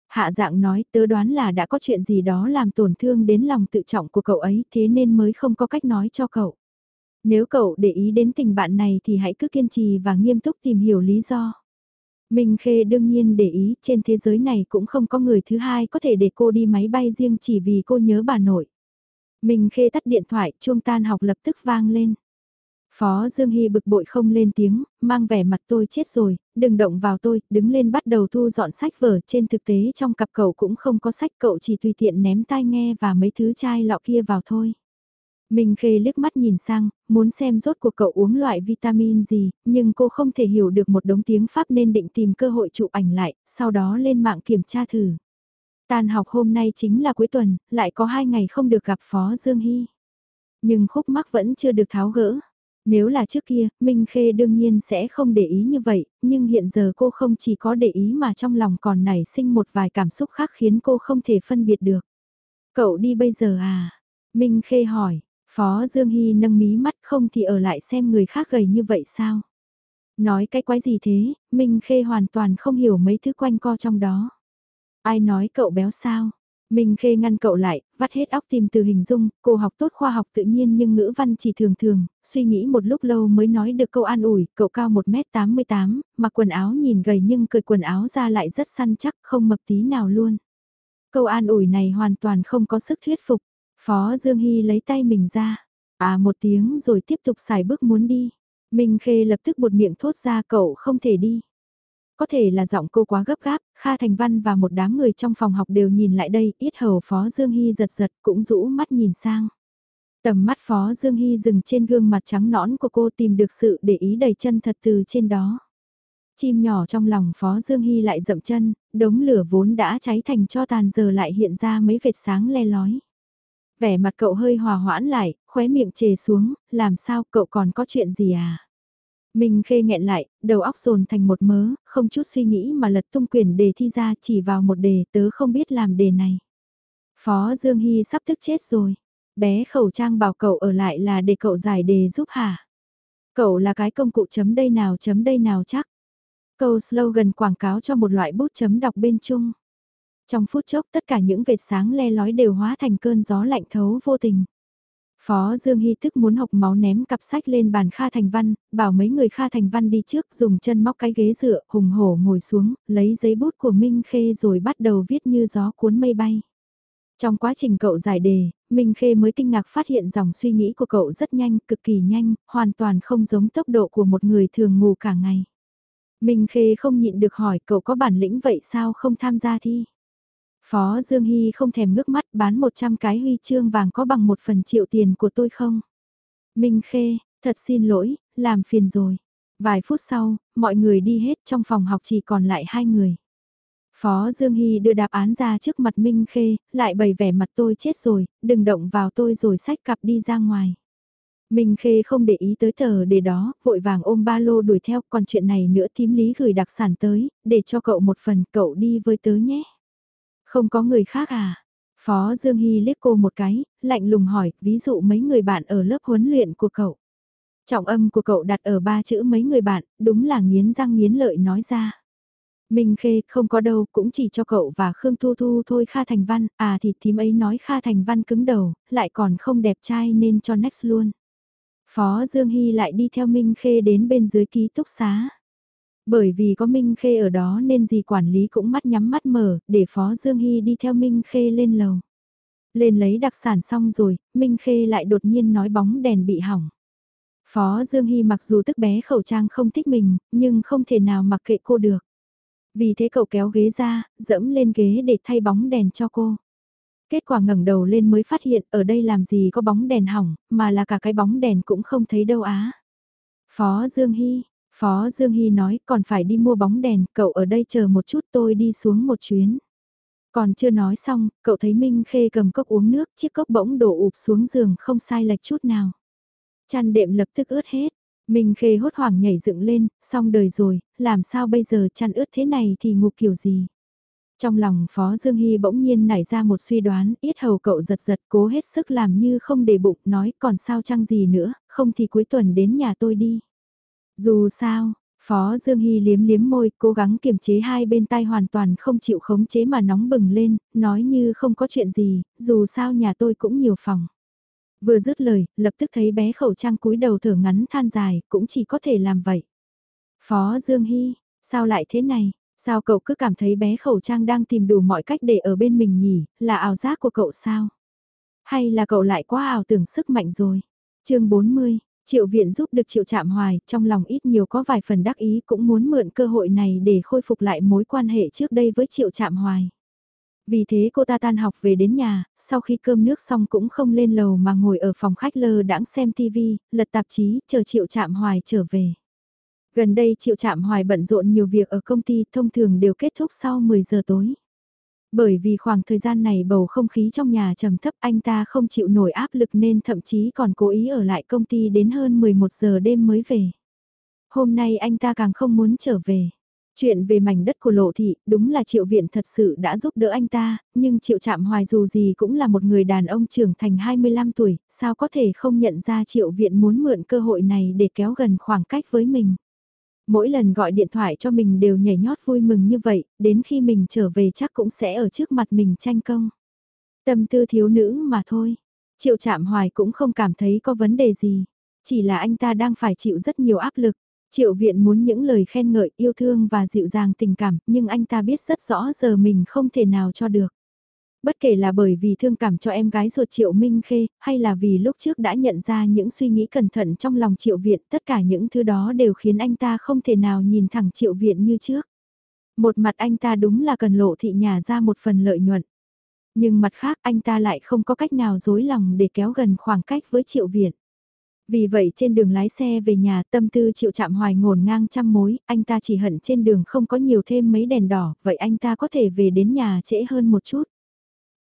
Hạ dạng nói tớ đoán là đã có chuyện gì đó làm tổn thương đến lòng tự trọng của cậu ấy thế nên mới không có cách nói cho cậu. Nếu cậu để ý đến tình bạn này thì hãy cứ kiên trì và nghiêm túc tìm hiểu lý do. Minh Khê đương nhiên để ý trên thế giới này cũng không có người thứ hai có thể để cô đi máy bay riêng chỉ vì cô nhớ bà nội. Minh Khê tắt điện thoại, chuông tan học lập tức vang lên. Phó Dương Hy bực bội không lên tiếng, mang vẻ mặt tôi chết rồi, đừng động vào tôi, đứng lên bắt đầu thu dọn sách vở. Trên thực tế trong cặp cậu cũng không có sách cậu chỉ tùy tiện ném tai nghe và mấy thứ chai lọ kia vào thôi. Minh Khê liếc mắt nhìn sang, muốn xem rốt cuộc cậu uống loại vitamin gì, nhưng cô không thể hiểu được một đống tiếng Pháp nên định tìm cơ hội chụp ảnh lại, sau đó lên mạng kiểm tra thử. Tan học hôm nay chính là cuối tuần, lại có hai ngày không được gặp Phó Dương Hy. Nhưng khúc mắc vẫn chưa được tháo gỡ. Nếu là trước kia, Minh Khê đương nhiên sẽ không để ý như vậy, nhưng hiện giờ cô không chỉ có để ý mà trong lòng còn nảy sinh một vài cảm xúc khác khiến cô không thể phân biệt được. Cậu đi bây giờ à? Minh Khê hỏi, Phó Dương Hy nâng mí mắt không thì ở lại xem người khác gầy như vậy sao? Nói cái quái gì thế, Minh Khê hoàn toàn không hiểu mấy thứ quanh co trong đó. Ai nói cậu béo sao? Minh Khê ngăn cậu lại, vắt hết óc tìm từ hình dung, cô học tốt khoa học tự nhiên nhưng ngữ văn chỉ thường thường, suy nghĩ một lúc lâu mới nói được câu an ủi, cậu cao 1m88, mặc quần áo nhìn gầy nhưng cởi quần áo ra lại rất săn chắc, không mập tí nào luôn. Câu an ủi này hoàn toàn không có sức thuyết phục, Phó Dương Hy lấy tay mình ra, à một tiếng rồi tiếp tục xài bước muốn đi. Minh Khê lập tức buột miệng thốt ra cậu không thể đi. Có thể là giọng cô quá gấp gáp, Kha Thành Văn và một đám người trong phòng học đều nhìn lại đây, ít hầu Phó Dương Hy giật giật cũng rũ mắt nhìn sang. Tầm mắt Phó Dương Hy dừng trên gương mặt trắng nõn của cô tìm được sự để ý đầy chân thật từ trên đó. Chim nhỏ trong lòng Phó Dương Hy lại dậm chân, đống lửa vốn đã cháy thành cho tàn giờ lại hiện ra mấy vệt sáng le lói. Vẻ mặt cậu hơi hòa hoãn lại, khóe miệng chề xuống, làm sao cậu còn có chuyện gì à? Minh khê nghẹn lại, đầu óc dồn thành một mớ, không chút suy nghĩ mà lật tung quyền đề thi ra chỉ vào một đề tớ không biết làm đề này. Phó Dương Hy sắp tức chết rồi. Bé khẩu trang bảo cậu ở lại là để cậu giải đề giúp hả? Cậu là cái công cụ chấm đây nào chấm đây nào chắc. Câu slogan quảng cáo cho một loại bút chấm đọc bên chung. Trong phút chốc tất cả những vệt sáng le lói đều hóa thành cơn gió lạnh thấu vô tình. Phó Dương Hy tức muốn học máu ném cặp sách lên bàn Kha Thành Văn, bảo mấy người Kha Thành Văn đi trước dùng chân móc cái ghế dựa, hùng hổ ngồi xuống, lấy giấy bút của Minh Khê rồi bắt đầu viết như gió cuốn mây bay. Trong quá trình cậu giải đề, Minh Khê mới kinh ngạc phát hiện dòng suy nghĩ của cậu rất nhanh, cực kỳ nhanh, hoàn toàn không giống tốc độ của một người thường ngủ cả ngày. Minh Khê không nhịn được hỏi cậu có bản lĩnh vậy sao không tham gia thi? Phó Dương Hy không thèm ngước mắt bán 100 cái huy chương vàng có bằng một phần triệu tiền của tôi không? Minh Khê, thật xin lỗi, làm phiền rồi. Vài phút sau, mọi người đi hết trong phòng học chỉ còn lại hai người. Phó Dương Hy đưa đáp án ra trước mặt Minh Khê, lại bày vẻ mặt tôi chết rồi, đừng động vào tôi rồi sách cặp đi ra ngoài. Minh Khê không để ý tới tờ để đó, vội vàng ôm ba lô đuổi theo, còn chuyện này nữa thím lý gửi đặc sản tới, để cho cậu một phần, cậu đi với tớ nhé. Không có người khác à? Phó Dương Hy liếc cô một cái, lạnh lùng hỏi, ví dụ mấy người bạn ở lớp huấn luyện của cậu. Trọng âm của cậu đặt ở ba chữ mấy người bạn, đúng là nghiến răng nghiến lợi nói ra. Minh Khê không có đâu, cũng chỉ cho cậu và Khương Thu Thu thôi Kha Thành Văn, à thì thím ấy nói Kha Thành Văn cứng đầu, lại còn không đẹp trai nên cho next luôn. Phó Dương Hy lại đi theo Minh Khê đến bên dưới ký túc xá. Bởi vì có Minh Khê ở đó nên dì quản lý cũng mắt nhắm mắt mở, để Phó Dương Hy đi theo Minh Khê lên lầu. Lên lấy đặc sản xong rồi, Minh Khê lại đột nhiên nói bóng đèn bị hỏng. Phó Dương Hy mặc dù tức bé khẩu trang không thích mình, nhưng không thể nào mặc kệ cô được. Vì thế cậu kéo ghế ra, dẫm lên ghế để thay bóng đèn cho cô. Kết quả ngẩng đầu lên mới phát hiện ở đây làm gì có bóng đèn hỏng, mà là cả cái bóng đèn cũng không thấy đâu á. Phó Dương Hy, Phó Dương Hy nói còn phải đi mua bóng đèn, cậu ở đây chờ một chút tôi đi xuống một chuyến. Còn chưa nói xong, cậu thấy Minh Khê cầm cốc uống nước, chiếc cốc bỗng đổ ụp xuống giường không sai lệch chút nào. Chăn đệm lập tức ướt hết. Minh Khê hốt hoảng nhảy dựng lên, xong đời rồi, làm sao bây giờ chăn ướt thế này thì ngục kiểu gì? Trong lòng Phó Dương Hy bỗng nhiên nảy ra một suy đoán, ít hầu cậu giật giật cố hết sức làm như không để bụng, nói còn sao chăng gì nữa, không thì cuối tuần đến nhà tôi đi. Dù sao, Phó Dương Hy liếm liếm môi, cố gắng kiềm chế hai bên tay hoàn toàn không chịu khống chế mà nóng bừng lên, nói như không có chuyện gì, dù sao nhà tôi cũng nhiều phòng. Vừa dứt lời, lập tức thấy bé khẩu trang cúi đầu thở ngắn than dài, cũng chỉ có thể làm vậy. Phó Dương Hy, sao lại thế này? Sao cậu cứ cảm thấy bé khẩu trang đang tìm đủ mọi cách để ở bên mình nhỉ, là ảo giác của cậu sao? Hay là cậu lại quá ảo tưởng sức mạnh rồi? chương 40, Triệu viện giúp được triệu chạm hoài, trong lòng ít nhiều có vài phần đắc ý cũng muốn mượn cơ hội này để khôi phục lại mối quan hệ trước đây với triệu chạm hoài. Vì thế cô ta tan học về đến nhà, sau khi cơm nước xong cũng không lên lầu mà ngồi ở phòng khách lơ đãng xem TV, lật tạp chí, chờ triệu chạm hoài trở về. Gần đây triệu chạm hoài bận rộn nhiều việc ở công ty thông thường đều kết thúc sau 10 giờ tối. Bởi vì khoảng thời gian này bầu không khí trong nhà trầm thấp anh ta không chịu nổi áp lực nên thậm chí còn cố ý ở lại công ty đến hơn 11 giờ đêm mới về. Hôm nay anh ta càng không muốn trở về. Chuyện về mảnh đất của lộ thị, đúng là triệu viện thật sự đã giúp đỡ anh ta, nhưng triệu chạm hoài dù gì cũng là một người đàn ông trưởng thành 25 tuổi, sao có thể không nhận ra triệu viện muốn mượn cơ hội này để kéo gần khoảng cách với mình. Mỗi lần gọi điện thoại cho mình đều nhảy nhót vui mừng như vậy, đến khi mình trở về chắc cũng sẽ ở trước mặt mình tranh công. Tâm tư thiếu nữ mà thôi. Triệu chạm hoài cũng không cảm thấy có vấn đề gì. Chỉ là anh ta đang phải chịu rất nhiều áp lực. Triệu viện muốn những lời khen ngợi, yêu thương và dịu dàng tình cảm, nhưng anh ta biết rất rõ giờ mình không thể nào cho được. Bất kể là bởi vì thương cảm cho em gái ruột Triệu Minh Khê, hay là vì lúc trước đã nhận ra những suy nghĩ cẩn thận trong lòng Triệu Viện, tất cả những thứ đó đều khiến anh ta không thể nào nhìn thẳng Triệu Viện như trước. Một mặt anh ta đúng là cần lộ thị nhà ra một phần lợi nhuận. Nhưng mặt khác anh ta lại không có cách nào dối lòng để kéo gần khoảng cách với Triệu Viện. Vì vậy trên đường lái xe về nhà tâm tư triệu chạm hoài ngổn ngang trăm mối, anh ta chỉ hận trên đường không có nhiều thêm mấy đèn đỏ, vậy anh ta có thể về đến nhà trễ hơn một chút.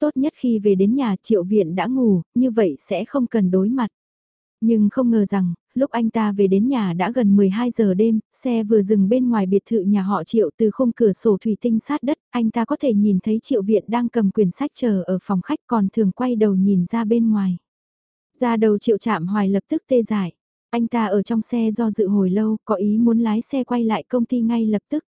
Tốt nhất khi về đến nhà triệu viện đã ngủ, như vậy sẽ không cần đối mặt. Nhưng không ngờ rằng, lúc anh ta về đến nhà đã gần 12 giờ đêm, xe vừa dừng bên ngoài biệt thự nhà họ triệu từ khung cửa sổ thủy tinh sát đất, anh ta có thể nhìn thấy triệu viện đang cầm quyển sách chờ ở phòng khách còn thường quay đầu nhìn ra bên ngoài. Ra đầu triệu chạm hoài lập tức tê dại. Anh ta ở trong xe do dự hồi lâu, có ý muốn lái xe quay lại công ty ngay lập tức.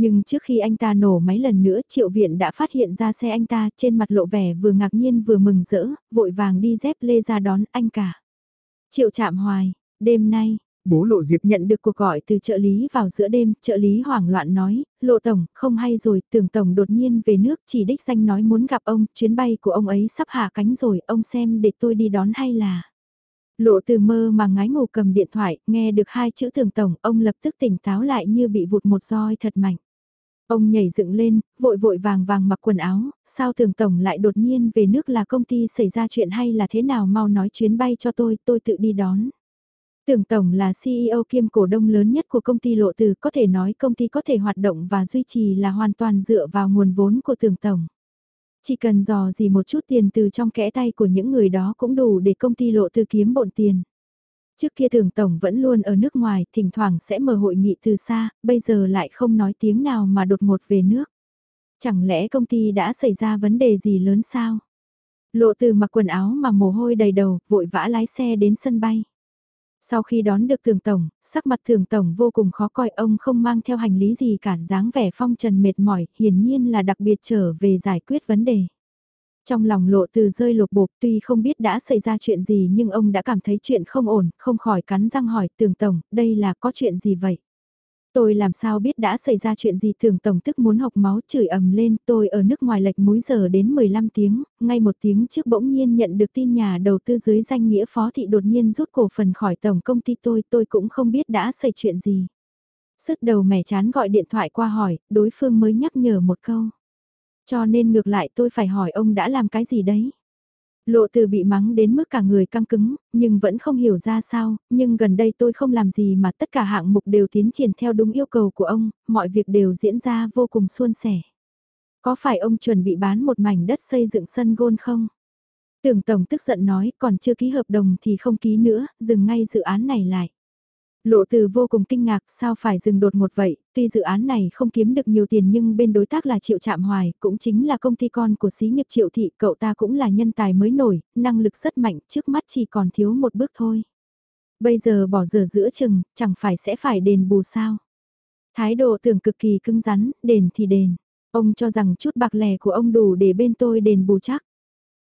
Nhưng trước khi anh ta nổ máy lần nữa triệu viện đã phát hiện ra xe anh ta trên mặt lộ vẻ vừa ngạc nhiên vừa mừng rỡ, vội vàng đi dép lê ra đón anh cả. Triệu chạm hoài, đêm nay, Bố Lộ Diệp nhận được cuộc gọi từ trợ lý vào giữa đêm, trợ lý hoảng loạn nói, Lộ Tổng, không hay rồi, tưởng Tổng đột nhiên về nước chỉ đích danh nói muốn gặp ông, chuyến bay của ông ấy sắp hạ cánh rồi, ông xem để tôi đi đón hay là... Lộ từ mơ mà ngái ngủ cầm điện thoại, nghe được hai chữ tưởng Tổng, ông lập tức tỉnh táo lại như bị vụt một roi thật mạnh. Ông nhảy dựng lên, vội vội vàng vàng mặc quần áo, sao tưởng Tổng lại đột nhiên về nước là công ty xảy ra chuyện hay là thế nào mau nói chuyến bay cho tôi, tôi tự đi đón. Tưởng Tổng là CEO kiêm cổ đông lớn nhất của công ty lộ từ, có thể nói công ty có thể hoạt động và duy trì là hoàn toàn dựa vào nguồn vốn của Tưởng Tổng. Chỉ cần dò gì một chút tiền từ trong kẽ tay của những người đó cũng đủ để công ty lộ từ kiếm bộn tiền. Trước kia thường tổng vẫn luôn ở nước ngoài, thỉnh thoảng sẽ mở hội nghị từ xa, bây giờ lại không nói tiếng nào mà đột ngột về nước. Chẳng lẽ công ty đã xảy ra vấn đề gì lớn sao? Lộ từ mặc quần áo mà mồ hôi đầy đầu, vội vã lái xe đến sân bay. Sau khi đón được thường tổng, sắc mặt thường tổng vô cùng khó coi ông không mang theo hành lý gì cả dáng vẻ phong trần mệt mỏi, hiển nhiên là đặc biệt trở về giải quyết vấn đề. Trong lòng lộ từ rơi lột bột tuy không biết đã xảy ra chuyện gì nhưng ông đã cảm thấy chuyện không ổn, không khỏi cắn răng hỏi tường tổng, đây là có chuyện gì vậy? Tôi làm sao biết đã xảy ra chuyện gì thường tổng tức muốn học máu chửi ầm lên tôi ở nước ngoài lệch múi giờ đến 15 tiếng, ngay một tiếng trước bỗng nhiên nhận được tin nhà đầu tư dưới danh nghĩa phó thị đột nhiên rút cổ phần khỏi tổng công ty tôi tôi cũng không biết đã xảy chuyện gì. Sức đầu mẻ chán gọi điện thoại qua hỏi, đối phương mới nhắc nhở một câu. Cho nên ngược lại tôi phải hỏi ông đã làm cái gì đấy. Lộ từ bị mắng đến mức cả người căng cứng, nhưng vẫn không hiểu ra sao, nhưng gần đây tôi không làm gì mà tất cả hạng mục đều tiến triển theo đúng yêu cầu của ông, mọi việc đều diễn ra vô cùng suôn sẻ. Có phải ông chuẩn bị bán một mảnh đất xây dựng sân gôn không? Tưởng Tổng tức giận nói còn chưa ký hợp đồng thì không ký nữa, dừng ngay dự án này lại. Lộ từ vô cùng kinh ngạc sao phải dừng đột một vậy, tuy dự án này không kiếm được nhiều tiền nhưng bên đối tác là Triệu Trạm Hoài, cũng chính là công ty con của xí nghiệp Triệu Thị, cậu ta cũng là nhân tài mới nổi, năng lực rất mạnh, trước mắt chỉ còn thiếu một bước thôi. Bây giờ bỏ giờ giữa chừng, chẳng phải sẽ phải đền bù sao. Thái độ tưởng cực kỳ cứng rắn, đền thì đền. Ông cho rằng chút bạc lẻ của ông đủ để bên tôi đền bù chắc.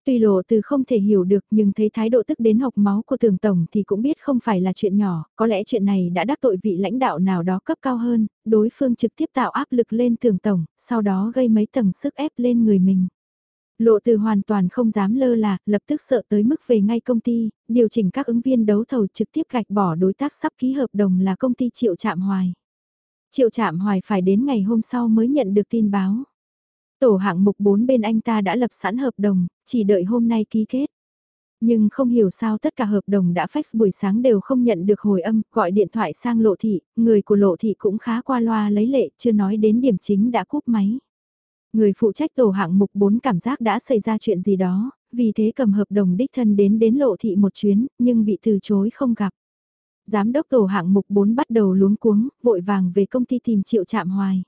Tuy lộ từ không thể hiểu được nhưng thấy thái độ tức đến học máu của tường tổng thì cũng biết không phải là chuyện nhỏ, có lẽ chuyện này đã đắc tội vị lãnh đạo nào đó cấp cao hơn, đối phương trực tiếp tạo áp lực lên tường tổng, sau đó gây mấy tầng sức ép lên người mình. Lộ từ hoàn toàn không dám lơ là, lập tức sợ tới mức về ngay công ty, điều chỉnh các ứng viên đấu thầu trực tiếp gạch bỏ đối tác sắp ký hợp đồng là công ty Triệu Trạm Hoài. Triệu Trạm Hoài phải đến ngày hôm sau mới nhận được tin báo. Tổ hạng mục 4 bên anh ta đã lập sẵn hợp đồng, chỉ đợi hôm nay ký kết. Nhưng không hiểu sao tất cả hợp đồng đã fax buổi sáng đều không nhận được hồi âm, gọi điện thoại sang lộ thị, người của lộ thị cũng khá qua loa lấy lệ, chưa nói đến điểm chính đã cúp máy. Người phụ trách tổ hạng mục 4 cảm giác đã xảy ra chuyện gì đó, vì thế cầm hợp đồng đích thân đến đến lộ thị một chuyến, nhưng bị từ chối không gặp. Giám đốc tổ hạng mục 4 bắt đầu luống cuống, vội vàng về công ty tìm triệu chạm hoài.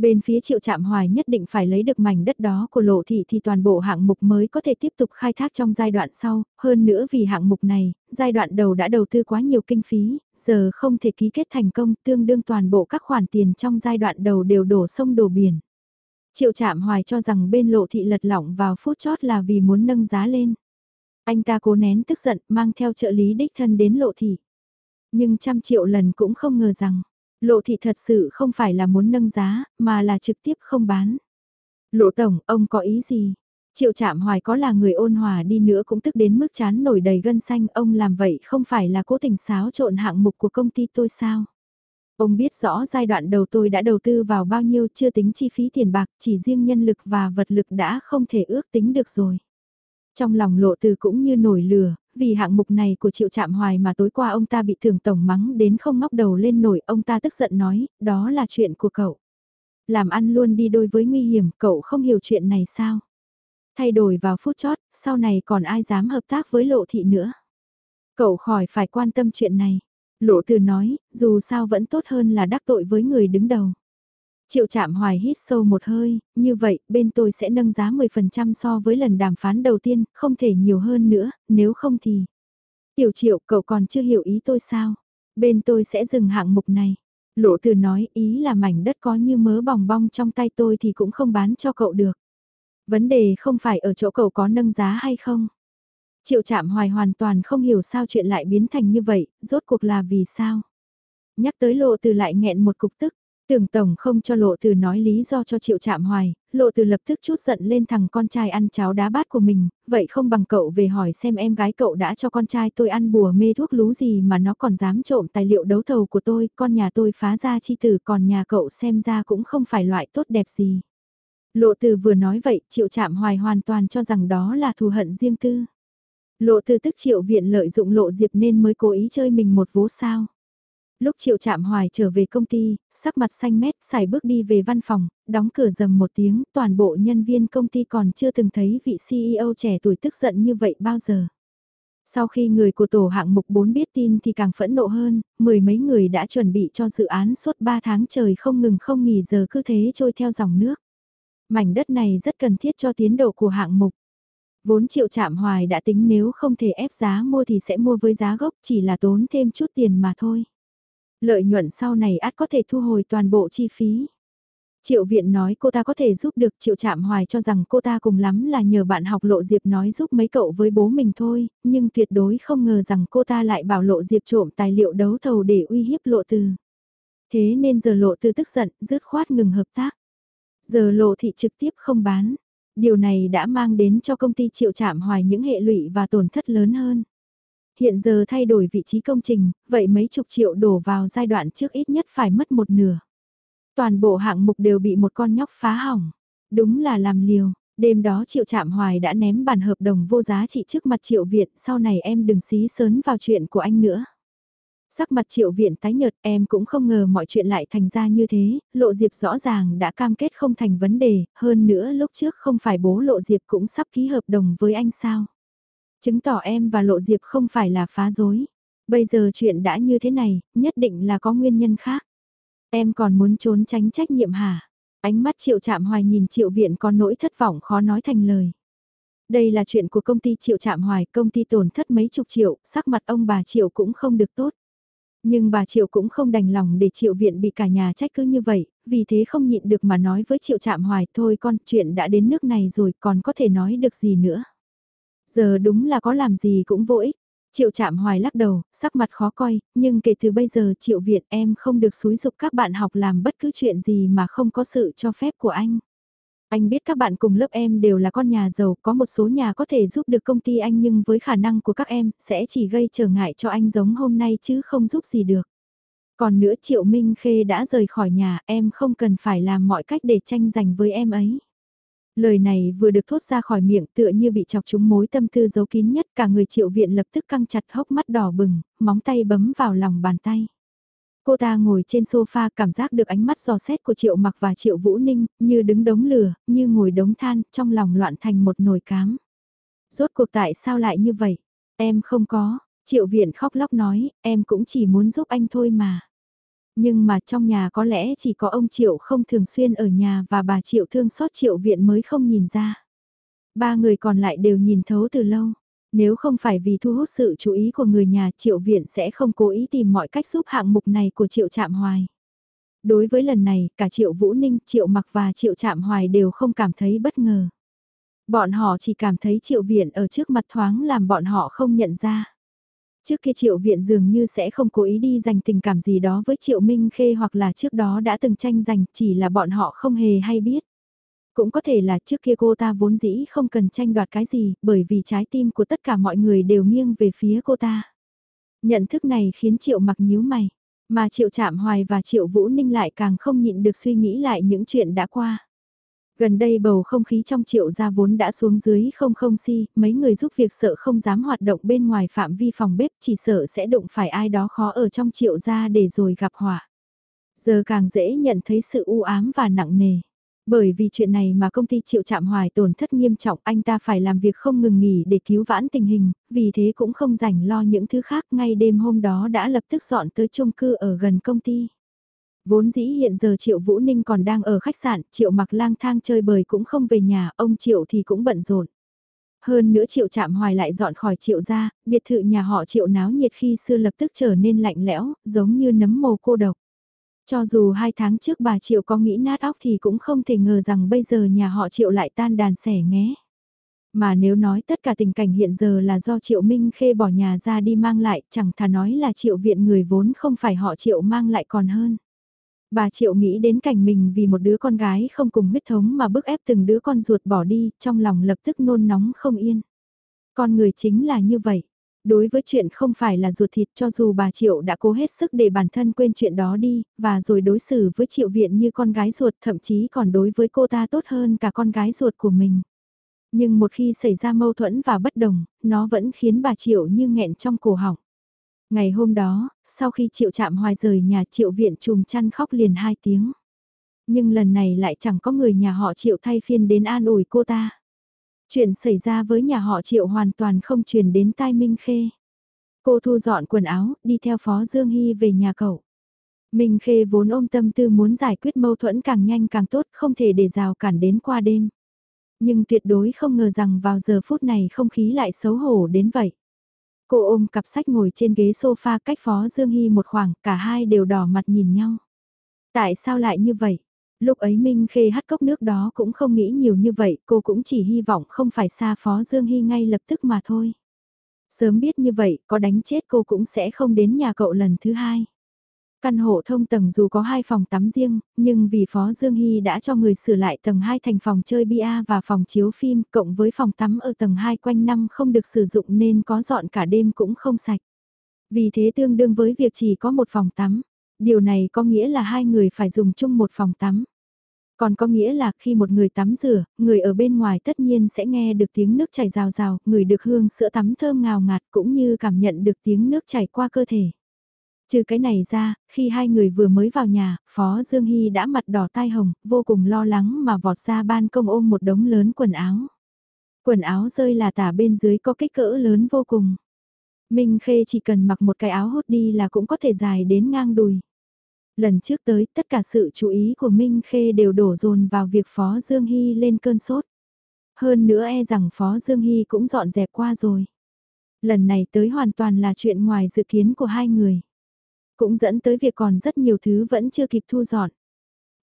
Bên phía triệu trạm hoài nhất định phải lấy được mảnh đất đó của lộ thị thì toàn bộ hạng mục mới có thể tiếp tục khai thác trong giai đoạn sau, hơn nữa vì hạng mục này, giai đoạn đầu đã đầu tư quá nhiều kinh phí, giờ không thể ký kết thành công tương đương toàn bộ các khoản tiền trong giai đoạn đầu đều đổ sông đổ biển. Triệu trạm hoài cho rằng bên lộ thị lật lỏng vào phút chót là vì muốn nâng giá lên. Anh ta cố nén tức giận mang theo trợ lý đích thân đến lộ thị. Nhưng trăm triệu lần cũng không ngờ rằng, Lộ thị thật sự không phải là muốn nâng giá, mà là trực tiếp không bán. Lộ tổng, ông có ý gì? Triệu Trạm hoài có là người ôn hòa đi nữa cũng tức đến mức chán nổi đầy gân xanh, ông làm vậy không phải là cố tình xáo trộn hạng mục của công ty tôi sao? Ông biết rõ giai đoạn đầu tôi đã đầu tư vào bao nhiêu chưa tính chi phí tiền bạc, chỉ riêng nhân lực và vật lực đã không thể ước tính được rồi. Trong lòng lộ từ cũng như nổi lửa, vì hạng mục này của Triệu Trạm Hoài mà tối qua ông ta bị thường tổng mắng đến không ngóc đầu lên nổi, ông ta tức giận nói, đó là chuyện của cậu. Làm ăn luôn đi đôi với nguy hiểm, cậu không hiểu chuyện này sao? Thay đổi vào phút chót, sau này còn ai dám hợp tác với lộ thị nữa? Cậu khỏi phải quan tâm chuyện này. Lộ từ nói, dù sao vẫn tốt hơn là đắc tội với người đứng đầu. Triệu Trạm hoài hít sâu một hơi, như vậy, bên tôi sẽ nâng giá 10% so với lần đàm phán đầu tiên, không thể nhiều hơn nữa, nếu không thì... Tiểu triệu, cậu còn chưa hiểu ý tôi sao? Bên tôi sẽ dừng hạng mục này. Lộ từ nói ý là mảnh đất có như mớ bòng bong trong tay tôi thì cũng không bán cho cậu được. Vấn đề không phải ở chỗ cậu có nâng giá hay không. Triệu Trạm hoài hoàn toàn không hiểu sao chuyện lại biến thành như vậy, rốt cuộc là vì sao. Nhắc tới lộ từ lại nghẹn một cục tức, tưởng tổng không cho lộ từ nói lý do cho triệu chạm hoài, lộ từ lập tức chút giận lên thằng con trai ăn cháo đá bát của mình, vậy không bằng cậu về hỏi xem em gái cậu đã cho con trai tôi ăn bùa mê thuốc lú gì mà nó còn dám trộm tài liệu đấu thầu của tôi, con nhà tôi phá ra chi tử còn nhà cậu xem ra cũng không phải loại tốt đẹp gì. Lộ từ vừa nói vậy, triệu chạm hoài hoàn toàn cho rằng đó là thù hận riêng tư. Lộ từ tức triệu viện lợi dụng lộ diệp nên mới cố ý chơi mình một vố sao. Lúc triệu chạm hoài trở về công ty, sắc mặt xanh mét, xài bước đi về văn phòng, đóng cửa dầm một tiếng, toàn bộ nhân viên công ty còn chưa từng thấy vị CEO trẻ tuổi tức giận như vậy bao giờ. Sau khi người của tổ hạng mục 4 biết tin thì càng phẫn nộ hơn, mười mấy người đã chuẩn bị cho dự án suốt 3 tháng trời không ngừng không nghỉ giờ cứ thế trôi theo dòng nước. Mảnh đất này rất cần thiết cho tiến độ của hạng mục. Vốn triệu chạm hoài đã tính nếu không thể ép giá mua thì sẽ mua với giá gốc chỉ là tốn thêm chút tiền mà thôi. Lợi nhuận sau này át có thể thu hồi toàn bộ chi phí. Triệu viện nói cô ta có thể giúp được triệu chạm hoài cho rằng cô ta cùng lắm là nhờ bạn học lộ diệp nói giúp mấy cậu với bố mình thôi, nhưng tuyệt đối không ngờ rằng cô ta lại bảo lộ diệp trộm tài liệu đấu thầu để uy hiếp lộ từ. Thế nên giờ lộ từ tức giận, dứt khoát ngừng hợp tác. Giờ lộ thị trực tiếp không bán. Điều này đã mang đến cho công ty triệu chạm hoài những hệ lụy và tổn thất lớn hơn. Hiện giờ thay đổi vị trí công trình, vậy mấy chục triệu đổ vào giai đoạn trước ít nhất phải mất một nửa. Toàn bộ hạng mục đều bị một con nhóc phá hỏng. Đúng là làm liều, đêm đó triệu chạm hoài đã ném bản hợp đồng vô giá trị trước mặt triệu viện, sau này em đừng xí sớn vào chuyện của anh nữa. Sắc mặt triệu viện tái nhợt em cũng không ngờ mọi chuyện lại thành ra như thế, lộ diệp rõ ràng đã cam kết không thành vấn đề, hơn nữa lúc trước không phải bố lộ diệp cũng sắp ký hợp đồng với anh sao. Chứng tỏ em và lộ diệp không phải là phá dối. Bây giờ chuyện đã như thế này, nhất định là có nguyên nhân khác. Em còn muốn trốn tránh trách nhiệm hả? Ánh mắt triệu trạm hoài nhìn triệu viện có nỗi thất vọng khó nói thành lời. Đây là chuyện của công ty triệu trạm hoài, công ty tổn thất mấy chục triệu, sắc mặt ông bà triệu cũng không được tốt. Nhưng bà Triệu cũng không đành lòng để Triệu Viện bị cả nhà trách cứ như vậy, vì thế không nhịn được mà nói với Triệu Trạm Hoài thôi con chuyện đã đến nước này rồi còn có thể nói được gì nữa. Giờ đúng là có làm gì cũng vô ích. Triệu Trạm Hoài lắc đầu, sắc mặt khó coi, nhưng kể từ bây giờ Triệu Viện em không được xúi dục các bạn học làm bất cứ chuyện gì mà không có sự cho phép của anh. Anh biết các bạn cùng lớp em đều là con nhà giàu, có một số nhà có thể giúp được công ty anh nhưng với khả năng của các em sẽ chỉ gây trở ngại cho anh giống hôm nay chứ không giúp gì được. Còn nữa Triệu Minh Khê đã rời khỏi nhà, em không cần phải làm mọi cách để tranh giành với em ấy. Lời này vừa được thốt ra khỏi miệng tựa như bị chọc trúng mối tâm tư giấu kín nhất cả người triệu viện lập tức căng chặt hốc mắt đỏ bừng, móng tay bấm vào lòng bàn tay. Cô ta ngồi trên sofa cảm giác được ánh mắt giò xét của Triệu Mặc và Triệu Vũ Ninh, như đứng đống lửa, như ngồi đống than, trong lòng loạn thành một nồi cám. Rốt cuộc tại sao lại như vậy? Em không có, Triệu Viện khóc lóc nói, em cũng chỉ muốn giúp anh thôi mà. Nhưng mà trong nhà có lẽ chỉ có ông Triệu không thường xuyên ở nhà và bà Triệu thương xót Triệu Viện mới không nhìn ra. Ba người còn lại đều nhìn thấu từ lâu. Nếu không phải vì thu hút sự chú ý của người nhà Triệu Viện sẽ không cố ý tìm mọi cách giúp hạng mục này của Triệu Trạm Hoài. Đối với lần này, cả Triệu Vũ Ninh, Triệu Mặc và Triệu Trạm Hoài đều không cảm thấy bất ngờ. Bọn họ chỉ cảm thấy Triệu Viện ở trước mặt thoáng làm bọn họ không nhận ra. Trước kia Triệu Viện dường như sẽ không cố ý đi dành tình cảm gì đó với Triệu Minh Khê hoặc là trước đó đã từng tranh giành chỉ là bọn họ không hề hay biết. Cũng có thể là trước kia cô ta vốn dĩ không cần tranh đoạt cái gì, bởi vì trái tim của tất cả mọi người đều nghiêng về phía cô ta. Nhận thức này khiến Triệu mặc nhíu mày, mà Triệu trạm Hoài và Triệu Vũ Ninh lại càng không nhịn được suy nghĩ lại những chuyện đã qua. Gần đây bầu không khí trong triệu gia vốn đã xuống dưới không không si, mấy người giúp việc sợ không dám hoạt động bên ngoài phạm vi phòng bếp chỉ sợ sẽ đụng phải ai đó khó ở trong triệu gia để rồi gặp họa. Giờ càng dễ nhận thấy sự u ám và nặng nề. Bởi vì chuyện này mà công ty chịu chạm hoài tổn thất nghiêm trọng anh ta phải làm việc không ngừng nghỉ để cứu vãn tình hình, vì thế cũng không rảnh lo những thứ khác ngay đêm hôm đó đã lập tức dọn tới chung cư ở gần công ty. Vốn dĩ hiện giờ Triệu Vũ Ninh còn đang ở khách sạn, Triệu mặc lang thang chơi bời cũng không về nhà, ông Triệu thì cũng bận rộn. Hơn nữa Triệu chạm hoài lại dọn khỏi Triệu ra, biệt thự nhà họ Triệu náo nhiệt khi xưa lập tức trở nên lạnh lẽo, giống như nấm mồ cô độc. Cho dù hai tháng trước bà Triệu có nghĩ nát óc thì cũng không thể ngờ rằng bây giờ nhà họ Triệu lại tan đàn sẻ nghé. Mà nếu nói tất cả tình cảnh hiện giờ là do Triệu Minh Khê bỏ nhà ra đi mang lại, chẳng thà nói là Triệu viện người vốn không phải họ Triệu mang lại còn hơn. Bà Triệu nghĩ đến cảnh mình vì một đứa con gái không cùng huyết thống mà bức ép từng đứa con ruột bỏ đi, trong lòng lập tức nôn nóng không yên. Con người chính là như vậy. Đối với chuyện không phải là ruột thịt cho dù bà Triệu đã cố hết sức để bản thân quên chuyện đó đi, và rồi đối xử với Triệu Viện như con gái ruột thậm chí còn đối với cô ta tốt hơn cả con gái ruột của mình. Nhưng một khi xảy ra mâu thuẫn và bất đồng, nó vẫn khiến bà Triệu như nghẹn trong cổ họng. Ngày hôm đó, sau khi Triệu chạm hoài rời nhà Triệu Viện chùm chăn khóc liền hai tiếng. Nhưng lần này lại chẳng có người nhà họ Triệu thay phiên đến an ủi cô ta. Chuyện xảy ra với nhà họ Triệu hoàn toàn không truyền đến tai Minh Khê. Cô thu dọn quần áo, đi theo Phó Dương Hy về nhà cậu. Minh Khê vốn ôm tâm tư muốn giải quyết mâu thuẫn càng nhanh càng tốt, không thể để rào cản đến qua đêm. Nhưng tuyệt đối không ngờ rằng vào giờ phút này không khí lại xấu hổ đến vậy. Cô ôm cặp sách ngồi trên ghế sofa cách Phó Dương Hy một khoảng, cả hai đều đỏ mặt nhìn nhau. Tại sao lại như vậy? Lúc ấy Minh Khê hắt cốc nước đó cũng không nghĩ nhiều như vậy, cô cũng chỉ hy vọng không phải xa Phó Dương Hy ngay lập tức mà thôi. Sớm biết như vậy, có đánh chết cô cũng sẽ không đến nhà cậu lần thứ hai. Căn hộ thông tầng dù có hai phòng tắm riêng, nhưng vì Phó Dương Hy đã cho người sửa lại tầng 2 thành phòng chơi bia và phòng chiếu phim, cộng với phòng tắm ở tầng 2 quanh năm không được sử dụng nên có dọn cả đêm cũng không sạch. Vì thế tương đương với việc chỉ có một phòng tắm. Điều này có nghĩa là hai người phải dùng chung một phòng tắm. Còn có nghĩa là khi một người tắm rửa, người ở bên ngoài tất nhiên sẽ nghe được tiếng nước chảy rào rào, người được hương sữa tắm thơm ngào ngạt cũng như cảm nhận được tiếng nước chảy qua cơ thể. Trừ cái này ra, khi hai người vừa mới vào nhà, Phó Dương Hy đã mặt đỏ tai hồng, vô cùng lo lắng mà vọt ra ban công ôm một đống lớn quần áo. Quần áo rơi là tả bên dưới có kích cỡ lớn vô cùng. Minh Khê chỉ cần mặc một cái áo hốt đi là cũng có thể dài đến ngang đùi. Lần trước tới, tất cả sự chú ý của Minh Khê đều đổ dồn vào việc Phó Dương Hy lên cơn sốt. Hơn nữa e rằng Phó Dương Hy cũng dọn dẹp qua rồi. Lần này tới hoàn toàn là chuyện ngoài dự kiến của hai người. Cũng dẫn tới việc còn rất nhiều thứ vẫn chưa kịp thu dọn.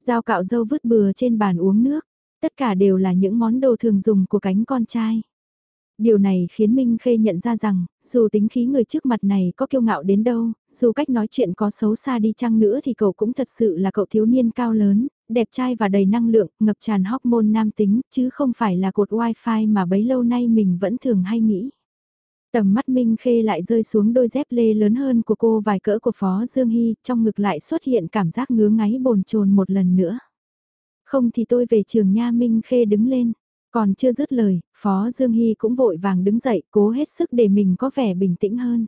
Dao cạo dâu vứt bừa trên bàn uống nước. Tất cả đều là những món đồ thường dùng của cánh con trai. Điều này khiến Minh Khê nhận ra rằng, dù tính khí người trước mặt này có kiêu ngạo đến đâu, dù cách nói chuyện có xấu xa đi chăng nữa thì cậu cũng thật sự là cậu thiếu niên cao lớn, đẹp trai và đầy năng lượng, ngập tràn hormone nam tính, chứ không phải là cột wifi mà bấy lâu nay mình vẫn thường hay nghĩ. Tầm mắt Minh Khê lại rơi xuống đôi dép lê lớn hơn của cô vài cỡ của Phó Dương Hy, trong ngực lại xuất hiện cảm giác ngứa ngáy bồn chồn một lần nữa. Không thì tôi về trường nha Minh Khê đứng lên. Còn chưa dứt lời, Phó Dương Hy cũng vội vàng đứng dậy, cố hết sức để mình có vẻ bình tĩnh hơn.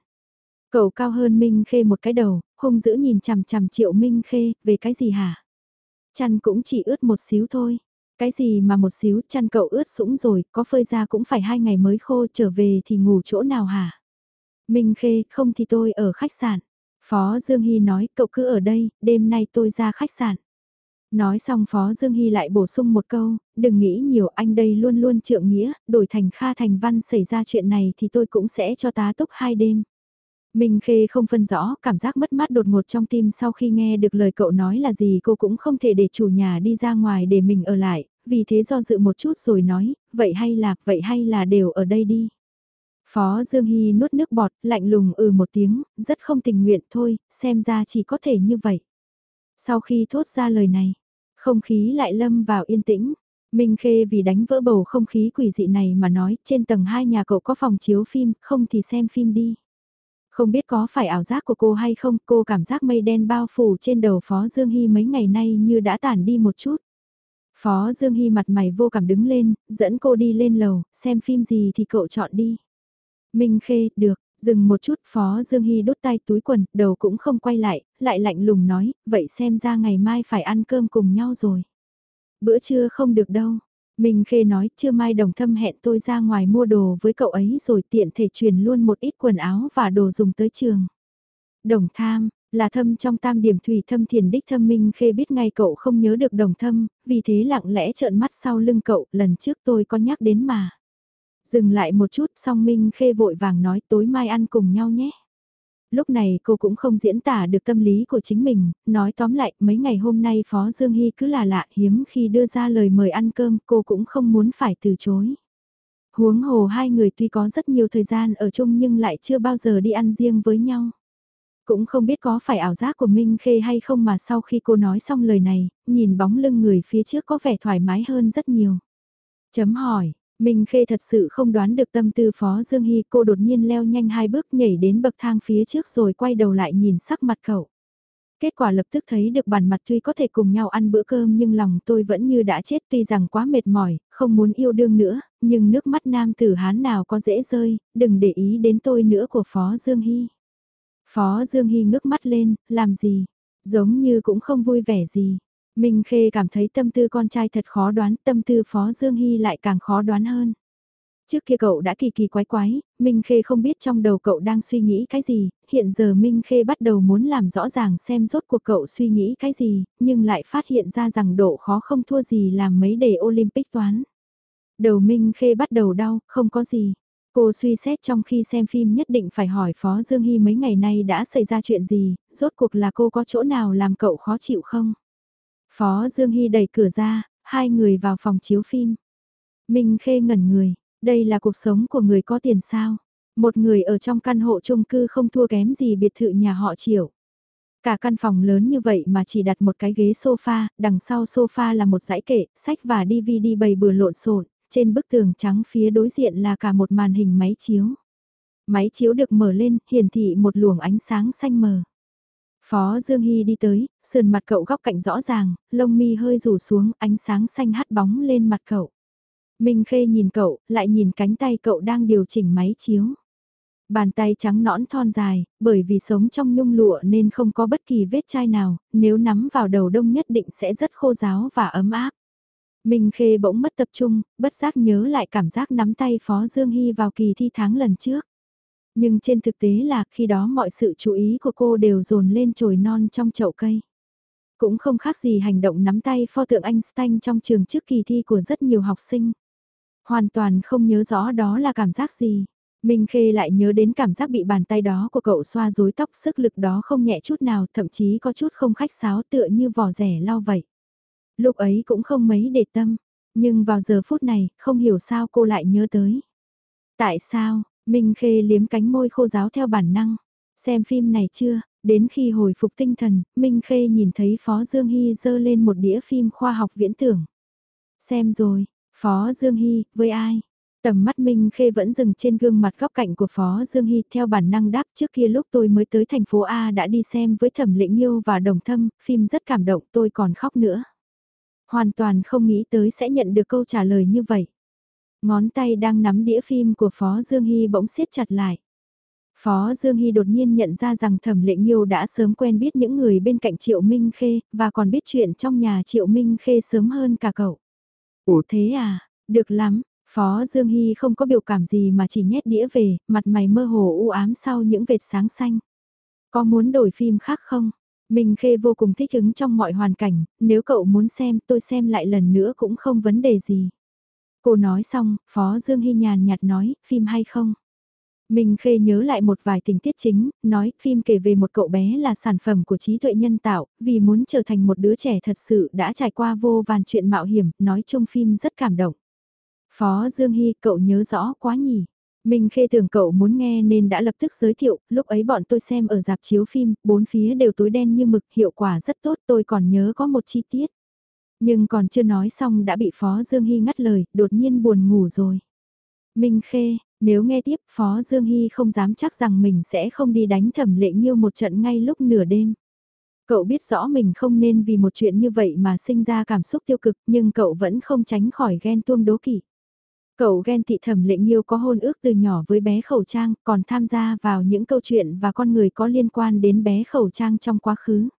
Cậu cao hơn Minh Khê một cái đầu, hung dữ nhìn chằm chằm triệu Minh Khê, về cái gì hả? Chăn cũng chỉ ướt một xíu thôi. Cái gì mà một xíu chăn cậu ướt sũng rồi, có phơi ra cũng phải hai ngày mới khô trở về thì ngủ chỗ nào hả? Minh Khê, không thì tôi ở khách sạn. Phó Dương Hy nói, cậu cứ ở đây, đêm nay tôi ra khách sạn. Nói xong Phó Dương Hy lại bổ sung một câu, đừng nghĩ nhiều anh đây luôn luôn trượng nghĩa, đổi thành Kha Thành Văn xảy ra chuyện này thì tôi cũng sẽ cho tá túc hai đêm. Minh Khê không phân rõ, cảm giác mất mát đột ngột trong tim sau khi nghe được lời cậu nói là gì cô cũng không thể để chủ nhà đi ra ngoài để mình ở lại, vì thế do dự một chút rồi nói, vậy hay là, vậy hay là đều ở đây đi. Phó Dương Hy nuốt nước bọt, lạnh lùng ừ một tiếng, rất không tình nguyện thôi, xem ra chỉ có thể như vậy. Sau khi thốt ra lời này, không khí lại lâm vào yên tĩnh. Minh Khê vì đánh vỡ bầu không khí quỷ dị này mà nói trên tầng 2 nhà cậu có phòng chiếu phim, không thì xem phim đi. Không biết có phải ảo giác của cô hay không, cô cảm giác mây đen bao phủ trên đầu Phó Dương Hy mấy ngày nay như đã tản đi một chút. Phó Dương Hy mặt mày vô cảm đứng lên, dẫn cô đi lên lầu, xem phim gì thì cậu chọn đi. Minh Khê, được, dừng một chút Phó Dương Hy đút tay túi quần, đầu cũng không quay lại, lại lạnh lùng nói, vậy xem ra ngày mai phải ăn cơm cùng nhau rồi. Bữa trưa không được đâu. Minh Khê nói, chưa mai đồng thâm hẹn tôi ra ngoài mua đồ với cậu ấy rồi tiện thể truyền luôn một ít quần áo và đồ dùng tới trường. Đồng tham, là thâm trong tam điểm thủy thâm thiền đích thâm Minh Khê biết ngay cậu không nhớ được đồng thâm, vì thế lặng lẽ trợn mắt sau lưng cậu, lần trước tôi có nhắc đến mà. Dừng lại một chút xong Minh Khê vội vàng nói tối mai ăn cùng nhau nhé. Lúc này cô cũng không diễn tả được tâm lý của chính mình, nói tóm lại mấy ngày hôm nay Phó Dương Hy cứ là lạ hiếm khi đưa ra lời mời ăn cơm cô cũng không muốn phải từ chối. Huống hồ hai người tuy có rất nhiều thời gian ở chung nhưng lại chưa bao giờ đi ăn riêng với nhau. Cũng không biết có phải ảo giác của Minh Khê hay không mà sau khi cô nói xong lời này, nhìn bóng lưng người phía trước có vẻ thoải mái hơn rất nhiều. Chấm hỏi, Minh Khê thật sự không đoán được tâm tư Phó Dương Hy cô đột nhiên leo nhanh hai bước nhảy đến bậc thang phía trước rồi quay đầu lại nhìn sắc mặt cậu. Kết quả lập tức thấy được bản mặt tuy có thể cùng nhau ăn bữa cơm nhưng lòng tôi vẫn như đã chết tuy rằng quá mệt mỏi, không muốn yêu đương nữa, nhưng nước mắt nam tử hán nào có dễ rơi, đừng để ý đến tôi nữa của Phó Dương Hy. Phó Dương Hy ngước mắt lên, làm gì? Giống như cũng không vui vẻ gì. Minh Khê cảm thấy tâm tư con trai thật khó đoán, tâm tư Phó Dương Hy lại càng khó đoán hơn. Trước kia cậu đã kỳ kỳ quái quái, Minh Khê không biết trong đầu cậu đang suy nghĩ cái gì, hiện giờ Minh Khê bắt đầu muốn làm rõ ràng xem rốt cuộc cậu suy nghĩ cái gì, nhưng lại phát hiện ra rằng độ khó không thua gì làm mấy đề Olympic toán. Đầu Minh Khê bắt đầu đau, không có gì. Cô suy xét trong khi xem phim nhất định phải hỏi Phó Dương Hy mấy ngày nay đã xảy ra chuyện gì, rốt cuộc là cô có chỗ nào làm cậu khó chịu không? Phó Dương Hy đẩy cửa ra, hai người vào phòng chiếu phim. Minh Khê ngẩn người, đây là cuộc sống của người có tiền sao? Một người ở trong căn hộ chung cư không thua kém gì biệt thự nhà họ Triệu. Cả căn phòng lớn như vậy mà chỉ đặt một cái ghế sofa, đằng sau sofa là một dãy kệ, sách và DVD bày bừa lộn xộn, trên bức tường trắng phía đối diện là cả một màn hình máy chiếu. Máy chiếu được mở lên, hiển thị một luồng ánh sáng xanh mờ. Phó Dương Hy đi tới, sườn mặt cậu góc cạnh rõ ràng, lông mi hơi rủ xuống, ánh sáng xanh hắt bóng lên mặt cậu. Minh Khê nhìn cậu, lại nhìn cánh tay cậu đang điều chỉnh máy chiếu. Bàn tay trắng nõn thon dài, bởi vì sống trong nhung lụa nên không có bất kỳ vết chai nào, nếu nắm vào đầu đông nhất định sẽ rất khô ráo và ấm áp. Minh Khê bỗng mất tập trung, bất giác nhớ lại cảm giác nắm tay Phó Dương Hy vào kỳ thi tháng lần trước. Nhưng trên thực tế là khi đó mọi sự chú ý của cô đều dồn lên chồi non trong chậu cây. Cũng không khác gì hành động nắm tay pho tượng Einstein trong trường trước kỳ thi của rất nhiều học sinh. Hoàn toàn không nhớ rõ đó là cảm giác gì. Minh Khê lại nhớ đến cảm giác bị bàn tay đó của cậu xoa rối tóc sức lực đó không nhẹ chút nào thậm chí có chút không khách sáo tựa như vỏ rẻ lau vậy. Lúc ấy cũng không mấy để tâm, nhưng vào giờ phút này không hiểu sao cô lại nhớ tới. Tại sao, Minh Khê liếm cánh môi khô giáo theo bản năng. Xem phim này chưa, đến khi hồi phục tinh thần, Minh Khê nhìn thấy Phó Dương Hy dơ lên một đĩa phim khoa học viễn tưởng. Xem rồi, Phó Dương Hy, với ai? Tầm mắt Minh Khê vẫn dừng trên gương mặt góc cạnh của Phó Dương Hy theo bản năng đáp trước kia lúc tôi mới tới thành phố A đã đi xem với Thẩm Lĩnh Nhiêu và Đồng Thâm, phim rất cảm động tôi còn khóc nữa. Hoàn toàn không nghĩ tới sẽ nhận được câu trả lời như vậy. Ngón tay đang nắm đĩa phim của Phó Dương Hy bỗng siết chặt lại. Phó Dương Hy đột nhiên nhận ra rằng Thẩm lệ Nhiêu đã sớm quen biết những người bên cạnh Triệu Minh Khê, và còn biết chuyện trong nhà Triệu Minh Khê sớm hơn cả cậu. Ủa thế à, được lắm, Phó Dương Hy không có biểu cảm gì mà chỉ nhét đĩa về, mặt mày mơ hồ u ám sau những vệt sáng xanh. Có muốn đổi phim khác không? Minh Khê vô cùng thích ứng trong mọi hoàn cảnh, nếu cậu muốn xem tôi xem lại lần nữa cũng không vấn đề gì. Cô nói xong, Phó Dương Hy nhàn nhạt nói, phim hay không? Minh Khê nhớ lại một vài tình tiết chính, nói phim kể về một cậu bé là sản phẩm của trí tuệ nhân tạo, vì muốn trở thành một đứa trẻ thật sự đã trải qua vô vàn chuyện mạo hiểm, nói chung phim rất cảm động. Phó Dương Hy, cậu nhớ rõ quá nhỉ? Minh Khê tưởng cậu muốn nghe nên đã lập tức giới thiệu, lúc ấy bọn tôi xem ở dạp chiếu phim, bốn phía đều tối đen như mực, hiệu quả rất tốt, tôi còn nhớ có một chi tiết. Nhưng còn chưa nói xong đã bị Phó Dương Hy ngắt lời, đột nhiên buồn ngủ rồi. Minh Khê, nếu nghe tiếp Phó Dương Hy không dám chắc rằng mình sẽ không đi đánh thẩm lệ nghiêu một trận ngay lúc nửa đêm. Cậu biết rõ mình không nên vì một chuyện như vậy mà sinh ra cảm xúc tiêu cực nhưng cậu vẫn không tránh khỏi ghen tuông đố kỵ. Cậu ghen tị thẩm lệ nhiêu có hôn ước từ nhỏ với bé khẩu trang còn tham gia vào những câu chuyện và con người có liên quan đến bé khẩu trang trong quá khứ.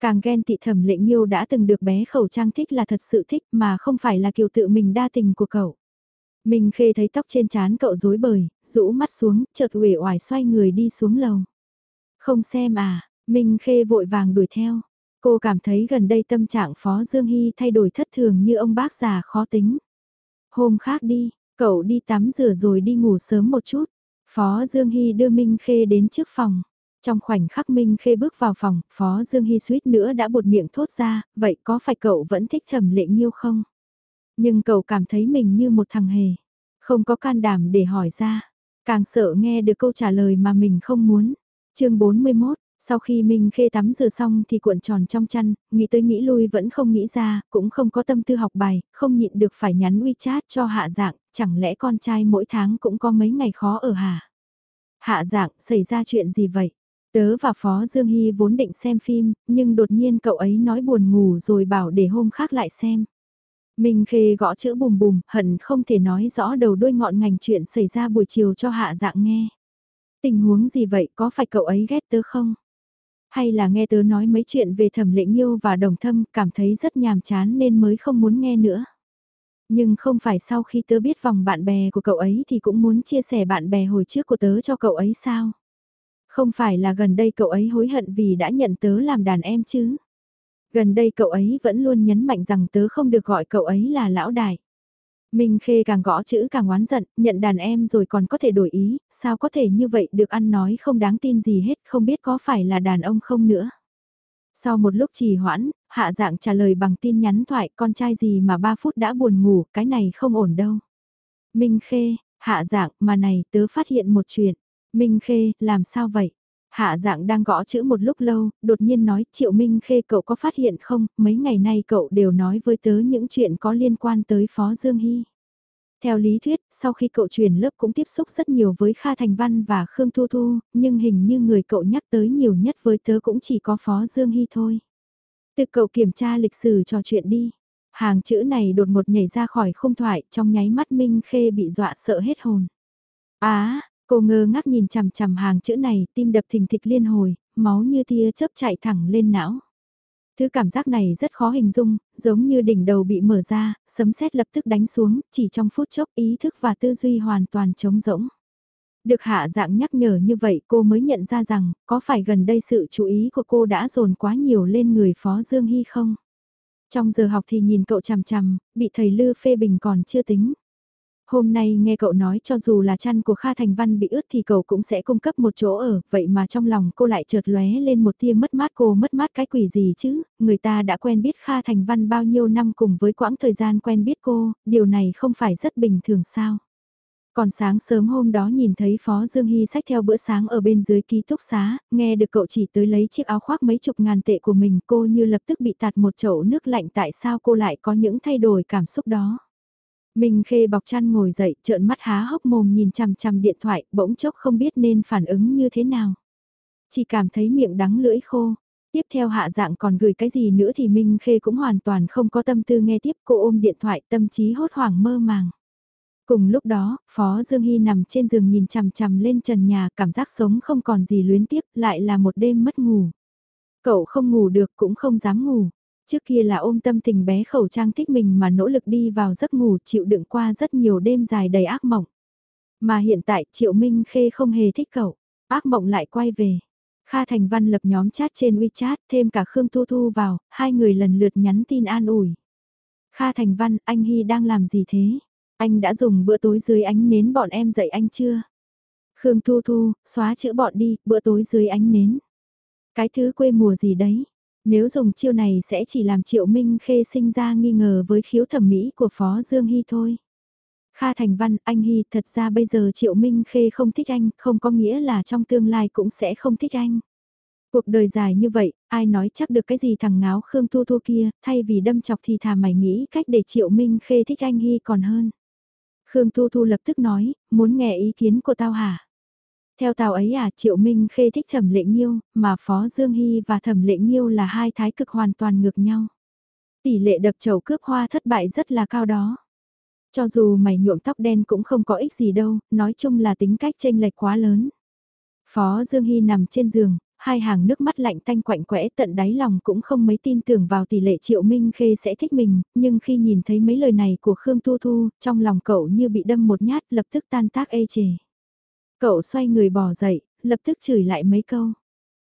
Càng ghen tị thẩm lệnh nhiêu đã từng được bé khẩu trang thích là thật sự thích mà không phải là kiều tự mình đa tình của cậu. Minh Khê thấy tóc trên trán cậu rối bời, rũ mắt xuống, chợt uể oải xoay người đi xuống lầu. Không xem à, Minh Khê vội vàng đuổi theo. Cô cảm thấy gần đây tâm trạng Phó Dương Hy thay đổi thất thường như ông bác già khó tính. Hôm khác đi, cậu đi tắm rửa rồi đi ngủ sớm một chút. Phó Dương Hy đưa Minh Khê đến trước phòng. Trong khoảnh khắc Minh Khê bước vào phòng, Phó Dương Hy suýt nữa đã bột miệng thốt ra, vậy có phải cậu vẫn thích thẩm lệ nghiêu không? Nhưng cậu cảm thấy mình như một thằng hề, không có can đảm để hỏi ra, càng sợ nghe được câu trả lời mà mình không muốn. chương 41, sau khi Minh Khê tắm rửa xong thì cuộn tròn trong chăn, nghĩ tới nghĩ lui vẫn không nghĩ ra, cũng không có tâm tư học bài, không nhịn được phải nhắn WeChat cho hạ dạng, chẳng lẽ con trai mỗi tháng cũng có mấy ngày khó ở hả? Hạ dạng, xảy ra chuyện gì vậy? Tớ và Phó Dương Hy vốn định xem phim, nhưng đột nhiên cậu ấy nói buồn ngủ rồi bảo để hôm khác lại xem. Minh Khê gõ chữ bùm bùm, hận không thể nói rõ đầu đuôi ngọn ngành chuyện xảy ra buổi chiều cho hạ dạng nghe. Tình huống gì vậy, có phải cậu ấy ghét tớ không? Hay là nghe tớ nói mấy chuyện về thẩm lệ nhiêu và đồng thâm, cảm thấy rất nhàm chán nên mới không muốn nghe nữa. Nhưng không phải sau khi tớ biết vòng bạn bè của cậu ấy thì cũng muốn chia sẻ bạn bè hồi trước của tớ cho cậu ấy sao? Không phải là gần đây cậu ấy hối hận vì đã nhận tớ làm đàn em chứ? Gần đây cậu ấy vẫn luôn nhấn mạnh rằng tớ không được gọi cậu ấy là lão đại. Minh Khê càng gõ chữ càng oán giận, nhận đàn em rồi còn có thể đổi ý, sao có thể như vậy được ăn nói không đáng tin gì hết, không biết có phải là đàn ông không nữa. Sau một lúc trì hoãn, hạ dạng trả lời bằng tin nhắn thoại con trai gì mà 3 phút đã buồn ngủ, cái này không ổn đâu. Minh Khê, hạ dạng, mà này tớ phát hiện một chuyện. Minh Khê, làm sao vậy? Hạ dạng đang gõ chữ một lúc lâu, đột nhiên nói Triệu Minh Khê cậu có phát hiện không, mấy ngày nay cậu đều nói với tớ những chuyện có liên quan tới Phó Dương Hy. Theo lý thuyết, sau khi cậu chuyển lớp cũng tiếp xúc rất nhiều với Kha Thành Văn và Khương Thu Thu, nhưng hình như người cậu nhắc tới nhiều nhất với tớ cũng chỉ có Phó Dương Hy thôi. Từ cậu kiểm tra lịch sử trò chuyện đi. Hàng chữ này đột một nhảy ra khỏi khung thoại trong nháy mắt Minh Khê bị dọa sợ hết hồn. Á, Cô ngơ ngác nhìn chằm chằm hàng chữ này, tim đập thình thịch liên hồi, máu như tia chớp chạy thẳng lên não. Thứ cảm giác này rất khó hình dung, giống như đỉnh đầu bị mở ra, sấm sét lập tức đánh xuống, chỉ trong phút chốc ý thức và tư duy hoàn toàn trống rỗng. Được hạ dạng nhắc nhở như vậy cô mới nhận ra rằng, có phải gần đây sự chú ý của cô đã dồn quá nhiều lên người Phó Dương Hy không? Trong giờ học thì nhìn cậu chằm chằm, bị thầy Lư phê bình còn chưa tính. Hôm nay nghe cậu nói cho dù là chăn của Kha Thành Văn bị ướt thì cậu cũng sẽ cung cấp một chỗ ở, vậy mà trong lòng cô lại chợt lóe lên một tia mất mát cô mất mát cái quỷ gì chứ, người ta đã quen biết Kha Thành Văn bao nhiêu năm cùng với quãng thời gian quen biết cô, điều này không phải rất bình thường sao. Còn sáng sớm hôm đó nhìn thấy Phó Dương Hy sách theo bữa sáng ở bên dưới ký túc xá, nghe được cậu chỉ tới lấy chiếc áo khoác mấy chục ngàn tệ của mình cô như lập tức bị tạt một chậu nước lạnh tại sao cô lại có những thay đổi cảm xúc đó. Minh Khê bọc chăn ngồi dậy, trợn mắt há hốc mồm nhìn chằm chằm điện thoại, bỗng chốc không biết nên phản ứng như thế nào. Chỉ cảm thấy miệng đắng lưỡi khô. Tiếp theo hạ dạng còn gửi cái gì nữa thì Minh Khê cũng hoàn toàn không có tâm tư nghe tiếp cô ôm điện thoại tâm trí hốt hoảng mơ màng. Cùng lúc đó, Phó Dương Hy nằm trên giường nhìn chằm chằm lên trần nhà cảm giác sống không còn gì luyến tiếc lại là một đêm mất ngủ. Cậu không ngủ được cũng không dám ngủ. Trước kia là ôm tâm tình bé khẩu trang thích mình mà nỗ lực đi vào giấc ngủ chịu đựng qua rất nhiều đêm dài đầy ác mộng. Mà hiện tại Triệu Minh Khê không hề thích cậu, ác mộng lại quay về. Kha Thành Văn lập nhóm chat trên WeChat thêm cả Khương Thu Thu vào, hai người lần lượt nhắn tin an ủi. Kha Thành Văn, anh Hy đang làm gì thế? Anh đã dùng bữa tối dưới ánh nến bọn em dậy anh chưa? Khương Thu Thu, xóa chữ bọn đi, bữa tối dưới ánh nến. Cái thứ quê mùa gì đấy? Nếu dùng chiêu này sẽ chỉ làm Triệu Minh Khê sinh ra nghi ngờ với khiếu thẩm mỹ của Phó Dương Hy thôi. Kha Thành Văn, anh Hy, thật ra bây giờ Triệu Minh Khê không thích anh, không có nghĩa là trong tương lai cũng sẽ không thích anh. Cuộc đời dài như vậy, ai nói chắc được cái gì thằng ngáo Khương Thu Thu kia, thay vì đâm chọc thì thà mày nghĩ cách để Triệu Minh Khê thích anh Hy còn hơn. Khương Thu Thu lập tức nói, muốn nghe ý kiến của tao hả? Theo tàu ấy à, Triệu Minh Khê thích Thẩm Lệ Nhiêu, mà Phó Dương Hy và Thẩm Lệ Nhiêu là hai thái cực hoàn toàn ngược nhau. Tỷ lệ đập chầu cướp hoa thất bại rất là cao đó. Cho dù mày nhuộm tóc đen cũng không có ích gì đâu, nói chung là tính cách tranh lệch quá lớn. Phó Dương Hy nằm trên giường, hai hàng nước mắt lạnh tanh quạnh quẽ tận đáy lòng cũng không mấy tin tưởng vào tỷ lệ Triệu Minh Khê sẽ thích mình, nhưng khi nhìn thấy mấy lời này của Khương Tu Thu, trong lòng cậu như bị đâm một nhát lập tức tan tác ê chề. Cậu xoay người bỏ dậy, lập tức chửi lại mấy câu.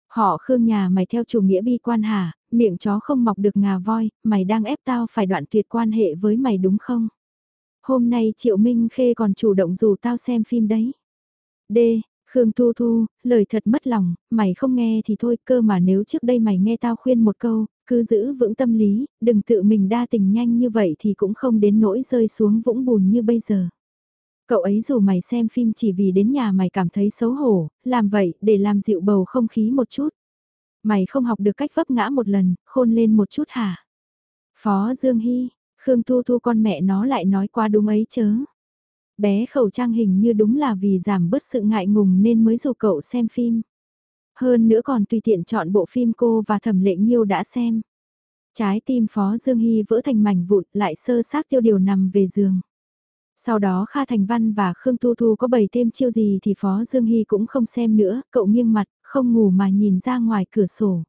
Họ Khương nhà mày theo chủ nghĩa bi quan hả, miệng chó không mọc được ngà voi, mày đang ép tao phải đoạn tuyệt quan hệ với mày đúng không? Hôm nay Triệu Minh Khê còn chủ động rủ tao xem phim đấy. D. Khương Thu Thu, lời thật mất lòng, mày không nghe thì thôi cơ mà nếu trước đây mày nghe tao khuyên một câu, cứ giữ vững tâm lý, đừng tự mình đa tình nhanh như vậy thì cũng không đến nỗi rơi xuống vũng bùn như bây giờ. Cậu ấy dù mày xem phim chỉ vì đến nhà mày cảm thấy xấu hổ, làm vậy để làm dịu bầu không khí một chút. Mày không học được cách vấp ngã một lần, khôn lên một chút hả? Phó Dương Hy, Khương Thu Thu con mẹ nó lại nói qua đúng ấy chớ. Bé khẩu trang hình như đúng là vì giảm bớt sự ngại ngùng nên mới dù cậu xem phim. Hơn nữa còn tùy tiện chọn bộ phim cô và thẩm lệ nhiêu đã xem. Trái tim Phó Dương Hy vỡ thành mảnh vụn lại sơ xác tiêu điều nằm về giường. Sau đó Kha Thành Văn và Khương Tu Thu có bày thêm chiêu gì thì Phó Dương Hy cũng không xem nữa, cậu nghiêng mặt, không ngủ mà nhìn ra ngoài cửa sổ.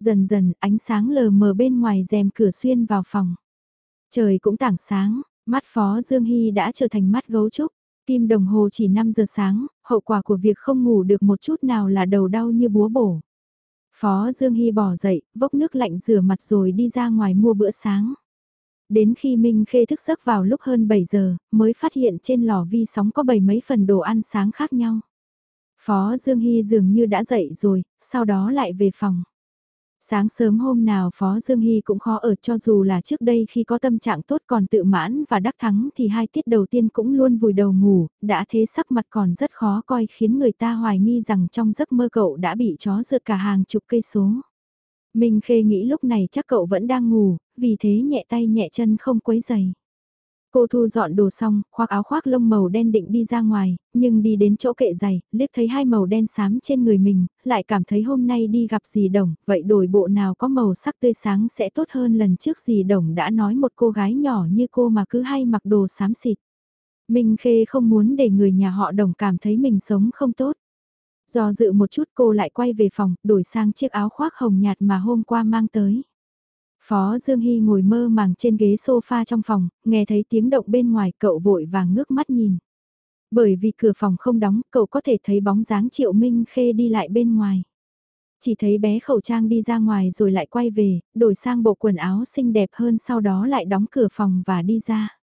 Dần dần ánh sáng lờ mờ bên ngoài rèm cửa xuyên vào phòng. Trời cũng tảng sáng, mắt Phó Dương Hy đã trở thành mắt gấu trúc. Kim đồng hồ chỉ 5 giờ sáng, hậu quả của việc không ngủ được một chút nào là đầu đau như búa bổ. Phó Dương Hy bỏ dậy, vốc nước lạnh rửa mặt rồi đi ra ngoài mua bữa sáng. Đến khi Minh Khê thức giấc vào lúc hơn 7 giờ, mới phát hiện trên lò vi sóng có bảy mấy phần đồ ăn sáng khác nhau. Phó Dương Hy dường như đã dậy rồi, sau đó lại về phòng. Sáng sớm hôm nào Phó Dương Hy cũng khó ở cho dù là trước đây khi có tâm trạng tốt còn tự mãn và đắc thắng thì hai tiết đầu tiên cũng luôn vùi đầu ngủ, đã thế sắc mặt còn rất khó coi khiến người ta hoài nghi rằng trong giấc mơ cậu đã bị chó rượt cả hàng chục cây số. Minh Khê nghĩ lúc này chắc cậu vẫn đang ngủ, vì thế nhẹ tay nhẹ chân không quấy giày. Cô thu dọn đồ xong, khoác áo khoác lông màu đen định đi ra ngoài, nhưng đi đến chỗ kệ giày, liếc thấy hai màu đen xám trên người mình, lại cảm thấy hôm nay đi gặp dì đồng, vậy đổi bộ nào có màu sắc tươi sáng sẽ tốt hơn lần trước dì đồng đã nói một cô gái nhỏ như cô mà cứ hay mặc đồ xám xịt. Minh Khê không muốn để người nhà họ đồng cảm thấy mình sống không tốt. Do dự một chút cô lại quay về phòng, đổi sang chiếc áo khoác hồng nhạt mà hôm qua mang tới. Phó Dương Hy ngồi mơ màng trên ghế sofa trong phòng, nghe thấy tiếng động bên ngoài cậu vội vàng ngước mắt nhìn. Bởi vì cửa phòng không đóng, cậu có thể thấy bóng dáng Triệu Minh Khê đi lại bên ngoài. Chỉ thấy bé khẩu trang đi ra ngoài rồi lại quay về, đổi sang bộ quần áo xinh đẹp hơn sau đó lại đóng cửa phòng và đi ra.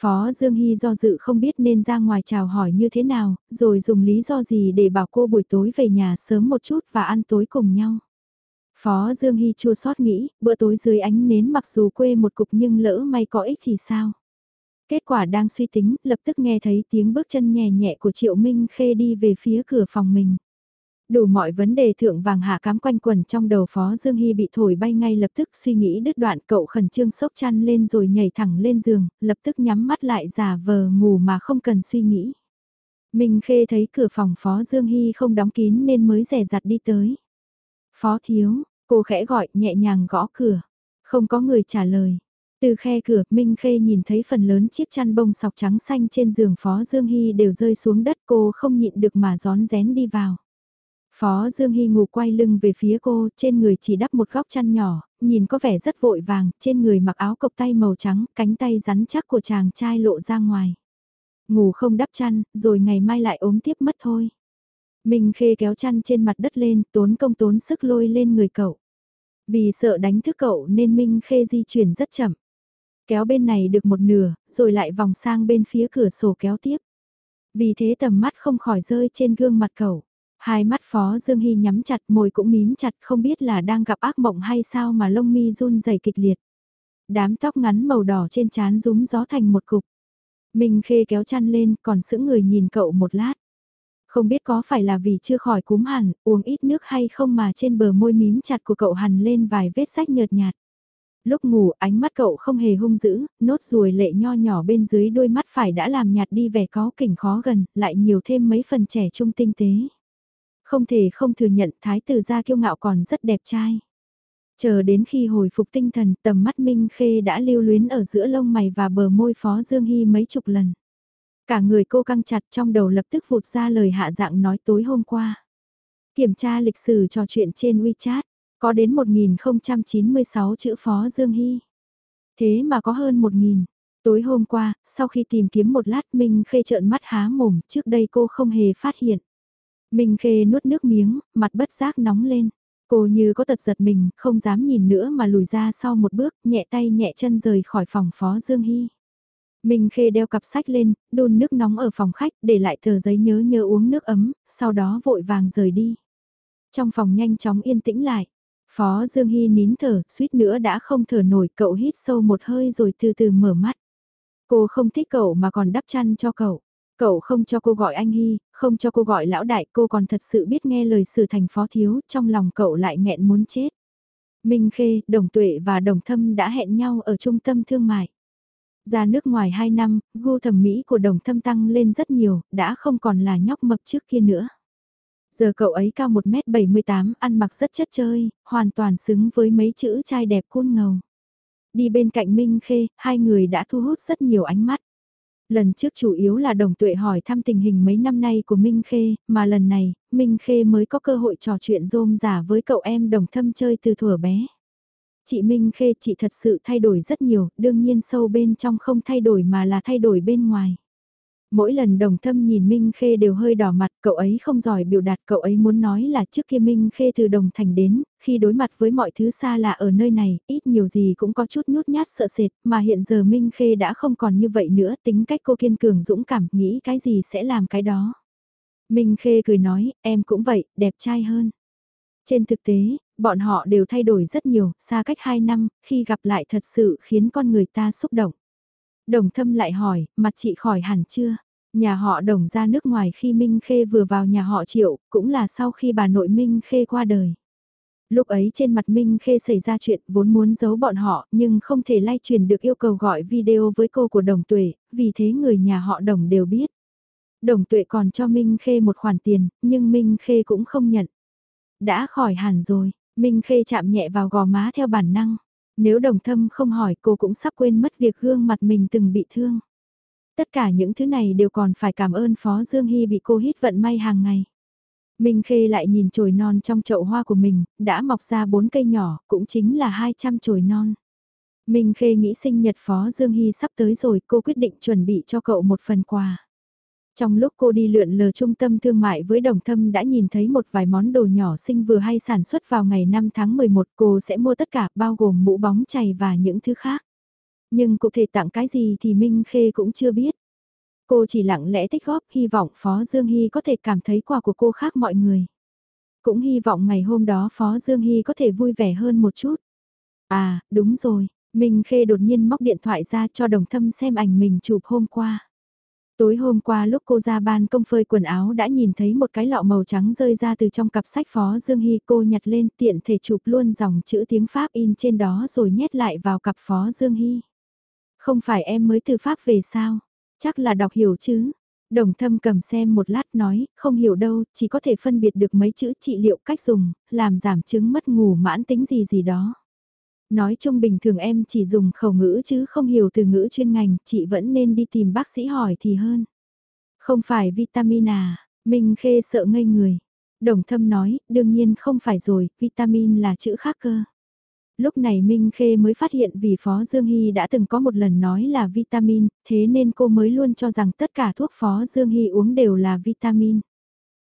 Phó Dương Hy do dự không biết nên ra ngoài chào hỏi như thế nào, rồi dùng lý do gì để bảo cô buổi tối về nhà sớm một chút và ăn tối cùng nhau. Phó Dương Hy chua xót nghĩ, bữa tối dưới ánh nến mặc dù quê một cục nhưng lỡ may có ích thì sao? Kết quả đang suy tính, lập tức nghe thấy tiếng bước chân nhẹ nhẹ của Triệu Minh Khê đi về phía cửa phòng mình. Đủ mọi vấn đề thượng vàng hạ cám quanh quẩn trong đầu Phó Dương Hy bị thổi bay ngay lập tức suy nghĩ đứt đoạn cậu khẩn trương sốc chăn lên rồi nhảy thẳng lên giường, lập tức nhắm mắt lại giả vờ ngủ mà không cần suy nghĩ. Minh Khê thấy cửa phòng Phó Dương Hy không đóng kín nên mới rẻ rặt đi tới. Phó thiếu, cô khẽ gọi nhẹ nhàng gõ cửa. Không có người trả lời. Từ khe cửa, Minh Khê nhìn thấy phần lớn chiếc chăn bông sọc trắng xanh trên giường Phó Dương Hy đều rơi xuống đất cô không nhịn được mà gión rén đi vào. Phó Dương Hy ngủ quay lưng về phía cô, trên người chỉ đắp một góc chăn nhỏ, nhìn có vẻ rất vội vàng, trên người mặc áo cộc tay màu trắng, cánh tay rắn chắc của chàng trai lộ ra ngoài. Ngủ không đắp chăn, rồi ngày mai lại ốm tiếp mất thôi. Minh Khê kéo chăn trên mặt đất lên, tốn công tốn sức lôi lên người cậu. Vì sợ đánh thức cậu nên Minh Khê di chuyển rất chậm. Kéo bên này được một nửa, rồi lại vòng sang bên phía cửa sổ kéo tiếp. Vì thế tầm mắt không khỏi rơi trên gương mặt cậu. Hai mắt Phó Dương Hy nhắm chặt môi cũng mím chặt không biết là đang gặp ác mộng hay sao mà lông mi run dày kịch liệt. Đám tóc ngắn màu đỏ trên trán rúm gió thành một cục. Minh Khê kéo chăn lên còn sững người nhìn cậu một lát. Không biết có phải là vì chưa khỏi cúm hẳn, uống ít nước hay không mà trên bờ môi mím chặt của cậu hằn lên vài vết sách nhợt nhạt. Lúc ngủ ánh mắt cậu không hề hung dữ, nốt ruồi lệ nho nhỏ bên dưới đôi mắt phải đã làm nhạt đi vẻ có kỉnh khó gần, lại nhiều thêm mấy phần trẻ trung tinh tế. Không thể không thừa nhận thái tử gia kiêu ngạo còn rất đẹp trai. Chờ đến khi hồi phục tinh thần tầm mắt Minh Khê đã lưu luyến ở giữa lông mày và bờ môi Phó Dương Hy mấy chục lần. Cả người cô căng chặt trong đầu lập tức vụt ra lời hạ dạng nói tối hôm qua. Kiểm tra lịch sử trò chuyện trên WeChat, có đến 1096 chữ Phó Dương Hy. Thế mà có hơn 1000. Tối hôm qua, sau khi tìm kiếm một lát Minh Khê trợn mắt há mồm, trước đây cô không hề phát hiện. Minh Khê nuốt nước miếng, mặt bất giác nóng lên. Cô như có tật giật mình, không dám nhìn nữa mà lùi ra sau một bước, nhẹ tay nhẹ chân rời khỏi phòng Phó Dương Hy. Minh Khê đeo cặp sách lên, đun nước nóng ở phòng khách, để lại tờ giấy nhớ nhớ uống nước ấm, sau đó vội vàng rời đi. Trong phòng nhanh chóng yên tĩnh lại, Phó Dương Hy nín thở, suýt nữa đã không thở nổi, cậu hít sâu một hơi rồi từ từ mở mắt. Cô không thích cậu mà còn đắp chăn cho cậu. Cậu không cho cô gọi anh Hy, không cho cô gọi lão đại, cô còn thật sự biết nghe lời sử thành phó thiếu, trong lòng cậu lại nghẹn muốn chết. Minh Khê, Đồng Tuệ và Đồng Thâm đã hẹn nhau ở trung tâm thương mại. Ra nước ngoài 2 năm, gu thẩm mỹ của Đồng Thâm tăng lên rất nhiều, đã không còn là nhóc mập trước kia nữa. Giờ cậu ấy cao 1m78, ăn mặc rất chất chơi, hoàn toàn xứng với mấy chữ trai đẹp côn ngầu. Đi bên cạnh Minh Khê, hai người đã thu hút rất nhiều ánh mắt. Lần trước chủ yếu là đồng tuệ hỏi thăm tình hình mấy năm nay của Minh Khê, mà lần này, Minh Khê mới có cơ hội trò chuyện rôm giả với cậu em đồng thâm chơi từ thuở bé. Chị Minh Khê chị thật sự thay đổi rất nhiều, đương nhiên sâu bên trong không thay đổi mà là thay đổi bên ngoài. Mỗi lần đồng thâm nhìn Minh Khê đều hơi đỏ mặt, cậu ấy không giỏi biểu đạt, cậu ấy muốn nói là trước kia Minh Khê từ đồng thành đến, khi đối mặt với mọi thứ xa lạ ở nơi này, ít nhiều gì cũng có chút nhút nhát sợ sệt, mà hiện giờ Minh Khê đã không còn như vậy nữa, tính cách cô kiên cường dũng cảm, nghĩ cái gì sẽ làm cái đó. Minh Khê cười nói, em cũng vậy, đẹp trai hơn. Trên thực tế, bọn họ đều thay đổi rất nhiều, xa cách 2 năm, khi gặp lại thật sự khiến con người ta xúc động. Đồng thâm lại hỏi, mặt chị khỏi hẳn chưa? Nhà họ đồng ra nước ngoài khi Minh Khê vừa vào nhà họ triệu, cũng là sau khi bà nội Minh Khê qua đời. Lúc ấy trên mặt Minh Khê xảy ra chuyện vốn muốn giấu bọn họ nhưng không thể lay truyền được yêu cầu gọi video với cô của đồng tuệ, vì thế người nhà họ đồng đều biết. Đồng tuệ còn cho Minh Khê một khoản tiền, nhưng Minh Khê cũng không nhận. Đã khỏi hẳn rồi, Minh Khê chạm nhẹ vào gò má theo bản năng. Nếu đồng thâm không hỏi cô cũng sắp quên mất việc gương mặt mình từng bị thương. Tất cả những thứ này đều còn phải cảm ơn Phó Dương Hy bị cô hít vận may hàng ngày. Minh Khê lại nhìn chồi non trong chậu hoa của mình, đã mọc ra bốn cây nhỏ, cũng chính là 200 chồi non. Minh Khê nghĩ sinh nhật Phó Dương Hy sắp tới rồi, cô quyết định chuẩn bị cho cậu một phần quà. Trong lúc cô đi lượn lờ trung tâm thương mại với đồng thâm đã nhìn thấy một vài món đồ nhỏ xinh vừa hay sản xuất vào ngày 5 tháng 11 cô sẽ mua tất cả bao gồm mũ bóng chày và những thứ khác. Nhưng cụ thể tặng cái gì thì Minh Khê cũng chưa biết. Cô chỉ lặng lẽ tích góp hy vọng Phó Dương Hy có thể cảm thấy quà của cô khác mọi người. Cũng hy vọng ngày hôm đó Phó Dương Hy có thể vui vẻ hơn một chút. À, đúng rồi, Minh Khê đột nhiên móc điện thoại ra cho đồng thâm xem ảnh mình chụp hôm qua. Tối hôm qua lúc cô ra ban công phơi quần áo đã nhìn thấy một cái lọ màu trắng rơi ra từ trong cặp sách Phó Dương Hy cô nhặt lên tiện thể chụp luôn dòng chữ tiếng Pháp in trên đó rồi nhét lại vào cặp Phó Dương Hy. Không phải em mới từ Pháp về sao? Chắc là đọc hiểu chứ? Đồng thâm cầm xem một lát nói, không hiểu đâu, chỉ có thể phân biệt được mấy chữ trị liệu cách dùng, làm giảm chứng mất ngủ mãn tính gì gì đó. Nói chung bình thường em chỉ dùng khẩu ngữ chứ không hiểu từ ngữ chuyên ngành, chị vẫn nên đi tìm bác sĩ hỏi thì hơn. Không phải vitamin à, Minh Khê sợ ngây người. Đồng thâm nói, đương nhiên không phải rồi, vitamin là chữ khác cơ. Lúc này Minh Khê mới phát hiện vì Phó Dương Hy đã từng có một lần nói là vitamin, thế nên cô mới luôn cho rằng tất cả thuốc Phó Dương Hy uống đều là vitamin.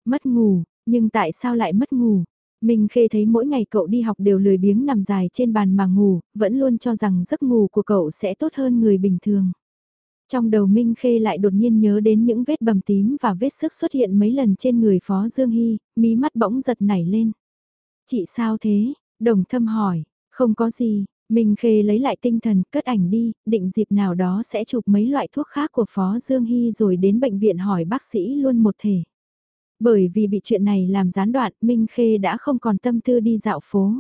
Mất ngủ, nhưng tại sao lại mất ngủ? Minh Khê thấy mỗi ngày cậu đi học đều lười biếng nằm dài trên bàn mà ngủ, vẫn luôn cho rằng giấc ngủ của cậu sẽ tốt hơn người bình thường. Trong đầu Minh Khê lại đột nhiên nhớ đến những vết bầm tím và vết sức xuất hiện mấy lần trên người Phó Dương Hy, mí mắt bỗng giật nảy lên. Chị sao thế? Đồng thâm hỏi, không có gì, Minh Khê lấy lại tinh thần, cất ảnh đi, định dịp nào đó sẽ chụp mấy loại thuốc khác của Phó Dương Hy rồi đến bệnh viện hỏi bác sĩ luôn một thể. Bởi vì bị chuyện này làm gián đoạn, Minh Khê đã không còn tâm tư đi dạo phố.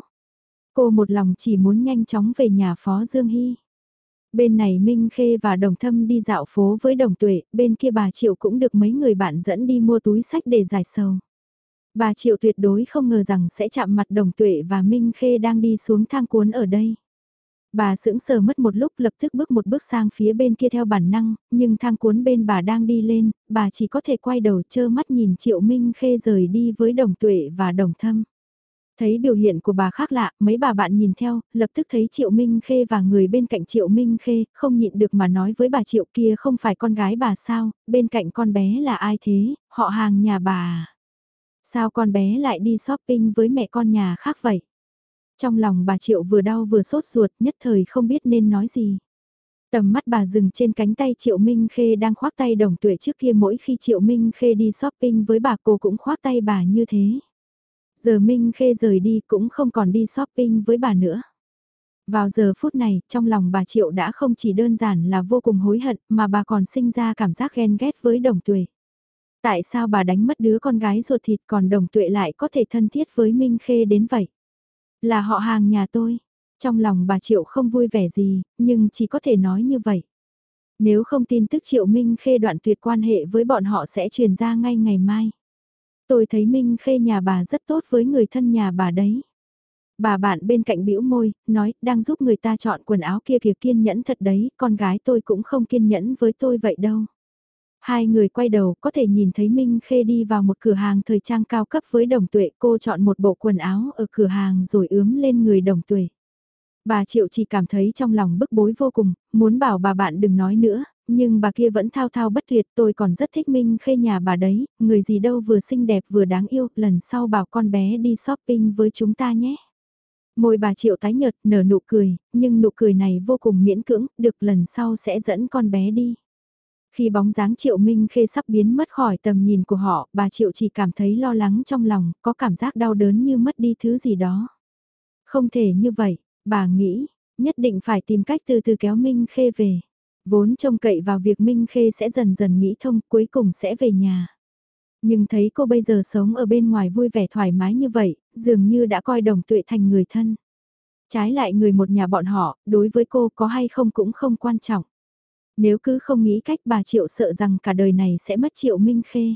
Cô một lòng chỉ muốn nhanh chóng về nhà Phó Dương Hy. Bên này Minh Khê và Đồng Thâm đi dạo phố với Đồng Tuệ, bên kia bà Triệu cũng được mấy người bạn dẫn đi mua túi sách để giải sầu. Bà Triệu tuyệt đối không ngờ rằng sẽ chạm mặt Đồng Tuệ và Minh Khê đang đi xuống thang cuốn ở đây. Bà sững sờ mất một lúc lập tức bước một bước sang phía bên kia theo bản năng, nhưng thang cuốn bên bà đang đi lên, bà chỉ có thể quay đầu chơ mắt nhìn Triệu Minh Khê rời đi với Đồng Tuệ và Đồng Thâm. Thấy biểu hiện của bà khác lạ, mấy bà bạn nhìn theo, lập tức thấy Triệu Minh Khê và người bên cạnh Triệu Minh Khê, không nhịn được mà nói với bà Triệu kia không phải con gái bà sao, bên cạnh con bé là ai thế, họ hàng nhà bà? À? Sao con bé lại đi shopping với mẹ con nhà khác vậy? Trong lòng bà Triệu vừa đau vừa sốt ruột nhất thời không biết nên nói gì. Tầm mắt bà dừng trên cánh tay Triệu Minh Khê đang khoác tay đồng tuệ trước kia mỗi khi Triệu Minh Khê đi shopping với bà cô cũng khoác tay bà như thế. Giờ Minh Khê rời đi cũng không còn đi shopping với bà nữa. Vào giờ phút này, trong lòng bà Triệu đã không chỉ đơn giản là vô cùng hối hận mà bà còn sinh ra cảm giác ghen ghét với đồng tuệ. Tại sao bà đánh mất đứa con gái ruột thịt còn đồng tuệ lại có thể thân thiết với Minh Khê đến vậy? Là họ hàng nhà tôi. Trong lòng bà Triệu không vui vẻ gì, nhưng chỉ có thể nói như vậy. Nếu không tin tức Triệu Minh Khê đoạn tuyệt quan hệ với bọn họ sẽ truyền ra ngay ngày mai. Tôi thấy Minh Khê nhà bà rất tốt với người thân nhà bà đấy. Bà bạn bên cạnh bĩu môi, nói, đang giúp người ta chọn quần áo kia kìa kiên nhẫn thật đấy, con gái tôi cũng không kiên nhẫn với tôi vậy đâu. Hai người quay đầu có thể nhìn thấy Minh Khê đi vào một cửa hàng thời trang cao cấp với đồng tuệ cô chọn một bộ quần áo ở cửa hàng rồi ướm lên người đồng tuệ. Bà Triệu chỉ cảm thấy trong lòng bức bối vô cùng, muốn bảo bà bạn đừng nói nữa, nhưng bà kia vẫn thao thao bất tuyệt tôi còn rất thích Minh Khê nhà bà đấy, người gì đâu vừa xinh đẹp vừa đáng yêu, lần sau bảo con bé đi shopping với chúng ta nhé. Môi bà Triệu tái nhợt nở nụ cười, nhưng nụ cười này vô cùng miễn cưỡng, được lần sau sẽ dẫn con bé đi. Khi bóng dáng Triệu Minh Khê sắp biến mất khỏi tầm nhìn của họ, bà Triệu chỉ cảm thấy lo lắng trong lòng, có cảm giác đau đớn như mất đi thứ gì đó. Không thể như vậy, bà nghĩ, nhất định phải tìm cách từ từ kéo Minh Khê về. Vốn trông cậy vào việc Minh Khê sẽ dần dần nghĩ thông cuối cùng sẽ về nhà. Nhưng thấy cô bây giờ sống ở bên ngoài vui vẻ thoải mái như vậy, dường như đã coi đồng tuệ thành người thân. Trái lại người một nhà bọn họ, đối với cô có hay không cũng không quan trọng. Nếu cứ không nghĩ cách bà Triệu sợ rằng cả đời này sẽ mất Triệu Minh Khê.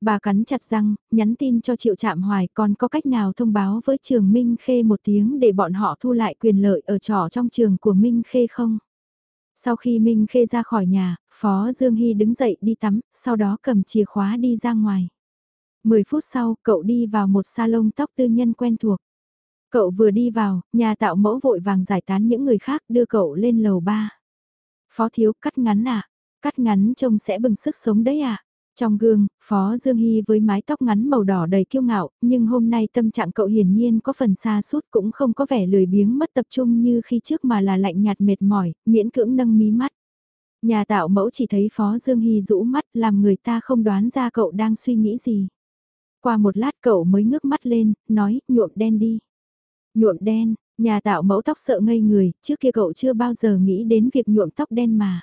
Bà cắn chặt răng, nhắn tin cho Triệu Trạm Hoài còn có cách nào thông báo với trường Minh Khê một tiếng để bọn họ thu lại quyền lợi ở trò trong trường của Minh Khê không? Sau khi Minh Khê ra khỏi nhà, Phó Dương Hy đứng dậy đi tắm, sau đó cầm chìa khóa đi ra ngoài. 10 phút sau, cậu đi vào một salon tóc tư nhân quen thuộc. Cậu vừa đi vào, nhà tạo mẫu vội vàng giải tán những người khác đưa cậu lên lầu 3. Phó thiếu cắt ngắn à? Cắt ngắn trông sẽ bừng sức sống đấy à? Trong gương, Phó Dương Hy với mái tóc ngắn màu đỏ đầy kiêu ngạo, nhưng hôm nay tâm trạng cậu hiển nhiên có phần xa suốt cũng không có vẻ lười biếng mất tập trung như khi trước mà là lạnh nhạt mệt mỏi, miễn cưỡng nâng mí mắt. Nhà tạo mẫu chỉ thấy Phó Dương Hy rũ mắt làm người ta không đoán ra cậu đang suy nghĩ gì. Qua một lát cậu mới ngước mắt lên, nói, nhuộm đen đi. Nhuộm đen, Nhà tạo mẫu tóc sợ ngây người, trước kia cậu chưa bao giờ nghĩ đến việc nhuộm tóc đen mà.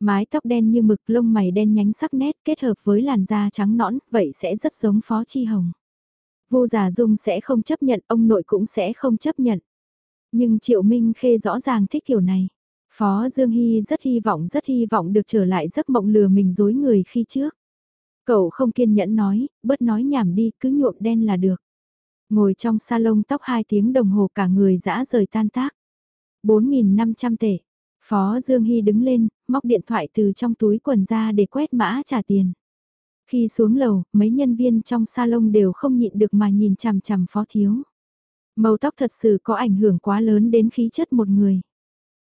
Mái tóc đen như mực lông mày đen nhánh sắc nét kết hợp với làn da trắng nõn, vậy sẽ rất giống Phó Chi Hồng. Vô giả Dung sẽ không chấp nhận, ông nội cũng sẽ không chấp nhận. Nhưng Triệu Minh Khê rõ ràng thích kiểu này. Phó Dương Hy rất hy vọng rất hy vọng được trở lại giấc mộng lừa mình dối người khi trước. Cậu không kiên nhẫn nói, bớt nói nhảm đi, cứ nhuộm đen là được. Ngồi trong salon tóc 2 tiếng đồng hồ cả người dã rời tan tác. 4.500 tệ. Phó Dương Hy đứng lên, móc điện thoại từ trong túi quần ra để quét mã trả tiền. Khi xuống lầu, mấy nhân viên trong salon đều không nhịn được mà nhìn chằm chằm phó thiếu. Màu tóc thật sự có ảnh hưởng quá lớn đến khí chất một người.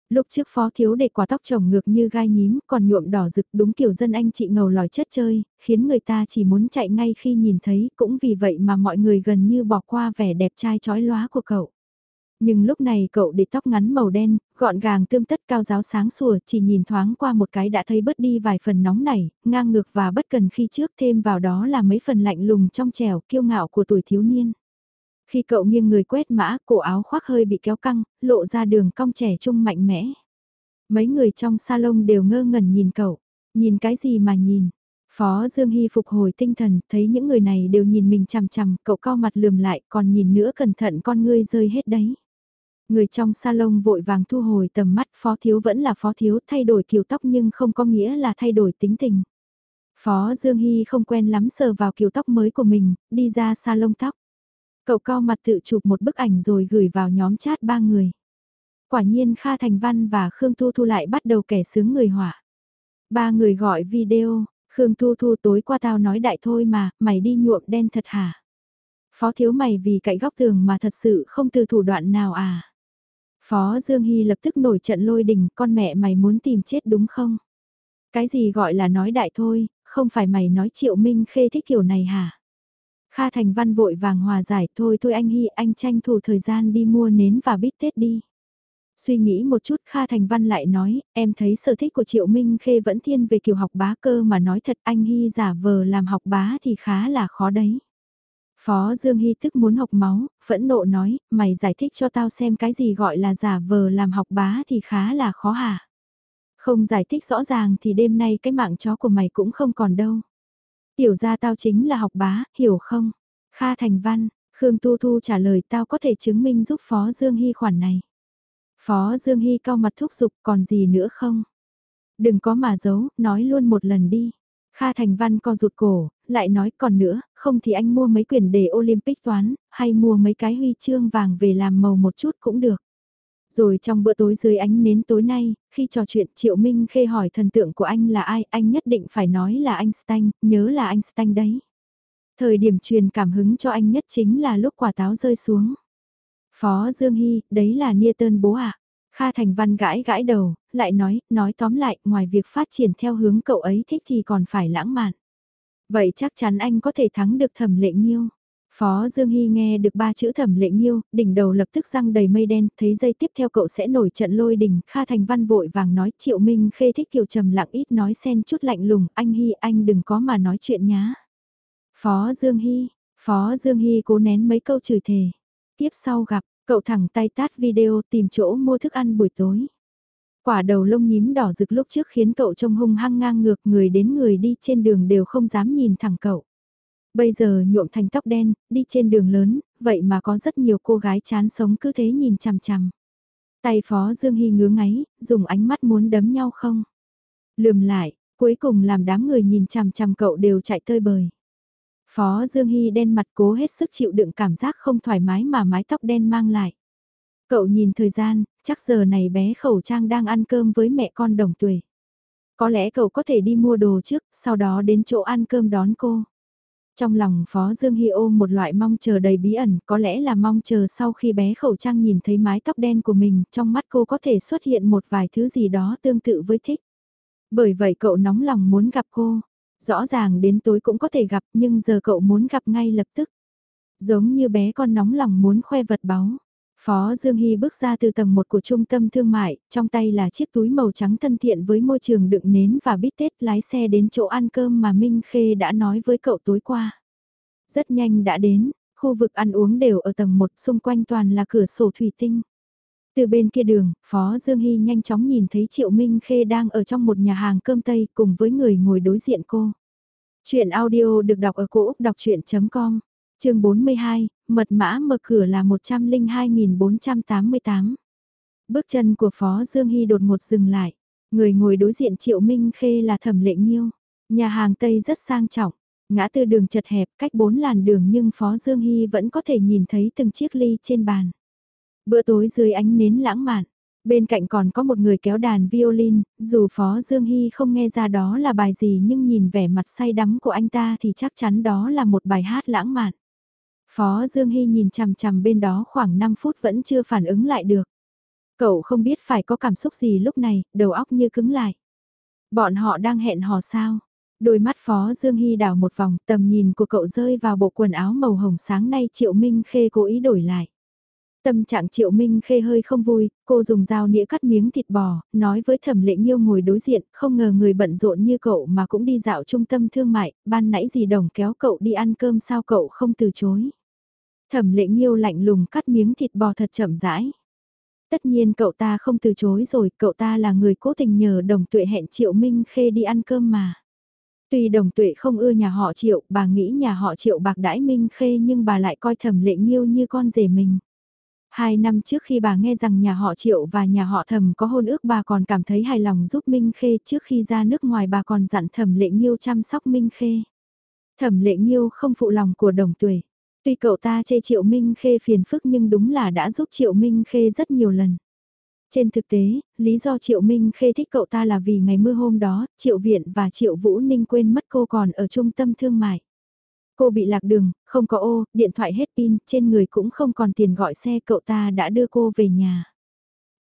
Lúc trước phó thiếu để quả tóc trồng ngược như gai nhím còn nhuộm đỏ rực đúng kiểu dân anh chị ngầu lòi chất chơi, khiến người ta chỉ muốn chạy ngay khi nhìn thấy cũng vì vậy mà mọi người gần như bỏ qua vẻ đẹp trai chói lóa của cậu. Nhưng lúc này cậu để tóc ngắn màu đen, gọn gàng tươm tất cao giáo sáng sủa chỉ nhìn thoáng qua một cái đã thấy bớt đi vài phần nóng nảy, ngang ngược và bất cần khi trước thêm vào đó là mấy phần lạnh lùng trong trẻo kiêu ngạo của tuổi thiếu niên. Khi cậu nghiêng người quét mã, cổ áo khoác hơi bị kéo căng, lộ ra đường cong trẻ trung mạnh mẽ. Mấy người trong salon đều ngơ ngẩn nhìn cậu. Nhìn cái gì mà nhìn? Phó Dương Hy phục hồi tinh thần, thấy những người này đều nhìn mình chằm chằm, cậu co mặt lườm lại, còn nhìn nữa cẩn thận con ngươi rơi hết đấy. Người trong salon vội vàng thu hồi tầm mắt phó thiếu vẫn là phó thiếu thay đổi kiểu tóc nhưng không có nghĩa là thay đổi tính tình. Phó Dương Hy không quen lắm sờ vào kiểu tóc mới của mình, đi ra salon tóc. Cậu cao mặt tự chụp một bức ảnh rồi gửi vào nhóm chat ba người. Quả nhiên Kha Thành Văn và Khương Thu Thu lại bắt đầu kẻ sướng người họa. Ba người gọi video, Khương Thu Thu tối qua tao nói đại thôi mà, mày đi nhuộm đen thật hả? Phó thiếu mày vì cậy góc tường mà thật sự không từ thủ đoạn nào à? Phó Dương Hy lập tức nổi trận lôi đình, con mẹ mày muốn tìm chết đúng không? Cái gì gọi là nói đại thôi, không phải mày nói Triệu Minh Khê thích kiểu này hả? Kha Thành Văn vội vàng hòa giải thôi thôi anh Hy anh tranh thủ thời gian đi mua nến và bít tết đi. Suy nghĩ một chút Kha Thành Văn lại nói, em thấy sở thích của Triệu Minh Khê vẫn thiên về kiểu học bá cơ mà nói thật anh Hy giả vờ làm học bá thì khá là khó đấy. Phó Dương Hy tức muốn học máu, phẫn nộ nói, mày giải thích cho tao xem cái gì gọi là giả vờ làm học bá thì khá là khó hả? Không giải thích rõ ràng thì đêm nay cái mạng chó của mày cũng không còn đâu. Tiểu ra tao chính là học bá, hiểu không? Kha Thành Văn, Khương Tu Thu trả lời tao có thể chứng minh giúp Phó Dương Hy khoản này. Phó Dương Hy cao mặt thúc giục còn gì nữa không? Đừng có mà giấu, nói luôn một lần đi. Kha Thành Văn co rụt cổ, lại nói còn nữa, không thì anh mua mấy quyển đề Olympic toán, hay mua mấy cái huy chương vàng về làm màu một chút cũng được. Rồi trong bữa tối dưới ánh nến tối nay, khi trò chuyện Triệu Minh Khê hỏi thần tượng của anh là ai, anh nhất định phải nói là Einstein, nhớ là Einstein đấy. Thời điểm truyền cảm hứng cho anh nhất chính là lúc quả táo rơi xuống. Phó Dương Hy, đấy là Newton bố ạ. À? Kha Thành Văn gãi gãi đầu, lại nói, nói tóm lại, ngoài việc phát triển theo hướng cậu ấy thích thì còn phải lãng mạn. Vậy chắc chắn anh có thể thắng được thẩm lệ nghiêu. Phó Dương Hy nghe được ba chữ thẩm lệ nghiêu, đỉnh đầu lập tức răng đầy mây đen, thấy dây tiếp theo cậu sẽ nổi trận lôi đỉnh, Kha Thành Văn vội vàng nói Triệu Minh khê thích kiểu trầm lặng ít nói xen chút lạnh lùng, anh Hy anh đừng có mà nói chuyện nhá. Phó Dương Hy, Phó Dương Hy cố nén mấy câu chửi thề. Tiếp sau gặp, cậu thẳng tay tát video tìm chỗ mua thức ăn buổi tối. Quả đầu lông nhím đỏ rực lúc trước khiến cậu trông hung hăng ngang ngược người đến người đi trên đường đều không dám nhìn thẳng cậu. Bây giờ nhuộm thành tóc đen, đi trên đường lớn, vậy mà có rất nhiều cô gái chán sống cứ thế nhìn chằm chằm. Tay phó Dương Hy ngứa ngáy, dùng ánh mắt muốn đấm nhau không? Lườm lại, cuối cùng làm đám người nhìn chằm chằm cậu đều chạy tơi bời. Phó Dương Hy đen mặt cố hết sức chịu đựng cảm giác không thoải mái mà mái tóc đen mang lại. Cậu nhìn thời gian, chắc giờ này bé khẩu trang đang ăn cơm với mẹ con đồng tuổi. Có lẽ cậu có thể đi mua đồ trước, sau đó đến chỗ ăn cơm đón cô. Trong lòng Phó Dương Hy ôm một loại mong chờ đầy bí ẩn, có lẽ là mong chờ sau khi bé khẩu trang nhìn thấy mái tóc đen của mình, trong mắt cô có thể xuất hiện một vài thứ gì đó tương tự với thích. Bởi vậy cậu nóng lòng muốn gặp cô. Rõ ràng đến tối cũng có thể gặp nhưng giờ cậu muốn gặp ngay lập tức. Giống như bé con nóng lòng muốn khoe vật báu. Phó Dương Hy bước ra từ tầng 1 của trung tâm thương mại, trong tay là chiếc túi màu trắng thân thiện với môi trường đựng nến và bít tết lái xe đến chỗ ăn cơm mà Minh Khê đã nói với cậu tối qua. Rất nhanh đã đến, khu vực ăn uống đều ở tầng 1 xung quanh toàn là cửa sổ thủy tinh. Từ bên kia đường, Phó Dương Hy nhanh chóng nhìn thấy Triệu Minh Khê đang ở trong một nhà hàng cơm Tây cùng với người ngồi đối diện cô. Chuyện audio được đọc ở cổ Úc đọc chuyện.com, chương 42, mật mã mở cửa là 102.488. Bước chân của Phó Dương Hy đột ngột dừng lại. Người ngồi đối diện Triệu Minh Khê là Thẩm Lệ Nhiêu. Nhà hàng Tây rất sang trọng. Ngã tư đường chật hẹp cách bốn làn đường nhưng Phó Dương Hy vẫn có thể nhìn thấy từng chiếc ly trên bàn. Bữa tối dưới ánh nến lãng mạn. Bên cạnh còn có một người kéo đàn violin, dù Phó Dương Hy không nghe ra đó là bài gì nhưng nhìn vẻ mặt say đắm của anh ta thì chắc chắn đó là một bài hát lãng mạn. Phó Dương Hy nhìn chằm chằm bên đó khoảng 5 phút vẫn chưa phản ứng lại được. Cậu không biết phải có cảm xúc gì lúc này, đầu óc như cứng lại. Bọn họ đang hẹn hò sao? Đôi mắt Phó Dương Hy đảo một vòng, tầm nhìn của cậu rơi vào bộ quần áo màu hồng sáng nay Triệu Minh Khê cố ý đổi lại. Tâm trạng Triệu Minh Khê hơi không vui, cô dùng dao nĩa cắt miếng thịt bò, nói với thẩm lệ nghiêu ngồi đối diện, không ngờ người bận rộn như cậu mà cũng đi dạo trung tâm thương mại, ban nãy gì đồng kéo cậu đi ăn cơm sao cậu không từ chối. Thẩm lệ nghiêu lạnh lùng cắt miếng thịt bò thật chậm rãi. Tất nhiên cậu ta không từ chối rồi, cậu ta là người cố tình nhờ đồng tuệ hẹn Triệu Minh Khê đi ăn cơm mà. Tuy đồng tuệ không ưa nhà họ Triệu, bà nghĩ nhà họ Triệu bạc đãi Minh Khê nhưng bà lại coi thẩm lệ nghiêu như con rể mình. Hai năm trước khi bà nghe rằng nhà họ Triệu và nhà họ Thẩm có hôn ước bà còn cảm thấy hài lòng giúp Minh Khê trước khi ra nước ngoài bà còn dặn Thẩm Lệ Nghiêu chăm sóc Minh Khê. Thẩm Lệ Nghiêu không phụ lòng của đồng tuổi. Tuy cậu ta chê Triệu Minh Khê phiền phức nhưng đúng là đã giúp Triệu Minh Khê rất nhiều lần. Trên thực tế, lý do Triệu Minh Khê thích cậu ta là vì ngày mưa hôm đó, Triệu Viện và Triệu Vũ Ninh quên mất cô còn ở trung tâm thương mại. Cô bị lạc đường, không có ô, điện thoại hết pin, trên người cũng không còn tiền gọi xe cậu ta đã đưa cô về nhà.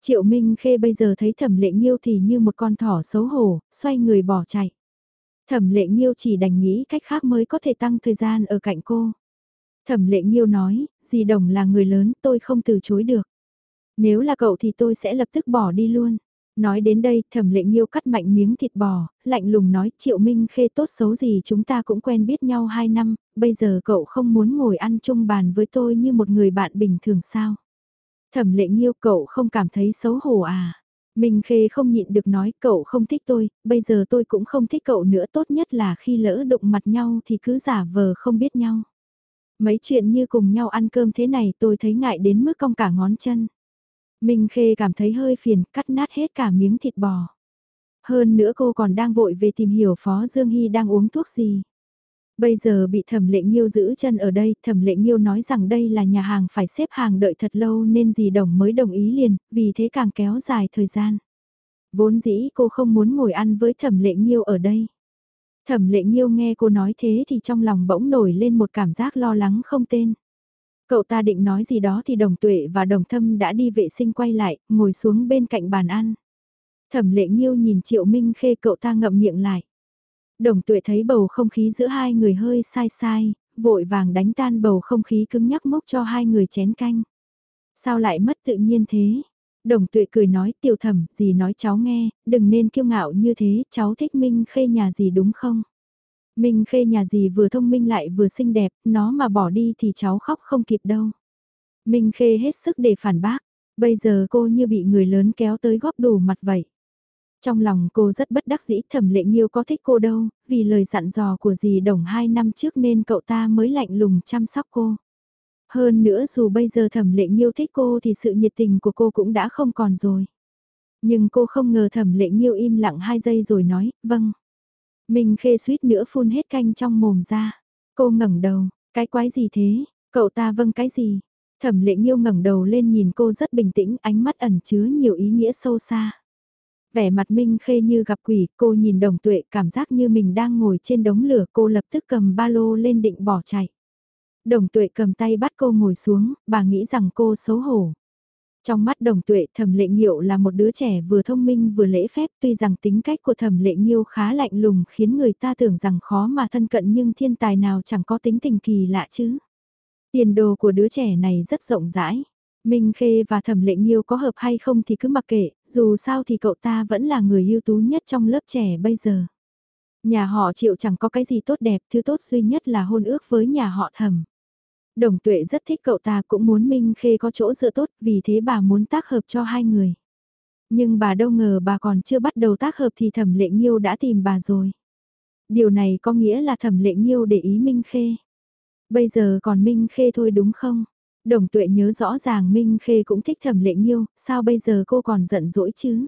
Triệu Minh Khê bây giờ thấy thẩm lệ nghiêu thì như một con thỏ xấu hổ, xoay người bỏ chạy. Thẩm lệ nghiêu chỉ đành nghĩ cách khác mới có thể tăng thời gian ở cạnh cô. Thẩm lệ nghiêu nói, dì đồng là người lớn tôi không từ chối được. Nếu là cậu thì tôi sẽ lập tức bỏ đi luôn. Nói đến đây, thẩm lệ nghiêu cắt mạnh miếng thịt bò, lạnh lùng nói triệu minh khê tốt xấu gì chúng ta cũng quen biết nhau 2 năm, bây giờ cậu không muốn ngồi ăn chung bàn với tôi như một người bạn bình thường sao. Thẩm lệ nghiêu cậu không cảm thấy xấu hổ à. Minh khê không nhịn được nói cậu không thích tôi, bây giờ tôi cũng không thích cậu nữa tốt nhất là khi lỡ đụng mặt nhau thì cứ giả vờ không biết nhau. Mấy chuyện như cùng nhau ăn cơm thế này tôi thấy ngại đến mức cong cả ngón chân. Minh Khê cảm thấy hơi phiền, cắt nát hết cả miếng thịt bò. Hơn nữa cô còn đang vội về tìm hiểu Phó Dương Hy đang uống thuốc gì. Bây giờ bị thẩm lệ nghiêu giữ chân ở đây, thẩm lệ nghiêu nói rằng đây là nhà hàng phải xếp hàng đợi thật lâu nên dì đồng mới đồng ý liền, vì thế càng kéo dài thời gian. Vốn dĩ cô không muốn ngồi ăn với thẩm lệ nghiêu ở đây. Thẩm lệ nghiêu nghe cô nói thế thì trong lòng bỗng nổi lên một cảm giác lo lắng không tên. Cậu ta định nói gì đó thì đồng tuệ và đồng thâm đã đi vệ sinh quay lại, ngồi xuống bên cạnh bàn ăn. Thẩm lệ nghiêu nhìn triệu minh khê cậu ta ngậm miệng lại. Đồng tuệ thấy bầu không khí giữa hai người hơi sai sai, vội vàng đánh tan bầu không khí cứng nhắc mốc cho hai người chén canh. Sao lại mất tự nhiên thế? Đồng tuệ cười nói tiểu thẩm, gì nói cháu nghe, đừng nên kiêu ngạo như thế, cháu thích Minh Khê nhà gì đúng không? Minh Khê nhà gì vừa thông minh lại vừa xinh đẹp, nó mà bỏ đi thì cháu khóc không kịp đâu. Minh Khê hết sức để phản bác, bây giờ cô như bị người lớn kéo tới góp đủ mặt vậy. Trong lòng cô rất bất đắc dĩ thẩm lệ nghiêu có thích cô đâu, vì lời dặn dò của dì đồng hai năm trước nên cậu ta mới lạnh lùng chăm sóc cô. Hơn nữa dù bây giờ thẩm lệ nghiêu thích cô thì sự nhiệt tình của cô cũng đã không còn rồi. Nhưng cô không ngờ thẩm lệ nghiêu im lặng hai giây rồi nói, vâng. Minh khê suýt nữa phun hết canh trong mồm ra. Cô ngẩng đầu, cái quái gì thế, cậu ta vâng cái gì? Thẩm lệ nghiêu ngẩng đầu lên nhìn cô rất bình tĩnh, ánh mắt ẩn chứa nhiều ý nghĩa sâu xa. Vẻ mặt Minh khê như gặp quỷ, cô nhìn đồng tuệ cảm giác như mình đang ngồi trên đống lửa cô lập tức cầm ba lô lên định bỏ chạy. Đồng tuệ cầm tay bắt cô ngồi xuống, bà nghĩ rằng cô xấu hổ. Trong mắt đồng tuệ thẩm lệ nghiệu là một đứa trẻ vừa thông minh vừa lễ phép tuy rằng tính cách của thẩm lệ nghiêu khá lạnh lùng khiến người ta tưởng rằng khó mà thân cận nhưng thiên tài nào chẳng có tính tình kỳ lạ chứ. Tiền đồ của đứa trẻ này rất rộng rãi. Minh Khê và Thẩm Lệ Nghiêu có hợp hay không thì cứ mặc kệ, dù sao thì cậu ta vẫn là người ưu tú nhất trong lớp trẻ bây giờ. Nhà họ Triệu chẳng có cái gì tốt đẹp, thứ tốt duy nhất là hôn ước với nhà họ Thẩm. Đồng tuệ rất thích cậu ta cũng muốn Minh Khê có chỗ dựa tốt vì thế bà muốn tác hợp cho hai người. Nhưng bà đâu ngờ bà còn chưa bắt đầu tác hợp thì thẩm lệ nghiêu đã tìm bà rồi. Điều này có nghĩa là thẩm lệ nghiêu để ý Minh Khê. Bây giờ còn Minh Khê thôi đúng không? Đồng tuệ nhớ rõ ràng Minh Khê cũng thích thẩm lệ nghiêu, sao bây giờ cô còn giận dỗi chứ?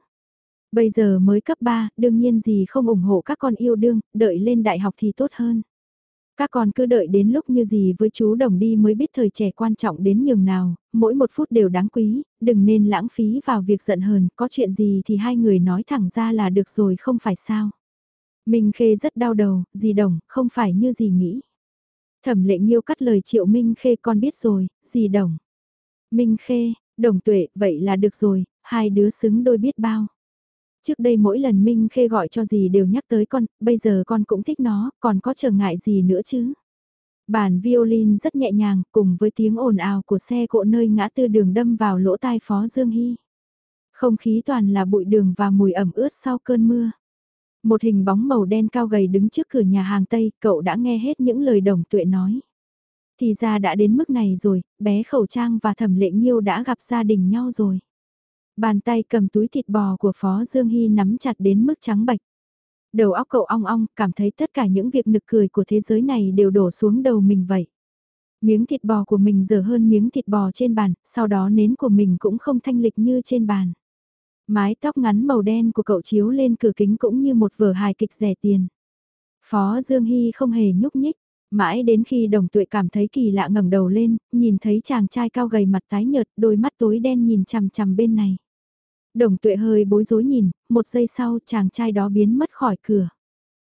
Bây giờ mới cấp 3, đương nhiên gì không ủng hộ các con yêu đương, đợi lên đại học thì tốt hơn. Các con cứ đợi đến lúc như gì với chú đồng đi mới biết thời trẻ quan trọng đến nhường nào, mỗi một phút đều đáng quý, đừng nên lãng phí vào việc giận hờn, có chuyện gì thì hai người nói thẳng ra là được rồi không phải sao. Minh Khê rất đau đầu, dì đồng, không phải như dì nghĩ. Thẩm lệ nghiêu cắt lời triệu Minh Khê con biết rồi, dì đồng. Minh Khê, đồng tuệ, vậy là được rồi, hai đứa xứng đôi biết bao. Trước đây mỗi lần Minh Khê gọi cho gì đều nhắc tới con, bây giờ con cũng thích nó, còn có trở ngại gì nữa chứ? Bản violin rất nhẹ nhàng, cùng với tiếng ồn ào của xe cộ nơi ngã tư đường đâm vào lỗ tai Phó Dương Hy. Không khí toàn là bụi đường và mùi ẩm ướt sau cơn mưa. Một hình bóng màu đen cao gầy đứng trước cửa nhà hàng Tây, cậu đã nghe hết những lời đồng tuệ nói. Thì ra đã đến mức này rồi, bé khẩu trang và thẩm lệ nghiêu đã gặp gia đình nhau rồi. Bàn tay cầm túi thịt bò của Phó Dương Hy nắm chặt đến mức trắng bạch. Đầu óc cậu ong ong, cảm thấy tất cả những việc nực cười của thế giới này đều đổ xuống đầu mình vậy. Miếng thịt bò của mình dở hơn miếng thịt bò trên bàn, sau đó nến của mình cũng không thanh lịch như trên bàn. Mái tóc ngắn màu đen của cậu chiếu lên cửa kính cũng như một vở hài kịch rẻ tiền. Phó Dương Hy không hề nhúc nhích, mãi đến khi đồng tuệ cảm thấy kỳ lạ ngẩng đầu lên, nhìn thấy chàng trai cao gầy mặt tái nhợt, đôi mắt tối đen nhìn chằm chằm bên này. Đồng tuệ hơi bối rối nhìn, một giây sau chàng trai đó biến mất khỏi cửa.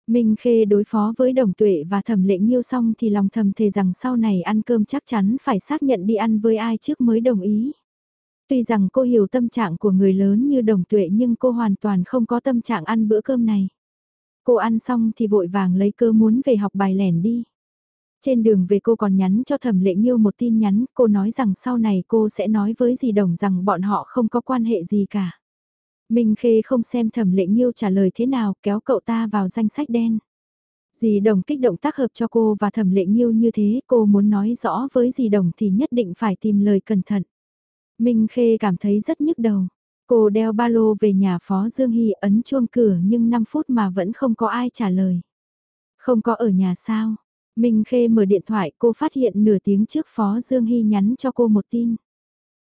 Minh Khê đối phó với đồng tuệ và thẩm lệ nghiêu xong thì lòng thầm thề rằng sau này ăn cơm chắc chắn phải xác nhận đi ăn với ai trước mới đồng ý. Tuy rằng cô hiểu tâm trạng của người lớn như đồng tuệ nhưng cô hoàn toàn không có tâm trạng ăn bữa cơm này. Cô ăn xong thì vội vàng lấy cơ muốn về học bài lẻn đi. Trên đường về cô còn nhắn cho thẩm lệ nghiêu một tin nhắn, cô nói rằng sau này cô sẽ nói với dì đồng rằng bọn họ không có quan hệ gì cả. Minh Khê không xem thẩm lệ nghiêu trả lời thế nào kéo cậu ta vào danh sách đen. Dì đồng kích động tác hợp cho cô và thẩm lệ nghiêu như thế cô muốn nói rõ với dì đồng thì nhất định phải tìm lời cẩn thận. Minh Khê cảm thấy rất nhức đầu. Cô đeo ba lô về nhà Phó Dương Hy ấn chuông cửa nhưng 5 phút mà vẫn không có ai trả lời. Không có ở nhà sao? Minh Khê mở điện thoại cô phát hiện nửa tiếng trước Phó Dương Hy nhắn cho cô một tin.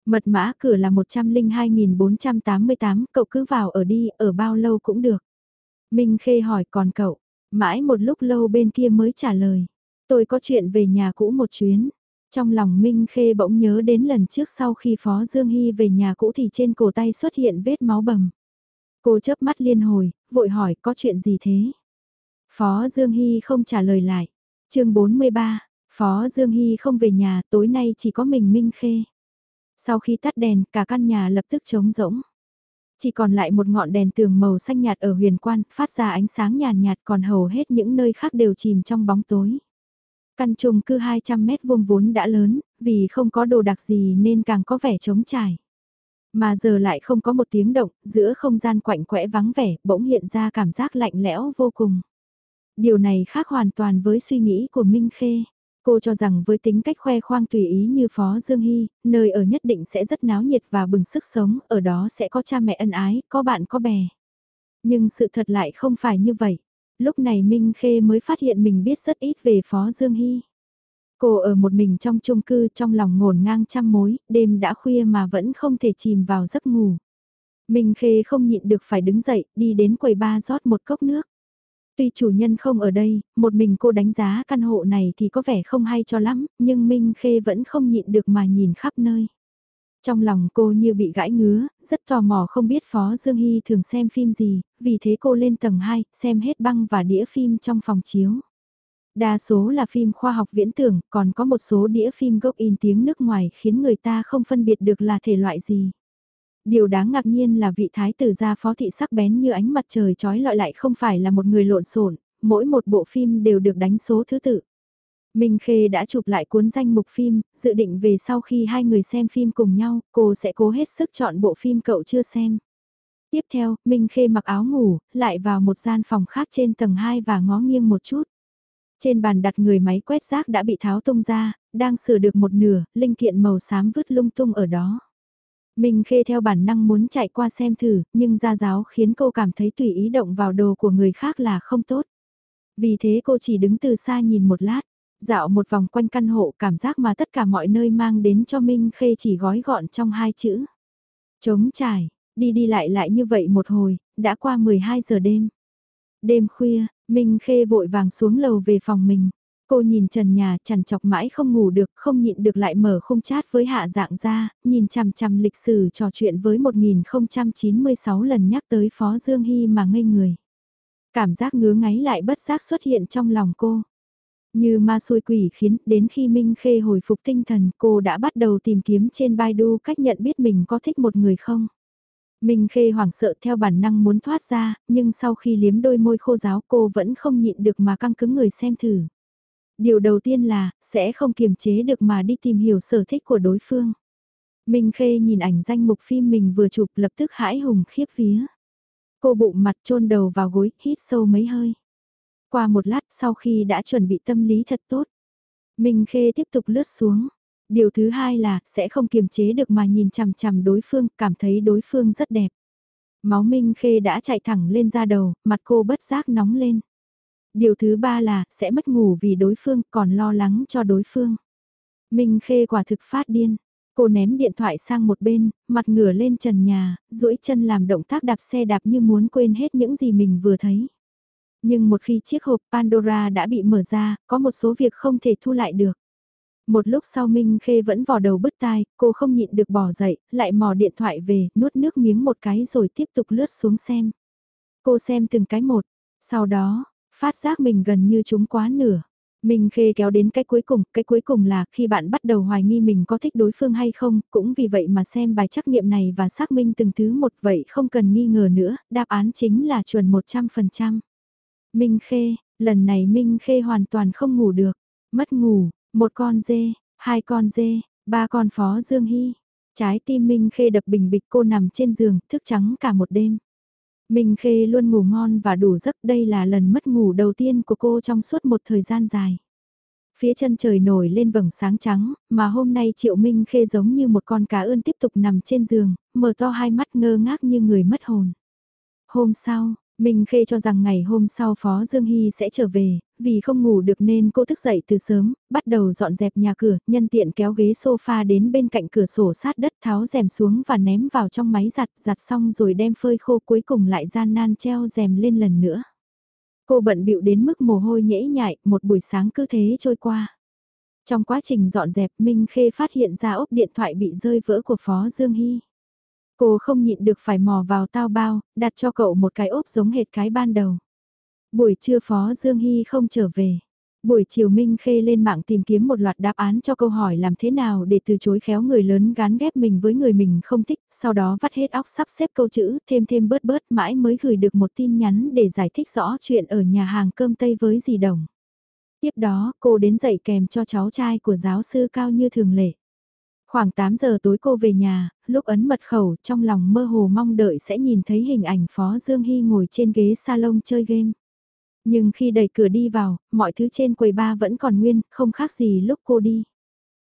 Mật mã cửa là 102.488, cậu cứ vào ở đi, ở bao lâu cũng được. Minh Khê hỏi còn cậu, mãi một lúc lâu bên kia mới trả lời. Tôi có chuyện về nhà cũ một chuyến. Trong lòng Minh Khê bỗng nhớ đến lần trước sau khi Phó Dương Hy về nhà cũ thì trên cổ tay xuất hiện vết máu bầm. Cô chớp mắt liên hồi, vội hỏi có chuyện gì thế? Phó Dương Hy không trả lời lại chương 43, Phó Dương Hy không về nhà, tối nay chỉ có mình Minh Khê. Sau khi tắt đèn, cả căn nhà lập tức trống rỗng. Chỉ còn lại một ngọn đèn tường màu xanh nhạt ở huyền quan, phát ra ánh sáng nhàn nhạt còn hầu hết những nơi khác đều chìm trong bóng tối. Căn chung cư 200 mét vuông vốn đã lớn, vì không có đồ đặc gì nên càng có vẻ trống trải. Mà giờ lại không có một tiếng động, giữa không gian quạnh quẽ vắng vẻ, bỗng hiện ra cảm giác lạnh lẽo vô cùng. Điều này khác hoàn toàn với suy nghĩ của Minh Khê. Cô cho rằng với tính cách khoe khoang tùy ý như Phó Dương Hy, nơi ở nhất định sẽ rất náo nhiệt và bừng sức sống, ở đó sẽ có cha mẹ ân ái, có bạn có bè. Nhưng sự thật lại không phải như vậy. Lúc này Minh Khê mới phát hiện mình biết rất ít về Phó Dương Hy. Cô ở một mình trong chung cư trong lòng ngổn ngang trăm mối, đêm đã khuya mà vẫn không thể chìm vào giấc ngủ. Minh Khê không nhịn được phải đứng dậy, đi đến quầy ba rót một cốc nước. Tuy chủ nhân không ở đây, một mình cô đánh giá căn hộ này thì có vẻ không hay cho lắm, nhưng Minh Khê vẫn không nhịn được mà nhìn khắp nơi. Trong lòng cô như bị gãi ngứa, rất tò mò không biết Phó Dương Hy thường xem phim gì, vì thế cô lên tầng 2, xem hết băng và đĩa phim trong phòng chiếu. Đa số là phim khoa học viễn tưởng, còn có một số đĩa phim gốc in tiếng nước ngoài khiến người ta không phân biệt được là thể loại gì. Điều đáng ngạc nhiên là vị thái tử gia phó thị sắc bén như ánh mặt trời trói lọi lại không phải là một người lộn xộn, mỗi một bộ phim đều được đánh số thứ tự. Minh Khê đã chụp lại cuốn danh mục phim, dự định về sau khi hai người xem phim cùng nhau, cô sẽ cố hết sức chọn bộ phim cậu chưa xem. Tiếp theo, Minh Khê mặc áo ngủ, lại vào một gian phòng khác trên tầng 2 và ngó nghiêng một chút. Trên bàn đặt người máy quét rác đã bị tháo tung ra, đang sửa được một nửa, linh kiện màu xám vứt lung tung ở đó. Minh Khê theo bản năng muốn chạy qua xem thử, nhưng gia giáo khiến cô cảm thấy tùy ý động vào đồ của người khác là không tốt. Vì thế cô chỉ đứng từ xa nhìn một lát, dạo một vòng quanh căn hộ cảm giác mà tất cả mọi nơi mang đến cho Minh Khê chỉ gói gọn trong hai chữ. Chống trải, đi đi lại lại như vậy một hồi, đã qua 12 giờ đêm. Đêm khuya, Minh Khê vội vàng xuống lầu về phòng mình. Cô nhìn trần nhà chằn chọc mãi không ngủ được, không nhịn được lại mở khung chat với hạ dạng ra, nhìn chằm chằm lịch sử trò chuyện với 1096 lần nhắc tới Phó Dương Hy mà ngây người. Cảm giác ngứa ngáy lại bất giác xuất hiện trong lòng cô. Như ma xôi quỷ khiến đến khi Minh Khê hồi phục tinh thần cô đã bắt đầu tìm kiếm trên Baidu cách nhận biết mình có thích một người không. Minh Khê hoảng sợ theo bản năng muốn thoát ra, nhưng sau khi liếm đôi môi khô giáo cô vẫn không nhịn được mà căng cứng người xem thử. Điều đầu tiên là, sẽ không kiềm chế được mà đi tìm hiểu sở thích của đối phương. Minh Khê nhìn ảnh danh mục phim mình vừa chụp lập tức hãi hùng khiếp vía. Cô bụng mặt chôn đầu vào gối, hít sâu mấy hơi. Qua một lát sau khi đã chuẩn bị tâm lý thật tốt, Minh Khê tiếp tục lướt xuống. Điều thứ hai là, sẽ không kiềm chế được mà nhìn chằm chằm đối phương, cảm thấy đối phương rất đẹp. Máu Minh Khê đã chạy thẳng lên da đầu, mặt cô bất giác nóng lên. Điều thứ ba là, sẽ mất ngủ vì đối phương, còn lo lắng cho đối phương. Minh Khê quả thực phát điên. Cô ném điện thoại sang một bên, mặt ngửa lên trần nhà, duỗi chân làm động tác đạp xe đạp như muốn quên hết những gì mình vừa thấy. Nhưng một khi chiếc hộp Pandora đã bị mở ra, có một số việc không thể thu lại được. Một lúc sau Minh Khê vẫn vò đầu bứt tai, cô không nhịn được bỏ dậy, lại mò điện thoại về, nuốt nước miếng một cái rồi tiếp tục lướt xuống xem. Cô xem từng cái một, sau đó, phát giác mình gần như chúng quá nửa. Minh Khê kéo đến cái cuối cùng, cái cuối cùng là khi bạn bắt đầu hoài nghi mình có thích đối phương hay không, cũng vì vậy mà xem bài trắc nghiệm này và xác minh từng thứ một vậy không cần nghi ngờ nữa, đáp án chính là chuẩn 100%. Minh Khê, lần này Minh Khê hoàn toàn không ngủ được, mất ngủ, một con dê, hai con dê, ba con phó Dương Hy. Trái tim Minh Khê đập bình bịch cô nằm trên giường, thức trắng cả một đêm. Minh Khê luôn ngủ ngon và đủ giấc đây là lần mất ngủ đầu tiên của cô trong suốt một thời gian dài. Phía chân trời nổi lên vầng sáng trắng, mà hôm nay Triệu Minh Khê giống như một con cá ươn tiếp tục nằm trên giường, mở to hai mắt ngơ ngác như người mất hồn. Hôm sau, Minh Khê cho rằng ngày hôm sau Phó Dương Hy sẽ trở về, vì không ngủ được nên cô thức dậy từ sớm, bắt đầu dọn dẹp nhà cửa, nhân tiện kéo ghế sofa đến bên cạnh cửa sổ sát đất tháo rèm xuống và ném vào trong máy giặt, giặt xong rồi đem phơi khô cuối cùng lại gian nan treo rèm lên lần nữa. Cô bận bịu đến mức mồ hôi nhễ nhại, một buổi sáng cứ thế trôi qua. Trong quá trình dọn dẹp Minh Khê phát hiện ra ốp điện thoại bị rơi vỡ của Phó Dương Hy. Cô không nhịn được phải mò vào tao bao, đặt cho cậu một cái ốp giống hệt cái ban đầu. Buổi trưa Phó Dương Hy không trở về. Buổi chiều Minh Khê lên mạng tìm kiếm một loạt đáp án cho câu hỏi làm thế nào để từ chối khéo người lớn gán ghép mình với người mình không thích, sau đó vắt hết óc sắp xếp câu chữ, thêm thêm bớt bớt mãi mới gửi được một tin nhắn để giải thích rõ chuyện ở nhà hàng cơm Tây với dì Đồng. Tiếp đó, cô đến dạy kèm cho cháu trai của giáo sư cao như thường lệ. Khoảng 8 giờ tối cô về nhà, lúc ấn mật khẩu trong lòng mơ hồ mong đợi sẽ nhìn thấy hình ảnh Phó Dương Hy ngồi trên ghế salon chơi game. Nhưng khi đẩy cửa đi vào, mọi thứ trên quầy ba vẫn còn nguyên, không khác gì lúc cô đi.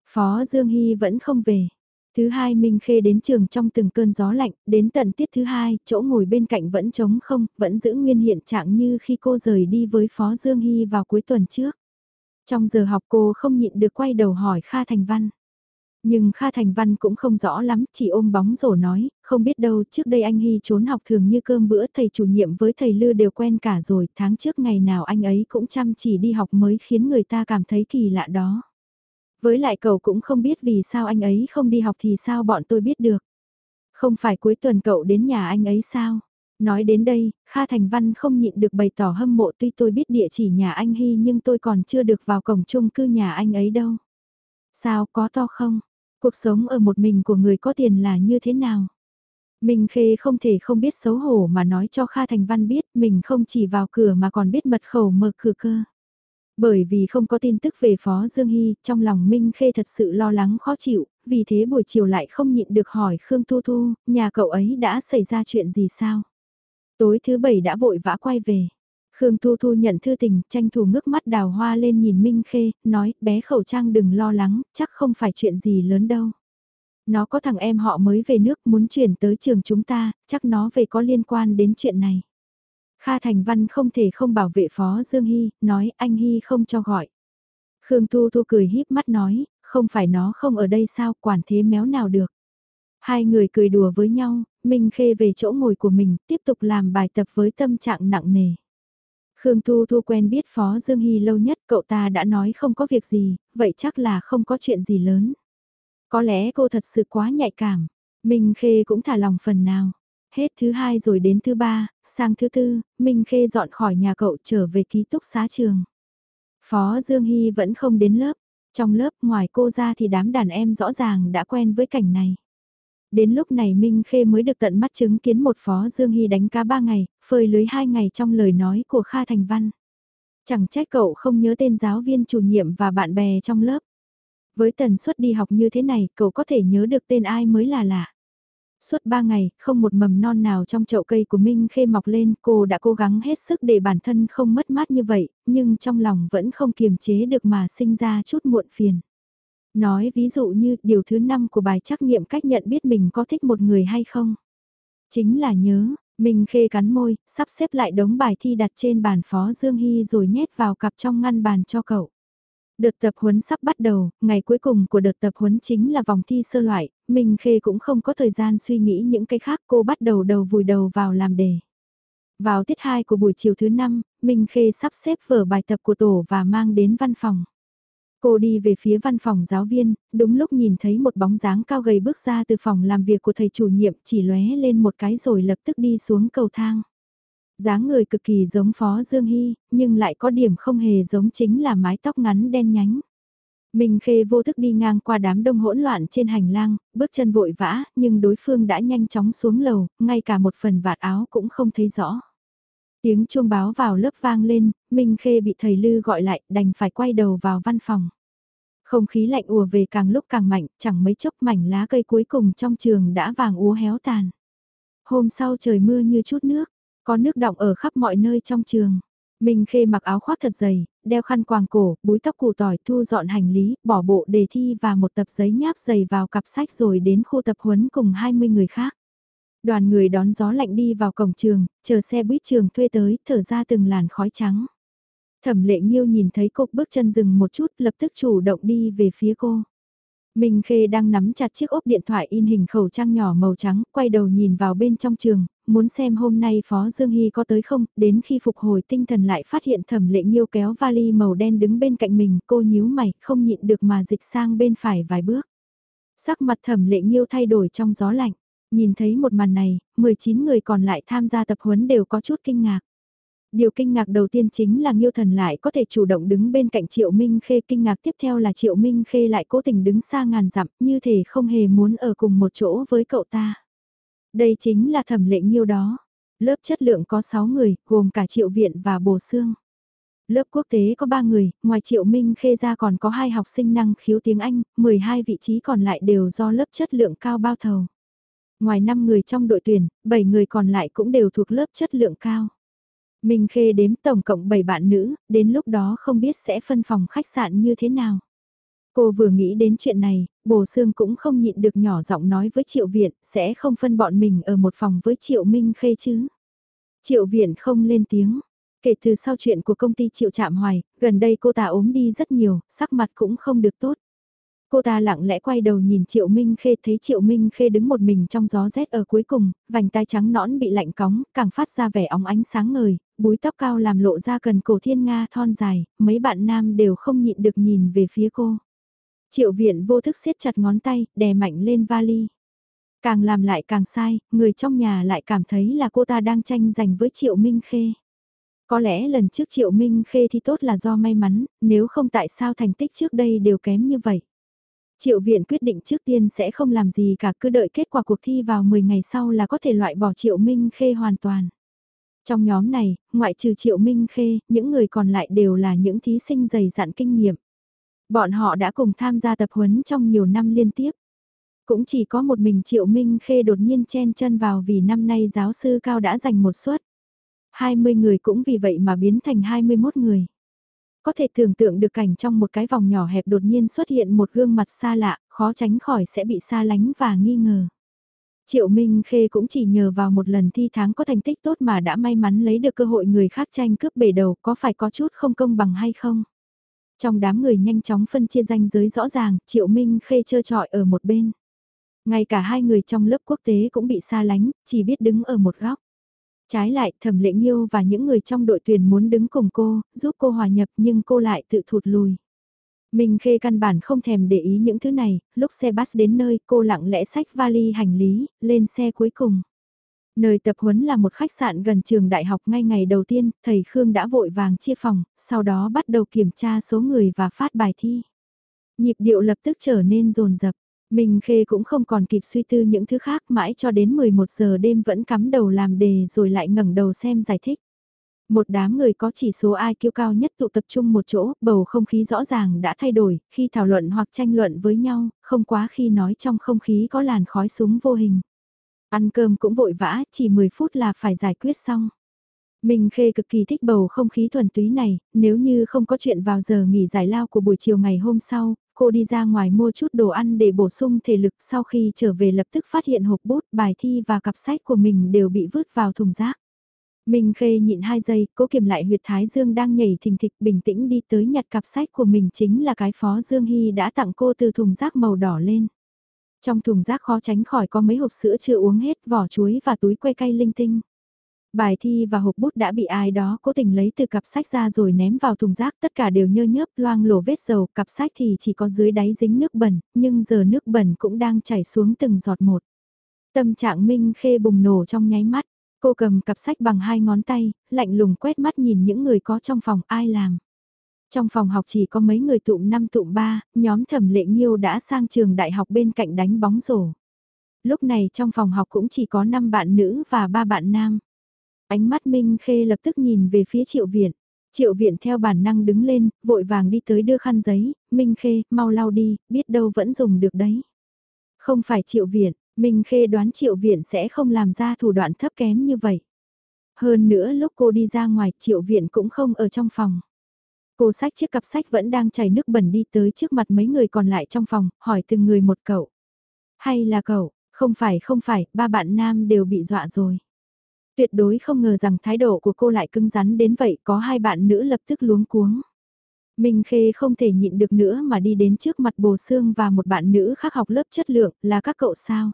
Phó Dương Hy vẫn không về. Thứ hai Minh Khê đến trường trong từng cơn gió lạnh, đến tận tiết thứ hai, chỗ ngồi bên cạnh vẫn trống không, vẫn giữ nguyên hiện trạng như khi cô rời đi với Phó Dương Hy vào cuối tuần trước. Trong giờ học cô không nhịn được quay đầu hỏi Kha Thành Văn. Nhưng Kha Thành Văn cũng không rõ lắm, chỉ ôm bóng rổ nói, không biết đâu, trước đây anh Hy trốn học thường như cơm bữa thầy chủ nhiệm với thầy Lư đều quen cả rồi, tháng trước ngày nào anh ấy cũng chăm chỉ đi học mới khiến người ta cảm thấy kỳ lạ đó. Với lại cậu cũng không biết vì sao anh ấy không đi học thì sao bọn tôi biết được. Không phải cuối tuần cậu đến nhà anh ấy sao? Nói đến đây, Kha Thành Văn không nhịn được bày tỏ hâm mộ tuy tôi biết địa chỉ nhà anh Hy nhưng tôi còn chưa được vào cổng chung cư nhà anh ấy đâu. Sao có to không? Cuộc sống ở một mình của người có tiền là như thế nào? Minh Khê không thể không biết xấu hổ mà nói cho Kha Thành Văn biết mình không chỉ vào cửa mà còn biết mật khẩu mở cửa cơ. Bởi vì không có tin tức về Phó Dương Hy, trong lòng Minh Khê thật sự lo lắng khó chịu, vì thế buổi chiều lại không nhịn được hỏi Khương Thu Thu, nhà cậu ấy đã xảy ra chuyện gì sao? Tối thứ bảy đã vội vã quay về. Khương Thu Thu nhận thư tình, tranh thủ ngước mắt đào hoa lên nhìn Minh Khê, nói, bé khẩu trang đừng lo lắng, chắc không phải chuyện gì lớn đâu. Nó có thằng em họ mới về nước muốn chuyển tới trường chúng ta, chắc nó về có liên quan đến chuyện này. Kha Thành Văn không thể không bảo vệ Phó Dương Hy, nói anh Hy không cho gọi. Khương Thu Thu cười híp mắt nói, không phải nó không ở đây sao, quản thế méo nào được. Hai người cười đùa với nhau, Minh Khê về chỗ ngồi của mình, tiếp tục làm bài tập với tâm trạng nặng nề. Khương Thu Thu quen biết Phó Dương Hy lâu nhất, cậu ta đã nói không có việc gì, vậy chắc là không có chuyện gì lớn. Có lẽ cô thật sự quá nhạy cảm, Minh Khê cũng thả lòng phần nào. Hết thứ hai rồi đến thứ ba, sang thứ tư, Minh Khê dọn khỏi nhà cậu trở về ký túc xá trường. Phó Dương Hy vẫn không đến lớp, trong lớp ngoài cô ra thì đám đàn em rõ ràng đã quen với cảnh này. Đến lúc này Minh Khê mới được tận mắt chứng kiến một phó Dương Hy đánh cá ba ngày, phơi lưới hai ngày trong lời nói của Kha Thành Văn. Chẳng trách cậu không nhớ tên giáo viên chủ nhiệm và bạn bè trong lớp. Với tần suất đi học như thế này, cậu có thể nhớ được tên ai mới là lạ. Suốt ba ngày, không một mầm non nào trong chậu cây của Minh Khê mọc lên, cô đã cố gắng hết sức để bản thân không mất mát như vậy, nhưng trong lòng vẫn không kiềm chế được mà sinh ra chút muộn phiền. Nói ví dụ như điều thứ năm của bài trắc nghiệm cách nhận biết mình có thích một người hay không. Chính là nhớ, mình khê cắn môi, sắp xếp lại đống bài thi đặt trên bàn Phó Dương Hy rồi nhét vào cặp trong ngăn bàn cho cậu. Đợt tập huấn sắp bắt đầu, ngày cuối cùng của đợt tập huấn chính là vòng thi sơ loại, mình Khê cũng không có thời gian suy nghĩ những cái khác cô bắt đầu đầu vùi đầu vào làm đề. Vào tiết 2 của buổi chiều thứ 5, Minh Khê sắp xếp vở bài tập của tổ và mang đến văn phòng. Cô đi về phía văn phòng giáo viên, đúng lúc nhìn thấy một bóng dáng cao gầy bước ra từ phòng làm việc của thầy chủ nhiệm chỉ lóe lên một cái rồi lập tức đi xuống cầu thang. dáng người cực kỳ giống Phó Dương Hy, nhưng lại có điểm không hề giống chính là mái tóc ngắn đen nhánh. Minh Khê vô thức đi ngang qua đám đông hỗn loạn trên hành lang, bước chân vội vã, nhưng đối phương đã nhanh chóng xuống lầu, ngay cả một phần vạt áo cũng không thấy rõ. Tiếng chuông báo vào lớp vang lên, Minh Khê bị thầy Lư gọi lại, đành phải quay đầu vào văn phòng. Không khí lạnh ùa về càng lúc càng mạnh, chẳng mấy chốc mảnh lá cây cuối cùng trong trường đã vàng úa héo tàn. Hôm sau trời mưa như chút nước, có nước đọng ở khắp mọi nơi trong trường. Minh Khê mặc áo khoác thật dày, đeo khăn quàng cổ, búi tóc củ tỏi thu dọn hành lý, bỏ bộ đề thi và một tập giấy nháp dày vào cặp sách rồi đến khu tập huấn cùng 20 người khác. Đoàn người đón gió lạnh đi vào cổng trường, chờ xe buýt trường thuê tới, thở ra từng làn khói trắng. Thẩm lệ nghiêu nhìn thấy cô bước chân dừng một chút lập tức chủ động đi về phía cô. Minh Khê đang nắm chặt chiếc ốp điện thoại in hình khẩu trang nhỏ màu trắng, quay đầu nhìn vào bên trong trường, muốn xem hôm nay Phó Dương Hy có tới không, đến khi phục hồi tinh thần lại phát hiện thẩm lệ nghiêu kéo vali màu đen đứng bên cạnh mình, cô nhíu mày, không nhịn được mà dịch sang bên phải vài bước. Sắc mặt thẩm lệ nghiêu thay đổi trong gió lạnh, nhìn thấy một màn này, 19 người còn lại tham gia tập huấn đều có chút kinh ngạc. Điều kinh ngạc đầu tiên chính là Nghiêu Thần lại có thể chủ động đứng bên cạnh Triệu Minh Khê, kinh ngạc tiếp theo là Triệu Minh Khê lại cố tình đứng xa ngàn dặm, như thể không hề muốn ở cùng một chỗ với cậu ta. Đây chính là thẩm lệ Nghiêu đó. Lớp chất lượng có 6 người, gồm cả Triệu Viện và Bồ Sương. Lớp quốc tế có 3 người, ngoài Triệu Minh Khê ra còn có 2 học sinh năng khiếu tiếng Anh, 12 vị trí còn lại đều do lớp chất lượng cao bao thầu. Ngoài 5 người trong đội tuyển, 7 người còn lại cũng đều thuộc lớp chất lượng cao. Minh Khê đếm tổng cộng 7 bạn nữ, đến lúc đó không biết sẽ phân phòng khách sạn như thế nào. Cô vừa nghĩ đến chuyện này, Bồ Sương cũng không nhịn được nhỏ giọng nói với Triệu Viện, sẽ không phân bọn mình ở một phòng với Triệu Minh Khê chứ. Triệu Viện không lên tiếng. Kể từ sau chuyện của công ty Triệu Trạm Hoài, gần đây cô ta ốm đi rất nhiều, sắc mặt cũng không được tốt. Cô ta lặng lẽ quay đầu nhìn Triệu Minh Khê thấy Triệu Minh Khê đứng một mình trong gió rét ở cuối cùng, vành tai trắng nõn bị lạnh cóng, càng phát ra vẻ óng ánh sáng ngời, búi tóc cao làm lộ ra cần cổ thiên nga thon dài, mấy bạn nam đều không nhịn được nhìn về phía cô. Triệu viện vô thức siết chặt ngón tay, đè mạnh lên vali. Càng làm lại càng sai, người trong nhà lại cảm thấy là cô ta đang tranh giành với Triệu Minh Khê. Có lẽ lần trước Triệu Minh Khê thì tốt là do may mắn, nếu không tại sao thành tích trước đây đều kém như vậy. Triệu viện quyết định trước tiên sẽ không làm gì cả cứ đợi kết quả cuộc thi vào 10 ngày sau là có thể loại bỏ Triệu Minh Khê hoàn toàn. Trong nhóm này, ngoại trừ Triệu Minh Khê, những người còn lại đều là những thí sinh dày dặn kinh nghiệm. Bọn họ đã cùng tham gia tập huấn trong nhiều năm liên tiếp. Cũng chỉ có một mình Triệu Minh Khê đột nhiên chen chân vào vì năm nay giáo sư cao đã giành một suất. 20 người cũng vì vậy mà biến thành 21 người. Có thể tưởng tượng được cảnh trong một cái vòng nhỏ hẹp đột nhiên xuất hiện một gương mặt xa lạ, khó tránh khỏi sẽ bị xa lánh và nghi ngờ. Triệu Minh Khê cũng chỉ nhờ vào một lần thi tháng có thành tích tốt mà đã may mắn lấy được cơ hội người khác tranh cướp bể đầu có phải có chút không công bằng hay không? Trong đám người nhanh chóng phân chia danh giới rõ ràng, Triệu Minh Khê trơ trọi ở một bên. Ngay cả hai người trong lớp quốc tế cũng bị xa lánh, chỉ biết đứng ở một góc. Trái lại, Thẩm Lệ Nghiêu và những người trong đội tuyển muốn đứng cùng cô, giúp cô hòa nhập nhưng cô lại tự thụt lùi. Minh Khê căn bản không thèm để ý những thứ này, lúc xe bus đến nơi cô lặng lẽ xách vali hành lý, lên xe cuối cùng. Nơi tập huấn là một khách sạn gần trường đại học ngay ngày đầu tiên, thầy Khương đã vội vàng chia phòng, sau đó bắt đầu kiểm tra số người và phát bài thi. Nhịp điệu lập tức trở nên rồn rập. Minh Khê cũng không còn kịp suy tư những thứ khác mãi cho đến 11 giờ đêm vẫn cắm đầu làm đề rồi lại ngẩng đầu xem giải thích. Một đám người có chỉ số ai IQ cao nhất tụ tập trung một chỗ, bầu không khí rõ ràng đã thay đổi, khi thảo luận hoặc tranh luận với nhau, không quá khi nói trong không khí có làn khói súng vô hình. Ăn cơm cũng vội vã, chỉ 10 phút là phải giải quyết xong. Minh Khê cực kỳ thích bầu không khí thuần túy này, nếu như không có chuyện vào giờ nghỉ giải lao của buổi chiều ngày hôm sau, cô đi ra ngoài mua chút đồ ăn để bổ sung thể lực sau khi trở về lập tức phát hiện hộp bút, bài thi và cặp sách của mình đều bị vứt vào thùng rác. Minh Khê nhịn 2 giây, cố kiềm lại huyệt thái dương đang nhảy thình thịch bình tĩnh đi tới nhặt cặp sách của mình chính là cái phó Dương Hy đã tặng cô từ thùng rác màu đỏ lên. Trong thùng rác khó tránh khỏi có mấy hộp sữa chưa uống hết, vỏ chuối và túi que cay linh tinh. Bài thi và hộp bút đã bị ai đó cố tình lấy từ cặp sách ra rồi ném vào thùng rác tất cả đều nhơ nhớp loang lổ vết dầu, cặp sách thì chỉ có dưới đáy dính nước bẩn, nhưng giờ nước bẩn cũng đang chảy xuống từng giọt một. Tâm trạng Minh Khê bùng nổ trong nháy mắt, cô cầm cặp sách bằng hai ngón tay, lạnh lùng quét mắt nhìn những người có trong phòng ai làm. Trong phòng học chỉ có mấy người tụm năm tụm ba, nhóm thẩm lệ nghiêu đã sang trường đại học bên cạnh đánh bóng rổ. Lúc này trong phòng học cũng chỉ có 5 bạn nữ và 3 bạn nam. Ánh mắt Minh Khê lập tức nhìn về phía triệu viện. Triệu viện theo bản năng đứng lên, vội vàng đi tới đưa khăn giấy, Minh Khê, mau lau đi, biết đâu vẫn dùng được đấy. Không phải triệu viện, Minh Khê đoán triệu viện sẽ không làm ra thủ đoạn thấp kém như vậy. Hơn nữa lúc cô đi ra ngoài triệu viện cũng không ở trong phòng. Cô sách chiếc cặp sách vẫn đang chảy nước bẩn đi tới trước mặt mấy người còn lại trong phòng, hỏi từng người một cậu. Hay là cậu, không phải không phải, ba bạn nam đều bị dọa rồi. Tuyệt đối không ngờ rằng thái độ của cô lại cứng rắn đến vậy, có hai bạn nữ lập tức luống cuống. Minh Khê không thể nhịn được nữa mà đi đến trước mặt Bồ Sương và một bạn nữ khác học lớp chất lượng, là các cậu sao?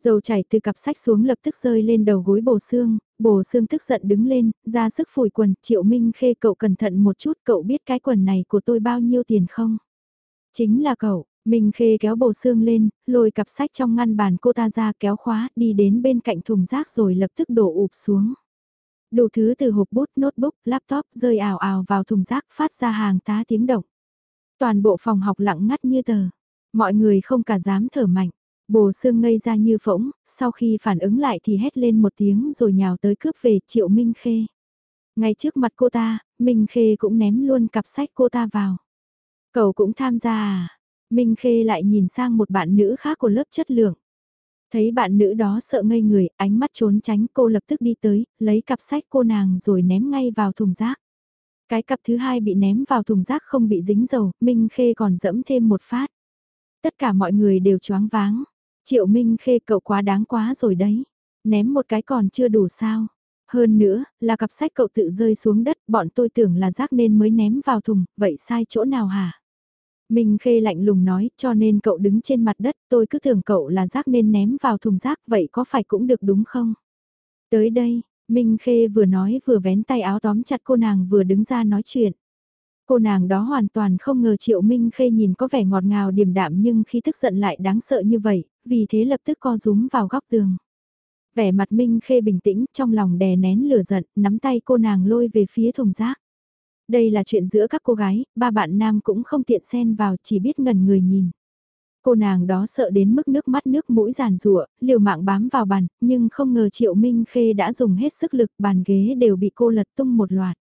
Dầu chảy từ cặp sách xuống lập tức rơi lên đầu gối Bồ Sương, Bồ Sương tức giận đứng lên, ra sức phủi quần, Triệu Minh Khê cậu cẩn thận một chút, cậu biết cái quần này của tôi bao nhiêu tiền không? Chính là cậu, Minh Khê kéo bồ xương lên, lôi cặp sách trong ngăn bàn cô ta ra kéo khóa, đi đến bên cạnh thùng rác rồi lập tức đổ ụp xuống. Đủ thứ từ hộp bút, notebook, laptop rơi ảo ảo vào thùng rác phát ra hàng tá tiếng động. Toàn bộ phòng học lặng ngắt như tờ. Mọi người không cả dám thở mạnh. Bồ xương ngây ra như phỗng, sau khi phản ứng lại thì hét lên một tiếng rồi nhào tới cướp về triệu Minh Khê. Ngay trước mặt cô ta, Minh Khê cũng ném luôn cặp sách cô ta vào. Cậu cũng tham gia à? Minh Khê lại nhìn sang một bạn nữ khác của lớp chất lượng. Thấy bạn nữ đó sợ ngây người, ánh mắt trốn tránh cô lập tức đi tới, lấy cặp sách cô nàng rồi ném ngay vào thùng rác. Cái cặp thứ hai bị ném vào thùng rác không bị dính dầu, Minh Khê còn dẫm thêm một phát. Tất cả mọi người đều choáng váng. Triệu Minh Khê cậu quá đáng quá rồi đấy. Ném một cái còn chưa đủ sao. Hơn nữa, là cặp sách cậu tự rơi xuống đất, bọn tôi tưởng là rác nên mới ném vào thùng, vậy sai chỗ nào hả? Minh Khê lạnh lùng nói, cho nên cậu đứng trên mặt đất, tôi cứ tưởng cậu là rác nên ném vào thùng rác, vậy có phải cũng được đúng không? Tới đây, Minh Khê vừa nói vừa vén tay áo tóm chặt cô nàng vừa đứng ra nói chuyện. Cô nàng đó hoàn toàn không ngờ Triệu Minh Khê nhìn có vẻ ngọt ngào điềm đạm nhưng khi tức giận lại đáng sợ như vậy, vì thế lập tức co rúm vào góc tường. Vẻ mặt Minh Khê bình tĩnh, trong lòng đè nén lửa giận, nắm tay cô nàng lôi về phía thùng rác. Đây là chuyện giữa các cô gái, ba bạn nam cũng không tiện xen vào chỉ biết ngần người nhìn. Cô nàng đó sợ đến mức nước mắt nước mũi giàn rụa, liều mạng bám vào bàn, nhưng không ngờ Triệu Minh Khê đã dùng hết sức lực bàn ghế đều bị cô lật tung một loạt.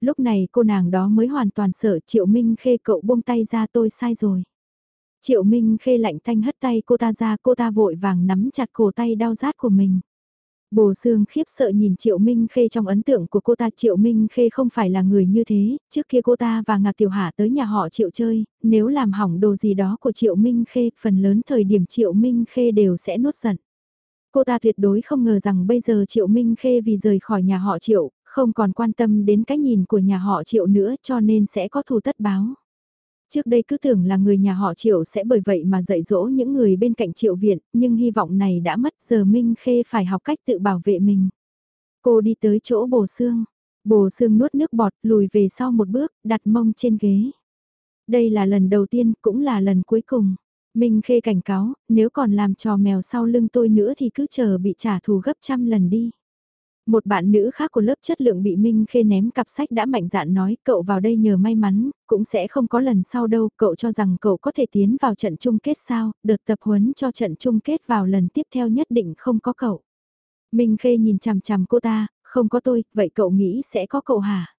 Lúc này cô nàng đó mới hoàn toàn sợ Triệu Minh Khê cậu buông tay ra tôi sai rồi. Triệu Minh Khê lạnh thanh hất tay cô ta ra cô ta vội vàng nắm chặt cổ tay đau rát của mình. Bồ Sương khiếp sợ nhìn Triệu Minh Khê trong ấn tượng của cô ta Triệu Minh Khê không phải là người như thế, trước kia cô ta và Ngạc Tiểu Hạ tới nhà họ Triệu chơi, nếu làm hỏng đồ gì đó của Triệu Minh Khê, phần lớn thời điểm Triệu Minh Khê đều sẽ nuốt giận. Cô ta tuyệt đối không ngờ rằng bây giờ Triệu Minh Khê vì rời khỏi nhà họ Triệu, không còn quan tâm đến cái nhìn của nhà họ Triệu nữa cho nên sẽ có thù tất báo. Trước đây cứ tưởng là người nhà họ Triệu sẽ bởi vậy mà dạy dỗ những người bên cạnh Triệu viện, nhưng hy vọng này đã mất giờ Minh Khê phải học cách tự bảo vệ mình. Cô đi tới chỗ bồ xương. Bồ xương nuốt nước bọt lùi về sau một bước, đặt mông trên ghế. Đây là lần đầu tiên, cũng là lần cuối cùng. Minh Khê cảnh cáo, nếu còn làm trò mèo sau lưng tôi nữa thì cứ chờ bị trả thù gấp trăm lần đi. Một bạn nữ khác của lớp chất lượng bị Minh Khê ném cặp sách đã mạnh dạn nói cậu vào đây nhờ may mắn, cũng sẽ không có lần sau đâu, cậu cho rằng cậu có thể tiến vào trận chung kết sao, đợt tập huấn cho trận chung kết vào lần tiếp theo nhất định không có cậu. Minh Khê nhìn chằm chằm cô ta, không có tôi, vậy cậu nghĩ sẽ có cậu hả?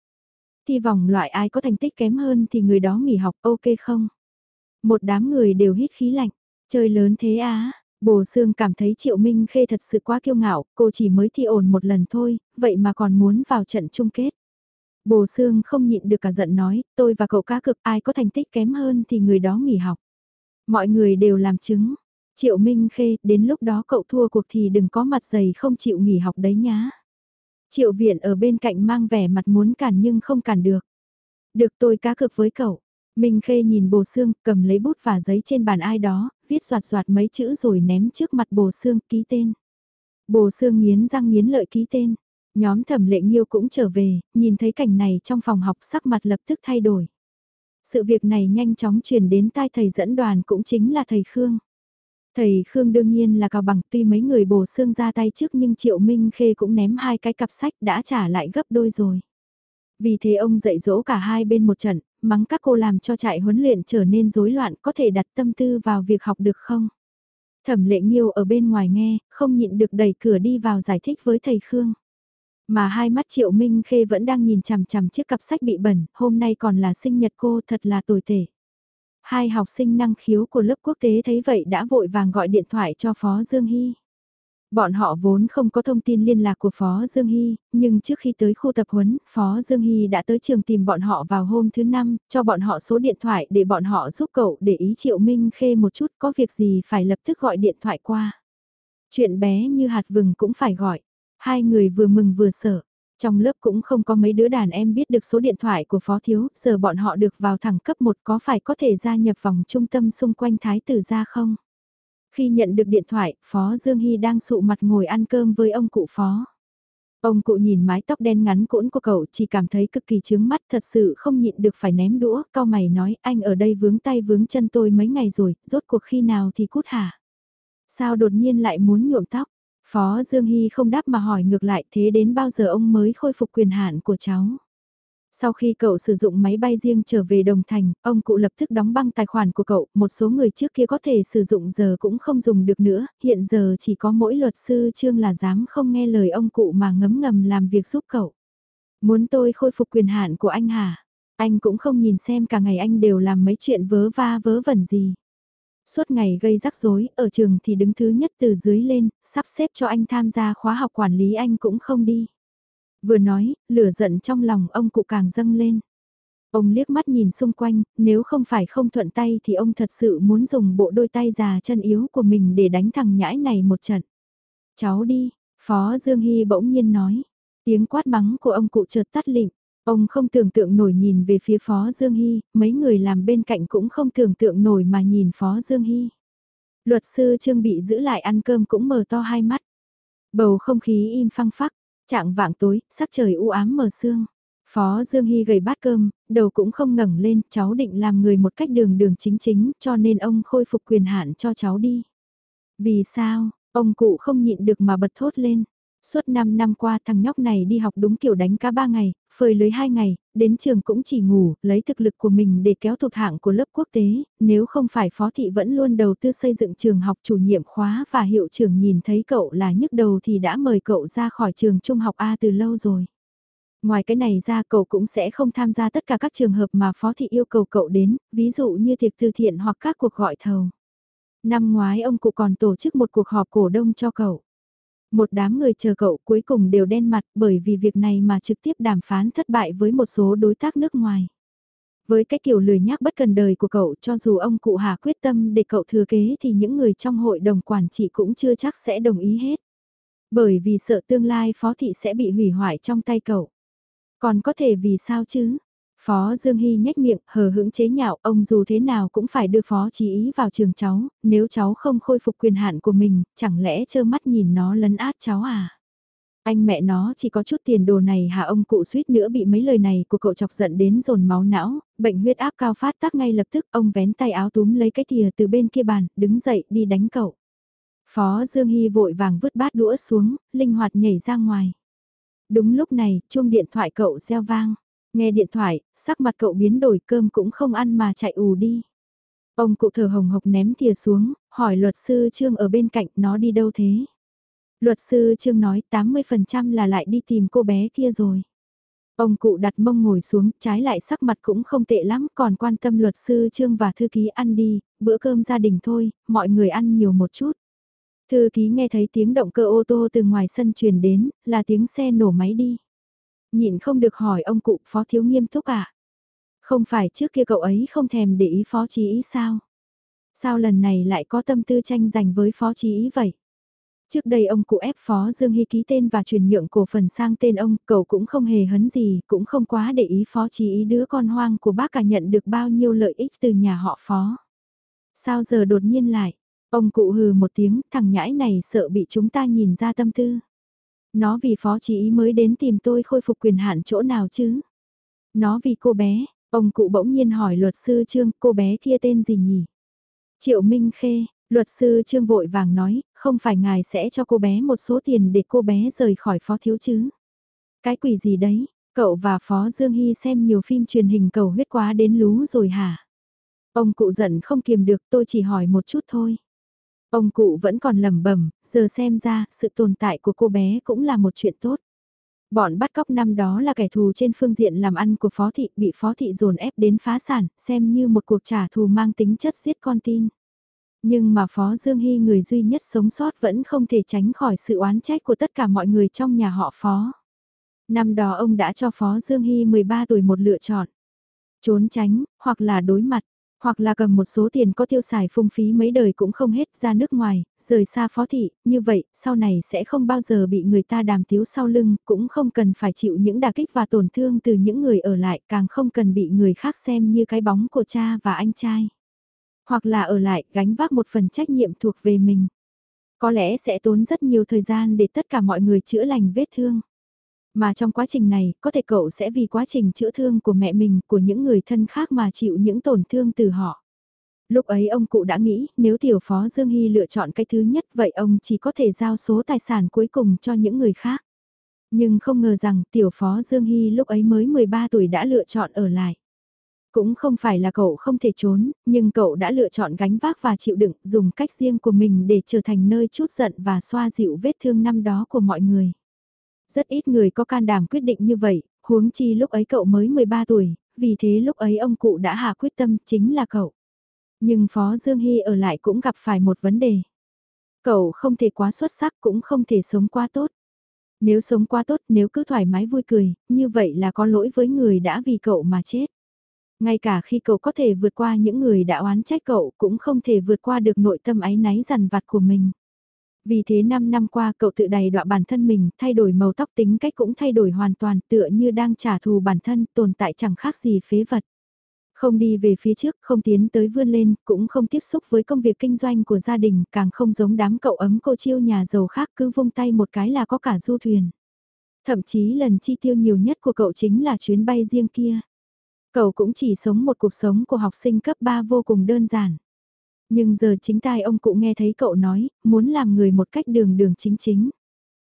Thi vòng loại ai có thành tích kém hơn thì người đó nghỉ học ok không? Một đám người đều hít khí lạnh, chơi lớn thế á, Bồ Sương cảm thấy Triệu Minh Khê thật sự quá kiêu ngạo, cô chỉ mới thi ổn một lần thôi, vậy mà còn muốn vào trận chung kết. Bồ Sương không nhịn được cả giận nói, tôi và cậu cá cực ai có thành tích kém hơn thì người đó nghỉ học. Mọi người đều làm chứng. Triệu Minh Khê, đến lúc đó cậu thua cuộc thì đừng có mặt dày không chịu nghỉ học đấy nhá. Triệu viện ở bên cạnh mang vẻ mặt muốn cản nhưng không cản được. Được tôi cá cược với cậu. Minh Khê nhìn bồ xương, cầm lấy bút và giấy trên bàn ai đó, viết soạt soạt mấy chữ rồi ném trước mặt bồ xương ký tên. Bồ xương nghiến răng nghiến lợi ký tên. Nhóm thẩm lệ nghiêu cũng trở về, nhìn thấy cảnh này trong phòng học sắc mặt lập tức thay đổi. Sự việc này nhanh chóng truyền đến tai thầy dẫn đoàn cũng chính là thầy Khương. Thầy Khương đương nhiên là cao bằng tuy mấy người bồ xương ra tay trước nhưng Triệu Minh Khê cũng ném hai cái cặp sách đã trả lại gấp đôi rồi. Vì thế ông dạy dỗ cả hai bên một trận, mắng các cô làm cho trại huấn luyện trở nên rối loạn có thể đặt tâm tư vào việc học được không? Thẩm lệ nghiêu ở bên ngoài nghe, không nhịn được đẩy cửa đi vào giải thích với thầy Khương. Mà hai mắt Triệu Minh Khê vẫn đang nhìn chằm chằm chiếc cặp sách bị bẩn, hôm nay còn là sinh nhật cô thật là tồi tệ. Hai học sinh năng khiếu của lớp quốc tế thấy vậy đã vội vàng gọi điện thoại cho Phó Dương Hy. Bọn họ vốn không có thông tin liên lạc của Phó Dương Hy, nhưng trước khi tới khu tập huấn, Phó Dương Hy đã tới trường tìm bọn họ vào hôm thứ năm, cho bọn họ số điện thoại để bọn họ giúp cậu để ý Triệu Minh Khê một chút có việc gì phải lập tức gọi điện thoại qua. Chuyện bé như hạt vừng cũng phải gọi. Hai người vừa mừng vừa sợ. Trong lớp cũng không có mấy đứa đàn em biết được số điện thoại của Phó Thiếu, giờ bọn họ được vào thẳng cấp 1 có phải có thể gia nhập vòng trung tâm xung quanh Thái Tử ra không? Khi nhận được điện thoại, Phó Dương Hy đang sụ mặt ngồi ăn cơm với ông cụ Phó. Ông cụ nhìn mái tóc đen ngắn cũn của cậu chỉ cảm thấy cực kỳ chướng mắt thật sự không nhịn được phải ném đũa, cao mày nói anh ở đây vướng tay vướng chân tôi mấy ngày rồi, rốt cuộc khi nào thì cút hả? Sao đột nhiên lại muốn nhuộm tóc? Phó Dương Hy không đáp mà hỏi ngược lại thế đến bao giờ ông mới khôi phục quyền hạn của cháu. Sau khi cậu sử dụng máy bay riêng trở về Đồng Thành, ông cụ lập tức đóng băng tài khoản của cậu, một số người trước kia có thể sử dụng giờ cũng không dùng được nữa, hiện giờ chỉ có mỗi luật sư Trương là dám không nghe lời ông cụ mà ngấm ngầm làm việc giúp cậu. Muốn tôi khôi phục quyền hạn của anh hả? Anh cũng không nhìn xem cả ngày anh đều làm mấy chuyện vớ va vớ vẩn gì. Suốt ngày gây rắc rối, ở trường thì đứng thứ nhất từ dưới lên, sắp xếp cho anh tham gia khóa học quản lý anh cũng không đi. Vừa nói, lửa giận trong lòng ông cụ càng dâng lên. Ông liếc mắt nhìn xung quanh, nếu không phải không thuận tay thì ông thật sự muốn dùng bộ đôi tay già chân yếu của mình để đánh thằng nhãi này một trận. Cháu đi, Phó Dương Hy bỗng nhiên nói. Tiếng quát mắng của ông cụ chợt tắt lịm. Ông không tưởng tượng nổi nhìn về phía Phó Dương Hy, mấy người làm bên cạnh cũng không tưởng tượng nổi mà nhìn Phó Dương Hy. Luật sư Trương bị giữ lại ăn cơm cũng mở to hai mắt. Bầu không khí im phăng phắc, trạng vạng tối, sắc trời u ám mờ sương. Phó Dương Hy gầy bát cơm, đầu cũng không ngẩng lên, cháu định làm người một cách đường đường chính chính, cho nên ông khôi phục quyền hạn cho cháu đi. Vì sao, ông cụ không nhịn được mà bật thốt lên. Suốt 5 năm qua thằng nhóc này đi học đúng kiểu đánh cá 3 ngày, phơi lưới 2 ngày, đến trường cũng chỉ ngủ, lấy thực lực của mình để kéo thụt hạng của lớp quốc tế, nếu không phải phó thị vẫn luôn đầu tư xây dựng trường học chủ nhiệm khóa và hiệu trưởng nhìn thấy cậu là nhức đầu thì đã mời cậu ra khỏi trường trung học A từ lâu rồi. Ngoài cái này ra cậu cũng sẽ không tham gia tất cả các trường hợp mà phó thị yêu cầu cậu đến, ví dụ như tiệc từ thiện hoặc các cuộc gọi thầu. Năm ngoái ông cụ còn tổ chức một cuộc họp cổ đông cho cậu. Một đám người chờ cậu cuối cùng đều đen mặt bởi vì việc này mà trực tiếp đàm phán thất bại với một số đối tác nước ngoài. Với cái kiểu lười nhác bất cần đời của cậu, cho dù ông cụ Hà quyết tâm để cậu thừa kế thì những người trong hội đồng quản trị cũng chưa chắc sẽ đồng ý hết. Bởi vì sợ tương lai phó thị sẽ bị hủy hoại trong tay cậu. Còn có thể vì sao chứ? Phó Dương Hy nhếch miệng, hờ hững chế nhạo, ông dù thế nào cũng phải đưa Phó Chí Ý vào trường cháu, nếu cháu không khôi phục quyền hạn của mình, chẳng lẽ trơ mắt nhìn nó lấn át cháu à? Anh mẹ nó chỉ có chút tiền đồ này hả ông cụ suýt nữa bị mấy lời này của cậu chọc giận đến dồn máu não, bệnh huyết áp cao phát tác ngay lập tức, ông vén tay áo túm lấy cái thìa từ bên kia bàn, đứng dậy đi đánh cậu. Phó Dương Hy vội vàng vứt bát đũa xuống, linh hoạt nhảy ra ngoài. Đúng lúc này, chuông điện thoại cậu reo vang. Nghe điện thoại, sắc mặt cậu biến đổi cơm cũng không ăn mà chạy ù đi. Ông cụ thở hồng hộc ném thìa xuống, hỏi luật sư Trương ở bên cạnh nó đi đâu thế? Luật sư Trương nói 80% là lại đi tìm cô bé kia rồi. Ông cụ đặt mông ngồi xuống, trái lại sắc mặt cũng không tệ lắm, còn quan tâm luật sư Trương và thư ký ăn đi, bữa cơm gia đình thôi, mọi người ăn nhiều một chút. Thư ký nghe thấy tiếng động cơ ô tô từ ngoài sân truyền đến, là tiếng xe nổ máy đi. Nhịn không được hỏi ông cụ phó thiếu nghiêm túc à? Không phải trước kia cậu ấy không thèm để ý phó trí ý sao? Sao lần này lại có tâm tư tranh giành với phó trí ý vậy? Trước đây ông cụ ép Phó Dương Hy ký tên và chuyển nhượng cổ phần sang tên ông, cậu cũng không hề hấn gì, cũng không quá để ý Phó Chí ý đứa con hoang của bác cả nhận được bao nhiêu lợi ích từ nhà họ Phó. Sao giờ đột nhiên lại, ông cụ hừ một tiếng, thằng nhãi này sợ bị chúng ta nhìn ra tâm tư. Nó vì Phó Chí ý mới đến tìm tôi khôi phục quyền hạn chỗ nào chứ? Nó vì cô bé, ông cụ bỗng nhiên hỏi luật sư Trương, cô bé kia tên gì nhỉ? Triệu Minh Khê, luật sư Trương vội vàng nói, không phải ngài sẽ cho cô bé một số tiền để cô bé rời khỏi phó thiếu chứ. Cái quỷ gì đấy, cậu và phó Dương Hy xem nhiều phim truyền hình cầu huyết quá đến lú rồi hả? Ông cụ giận không kiềm được tôi chỉ hỏi một chút thôi. Ông cụ vẫn còn lẩm bẩm, giờ xem ra sự tồn tại của cô bé cũng là một chuyện tốt. Bọn bắt cóc năm đó là kẻ thù trên phương diện làm ăn của phó thị bị phó thị dồn ép đến phá sản, xem như một cuộc trả thù mang tính chất giết con tin. Nhưng mà Phó Dương Hy người duy nhất sống sót vẫn không thể tránh khỏi sự oán trách của tất cả mọi người trong nhà họ Phó. Năm đó ông đã cho Phó Dương Hy 13 tuổi một lựa chọn. Trốn tránh, hoặc là đối mặt, hoặc là cầm một số tiền có tiêu xài phung phí mấy đời cũng không hết ra nước ngoài, rời xa phó thị, như vậy, sau này sẽ không bao giờ bị người ta đàm tiếu sau lưng, cũng không cần phải chịu những đả kích và tổn thương từ những người ở lại, càng không cần bị người khác xem như cái bóng của cha và anh trai hoặc là ở lại gánh vác một phần trách nhiệm thuộc về mình. Có lẽ sẽ tốn rất nhiều thời gian để tất cả mọi người chữa lành vết thương. Mà trong quá trình này, có thể cậu sẽ vì quá trình chữa thương của mẹ mình, của những người thân khác mà chịu những tổn thương từ họ. Lúc ấy ông cụ đã nghĩ, nếu tiểu phó Dương Hy lựa chọn cái thứ nhất vậy ông chỉ có thể giao số tài sản cuối cùng cho những người khác. Nhưng không ngờ rằng tiểu phó Dương Hy lúc ấy mới 13 tuổi đã lựa chọn ở lại. Cũng không phải là cậu không thể trốn, nhưng cậu đã lựa chọn gánh vác và chịu đựng, dùng cách riêng của mình để trở thành nơi chút giận và xoa dịu vết thương năm đó của mọi người. Rất ít người có can đảm quyết định như vậy, huống chi lúc ấy cậu mới 13 tuổi, vì thế lúc ấy ông cụ đã hạ quyết tâm chính là cậu. Nhưng Phó Dương Hy ở lại cũng gặp phải một vấn đề. Cậu không thể quá xuất sắc cũng không thể sống quá tốt. Nếu sống quá tốt, nếu cứ thoải mái vui cười, như vậy là có lỗi với người đã vì cậu mà chết. Ngay cả khi cậu có thể vượt qua những người đã oán trách cậu cũng không thể vượt qua được nội tâm áy náy dằn vặt của mình. Vì thế 5 năm qua cậu tự đầy đọa bản thân mình, thay đổi màu tóc tính cách cũng thay đổi hoàn toàn tựa như đang trả thù bản thân tồn tại chẳng khác gì phế vật. Không đi về phía trước, không tiến tới vươn lên, cũng không tiếp xúc với công việc kinh doanh của gia đình, càng không giống đám cậu ấm cô chiêu nhà giàu khác cứ vung tay một cái là có cả du thuyền. Thậm chí lần chi tiêu nhiều nhất của cậu chính là chuyến bay riêng kia. Cậu cũng chỉ sống một cuộc sống của học sinh cấp 3 vô cùng đơn giản. Nhưng giờ chính tai ông cụ nghe thấy cậu nói, muốn làm người một cách đường đường chính chính.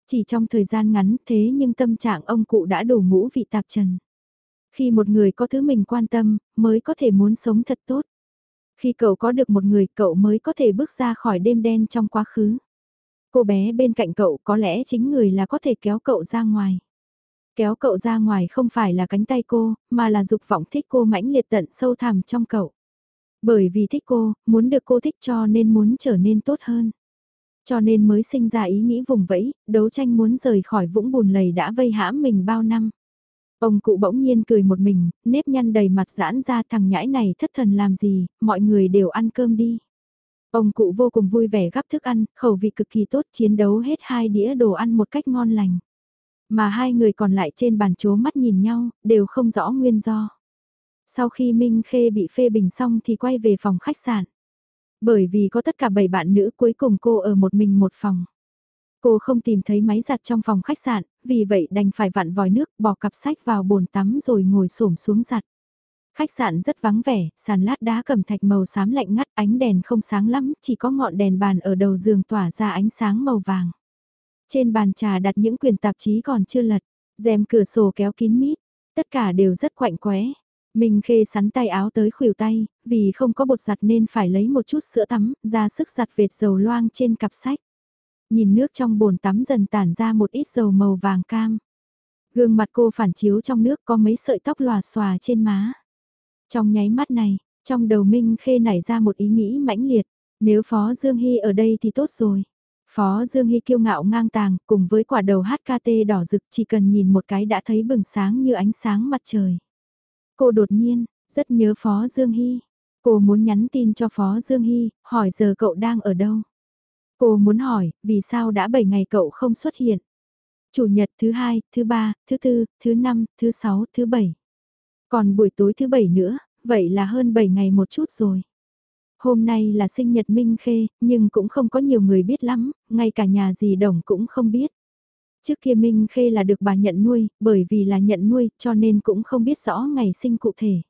Chỉ trong thời gian ngắn thế nhưng tâm trạng ông cụ đã đủ ngũ vị tạp trần. Khi một người có thứ mình quan tâm, mới có thể muốn sống thật tốt. Khi cậu có được một người, cậu mới có thể bước ra khỏi đêm đen trong quá khứ. Cô bé bên cạnh cậu có lẽ chính người là có thể kéo cậu ra ngoài. Kéo cậu ra ngoài không phải là cánh tay cô, mà là dục vọng thích cô mãnh liệt tận sâu thẳm trong cậu. Bởi vì thích cô, muốn được cô thích cho nên muốn trở nên tốt hơn. Cho nên mới sinh ra ý nghĩ vùng vẫy, đấu tranh muốn rời khỏi vũng bùn lầy đã vây hãm mình bao năm. Ông cụ bỗng nhiên cười một mình, nếp nhăn đầy mặt giãn ra thằng nhãi này thất thần làm gì, mọi người đều ăn cơm đi. Ông cụ vô cùng vui vẻ gắp thức ăn, khẩu vị cực kỳ tốt chiến đấu hết hai đĩa đồ ăn một cách ngon lành. Mà hai người còn lại trên bàn chố mắt nhìn nhau, đều không rõ nguyên do. Sau khi Minh Khê bị phê bình xong thì quay về phòng khách sạn. Bởi vì có tất cả bảy bạn nữ cuối cùng cô ở một mình một phòng. Cô không tìm thấy máy giặt trong phòng khách sạn, vì vậy đành phải vặn vòi nước bỏ cặp sách vào bồn tắm rồi ngồi xổm xuống giặt. Khách sạn rất vắng vẻ, sàn lát đá cẩm thạch màu xám lạnh ngắt ánh đèn không sáng lắm, chỉ có ngọn đèn bàn ở đầu giường tỏa ra ánh sáng màu vàng. Trên bàn trà đặt những quyển tạp chí còn chưa lật, rèm cửa sổ kéo kín mít, tất cả đều rất quạnh quẽ. Minh khê sắn tay áo tới khuỷu tay, vì không có bột giặt nên phải lấy một chút sữa tắm, ra sức giặt vệt dầu loang trên cặp sách. Nhìn nước trong bồn tắm dần tản ra một ít dầu màu vàng cam. Gương mặt cô phản chiếu trong nước có mấy sợi tóc lòa xòa trên má. Trong nháy mắt này, trong đầu Minh Khê nảy ra một ý nghĩ mãnh liệt, nếu Phó Dương Hy ở đây thì tốt rồi. Phó Dương Hy kiêu ngạo ngang tàng, cùng với quả đầu HKT đỏ rực chỉ cần nhìn một cái đã thấy bừng sáng như ánh sáng mặt trời. Cô đột nhiên, rất nhớ Phó Dương Hy. Cô muốn nhắn tin cho Phó Dương Hy, hỏi giờ cậu đang ở đâu. Cô muốn hỏi, vì sao đã 7 ngày cậu không xuất hiện? Chủ nhật thứ hai, thứ ba, thứ tư, thứ năm, thứ sáu, thứ bảy. Còn buổi tối thứ bảy nữa, vậy là hơn 7 ngày một chút rồi. Hôm nay là sinh nhật Minh Khê, nhưng cũng không có nhiều người biết lắm, ngay cả nhà dì đồng cũng không biết. Trước kia Minh Khê là được bà nhận nuôi, bởi vì là nhận nuôi cho nên cũng không biết rõ ngày sinh cụ thể.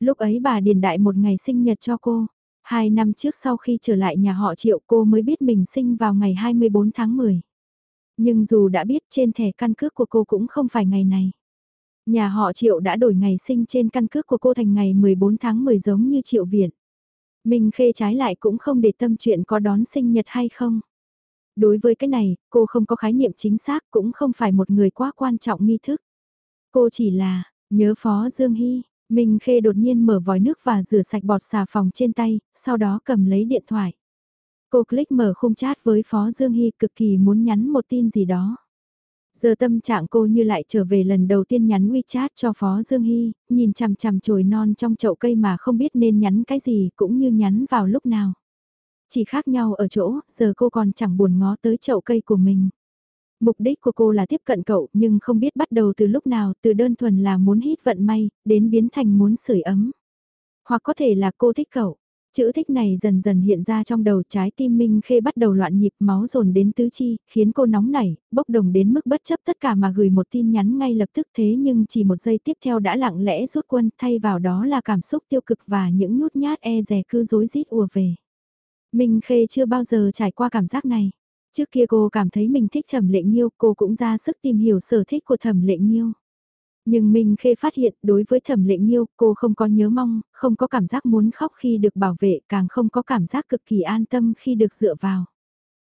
Lúc ấy bà điền đại một ngày sinh nhật cho cô. Hai năm trước sau khi trở lại nhà họ triệu cô mới biết mình sinh vào ngày 24 tháng 10. Nhưng dù đã biết trên thẻ căn cước của cô cũng không phải ngày này. Nhà họ triệu đã đổi ngày sinh trên căn cước của cô thành ngày 14 tháng 10 giống như triệu viện. Minh Khê trái lại cũng không để tâm chuyện có đón sinh nhật hay không. Đối với cái này, cô không có khái niệm chính xác cũng không phải một người quá quan trọng nghi thức. Cô chỉ là, nhớ Phó Dương Hy, Minh Khê đột nhiên mở vòi nước và rửa sạch bọt xà phòng trên tay, sau đó cầm lấy điện thoại. Cô click mở khung chat với Phó Dương Hy cực kỳ muốn nhắn một tin gì đó. Giờ tâm trạng cô như lại trở về lần đầu tiên nhắn WeChat cho Phó Dương Hy, nhìn chằm chằm chồi non trong chậu cây mà không biết nên nhắn cái gì cũng như nhắn vào lúc nào. Chỉ khác nhau ở chỗ, giờ cô còn chẳng buồn ngó tới chậu cây của mình. Mục đích của cô là tiếp cận cậu nhưng không biết bắt đầu từ lúc nào, từ đơn thuần là muốn hít vận may, đến biến thành muốn sưởi ấm. Hoặc có thể là cô thích cậu. Chữ thích này dần dần hiện ra trong đầu trái tim Minh Khê bắt đầu loạn nhịp máu dồn đến tứ chi, khiến cô nóng nảy, bốc đồng đến mức bất chấp tất cả mà gửi một tin nhắn ngay lập tức thế nhưng chỉ một giây tiếp theo đã lặng lẽ rút quân thay vào đó là cảm xúc tiêu cực và những nhút nhát e rè cứ rối rít ùa về. Minh Khê chưa bao giờ trải qua cảm giác này. Trước kia cô cảm thấy mình thích thẩm lệ nghiêu, cô cũng ra sức tìm hiểu sở thích của thẩm lệ nghiêu. Nhưng Minh Khê phát hiện đối với thẩm lệ nghiêu, cô không có nhớ mong, không có cảm giác muốn khóc khi được bảo vệ, càng không có cảm giác cực kỳ an tâm khi được dựa vào.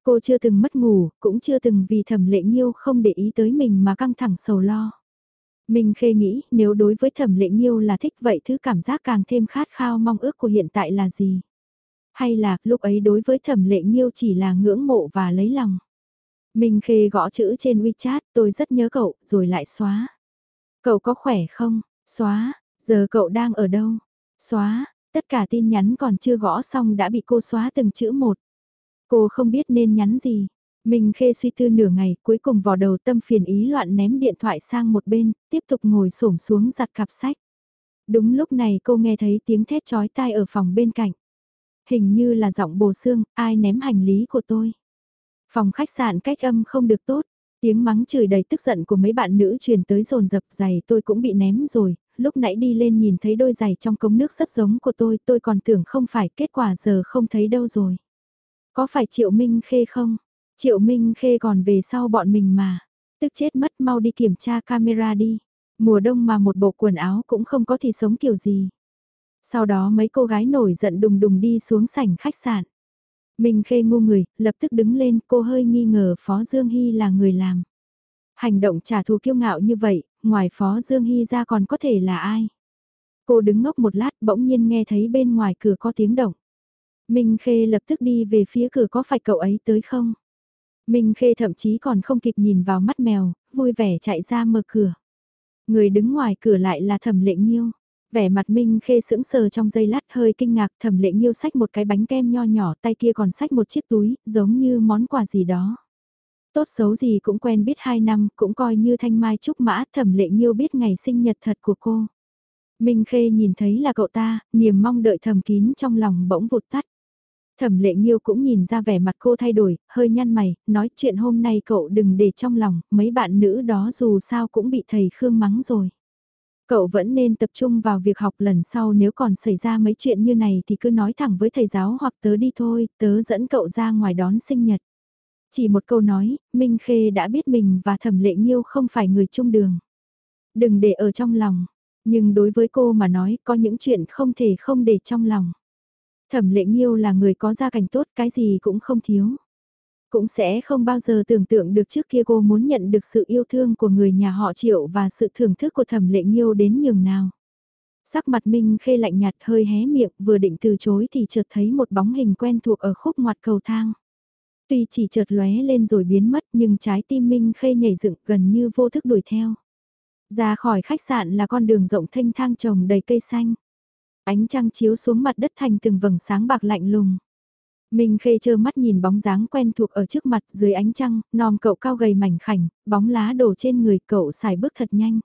Cô chưa từng mất ngủ, cũng chưa từng vì thẩm lệ nghiêu không để ý tới mình mà căng thẳng sầu lo. Minh Khê nghĩ nếu đối với thẩm lệ nghiêu là thích vậy thứ cảm giác càng thêm khát khao mong ước của hiện tại là gì? Hay là lúc ấy đối với thẩm lệ nghiêu chỉ là ngưỡng mộ và lấy lòng? Minh Khê gõ chữ trên WeChat tôi rất nhớ cậu rồi lại xóa. Cậu có khỏe không? Xóa, giờ cậu đang ở đâu? Xóa, tất cả tin nhắn còn chưa gõ xong đã bị cô xóa từng chữ một. Cô không biết nên nhắn gì. Minh khê suy tư nửa ngày cuối cùng vò đầu tâm phiền ý loạn ném điện thoại sang một bên, tiếp tục ngồi xổm xuống giặt cặp sách. Đúng lúc này cô nghe thấy tiếng thét chói tai ở phòng bên cạnh. Hình như là giọng bồ xương, ai ném hành lý của tôi. Phòng khách sạn cách âm không được tốt, Tiếng mắng chửi đầy tức giận của mấy bạn nữ truyền tới rồn dập giày tôi cũng bị ném rồi, lúc nãy đi lên nhìn thấy đôi giày trong cống nước rất giống của tôi, tôi còn tưởng không phải, kết quả giờ không thấy đâu rồi. Có phải Triệu Minh Khê không? Triệu Minh Khê còn về sau bọn mình mà. Tức chết mất mau đi kiểm tra camera đi. Mùa đông mà một bộ quần áo cũng không có thì sống kiểu gì. Sau đó mấy cô gái nổi giận đùng đùng đi xuống sảnh khách sạn. Minh Khê ngu người, lập tức đứng lên, cô hơi nghi ngờ Phó Dương Hy là người làm. Hành động trả thù kiêu ngạo như vậy, ngoài Phó Dương Hy ra còn có thể là ai? Cô đứng ngốc một lát bỗng nhiên nghe thấy bên ngoài cửa có tiếng động. Minh Khê lập tức đi về phía cửa có phải cậu ấy tới không? Minh Khê thậm chí còn không kịp nhìn vào mắt mèo, vui vẻ chạy ra mở cửa. Người đứng ngoài cửa lại là thẩm Lệnh nghiêu. Vẻ mặt Minh Khê sững sờ trong giây lát hơi kinh ngạc thẩm lệ nghiêu sách một cái bánh kem nho nhỏ tay kia còn sách một chiếc túi, giống như món quà gì đó. Tốt xấu gì cũng quen biết hai năm, cũng coi như thanh mai trúc mã thẩm lệ nghiêu biết ngày sinh nhật thật của cô. Minh Khê nhìn thấy là cậu ta, niềm mong đợi thầm kín trong lòng bỗng vụt tắt. Thẩm lệ nghiêu cũng nhìn ra vẻ mặt cô thay đổi, hơi nhăn mày, nói chuyện hôm nay cậu đừng để trong lòng, mấy bạn nữ đó dù sao cũng bị thầy Khương mắng rồi. Cậu vẫn nên tập trung vào việc học lần sau nếu còn xảy ra mấy chuyện như này thì cứ nói thẳng với thầy giáo hoặc tớ đi thôi, tớ dẫn cậu ra ngoài đón sinh nhật. Chỉ một câu nói, Minh Khê đã biết mình và Thẩm Lệ Nhiêu không phải người chung đường. Đừng để ở trong lòng, nhưng đối với cô mà nói có những chuyện không thể không để trong lòng. Thẩm Lệ Nhiêu là người có gia cảnh tốt cái gì cũng không thiếu. Cũng sẽ không bao giờ tưởng tượng được trước kia cô muốn nhận được sự yêu thương của người nhà họ triệu và sự thưởng thức của thẩm lệ nghiêu đến nhường nào. Sắc mặt Minh khê lạnh nhạt, hơi hé miệng, vừa định từ chối thì chợt thấy một bóng hình quen thuộc ở khúc ngoặt cầu thang. Tuy chỉ chợt lóe lên rồi biến mất, nhưng trái tim Minh khê nhảy dựng, gần như vô thức đuổi theo. Ra khỏi khách sạn là con đường rộng thanh thang trồng đầy cây xanh. Ánh trăng chiếu xuống mặt đất thành từng vầng sáng bạc lạnh lùng. Minh Khê trơ mắt nhìn bóng dáng quen thuộc ở trước mặt dưới ánh trăng, nòm cậu cao gầy mảnh khảnh, bóng lá đổ trên người cậu xài bước thật nhanh.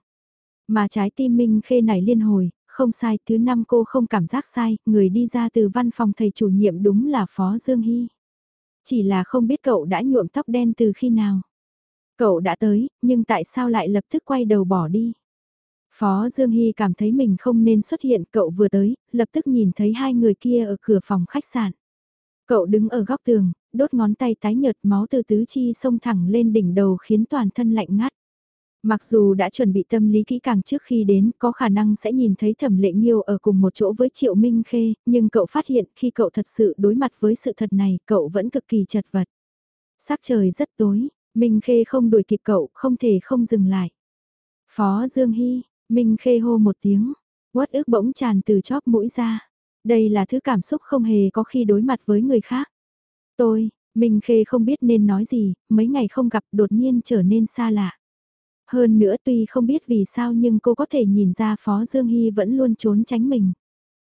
Mà trái tim Minh Khê này liên hồi, không sai, thứ năm cô không cảm giác sai, người đi ra từ văn phòng thầy chủ nhiệm đúng là Phó Dương Hy. Chỉ là không biết cậu đã nhuộm tóc đen từ khi nào. Cậu đã tới, nhưng tại sao lại lập tức quay đầu bỏ đi? Phó Dương Hy cảm thấy mình không nên xuất hiện, cậu vừa tới, lập tức nhìn thấy hai người kia ở cửa phòng khách sạn. Cậu đứng ở góc tường, đốt ngón tay tái nhợt máu từ tứ chi xông thẳng lên đỉnh đầu khiến toàn thân lạnh ngắt. Mặc dù đã chuẩn bị tâm lý kỹ càng trước khi đến, có khả năng sẽ nhìn thấy thẩm lệ nghiêu ở cùng một chỗ với Triệu Minh Khê, nhưng cậu phát hiện khi cậu thật sự đối mặt với sự thật này, cậu vẫn cực kỳ chật vật. Sắc trời rất tối, Minh Khê không đuổi kịp cậu, không thể không dừng lại. Phó Dương Hy, Minh Khê hô một tiếng, uất ức bỗng tràn từ chóp mũi ra. Đây là thứ cảm xúc không hề có khi đối mặt với người khác. Tôi, Minh Khê không biết nên nói gì, mấy ngày không gặp đột nhiên trở nên xa lạ. Hơn nữa tuy không biết vì sao nhưng cô có thể nhìn ra Phó Dương Hy vẫn luôn trốn tránh mình.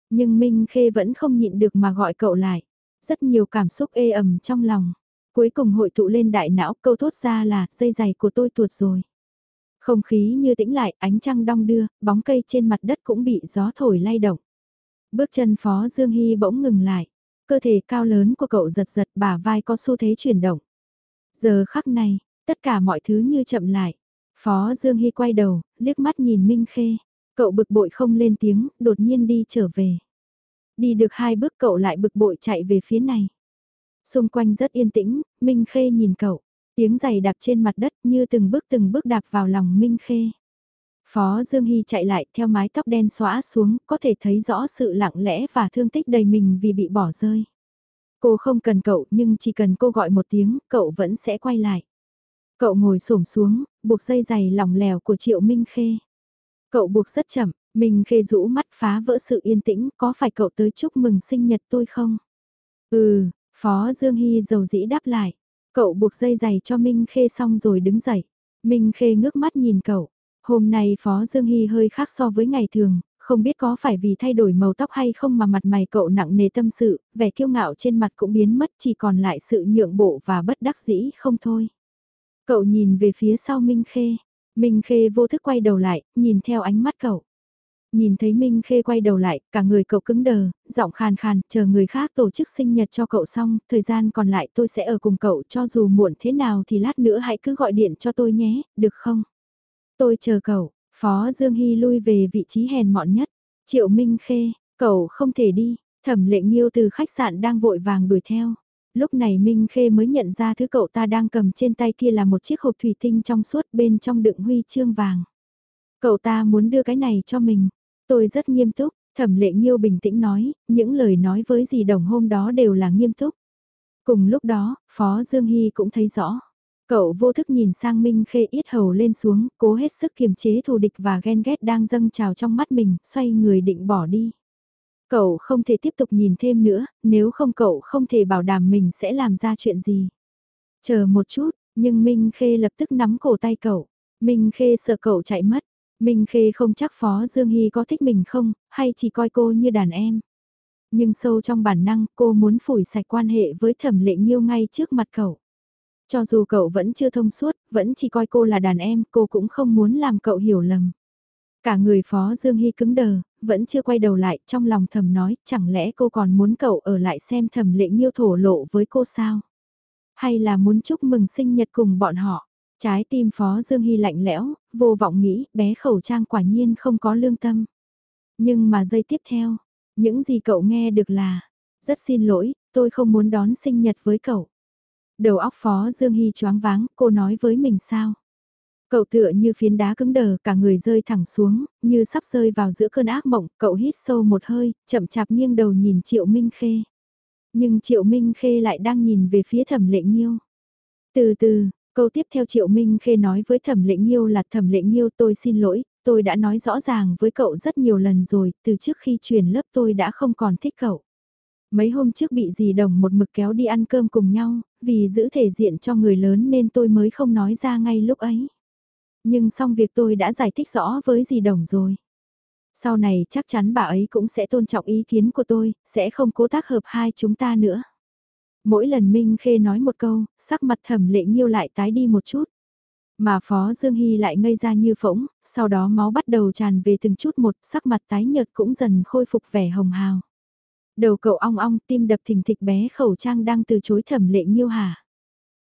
Nhưng Minh Khê vẫn không nhịn được mà gọi cậu lại. Rất nhiều cảm xúc ê ẩm trong lòng. Cuối cùng hội tụ lên đại não câu thốt ra là dây giày của tôi tuột rồi. Không khí như tĩnh lại, ánh trăng đong đưa, bóng cây trên mặt đất cũng bị gió thổi lay động. Bước chân Phó Dương Hy bỗng ngừng lại. Cơ thể cao lớn của cậu giật giật bả vai có xu thế chuyển động. Giờ khắc này, tất cả mọi thứ như chậm lại. Phó Dương Hy quay đầu, liếc mắt nhìn Minh Khê. Cậu bực bội không lên tiếng, đột nhiên đi trở về. Đi được hai bước cậu lại bực bội chạy về phía này. Xung quanh rất yên tĩnh, Minh Khê nhìn cậu. Tiếng giày đạp trên mặt đất như từng bước từng bước đạp vào lòng Minh Khê. Phó Dương Hy chạy lại theo mái tóc đen xóa xuống, có thể thấy rõ sự lặng lẽ và thương tích đầy mình vì bị bỏ rơi. Cô không cần cậu nhưng chỉ cần cô gọi một tiếng, cậu vẫn sẽ quay lại. Cậu ngồi xổm xuống, buộc dây giày lỏng lẻo của Triệu Minh Khê. Cậu buộc rất chậm, Minh Khê rũ mắt phá vỡ sự yên tĩnh, có phải cậu tới chúc mừng sinh nhật tôi không? Ừ, Phó Dương Hy dầu dĩ đáp lại. Cậu buộc dây giày cho Minh Khê xong rồi đứng dậy. Minh Khê ngước mắt nhìn cậu. Hôm nay Phó Dương Hy hơi khác so với ngày thường, không biết có phải vì thay đổi màu tóc hay không mà mặt mày cậu nặng nề tâm sự, vẻ kiêu ngạo trên mặt cũng biến mất chỉ còn lại sự nhượng bộ và bất đắc dĩ không thôi. Cậu nhìn về phía sau Minh Khê. Minh Khê vô thức quay đầu lại, nhìn theo ánh mắt cậu. Nhìn thấy Minh Khê quay đầu lại, cả người cậu cứng đờ, giọng khàn khàn, chờ người khác tổ chức sinh nhật cho cậu xong, thời gian còn lại tôi sẽ ở cùng cậu cho dù muộn thế nào thì lát nữa hãy cứ gọi điện cho tôi nhé, được không? Tôi chờ cậu, Phó Dương Hy lui về vị trí hèn mọn nhất. Triệu Minh Khê, cậu không thể đi, thẩm lệ nghiêu từ khách sạn đang vội vàng đuổi theo lúc này Minh Khê mới nhận ra thứ cậu ta đang cầm trên tay kia là một chiếc hộp thủy tinh trong suốt bên trong đựng huy chương vàng. Cậu ta muốn đưa cái này cho mình. Tôi rất nghiêm túc, thẩm lệ nghiêu bình tĩnh nói, những lời nói với dì đồng hôm đó đều là nghiêm túc. Cùng lúc đó, Phó Dương Hy cũng thấy rõ. Cậu vô thức nhìn sang Minh Khê ít hầu lên xuống, cố hết sức kiềm chế thù địch và ghen ghét đang dâng trào trong mắt mình, xoay người định bỏ đi. Cậu không thể tiếp tục nhìn thêm nữa, nếu không cậu không thể bảo đảm mình sẽ làm ra chuyện gì. Chờ một chút, nhưng Minh Khê lập tức nắm cổ tay cậu. Minh Khê sợ cậu chạy mất. Minh Khê không chắc Phó Dương Hy có thích mình không, hay chỉ coi cô như đàn em. Nhưng sâu trong bản năng cô muốn phủi sạch quan hệ với thẩm lệ nghiêu ngay trước mặt cậu. Cho dù cậu vẫn chưa thông suốt, vẫn chỉ coi cô là đàn em, cô cũng không muốn làm cậu hiểu lầm. Cả người Phó Dương Hy cứng đờ, vẫn chưa quay đầu lại, trong lòng thầm nói, chẳng lẽ cô còn muốn cậu ở lại xem thẩm lệ nghiêu thổ lộ với cô sao? Hay là muốn chúc mừng sinh nhật cùng bọn họ? Trái tim Phó Dương Hy lạnh lẽo, vô vọng nghĩ, bé khẩu trang quả nhiên không có lương tâm. Nhưng mà giây tiếp theo, những gì cậu nghe được là, rất xin lỗi, tôi không muốn đón sinh nhật với cậu. Đầu óc Phó Dương Hy choáng váng, cô nói với mình sao? Cậu tựa như phiến đá cứng đờ, cả người rơi thẳng xuống, như sắp rơi vào giữa cơn ác mộng, cậu hít sâu một hơi, chậm chạp nghiêng đầu nhìn Triệu Minh Khê. Nhưng Triệu Minh Khê lại đang nhìn về phía thẩm lệ nghiêu. Từ từ, câu tiếp theo Triệu Minh Khê nói với thẩm lệ nghiêu là thẩm lệ nghiêu tôi xin lỗi, tôi đã nói rõ ràng với cậu rất nhiều lần rồi, từ trước khi chuyển lớp tôi đã không còn thích cậu. Mấy hôm trước bị dì đồng một mực kéo đi ăn cơm cùng nhau, vì giữ thể diện cho người lớn nên tôi mới không nói ra ngay lúc ấy nhưng xong việc tôi đã giải thích rõ với dì đồng rồi. Sau này chắc chắn bà ấy cũng sẽ tôn trọng ý kiến của tôi, sẽ không cố tác hợp hai chúng ta nữa. Mỗi lần Minh Khê nói một câu, sắc mặt thẩm lệ nghiêu lại tái đi một chút. Mà Phó Dương Hy lại ngây ra như phỗng, sau đó máu bắt đầu tràn về từng chút một, sắc mặt tái nhợt cũng dần khôi phục vẻ hồng hào. Đầu cậu ong ong, tim đập thình thịch bé khẩu trang đang từ chối thẩm lệ nghiêu hả?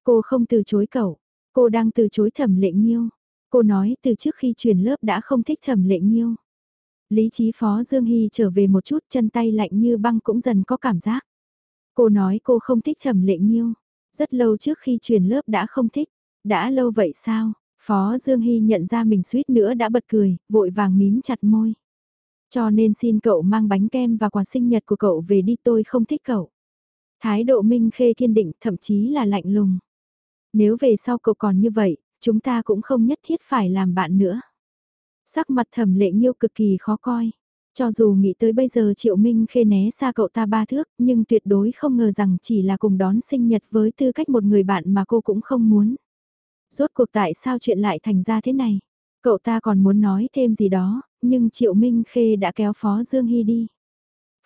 Cô không từ chối cậu, cô đang từ chối thẩm lệ nghiêu. Cô nói từ trước khi chuyển lớp đã không thích thẩm lệ nghiêu. Lý trí Phó Dương Hy trở về một chút chân tay lạnh như băng cũng dần có cảm giác. Cô nói cô không thích thẩm lệ nghiêu. Rất lâu trước khi chuyển lớp đã không thích. Đã lâu vậy sao? Phó Dương Hy nhận ra mình suýt nữa đã bật cười, vội vàng mím chặt môi. Cho nên xin cậu mang bánh kem và quà sinh nhật của cậu về đi tôi không thích cậu. Thái độ Minh Khê kiên định thậm chí là lạnh lùng. Nếu về sau cậu còn như vậy, chúng ta cũng không nhất thiết phải làm bạn nữa. Sắc mặt thẩm lệ nghiêu cực kỳ khó coi. Cho dù nghĩ tới bây giờ Triệu Minh khê né xa cậu ta ba thước, nhưng tuyệt đối không ngờ rằng chỉ là cùng đón sinh nhật với tư cách một người bạn mà cô cũng không muốn. Rốt cuộc tại sao chuyện lại thành ra thế này? Cậu ta còn muốn nói thêm gì đó, nhưng Triệu Minh khê đã kéo Phó Dương Hy đi.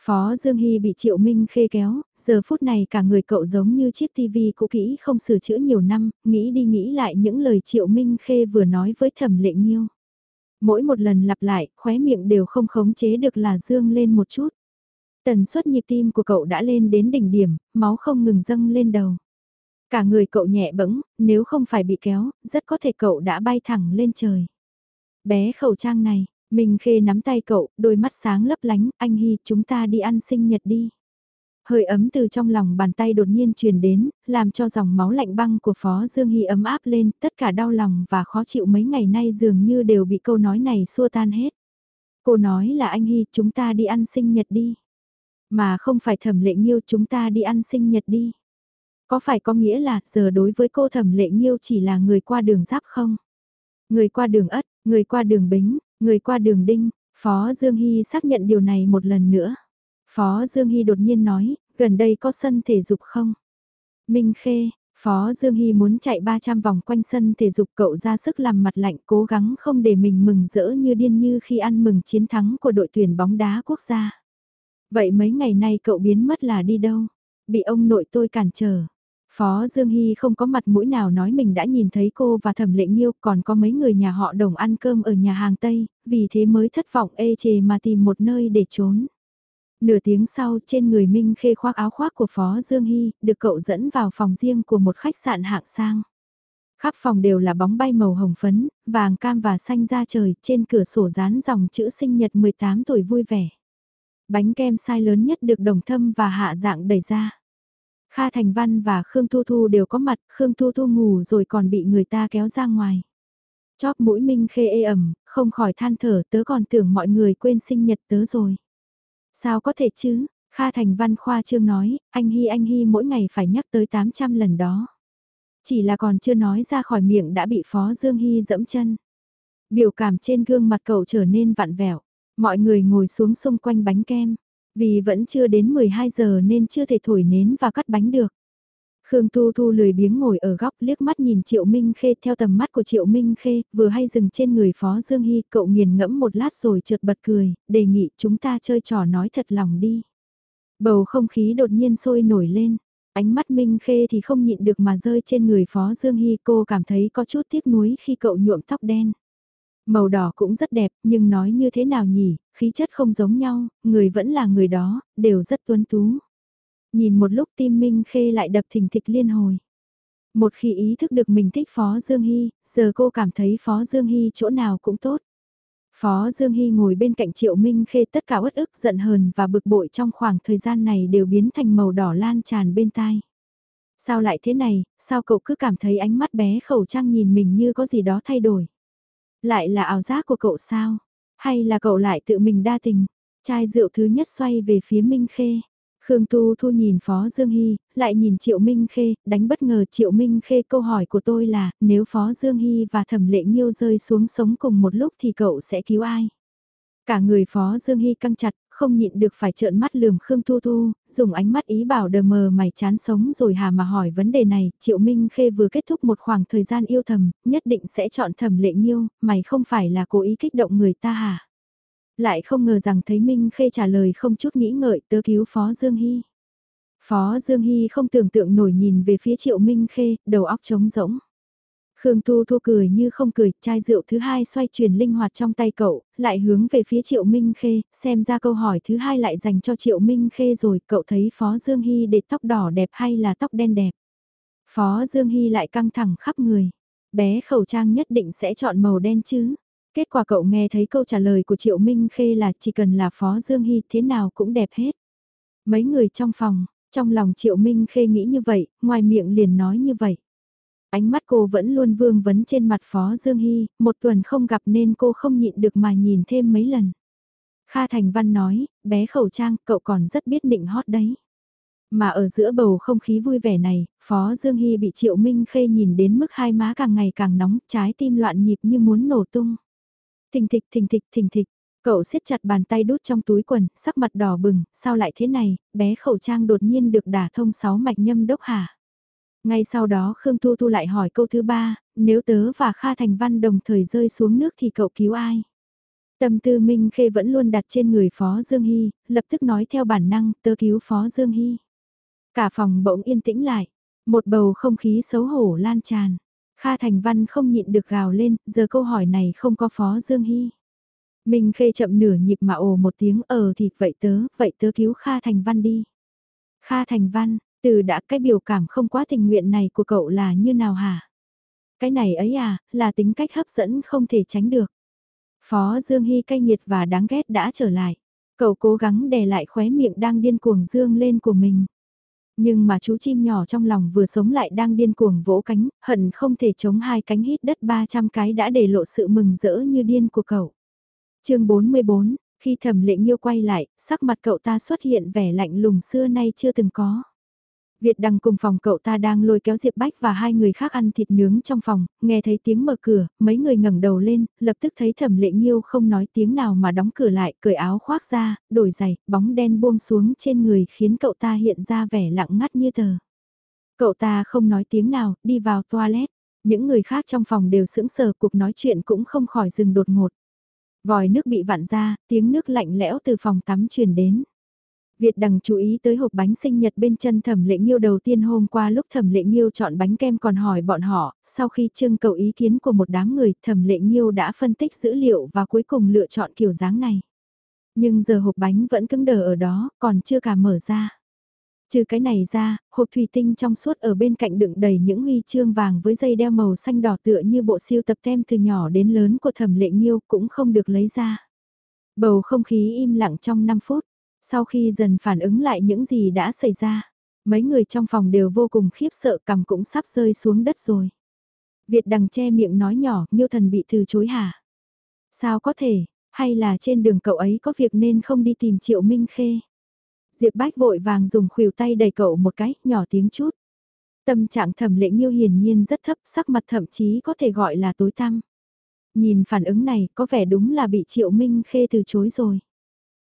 Phó Dương Hy bị Triệu Minh khê kéo, giờ phút này cả người cậu giống như chiếc tivi cũ kỹ không sửa chữa nhiều năm, nghĩ đi nghĩ lại những lời Triệu Minh khê vừa nói với thẩm lệ nghiêu. Mỗi một lần lặp lại, khóe miệng đều không khống chế được là dương lên một chút. Tần suất nhịp tim của cậu đã lên đến đỉnh điểm, máu không ngừng dâng lên đầu. Cả người cậu nhẹ bẫng, nếu không phải bị kéo, rất có thể cậu đã bay thẳng lên trời. Bé khẩu trang này, mình khê nắm tay cậu, đôi mắt sáng lấp lánh, anh Hy chúng ta đi ăn sinh nhật đi. Hơi ấm từ trong lòng bàn tay đột nhiên truyền đến, làm cho dòng máu lạnh băng của Phó Dương Hy ấm áp lên, tất cả đau lòng và khó chịu mấy ngày nay dường như đều bị câu nói này xua tan hết. Cô nói là anh Hy chúng ta đi ăn sinh nhật đi. Mà không phải thẩm lệ nghiêu chúng ta đi ăn sinh nhật đi. Có phải có nghĩa là giờ đối với cô thẩm lệ nghiêu chỉ là người qua đường giáp không? Người qua đường ất, người qua đường bính, người qua đường đinh, Phó Dương Hy xác nhận điều này một lần nữa. Phó Dương Hy đột nhiên nói, gần đây có sân thể dục không? Minh Khê, Phó Dương Hy muốn chạy 300 vòng quanh sân thể dục cậu ra sức làm mặt lạnh cố gắng không để mình mừng rỡ như điên như khi ăn mừng chiến thắng của đội tuyển bóng đá quốc gia. Vậy mấy ngày nay cậu biến mất là đi đâu? Bị ông nội tôi cản trở. Phó Dương Hy không có mặt mũi nào nói mình đã nhìn thấy cô và thẩm lệ nghiêu còn có mấy người nhà họ đồng ăn cơm ở nhà hàng Tây, vì thế mới thất vọng ê chề mà tìm một nơi để trốn. Nửa tiếng sau trên người Minh Khê khoác áo khoác của Phó Dương Hy, được cậu dẫn vào phòng riêng của một khách sạn hạng sang. Khắp phòng đều là bóng bay màu hồng phấn, vàng cam và xanh ra trời, trên cửa sổ dán dòng chữ sinh nhật 18 tuổi vui vẻ. Bánh kem sai lớn nhất được đồng thâm và hạ dạng đẩy ra. Kha Thành Văn và Khương Thu Thu đều có mặt, Khương Thu Thu ngủ rồi còn bị người ta kéo ra ngoài. Chóp mũi Minh Khê ê ẩm, không khỏi than thở tớ còn tưởng mọi người quên sinh nhật tớ rồi. Sao có thể chứ? Kha Thành Văn khoa trương nói, anh Hy anh Hy mỗi ngày phải nhắc tới 800 lần đó. Chỉ là còn chưa nói ra khỏi miệng đã bị Phó Dương Hy dẫm chân. Biểu cảm trên gương mặt cậu trở nên vặn vẹo. Mọi người ngồi xuống xung quanh bánh kem. Vì vẫn chưa đến 12 giờ nên chưa thể thổi nến và cắt bánh được. Khương Tu Thu lười biếng ngồi ở góc liếc mắt nhìn Triệu Minh Khê theo tầm mắt của Triệu Minh Khê, vừa hay dừng trên người Phó Dương Hy, cậu nghiền ngẫm một lát rồi chợt bật cười, đề nghị chúng ta chơi trò nói thật lòng đi. Bầu không khí đột nhiên sôi nổi lên, ánh mắt Minh Khê thì không nhịn được mà rơi trên người Phó Dương Hy cô cảm thấy có chút tiếc nuối khi cậu nhuộm tóc đen. Màu đỏ cũng rất đẹp, nhưng nói như thế nào nhỉ, khí chất không giống nhau, người vẫn là người đó, đều rất tuấn tú. Nhìn một lúc tim Minh Khê lại đập thình thịch liên hồi. Một khi ý thức được mình thích Phó Dương Hy, giờ cô cảm thấy Phó Dương Hy chỗ nào cũng tốt. Phó Dương Hy ngồi bên cạnh Triệu Minh Khê tất cả uất ức giận hờn và bực bội trong khoảng thời gian này đều biến thành màu đỏ lan tràn bên tai. Sao lại thế này, sao cậu cứ cảm thấy ánh mắt bé khẩu trang nhìn mình như có gì đó thay đổi? Lại là ảo giác của cậu sao? Hay là cậu lại tự mình đa tình? Chai rượu thứ nhất xoay về phía Minh Khê. Khương Tu Thu nhìn Phó Dương Hy, lại nhìn Triệu Minh Khê, đánh bất ngờ Triệu Minh Khê câu hỏi của tôi là, nếu Phó Dương Hy và Thẩm Lệ Nhiêu rơi xuống sống cùng một lúc thì cậu sẽ cứu ai? Cả người Phó Dương Hy căng chặt, không nhịn được phải trợn mắt lườm Khương thu Thu, dùng ánh mắt ý bảo đờ mờ mày chán sống rồi hà mà hỏi vấn đề này, Triệu Minh Khê vừa kết thúc một khoảng thời gian yêu thầm, nhất định sẽ chọn Thẩm Lệ Nghiêu, mày không phải là cố ý kích động người ta hả? Lại không ngờ rằng thấy Minh Khê trả lời không chút nghĩ ngợi tớ cứu Phó Dương Hy. Phó Dương Hy không tưởng tượng nổi nhìn về phía Triệu Minh Khê, đầu óc trống rỗng. Khương Tu Thu cười như không cười, chai rượu thứ hai xoay chuyển linh hoạt trong tay cậu, lại hướng về phía Triệu Minh Khê, xem ra câu hỏi thứ hai lại dành cho Triệu Minh Khê rồi, cậu thấy Phó Dương Hy để tóc đỏ đẹp hay là tóc đen đẹp? Phó Dương Hy lại căng thẳng khắp người, bé khẩu trang nhất định sẽ chọn màu đen chứ? Kết quả cậu nghe thấy câu trả lời của Triệu Minh Khê là chỉ cần là Phó Dương Hy thế nào cũng đẹp hết. Mấy người trong phòng, trong lòng Triệu Minh Khê nghĩ như vậy, ngoài miệng liền nói như vậy. Ánh mắt cô vẫn luôn vương vấn trên mặt Phó Dương Hy, một tuần không gặp nên cô không nhịn được mà nhìn thêm mấy lần. Kha Thành Văn nói, bé khẩu trang, cậu còn rất biết định hót đấy. Mà ở giữa bầu không khí vui vẻ này, Phó Dương Hy bị Triệu Minh Khê nhìn đến mức hai má càng ngày càng nóng, trái tim loạn nhịp như muốn nổ tung. Thình thịch thình thịch thình thịch, cậu siết chặt bàn tay đút trong túi quần, sắc mặt đỏ bừng, sao lại thế này, bé khẩu trang đột nhiên được đả thông sáu mạch nhâm đốc hả? Ngay sau đó Khương Thu Thu lại hỏi câu thứ ba, nếu tớ và Kha Thành Văn đồng thời rơi xuống nước thì cậu cứu ai? Tâm tư Minh Khê vẫn luôn đặt trên người Phó Dương Hy, lập tức nói theo bản năng, tớ cứu Phó Dương Hy. Cả phòng bỗng yên tĩnh lại, một bầu không khí xấu hổ lan tràn. Kha Thành Văn không nhịn được gào lên, giờ câu hỏi này không có Phó Dương Hy. Minh Khê chậm nửa nhịp mà ồ một tiếng ờ thì vậy tớ, vậy tớ cứu Kha Thành Văn đi. Kha Thành Văn, từ đã cái biểu cảm không quá tình nguyện này của cậu là như nào hả? Cái này ấy à, là tính cách hấp dẫn không thể tránh được. Phó Dương Hy cay nghiệt và đáng ghét đã trở lại. Cậu cố gắng đè lại khóe miệng đang điên cuồng dương lên của mình. Nhưng mà chú chim nhỏ trong lòng vừa sống lại đang điên cuồng vỗ cánh, hận không thể chống hai cánh hít đất 300 cái đã để lộ sự mừng rỡ như điên của cậu. chương 44, khi thẩm lệ nghiêu quay lại, sắc mặt cậu ta xuất hiện vẻ lạnh lùng xưa nay chưa từng có. Việt Đăng cùng phòng cậu ta đang lôi kéo Diệp Bách và hai người khác ăn thịt nướng trong phòng, nghe thấy tiếng mở cửa, mấy người ngẩng đầu lên, lập tức thấy thẩm lệ Nhiêu không nói tiếng nào mà đóng cửa lại, cởi áo khoác ra, đổi giày, bóng đen buông xuống trên người khiến cậu ta hiện ra vẻ lặng ngắt như tờ. Cậu ta không nói tiếng nào, đi vào toilet. Những người khác trong phòng đều sững sờ cuộc nói chuyện cũng không khỏi dừng đột ngột. Vòi nước bị vặn ra, tiếng nước lạnh lẽo từ phòng tắm truyền đến. Việt đằng chú ý tới hộp bánh sinh nhật bên chân thẩm lệ nghiêu đầu tiên hôm qua lúc thẩm lệ nghiêu chọn bánh kem còn hỏi bọn họ, sau khi trưng cầu ý kiến của một đám người thẩm lệ nghiêu đã phân tích dữ liệu và cuối cùng lựa chọn kiểu dáng này. Nhưng giờ hộp bánh vẫn cứng đờ ở đó, còn chưa cả mở ra. Trừ cái này ra, hộp thủy tinh trong suốt ở bên cạnh đựng đầy những huy chương vàng với dây đeo màu xanh đỏ tựa như bộ siêu tập tem từ nhỏ đến lớn của thẩm lệ nghiêu cũng không được lấy ra. Bầu không khí im lặng trong 5 phút, sau khi dần phản ứng lại những gì đã xảy ra, mấy người trong phòng đều vô cùng khiếp sợ cầm cũng sắp rơi xuống đất rồi. Việt đằng che miệng nói nhỏ, Nhiêu thần bị từ chối hả? Sao có thể, hay là trên đường cậu ấy có việc nên không đi tìm Triệu Minh Khê? Diệp Bách vội vàng dùng khuỷu tay đẩy cậu một cái, nhỏ tiếng chút. Tâm trạng thẩm lệ Nhiêu hiển nhiên rất thấp, sắc mặt thậm chí có thể gọi là tối tăm. Nhìn phản ứng này có vẻ đúng là bị Triệu Minh Khê từ chối rồi.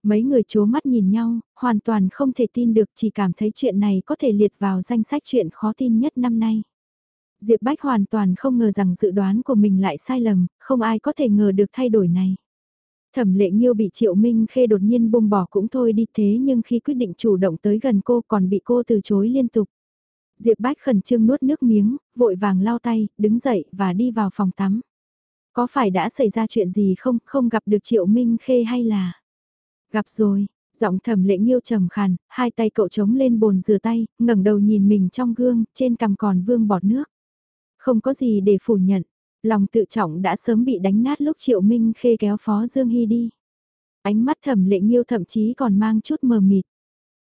Mấy người chố mắt nhìn nhau, hoàn toàn không thể tin được chỉ cảm thấy chuyện này có thể liệt vào danh sách chuyện khó tin nhất năm nay. Diệp Bách hoàn toàn không ngờ rằng dự đoán của mình lại sai lầm, không ai có thể ngờ được thay đổi này. Thẩm lệ nghiêu bị Triệu Minh Khê đột nhiên buông bỏ cũng thôi đi thế nhưng khi quyết định chủ động tới gần cô còn bị cô từ chối liên tục. Diệp Bách khẩn trương nuốt nước miếng, vội vàng lau tay, đứng dậy và đi vào phòng tắm. Có phải đã xảy ra chuyện gì không, không gặp được Triệu Minh Khê hay là... Gặp rồi, giọng thẩm lệ nghiêu trầm khàn, hai tay cậu trống lên bồn rửa tay, ngẩng đầu nhìn mình trong gương, trên cằm còn vương bọt nước. Không có gì để phủ nhận, lòng tự trọng đã sớm bị đánh nát lúc Triệu Minh khê kéo Phó Dương Hy đi. Ánh mắt thẩm lệ nghiêu thậm chí còn mang chút mờ mịt.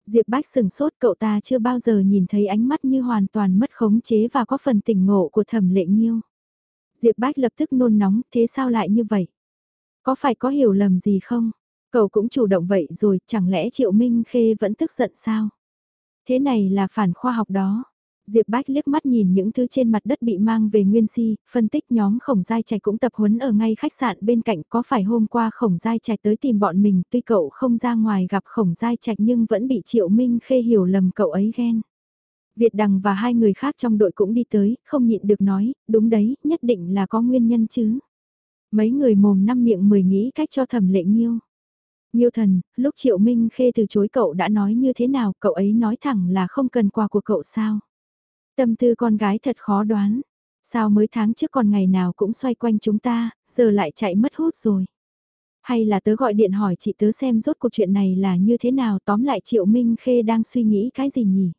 Diệp Bách sừng sốt cậu ta chưa bao giờ nhìn thấy ánh mắt như hoàn toàn mất khống chế và có phần tỉnh ngộ của thẩm lệ nghiêu. Diệp Bách lập tức nôn nóng, thế sao lại như vậy? Có phải có hiểu lầm gì không? Cậu cũng chủ động vậy rồi, chẳng lẽ Triệu Minh Khê vẫn tức giận sao? Thế này là phản khoa học đó. Diệp Bách liếc mắt nhìn những thứ trên mặt đất bị mang về nguyên si, phân tích nhóm khổng giai trạch cũng tập huấn ở ngay khách sạn bên cạnh có phải hôm qua khổng giai trạch tới tìm bọn mình tuy cậu không ra ngoài gặp khổng giai trạch nhưng vẫn bị Triệu Minh Khê hiểu lầm cậu ấy ghen. Việt Đằng và hai người khác trong đội cũng đi tới, không nhịn được nói, đúng đấy, nhất định là có nguyên nhân chứ. Mấy người mồm năm miệng mười nghĩ cách cho thẩm lệ nghiêu. Nhiêu thần, lúc Triệu Minh Khê từ chối cậu đã nói như thế nào, cậu ấy nói thẳng là không cần quà của cậu sao. Tâm tư con gái thật khó đoán. Sao mới tháng trước còn ngày nào cũng xoay quanh chúng ta, giờ lại chạy mất hút rồi. Hay là tớ gọi điện hỏi chị tớ xem rốt cuộc chuyện này là như thế nào tóm lại Triệu Minh Khê đang suy nghĩ cái gì nhỉ?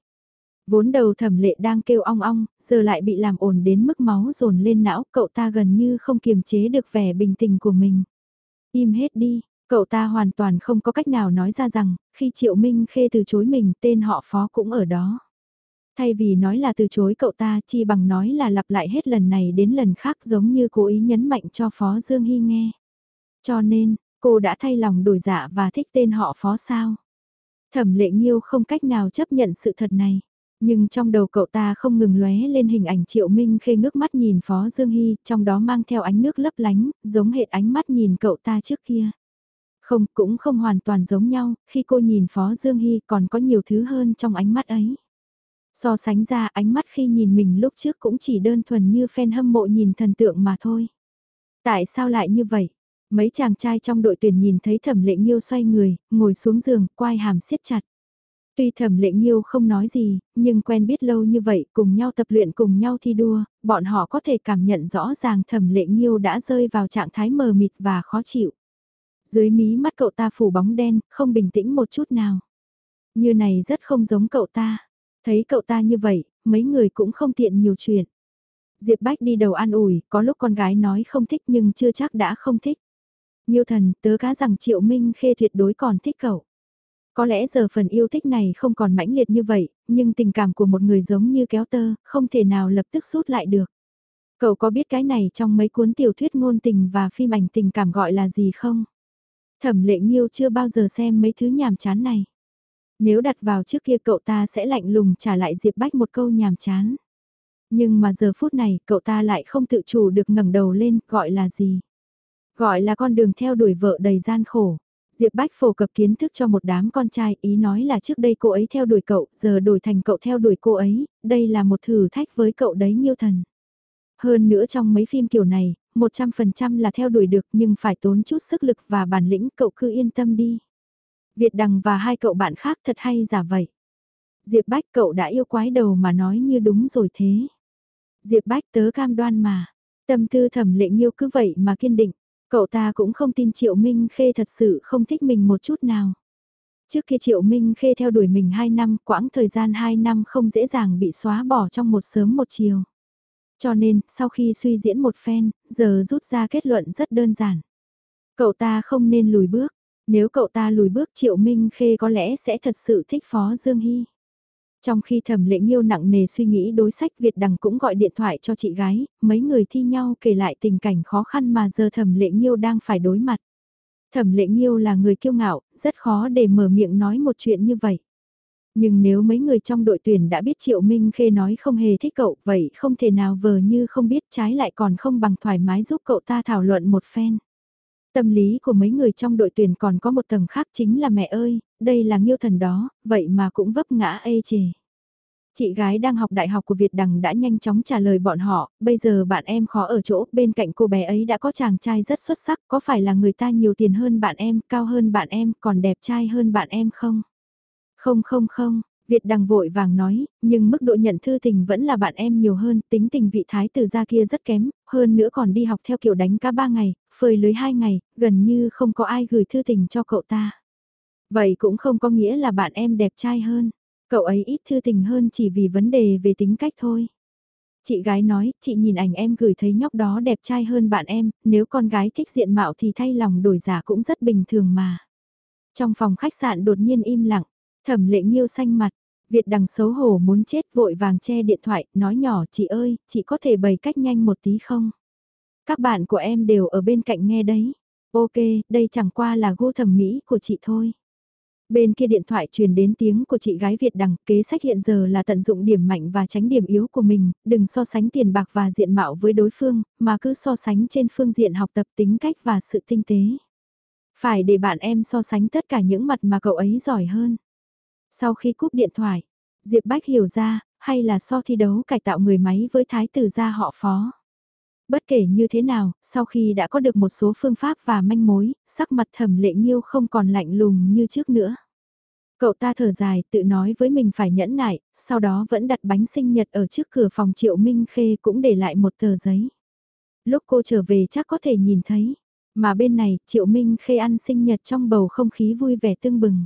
Vốn đầu thẩm lệ đang kêu ong ong, giờ lại bị làm ồn đến mức máu dồn lên não, cậu ta gần như không kiềm chế được vẻ bình tĩnh của mình. Im hết đi, cậu ta hoàn toàn không có cách nào nói ra rằng, khi Triệu Minh Khê từ chối mình tên họ phó cũng ở đó. Thay vì nói là từ chối cậu ta chi bằng nói là lặp lại hết lần này đến lần khác giống như cố ý nhấn mạnh cho Phó Dương Hy nghe. Cho nên, cô đã thay lòng đổi dạ và thích tên họ Phó sao. Thẩm lệ nghiêu không cách nào chấp nhận sự thật này. Nhưng trong đầu cậu ta không ngừng lóe lên hình ảnh Triệu Minh khê ngước mắt nhìn Phó Dương Hy, trong đó mang theo ánh nước lấp lánh, giống hệt ánh mắt nhìn cậu ta trước kia. Không, cũng không hoàn toàn giống nhau, khi cô nhìn Phó Dương Hy còn có nhiều thứ hơn trong ánh mắt ấy. So sánh ra ánh mắt khi nhìn mình lúc trước cũng chỉ đơn thuần như fan hâm mộ nhìn thần tượng mà thôi. Tại sao lại như vậy? Mấy chàng trai trong đội tuyển nhìn thấy thẩm lệ nghiêu xoay người, ngồi xuống giường, quai hàm siết chặt. Tuy thẩm lệ nghiêu không nói gì, nhưng quen biết lâu như vậy, cùng nhau tập luyện cùng nhau thi đua, bọn họ có thể cảm nhận rõ ràng thẩm lệ nghiêu đã rơi vào trạng thái mờ mịt và khó chịu. Dưới mí mắt cậu ta phủ bóng đen, không bình tĩnh một chút nào. Như này rất không giống cậu ta. Thấy cậu ta như vậy, mấy người cũng không tiện nhiều chuyện. Diệp Bách đi đầu an ủi, có lúc con gái nói không thích nhưng chưa chắc đã không thích. Nhiêu thần, tớ cá rằng Triệu Minh Khê tuyệt đối còn thích cậu. Có lẽ giờ phần yêu thích này không còn mãnh liệt như vậy, nhưng tình cảm của một người giống như kéo tơ, không thể nào lập tức rút lại được. Cậu có biết cái này trong mấy cuốn tiểu thuyết ngôn tình và phim ảnh tình cảm gọi là gì không? Thẩm lệ nghiêu chưa bao giờ xem mấy thứ nhàm chán này. Nếu đặt vào trước kia cậu ta sẽ lạnh lùng trả lại Diệp Bách một câu nhàm chán. Nhưng mà giờ phút này cậu ta lại không tự chủ được ngẩng đầu lên gọi là gì? Gọi là con đường theo đuổi vợ đầy gian khổ. Diệp Bách phổ cập kiến thức cho một đám con trai, ý nói là trước đây cô ấy theo đuổi cậu, giờ đổi thành cậu theo đuổi cô ấy, đây là một thử thách với cậu đấy nhiêu thần. Hơn nữa trong mấy phim kiểu này, 100% là theo đuổi được nhưng phải tốn chút sức lực và bản lĩnh cậu cứ yên tâm đi. Việt Đằng và hai cậu bạn khác thật hay giả vậy. Diệp Bách cậu đã yêu quái đầu mà nói như đúng rồi thế. Diệp Bách tớ cam đoan mà. Tâm tư thẩm lệ nghiêu cứ vậy mà kiên định. Cậu ta cũng không tin Triệu Minh Khê thật sự không thích mình một chút nào. Trước kia Triệu Minh Khê theo đuổi mình 2 năm, quãng thời gian 2 năm không dễ dàng bị xóa bỏ trong một sớm một chiều. Cho nên, sau khi suy diễn một phen, giờ rút ra kết luận rất đơn giản. Cậu ta không nên lùi bước, nếu cậu ta lùi bước Triệu Minh Khê có lẽ sẽ thật sự thích Phó Dương Hy. Trong khi thẩm lệ nghiêu nặng nề suy nghĩ đối sách Việt Đằng cũng gọi điện thoại cho chị gái, mấy người thi nhau kể lại tình cảnh khó khăn mà giờ thẩm lệ nghiêu đang phải đối mặt. Thẩm lệ nghiêu là người kiêu ngạo, rất khó để mở miệng nói một chuyện như vậy. Nhưng nếu mấy người trong đội tuyển đã biết Triệu Minh Khê nói không hề thích cậu, vậy không thể nào vờ như không biết trái lại còn không bằng thoải mái giúp cậu ta thảo luận một phen. Tâm lý của mấy người trong đội tuyển còn có một tầng khác chính là mẹ ơi, đây là nghiêu thần đó, vậy mà cũng vấp ngã ê chề. Chị gái đang học đại học của Việt Đằng đã nhanh chóng trả lời bọn họ, bây giờ bạn em khó ở chỗ, bên cạnh cô bé ấy đã có chàng trai rất xuất sắc, có phải là người ta nhiều tiền hơn bạn em, cao hơn bạn em, còn đẹp trai hơn bạn em không? Không không không, Việt đằng vội vàng nói, nhưng mức độ nhận thư tình vẫn là bạn em nhiều hơn, tính tình vị thái tử gia kia rất kém, hơn nữa còn đi học theo kiểu đánh cá ba ngày, phơi lưới hai ngày, gần như không có ai gửi thư tình cho cậu ta. Vậy cũng không có nghĩa là bạn em đẹp trai hơn, cậu ấy ít thư tình hơn chỉ vì vấn đề về tính cách thôi. Chị gái nói, chị nhìn ảnh em gửi thấy nhóc đó đẹp trai hơn bạn em, nếu con gái thích diện mạo thì thay lòng đổi giả cũng rất bình thường mà. Trong phòng khách sạn đột nhiên im lặng, Thẩm lệ nghiêu xanh mặt, Việt đằng xấu hổ muốn chết vội vàng che điện thoại, nói nhỏ chị ơi, chị có thể bày cách nhanh một tí không? Các bạn của em đều ở bên cạnh nghe đấy. Ok, đây chẳng qua là gu thẩm mỹ của chị thôi. Bên kia điện thoại truyền đến tiếng của chị gái Việt đằng, kế sách hiện giờ là tận dụng điểm mạnh và tránh điểm yếu của mình, đừng so sánh tiền bạc và diện mạo với đối phương, mà cứ so sánh trên phương diện học tập tính cách và sự tinh tế. Phải để bạn em so sánh tất cả những mặt mà cậu ấy giỏi hơn. Sau khi cúp điện thoại, Diệp Bách hiểu ra, hay là so thi đấu cải tạo người máy với thái tử gia họ phó. Bất kể như thế nào, sau khi đã có được một số phương pháp và manh mối, sắc mặt thẩm lệ nghiêu không còn lạnh lùng như trước nữa. Cậu ta thở dài, tự nói với mình phải nhẫn nại, sau đó vẫn đặt bánh sinh nhật ở trước cửa phòng Triệu Minh Khê cũng để lại một tờ giấy. Lúc cô trở về chắc có thể nhìn thấy, mà bên này Triệu Minh Khê ăn sinh nhật trong bầu không khí vui vẻ tương bừng.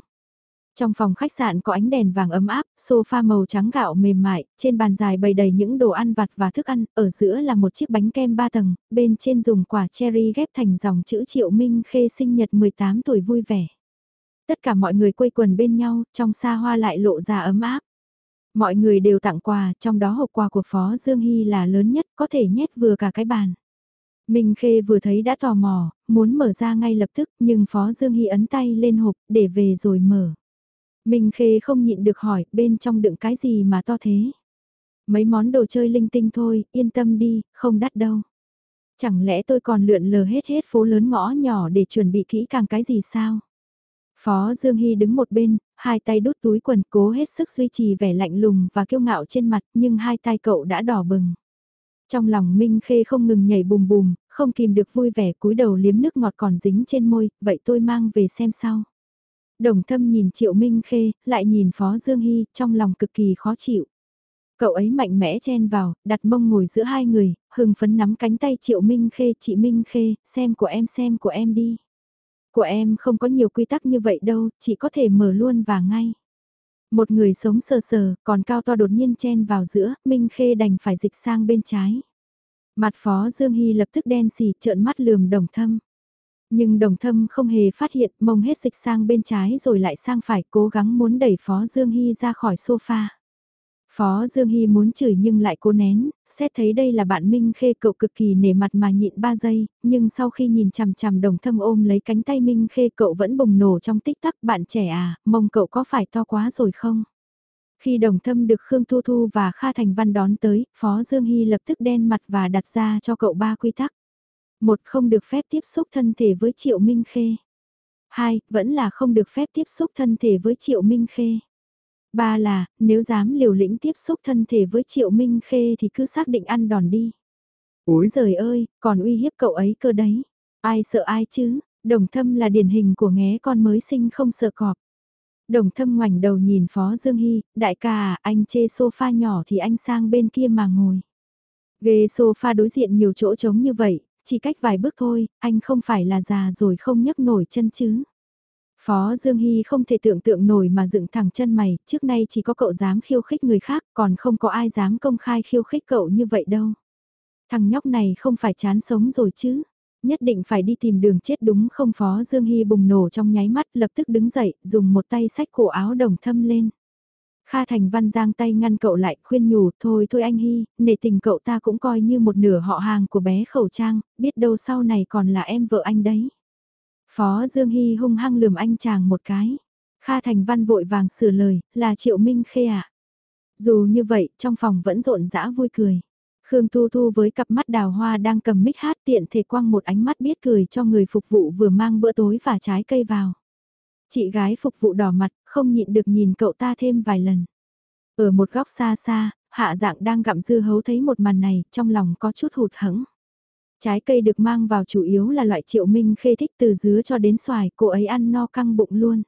Trong phòng khách sạn có ánh đèn vàng ấm áp, sofa màu trắng gạo mềm mại, trên bàn dài bày đầy những đồ ăn vặt và thức ăn, ở giữa là một chiếc bánh kem ba tầng, bên trên dùng quả cherry ghép thành dòng chữ Triệu Minh Khê sinh nhật 18 tuổi vui vẻ. Tất cả mọi người quây quần bên nhau, trong xa hoa lại lộ ra ấm áp. Mọi người đều tặng quà, trong đó hộp quà của Phó Dương Hy là lớn nhất, có thể nhét vừa cả cái bàn. Minh Khê vừa thấy đã tò mò, muốn mở ra ngay lập tức, nhưng Phó Dương Hy ấn tay lên hộp, để về rồi mở. Minh Khê không nhịn được hỏi, bên trong đựng cái gì mà to thế? Mấy món đồ chơi linh tinh thôi, yên tâm đi, không đắt đâu. Chẳng lẽ tôi còn lượn lờ hết hết phố lớn ngõ nhỏ để chuẩn bị kỹ càng cái gì sao? Phó Dương Hy đứng một bên, hai tay đút túi quần cố hết sức duy trì vẻ lạnh lùng và kiêu ngạo trên mặt nhưng hai tay cậu đã đỏ bừng. Trong lòng Minh Khê không ngừng nhảy bùm bùm, không kìm được vui vẻ cúi đầu liếm nước ngọt còn dính trên môi, vậy tôi mang về xem sau. Đồng thâm nhìn Triệu Minh Khê, lại nhìn Phó Dương Hy, trong lòng cực kỳ khó chịu. Cậu ấy mạnh mẽ chen vào, đặt mông ngồi giữa hai người, hừng phấn nắm cánh tay Triệu Minh Khê, chị Minh Khê, xem của em xem của em đi. Của em không có nhiều quy tắc như vậy đâu, chỉ có thể mở luôn và ngay. Một người sống sờ sờ, còn cao to đột nhiên chen vào giữa, Minh Khê đành phải dịch sang bên trái. Mặt Phó Dương Hy lập tức đen xì trợn mắt lườm đồng thâm. Nhưng đồng thâm không hề phát hiện mông hết dịch sang bên trái rồi lại sang phải cố gắng muốn đẩy Phó Dương Hy ra khỏi sofa. Phó Dương Hy muốn chửi nhưng lại cố nén, xét thấy đây là bạn Minh Khê cậu cực kỳ nể mặt mà nhịn 3 giây, nhưng sau khi nhìn chằm chằm đồng thâm ôm lấy cánh tay Minh Khê cậu vẫn bùng nổ trong tích tắc bạn trẻ à, mông cậu có phải to quá rồi không? Khi đồng thâm được Khương Thu Thu và Kha Thành Văn đón tới, Phó Dương Hy lập tức đen mặt và đặt ra cho cậu ba quy tắc. Một không được phép tiếp xúc thân thể với Triệu Minh Khê. Hai, vẫn là không được phép tiếp xúc thân thể với Triệu Minh Khê. Ba là, nếu dám liều lĩnh tiếp xúc thân thể với Triệu Minh Khê thì cứ xác định ăn đòn đi. Úi giời ơi, còn uy hiếp cậu ấy cơ đấy. Ai sợ ai chứ, đồng thâm là điển hình của nghé con mới sinh không sợ cọp. Đồng thâm ngoảnh đầu nhìn Phó Dương Hy, đại ca à, anh chê sofa nhỏ thì anh sang bên kia mà ngồi. Ghê sofa đối diện nhiều chỗ trống như vậy, chỉ cách vài bước thôi, anh không phải là già rồi không nhấc nổi chân chứ. Phó Dương Hy không thể tưởng tượng nổi mà dựng thẳng chân mày, trước nay chỉ có cậu dám khiêu khích người khác, còn không có ai dám công khai khiêu khích cậu như vậy đâu. Thằng nhóc này không phải chán sống rồi chứ, nhất định phải đi tìm đường chết đúng không Phó Dương Hy bùng nổ trong nháy mắt lập tức đứng dậy, dùng một tay sách cổ áo đồng thâm lên. Kha Thành Văn giang tay ngăn cậu lại khuyên nhủ thôi thôi anh Hy, nể tình cậu ta cũng coi như một nửa họ hàng của bé khẩu trang, biết đâu sau này còn là em vợ anh đấy. Phó Dương Hy hung hăng lườm anh chàng một cái. Kha Thành Văn vội vàng sửa lời, là Triệu Minh Khê ạ. À? Dù như vậy, trong phòng vẫn rộn rã vui cười. Khương Thu Thu với cặp mắt đào hoa đang cầm mic hát tiện thể quăng một ánh mắt biết cười cho người phục vụ vừa mang bữa tối và trái cây vào. Chị gái phục vụ đỏ mặt, không nhịn được nhìn cậu ta thêm vài lần. Ở một góc xa xa, hạ dạng đang gặm dưa hấu thấy một màn này, trong lòng có chút hụt hẫng. Trái cây được mang vào chủ yếu là loại triệu minh khê thích từ dứa cho đến xoài, cô ấy ăn no căng bụng luôn.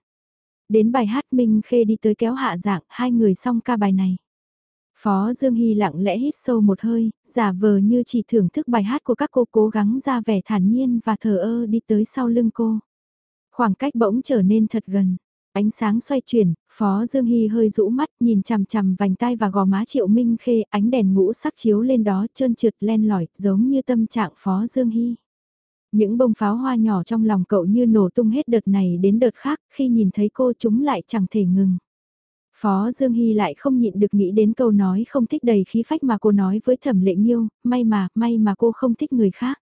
Đến bài hát Minh Khê đi tới kéo hạ dạng, hai người xong ca bài này. Phó Dương Hy lặng lẽ hít sâu một hơi, giả vờ như chỉ thưởng thức bài hát của các cô cố gắng ra vẻ thản nhiên và thờ ơ đi tới sau lưng cô. Khoảng cách bỗng trở nên thật gần. Ánh sáng xoay chuyển, Phó Dương Hy hơi rũ mắt nhìn chằm chằm vành tai và gò má Triệu Minh Khê, ánh đèn ngũ sắc chiếu lên đó trơn trượt len lỏi, giống như tâm trạng Phó Dương Hy. Những bông pháo hoa nhỏ trong lòng cậu như nổ tung hết đợt này đến đợt khác, khi nhìn thấy cô chúng lại chẳng thể ngừng. Phó Dương Hy lại không nhịn được nghĩ đến câu nói không thích đầy khí phách mà cô nói với thẩm lệ nghiêu, may mà, may mà cô không thích người khác.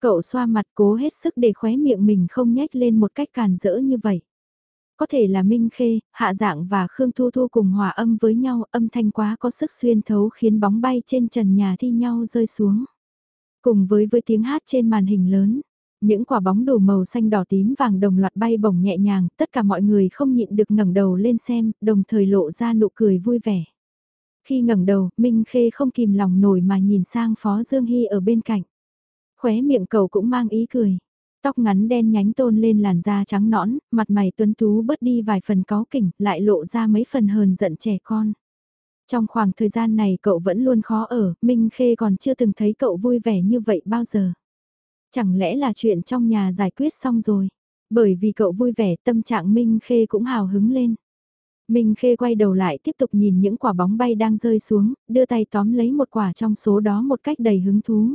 Cậu xoa mặt cố hết sức để khóe miệng mình không nhếch lên một cách càn rỡ như vậy. Có thể là Minh Khê, Hạ Dạng và Khương Thu Thu cùng hòa âm với nhau, âm thanh quá có sức xuyên thấu khiến bóng bay trên trần nhà thi nhau rơi xuống. Cùng với với tiếng hát trên màn hình lớn, những quả bóng đủ màu xanh đỏ tím vàng đồng loạt bay bổng nhẹ nhàng, tất cả mọi người không nhịn được ngẩng đầu lên xem, đồng thời lộ ra nụ cười vui vẻ. Khi ngẩng đầu, Minh Khê không kìm lòng nổi mà nhìn sang Phó Dương Hy ở bên cạnh. Khóe miệng cậu cũng mang ý cười. Tóc ngắn đen nhánh tôn lên làn da trắng nõn, mặt mày tuấn tú bớt đi vài phần có kỉnh, lại lộ ra mấy phần hờn giận trẻ con. Trong khoảng thời gian này cậu vẫn luôn khó ở, Minh Khê còn chưa từng thấy cậu vui vẻ như vậy bao giờ. Chẳng lẽ là chuyện trong nhà giải quyết xong rồi? Bởi vì cậu vui vẻ tâm trạng Minh Khê cũng hào hứng lên. Minh Khê quay đầu lại tiếp tục nhìn những quả bóng bay đang rơi xuống, đưa tay tóm lấy một quả trong số đó một cách đầy hứng thú.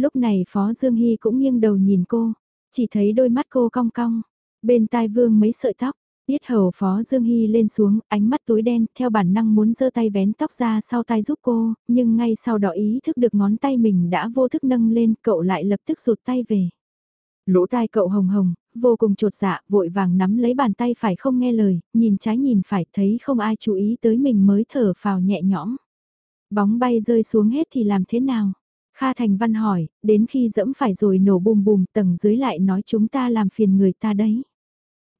Lúc này Phó Dương Hy cũng nghiêng đầu nhìn cô, chỉ thấy đôi mắt cô cong cong, bên tai vương mấy sợi tóc, biết hầu Phó Dương Hy lên xuống, ánh mắt tối đen, theo bản năng muốn giơ tay vén tóc ra sau tay giúp cô, nhưng ngay sau đó ý thức được ngón tay mình đã vô thức nâng lên, cậu lại lập tức rụt tay về. Lỗ tai cậu hồng hồng, vô cùng trột dạ, vội vàng nắm lấy bàn tay phải không nghe lời, nhìn trái nhìn phải thấy không ai chú ý tới mình mới thở phào nhẹ nhõm. Bóng bay rơi xuống hết thì làm thế nào? Kha Thành Văn hỏi, đến khi dẫm phải rồi nổ bùm bùm tầng dưới lại nói chúng ta làm phiền người ta đấy.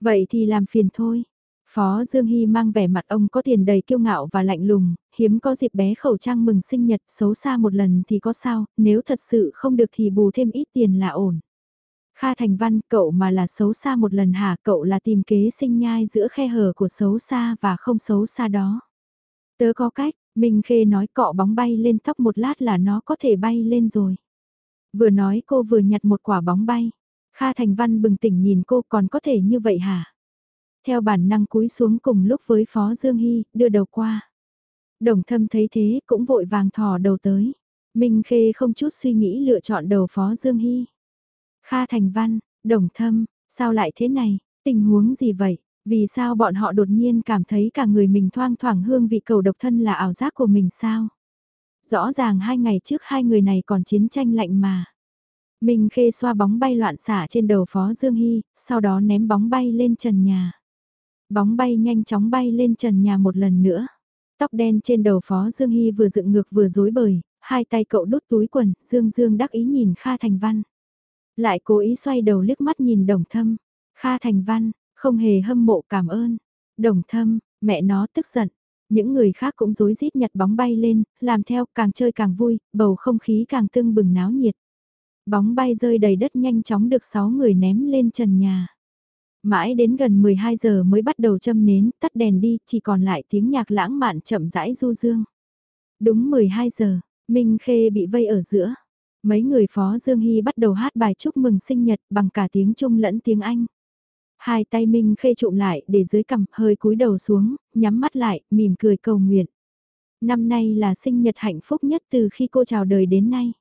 Vậy thì làm phiền thôi. Phó Dương Hy mang vẻ mặt ông có tiền đầy kiêu ngạo và lạnh lùng, hiếm có dịp bé khẩu trang mừng sinh nhật xấu xa một lần thì có sao, nếu thật sự không được thì bù thêm ít tiền là ổn. Kha Thành Văn, cậu mà là xấu xa một lần hả, cậu là tìm kế sinh nhai giữa khe hở của xấu xa và không xấu xa đó. Tớ có cách, Minh Khê nói cọ bóng bay lên tóc một lát là nó có thể bay lên rồi. Vừa nói cô vừa nhặt một quả bóng bay. Kha Thành Văn bừng tỉnh nhìn cô còn có thể như vậy hả? Theo bản năng cúi xuống cùng lúc với Phó Dương Hy, đưa đầu qua. Đồng thâm thấy thế cũng vội vàng thò đầu tới. Minh Khê không chút suy nghĩ lựa chọn đầu Phó Dương Hy. Kha Thành Văn, Đồng Thâm, sao lại thế này, tình huống gì vậy, vì sao bọn họ đột nhiên cảm thấy cả người mình thoang thoảng hương vị cầu độc thân là ảo giác của mình sao? Rõ ràng hai ngày trước hai người này còn chiến tranh lạnh mà. Minh Khê xoa bóng bay loạn xả trên đầu Phó Dương Hy, sau đó ném bóng bay lên trần nhà. Bóng bay nhanh chóng bay lên trần nhà một lần nữa. Tóc đen trên đầu Phó Dương Hy vừa dựng ngược vừa rối bời, hai tay cậu đút túi quần, Dương Dương đắc ý nhìn Kha Thành Văn. Lại cố ý xoay đầu liếc mắt nhìn đồng thâm. Kha Thành Văn, không hề hâm mộ cảm ơn. Đồng thâm, mẹ nó tức giận. Những người khác cũng rối rít nhặt bóng bay lên, làm theo càng chơi càng vui, bầu không khí càng tưng bừng náo nhiệt. Bóng bay rơi đầy đất nhanh chóng được 6 người ném lên trần nhà. Mãi đến gần 12 giờ mới bắt đầu châm nến, tắt đèn đi, chỉ còn lại tiếng nhạc lãng mạn chậm rãi du dương. Đúng 12 giờ, Minh Khê bị vây ở giữa. Mấy người phó Dương Hy bắt đầu hát bài chúc mừng sinh nhật bằng cả tiếng Trung lẫn tiếng Anh. Hai tay Minh khê trụm lại để dưới cằm hơi cúi đầu xuống, nhắm mắt lại, mỉm cười cầu nguyện. Năm nay là sinh nhật hạnh phúc nhất từ khi cô chào đời đến nay.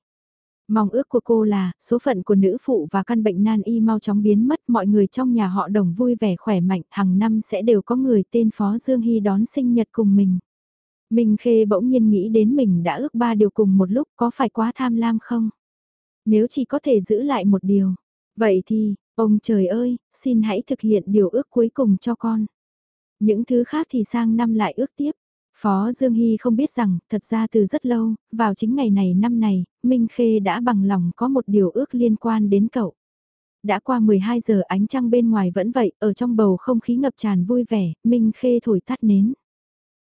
Mong ước của cô là, số phận của nữ phụ và căn bệnh nan y mau chóng biến mất, mọi người trong nhà họ đồng vui vẻ khỏe mạnh, hàng năm sẽ đều có người tên Phó Dương Hy đón sinh nhật cùng mình. Minh Khê bỗng nhiên nghĩ đến mình đã ước ba điều cùng một lúc có phải quá tham lam không? Nếu chỉ có thể giữ lại một điều, vậy thì, ông trời ơi, xin hãy thực hiện điều ước cuối cùng cho con. Những thứ khác thì sang năm lại ước tiếp. Phó Dương Hy không biết rằng, thật ra từ rất lâu, vào chính ngày này năm này, Minh Khê đã bằng lòng có một điều ước liên quan đến cậu. Đã qua 12 giờ ánh trăng bên ngoài vẫn vậy, ở trong bầu không khí ngập tràn vui vẻ, Minh Khê thổi tắt nến.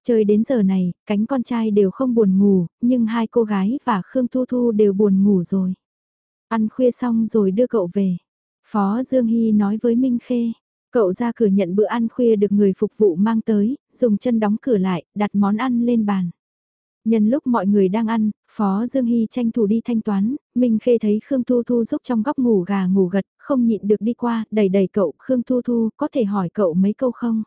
Chơi đến giờ này, cánh con trai đều không buồn ngủ, nhưng hai cô gái và Khương Thu Thu đều buồn ngủ rồi. Ăn khuya xong rồi đưa cậu về. Phó Dương Hy nói với Minh Khê, cậu ra cửa nhận bữa ăn khuya được người phục vụ mang tới, dùng chân đóng cửa lại, đặt món ăn lên bàn. Nhân lúc mọi người đang ăn, Phó Dương Hy tranh thủ đi thanh toán, Minh Khê thấy Khương Thu Thu giúp trong góc ngủ gà ngủ gật, không nhịn được đi qua, đẩy đẩy cậu, Khương Thu Thu, có thể hỏi cậu mấy câu không?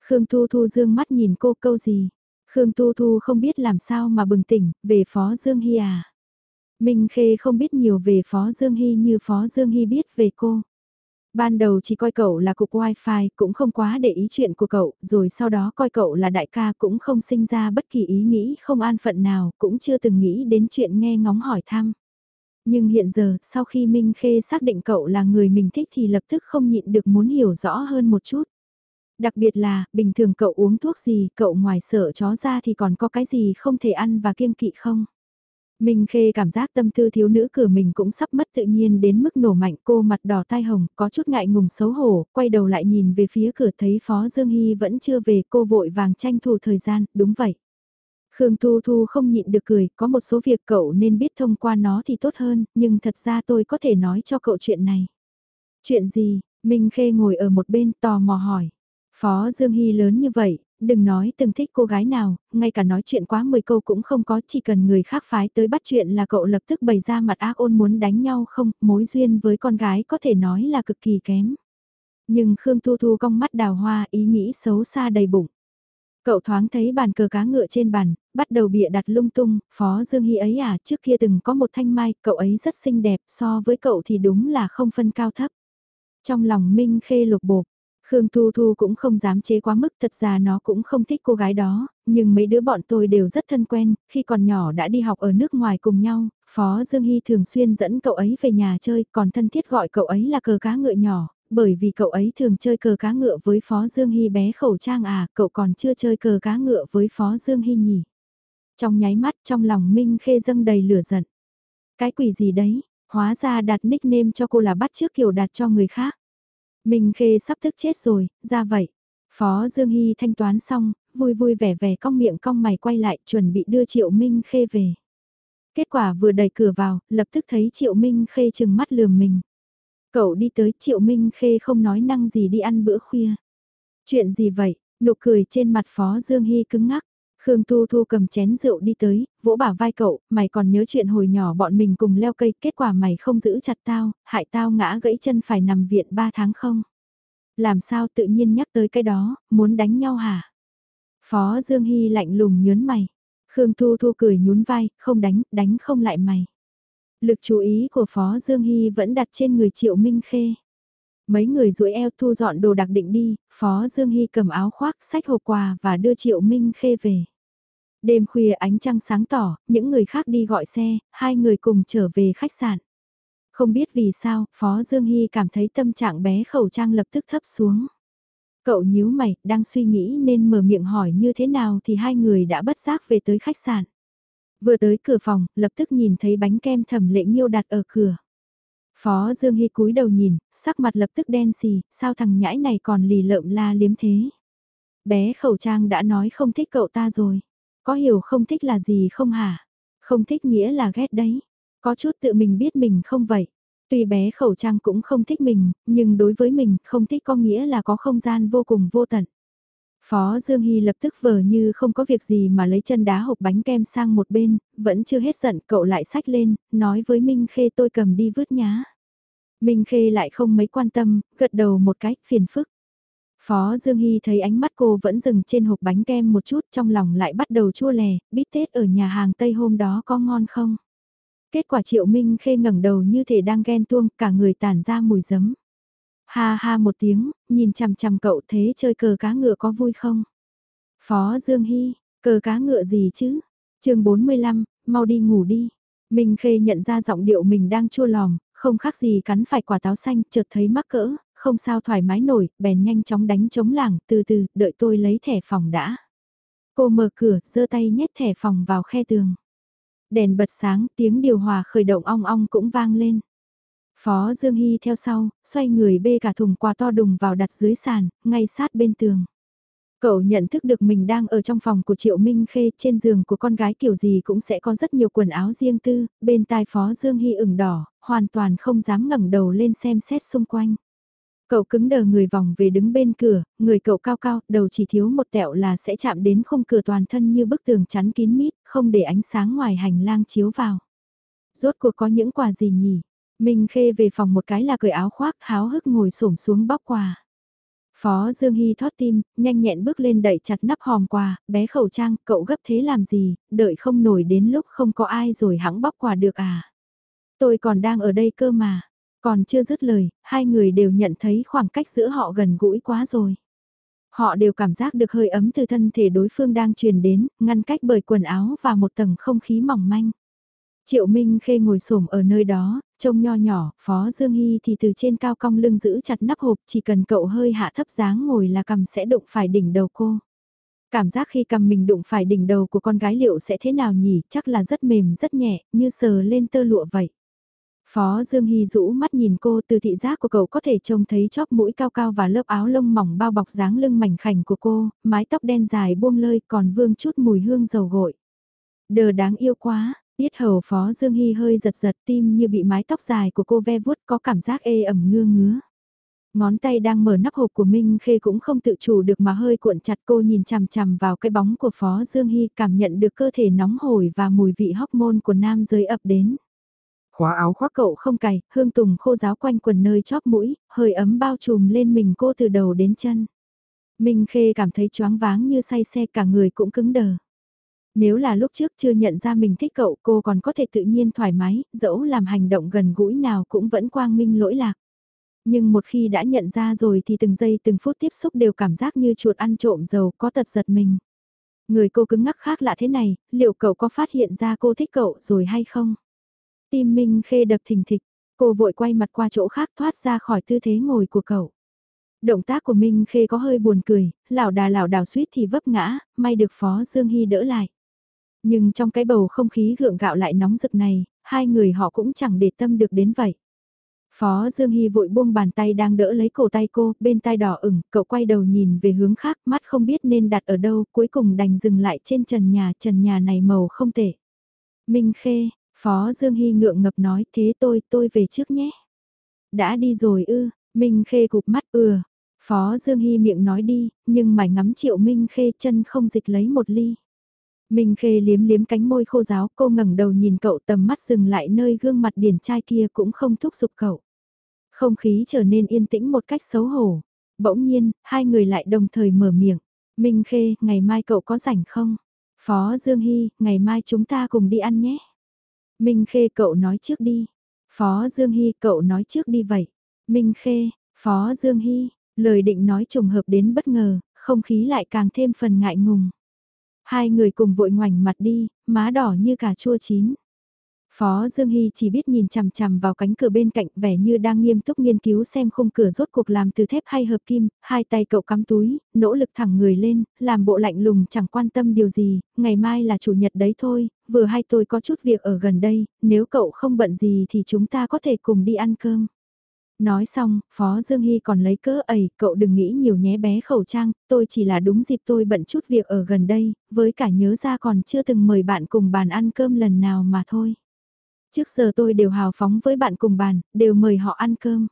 Khương Thu Thu dương mắt nhìn cô câu gì? Khương Thu Thu không biết làm sao mà bừng tỉnh, về Phó Dương Hy à? Minh Khê không biết nhiều về Phó Dương Hy như Phó Dương Hy biết về cô. Ban đầu chỉ coi cậu là cục wifi cũng không quá để ý chuyện của cậu, rồi sau đó coi cậu là đại ca cũng không sinh ra bất kỳ ý nghĩ không an phận nào, cũng chưa từng nghĩ đến chuyện nghe ngóng hỏi thăm. Nhưng hiện giờ, sau khi Minh Khê xác định cậu là người mình thích thì lập tức không nhịn được muốn hiểu rõ hơn một chút. Đặc biệt là, bình thường cậu uống thuốc gì, cậu ngoài sợ chó ra thì còn có cái gì không thể ăn và kiêng kỵ không? Minh Khê cảm giác tâm tư thiếu nữ cửa mình cũng sắp mất tự nhiên đến mức nổ mạnh cô mặt đỏ tai hồng, có chút ngại ngùng xấu hổ, quay đầu lại nhìn về phía cửa thấy Phó Dương Hy vẫn chưa về cô vội vàng tranh thủ thời gian, đúng vậy. Khương Thu Thu không nhịn được cười, có một số việc cậu nên biết thông qua nó thì tốt hơn, nhưng thật ra tôi có thể nói cho cậu chuyện này. Chuyện gì? Minh Khê ngồi ở một bên tò mò hỏi. Phó Dương Hy lớn như vậy, đừng nói từng thích cô gái nào, ngay cả nói chuyện quá 10 câu cũng không có, chỉ cần người khác phái tới bắt chuyện là cậu lập tức bày ra mặt ác ôn muốn đánh nhau không, mối duyên với con gái có thể nói là cực kỳ kém. Nhưng Khương Thu Thu cong mắt đào hoa ý nghĩ xấu xa đầy bụng. Cậu thoáng thấy bàn cờ cá ngựa trên bàn, bắt đầu bịa đặt lung tung, Phó Dương Hy ấy à, trước kia từng có một thanh mai, cậu ấy rất xinh đẹp, so với cậu thì đúng là không phân cao thấp. Trong lòng Minh Khê lục bộp, Khương Thu Thu cũng không dám chế quá mức, thật ra nó cũng không thích cô gái đó, nhưng mấy đứa bọn tôi đều rất thân quen, khi còn nhỏ đã đi học ở nước ngoài cùng nhau, Phó Dương Hy thường xuyên dẫn cậu ấy về nhà chơi, còn thân thiết gọi cậu ấy là cờ cá ngựa nhỏ, bởi vì cậu ấy thường chơi cờ cá ngựa với Phó Dương Hy bé khẩu trang à, cậu còn chưa chơi cờ cá ngựa với Phó Dương Hy nhỉ. Trong nháy mắt trong lòng Minh Khê dâng đầy lửa giận. Cái quỷ gì đấy, hóa ra đặt nickname cho cô là bắt trước kiểu đặt cho người khác. Minh Khê sắp thức chết rồi, ra vậy. Phó Dương Hy thanh toán xong, vui vui vẻ vẻ cong miệng cong mày quay lại chuẩn bị đưa Triệu Minh Khê về. Kết quả vừa đẩy cửa vào, lập tức thấy Triệu Minh Khê chừng mắt lườm mình. Cậu đi tới Triệu Minh Khê không nói năng gì đi ăn bữa khuya. Chuyện gì vậy? Nụ cười trên mặt Phó Dương Hy cứng ngắc. Khương Tu Thu cầm chén rượu đi tới, vỗ bả vai cậu, mày còn nhớ chuyện hồi nhỏ bọn mình cùng leo cây, kết quả mày không giữ chặt tao, hại tao ngã gãy chân phải nằm viện 3 tháng không? Làm sao tự nhiên nhắc tới cái đó, muốn đánh nhau hả? Phó Dương Hy lạnh lùng nhớn mày. Khương Thu Thu cười nhún vai, không đánh, đánh không lại mày. Lực chú ý của Phó Dương Hy vẫn đặt trên người Triệu Minh Khê. Mấy người duỗi eo thu dọn đồ đặc định đi, Phó Dương Hy cầm áo khoác, sách hộp quà và đưa Triệu Minh Khê về. Đêm khuya ánh trăng sáng tỏ, những người khác đi gọi xe, hai người cùng trở về khách sạn. Không biết vì sao, Phó Dương Hy cảm thấy tâm trạng bé khẩu trang lập tức thấp xuống. Cậu nhíu mày, đang suy nghĩ nên mở miệng hỏi như thế nào thì hai người đã bất giác về tới khách sạn. Vừa tới cửa phòng, lập tức nhìn thấy bánh kem thẩm lệ nghiêu đặt ở cửa. Phó Dương Hy cúi đầu nhìn, sắc mặt lập tức đen xì, sao thằng nhãi này còn lì lợm la liếm thế. Bé khẩu trang đã nói không thích cậu ta rồi. Có hiểu không thích là gì không hả? Không thích nghĩa là ghét đấy. Có chút tự mình biết mình không vậy. Tuy bé khẩu trang cũng không thích mình, nhưng đối với mình không thích có nghĩa là có không gian vô cùng vô tận. Phó Dương Hy lập tức vờ như không có việc gì mà lấy chân đá hộp bánh kem sang một bên, vẫn chưa hết giận cậu lại sách lên, nói với Minh Khê tôi cầm đi vứt nhá. Minh Khê lại không mấy quan tâm, gật đầu một cái, phiền phức. Phó Dương Hy thấy ánh mắt cô vẫn dừng trên hộp bánh kem một chút trong lòng lại bắt đầu chua lè, Bít Tết ở nhà hàng Tây hôm đó có ngon không? Kết quả Triệu Minh Khê ngẩng đầu như thể đang ghen tuông, cả người tản ra mùi giấm. Ha ha một tiếng, nhìn chằm chằm cậu thế chơi cờ cá ngựa có vui không? Phó Dương Hy, cờ cá ngựa gì chứ? chương 45, mau đi ngủ đi. Minh Khê nhận ra giọng điệu mình đang chua lòm, không khác gì cắn phải quả táo xanh, chợt thấy mắc cỡ, không sao thoải mái nổi, bèn nhanh chóng đánh chống lảng, từ từ, đợi tôi lấy thẻ phòng đã. Cô mở cửa, giơ tay nhét thẻ phòng vào khe tường. Đèn bật sáng, tiếng điều hòa khởi động ong ong cũng vang lên. Phó Dương Hy theo sau, xoay người bê cả thùng quà to đùng vào đặt dưới sàn, ngay sát bên tường. Cậu nhận thức được mình đang ở trong phòng của Triệu Minh Khê, trên giường của con gái kiểu gì cũng sẽ có rất nhiều quần áo riêng tư, bên tai Phó Dương Hy ửng đỏ, hoàn toàn không dám ngẩng đầu lên xem xét xung quanh. Cậu cứng đờ người vòng về đứng bên cửa, người cậu cao cao, đầu chỉ thiếu một tẹo là sẽ chạm đến khung cửa toàn thân như bức tường chắn kín mít, không để ánh sáng ngoài hành lang chiếu vào. Rốt cuộc có những quà gì nhỉ? Minh Khê về phòng một cái là cởi áo khoác háo hức ngồi xổm xuống bóc quà. Phó Dương Hy thoát tim, nhanh nhẹn bước lên đẩy chặt nắp hòm quà, bé khẩu trang, cậu gấp thế làm gì, đợi không nổi đến lúc không có ai rồi hãng bóc quà được à. Tôi còn đang ở đây cơ mà, còn chưa dứt lời, hai người đều nhận thấy khoảng cách giữa họ gần gũi quá rồi. Họ đều cảm giác được hơi ấm từ thân thể đối phương đang truyền đến, ngăn cách bởi quần áo và một tầng không khí mỏng manh. Triệu Minh Khê ngồi xổm ở nơi đó, trông nho nhỏ, Phó Dương Hy thì từ trên cao cong lưng giữ chặt nắp hộp, chỉ cần cậu hơi hạ thấp dáng ngồi là cầm sẽ đụng phải đỉnh đầu cô. Cảm giác khi cầm mình đụng phải đỉnh đầu của con gái liệu sẽ thế nào nhỉ, chắc là rất mềm rất nhẹ, như sờ lên tơ lụa vậy. Phó Dương Hy rũ mắt nhìn cô từ thị giác của cậu có thể trông thấy chóp mũi cao cao và lớp áo lông mỏng bao bọc dáng lưng mảnh khảnh của cô, mái tóc đen dài buông lơi còn vương chút mùi hương dầu gội. Đờ đáng yêu quá, biết hầu Phó Dương Hy hơi giật giật tim như bị mái tóc dài của cô ve vuốt có cảm giác ê ẩm ngưa ngứa. Ngón tay đang mở nắp hộp của Minh Khê cũng không tự chủ được mà hơi cuộn chặt cô nhìn chằm chằm vào cái bóng của Phó Dương Hy cảm nhận được cơ thể nóng hổi và mùi vị hormone của nam giới ập đến. Khóa áo khoác cậu không cài, hương tùng khô giáo quanh quần nơi chóp mũi, hơi ấm bao trùm lên mình cô từ đầu đến chân. Minh Khê cảm thấy choáng váng như say xe cả người cũng cứng đờ. Nếu là lúc trước chưa nhận ra mình thích cậu cô còn có thể tự nhiên thoải mái, dẫu làm hành động gần gũi nào cũng vẫn quang minh lỗi lạc. Nhưng một khi đã nhận ra rồi thì từng giây từng phút tiếp xúc đều cảm giác như chuột ăn trộm dầu có tật giật mình. Người cô cứng ngắc khác lạ thế này, liệu cậu có phát hiện ra cô thích cậu rồi hay không? Tim Minh Khê đập thình thịch, cô vội quay mặt qua chỗ khác thoát ra khỏi tư thế ngồi của cậu. Động tác của Minh Khê có hơi buồn cười, lảo đà lảo đảo suýt thì vấp ngã, may được Phó Dương Hy đỡ lại. Nhưng trong cái bầu không khí gượng gạo lại nóng rực này, hai người họ cũng chẳng để tâm được đến vậy. Phó Dương Hy vội buông bàn tay đang đỡ lấy cổ tay cô, bên tai đỏ ửng, cậu quay đầu nhìn về hướng khác, mắt không biết nên đặt ở đâu, cuối cùng đành dừng lại trên trần nhà, trần nhà này màu không tệ. Minh Khê, Phó Dương Hy ngượng ngập nói, thế tôi, tôi về trước nhé. Đã đi rồi ư, Minh Khê cụp mắt ừa. Phó Dương Hy miệng nói đi, nhưng mải ngắm triệu Minh Khê chân không dịch lấy một ly. Minh Khê liếm liếm cánh môi khô giáo, cô ngẩng đầu nhìn cậu tầm mắt dừng lại nơi gương mặt điển trai kia cũng không thúc giục cậu. Không khí trở nên yên tĩnh một cách xấu hổ. Bỗng nhiên, hai người lại đồng thời mở miệng. Minh Khê, ngày mai cậu có rảnh không? Phó Dương Hy, ngày mai chúng ta cùng đi ăn nhé. Minh Khê cậu nói trước đi. Phó Dương Hy cậu nói trước đi vậy. Minh Khê, Phó Dương Hy, lời định nói trùng hợp đến bất ngờ, không khí lại càng thêm phần ngại ngùng. Hai người cùng vội ngoảnh mặt đi, má đỏ như cà chua chín. Phó Dương Hy chỉ biết nhìn chằm chằm vào cánh cửa bên cạnh vẻ như đang nghiêm túc nghiên cứu xem khung cửa rốt cuộc làm từ thép hay hợp kim, hai tay cậu cắm túi, nỗ lực thẳng người lên, làm bộ lạnh lùng chẳng quan tâm điều gì, ngày mai là chủ nhật đấy thôi, vừa hay tôi có chút việc ở gần đây, nếu cậu không bận gì thì chúng ta có thể cùng đi ăn cơm. Nói xong, Phó Dương Hy còn lấy cớ ẩy, cậu đừng nghĩ nhiều nhé bé khẩu trang, tôi chỉ là đúng dịp tôi bận chút việc ở gần đây, với cả nhớ ra còn chưa từng mời bạn cùng bàn ăn cơm lần nào mà thôi. Trước giờ tôi đều hào phóng với bạn cùng bàn, đều mời họ ăn cơm.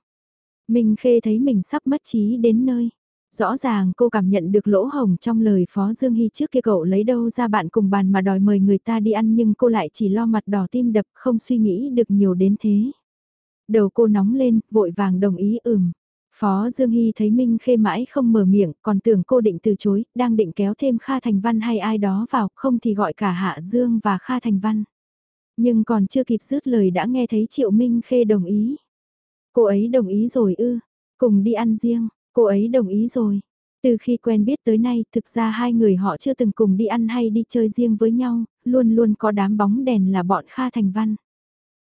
Minh Khê thấy mình sắp mất trí đến nơi. Rõ ràng cô cảm nhận được lỗ hồng trong lời Phó Dương Hy trước kia cậu lấy đâu ra bạn cùng bàn mà đòi mời người ta đi ăn nhưng cô lại chỉ lo mặt đỏ tim đập không suy nghĩ được nhiều đến thế. Đầu cô nóng lên, vội vàng đồng ý ừm. Phó Dương Hy thấy Minh Khê mãi không mở miệng, còn tưởng cô định từ chối, đang định kéo thêm Kha Thành Văn hay ai đó vào, không thì gọi cả Hạ Dương và Kha Thành Văn. Nhưng còn chưa kịp dứt lời đã nghe thấy Triệu Minh Khê đồng ý. Cô ấy đồng ý rồi ư, cùng đi ăn riêng, cô ấy đồng ý rồi. Từ khi quen biết tới nay, thực ra hai người họ chưa từng cùng đi ăn hay đi chơi riêng với nhau, luôn luôn có đám bóng đèn là bọn Kha Thành Văn.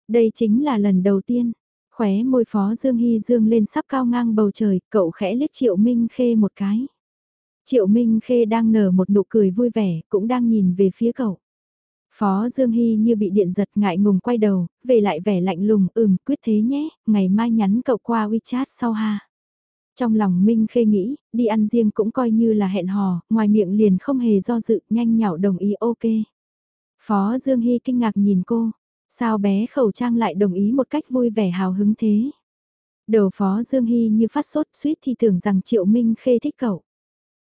Đây chính là lần đầu tiên, khóe môi phó Dương Hy Dương lên sắp cao ngang bầu trời, cậu khẽ liếc Triệu Minh Khê một cái. Triệu Minh Khê đang nở một nụ cười vui vẻ, cũng đang nhìn về phía cậu. Phó Dương Hy như bị điện giật ngại ngùng quay đầu, về lại vẻ lạnh lùng, ừm, quyết thế nhé, ngày mai nhắn cậu qua WeChat sau ha. Trong lòng Minh Khê nghĩ, đi ăn riêng cũng coi như là hẹn hò, ngoài miệng liền không hề do dự, nhanh nhảu đồng ý ok. Phó Dương Hy kinh ngạc nhìn cô, sao bé khẩu trang lại đồng ý một cách vui vẻ hào hứng thế. Đầu Phó Dương Hy như phát sốt suýt thì tưởng rằng Triệu Minh Khê thích cậu.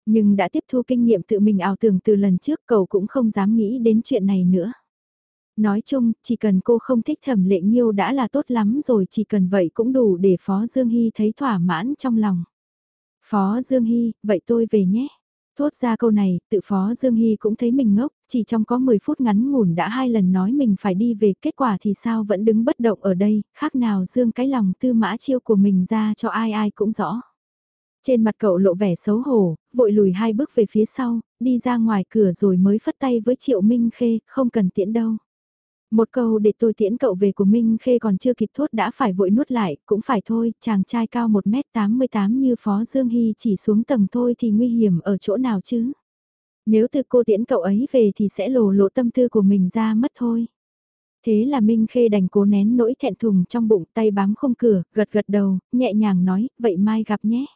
Nhưng đã tiếp thu kinh nghiệm tự mình ảo tưởng từ lần trước cậu cũng không dám nghĩ đến chuyện này nữa. Nói chung, chỉ cần cô không thích thẩm lệ nghiêu đã là tốt lắm rồi chỉ cần vậy cũng đủ để Phó Dương Hy thấy thỏa mãn trong lòng. Phó Dương Hy, vậy tôi về nhé. Thốt ra câu này, tự Phó Dương Hy cũng thấy mình ngốc, chỉ trong có 10 phút ngắn ngủn đã hai lần nói mình phải đi về, kết quả thì sao vẫn đứng bất động ở đây, khác nào Dương cái lòng tư mã chiêu của mình ra cho ai ai cũng rõ. Trên mặt cậu lộ vẻ xấu hổ, vội lùi hai bước về phía sau, đi ra ngoài cửa rồi mới phất tay với Triệu Minh Khê, không cần tiễn đâu. Một câu để tôi tiễn cậu về của Minh Khê còn chưa kịp thốt đã phải vội nuốt lại, cũng phải thôi, chàng trai cao 1m88 như Phó Dương Hy chỉ xuống tầng thôi thì nguy hiểm ở chỗ nào chứ. Nếu từ cô tiễn cậu ấy về thì sẽ lồ lộ tâm tư của mình ra mất thôi. Thế là Minh Khê đành cố nén nỗi thẹn thùng trong bụng tay bám không cửa, gật gật đầu, nhẹ nhàng nói, vậy mai gặp nhé.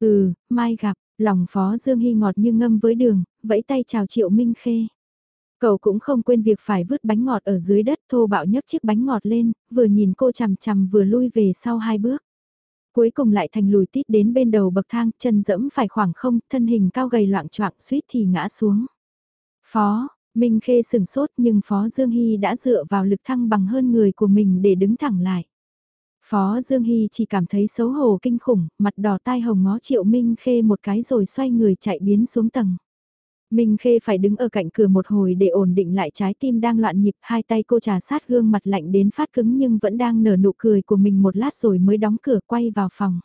Ừ, mai gặp, lòng Phó Dương Hy ngọt như ngâm với đường, vẫy tay chào Triệu Minh Khê. Cậu cũng không quên việc phải vứt bánh ngọt ở dưới đất thô bạo nhấc chiếc bánh ngọt lên, vừa nhìn cô chằm chằm vừa lui về sau hai bước. Cuối cùng lại thành lùi tít đến bên đầu bậc thang, chân dẫm phải khoảng không, thân hình cao gầy loạn choạng suýt thì ngã xuống. Phó, Minh Khê sừng sốt nhưng Phó Dương Hy đã dựa vào lực thăng bằng hơn người của mình để đứng thẳng lại. Phó Dương Hy chỉ cảm thấy xấu hổ kinh khủng, mặt đỏ tai hồng ngó Triệu Minh Khê một cái rồi xoay người chạy biến xuống tầng. Minh Khê phải đứng ở cạnh cửa một hồi để ổn định lại trái tim đang loạn nhịp, hai tay cô trà sát gương mặt lạnh đến phát cứng nhưng vẫn đang nở nụ cười của mình một lát rồi mới đóng cửa quay vào phòng.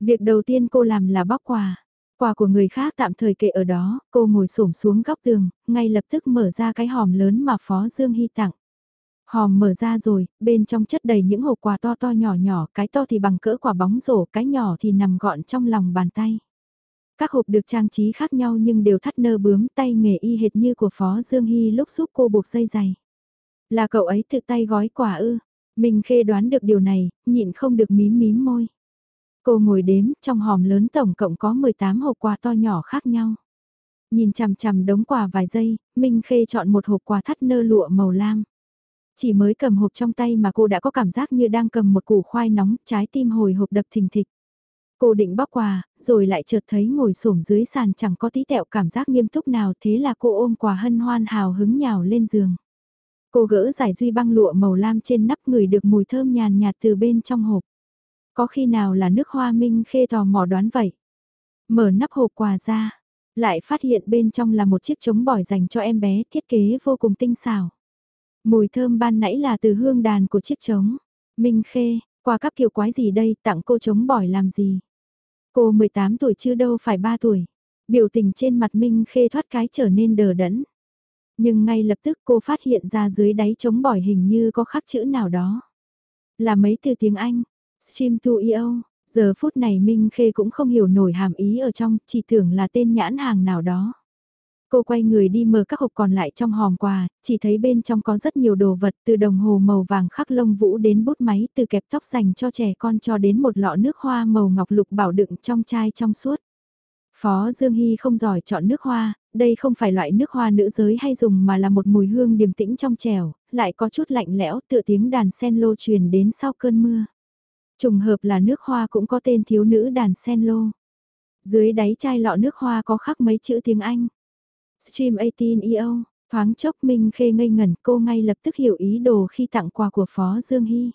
Việc đầu tiên cô làm là bóc quà. Quà của người khác tạm thời kệ ở đó, cô ngồi xổm xuống góc tường, ngay lập tức mở ra cái hòm lớn mà Phó Dương Hy tặng. Hòm mở ra rồi, bên trong chất đầy những hộp quà to to nhỏ nhỏ, cái to thì bằng cỡ quả bóng rổ, cái nhỏ thì nằm gọn trong lòng bàn tay. Các hộp được trang trí khác nhau nhưng đều thắt nơ bướm tay nghề y hệt như của Phó Dương Hy lúc giúp cô buộc dây giày. Là cậu ấy tự tay gói quả ư. Mình khê đoán được điều này, nhịn không được mím mím môi. Cô ngồi đếm, trong hòm lớn tổng cộng có 18 hộp quà to nhỏ khác nhau. Nhìn chằm chằm đống quà vài giây, Minh Khê chọn một hộp quà thắt nơ lụa màu lam. Chỉ mới cầm hộp trong tay mà cô đã có cảm giác như đang cầm một củ khoai nóng, trái tim hồi hộp đập thình thịch. Cô định bóc quà, rồi lại chợt thấy ngồi xổm dưới sàn chẳng có tí tẹo cảm giác nghiêm túc nào thế là cô ôm quà hân hoan hào hứng nhào lên giường. Cô gỡ giải duy băng lụa màu lam trên nắp người được mùi thơm nhàn nhạt từ bên trong hộp. Có khi nào là nước hoa minh khê tò mò đoán vậy? Mở nắp hộp quà ra, lại phát hiện bên trong là một chiếc trống bỏi dành cho em bé thiết kế vô cùng tinh xảo. Mùi thơm ban nãy là từ hương đàn của chiếc trống. Minh khê, qua các kiểu quái gì đây tặng cô trống bỏi làm gì? Cô 18 tuổi chưa đâu phải 3 tuổi. Biểu tình trên mặt Minh khê thoát cái trở nên đờ đẫn. Nhưng ngay lập tức cô phát hiện ra dưới đáy trống bỏi hình như có khắc chữ nào đó. Là mấy từ tiếng Anh. Stream to EO. Giờ phút này Minh Khê cũng không hiểu nổi hàm ý ở trong, chỉ tưởng là tên nhãn hàng nào đó. Cô quay người đi mở các hộp còn lại trong hòm quà, chỉ thấy bên trong có rất nhiều đồ vật từ đồng hồ màu vàng khắc lông vũ đến bút máy từ kẹp tóc dành cho trẻ con cho đến một lọ nước hoa màu ngọc lục bảo đựng trong chai trong suốt. Phó Dương Hy không giỏi chọn nước hoa, đây không phải loại nước hoa nữ giới hay dùng mà là một mùi hương điềm tĩnh trong trẻo, lại có chút lạnh lẽo tựa tiếng đàn sen lô truyền đến sau cơn mưa. Trùng hợp là nước hoa cũng có tên thiếu nữ đàn sen lô. Dưới đáy chai lọ nước hoa có khắc mấy chữ tiếng Anh. Stream 18 EO, thoáng chốc Minh Khê ngây ngẩn cô ngay lập tức hiểu ý đồ khi tặng quà của Phó Dương Hy.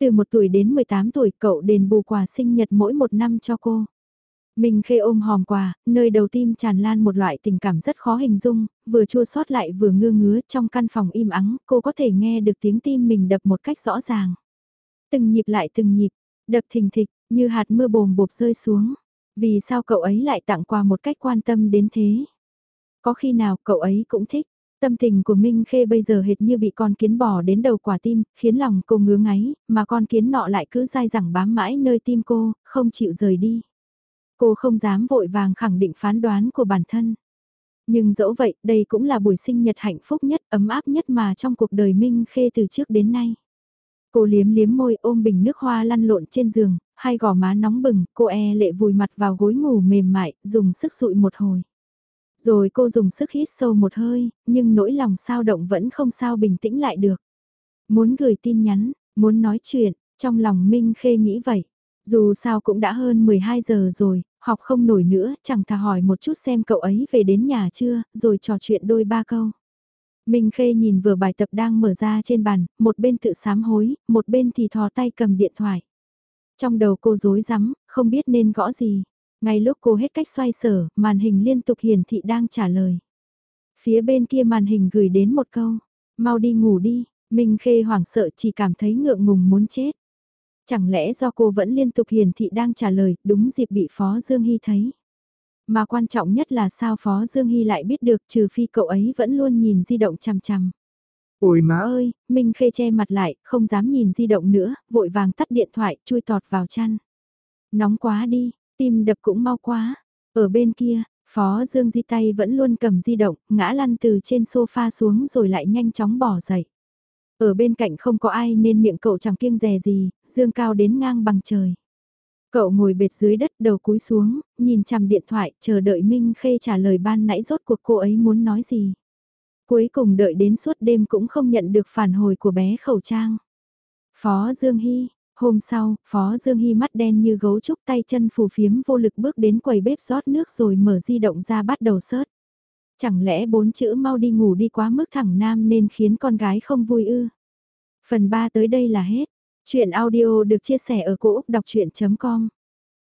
Từ 1 tuổi đến 18 tuổi cậu đền bù quà sinh nhật mỗi một năm cho cô. Minh Khê ôm hòm quà, nơi đầu tim tràn lan một loại tình cảm rất khó hình dung, vừa chua xót lại vừa ngơ ngứa trong căn phòng im ắng, cô có thể nghe được tiếng tim mình đập một cách rõ ràng. Từng nhịp lại từng nhịp, đập thình thịch, như hạt mưa bồm bột rơi xuống. Vì sao cậu ấy lại tặng quà một cách quan tâm đến thế? Có khi nào cậu ấy cũng thích. Tâm tình của Minh Khê bây giờ hệt như bị con kiến bò đến đầu quả tim, khiến lòng cô ngứa ngáy, mà con kiến nọ lại cứ dai dẳng bám mãi nơi tim cô, không chịu rời đi. Cô không dám vội vàng khẳng định phán đoán của bản thân. Nhưng dẫu vậy, đây cũng là buổi sinh nhật hạnh phúc nhất, ấm áp nhất mà trong cuộc đời Minh Khê từ trước đến nay. Cô liếm liếm môi ôm bình nước hoa lăn lộn trên giường, hai gò má nóng bừng, cô e lệ vùi mặt vào gối ngủ mềm mại, dùng sức sụi một hồi. Rồi cô dùng sức hít sâu một hơi, nhưng nỗi lòng sao động vẫn không sao bình tĩnh lại được. Muốn gửi tin nhắn, muốn nói chuyện, trong lòng Minh Khê nghĩ vậy. Dù sao cũng đã hơn 12 giờ rồi, học không nổi nữa, chẳng thà hỏi một chút xem cậu ấy về đến nhà chưa, rồi trò chuyện đôi ba câu. Minh Khê nhìn vừa bài tập đang mở ra trên bàn, một bên tự sám hối, một bên thì thò tay cầm điện thoại. Trong đầu cô rối rắm, không biết nên gõ gì. Ngay lúc cô hết cách xoay sở, màn hình liên tục hiển thị đang trả lời. Phía bên kia màn hình gửi đến một câu, mau đi ngủ đi, Minh Khê hoảng sợ chỉ cảm thấy ngượng ngùng muốn chết. Chẳng lẽ do cô vẫn liên tục hiển thị đang trả lời, đúng dịp bị Phó Dương Hy thấy. Mà quan trọng nhất là sao Phó Dương Hy lại biết được trừ phi cậu ấy vẫn luôn nhìn di động chằm chằm. Ôi má ơi, Minh Khê che mặt lại, không dám nhìn di động nữa, vội vàng tắt điện thoại, chui tọt vào chăn. Nóng quá đi, tim đập cũng mau quá. Ở bên kia, Phó Dương Di tay vẫn luôn cầm di động, ngã lăn từ trên sofa xuống rồi lại nhanh chóng bỏ dậy. Ở bên cạnh không có ai nên miệng cậu chẳng kiêng dè gì, dương cao đến ngang bằng trời. Cậu ngồi bệt dưới đất đầu cúi xuống, nhìn chằm điện thoại, chờ đợi Minh Khê trả lời ban nãy rốt cuộc cô ấy muốn nói gì. Cuối cùng đợi đến suốt đêm cũng không nhận được phản hồi của bé khẩu trang. Phó Dương Hy, hôm sau, Phó Dương Hy mắt đen như gấu trúc tay chân phù phiếm vô lực bước đến quầy bếp rót nước rồi mở di động ra bắt đầu sớt. Chẳng lẽ bốn chữ mau đi ngủ đi quá mức thẳng nam nên khiến con gái không vui ư? Phần 3 tới đây là hết. Chuyện audio được chia sẻ ở cỗ đọc chuyện.com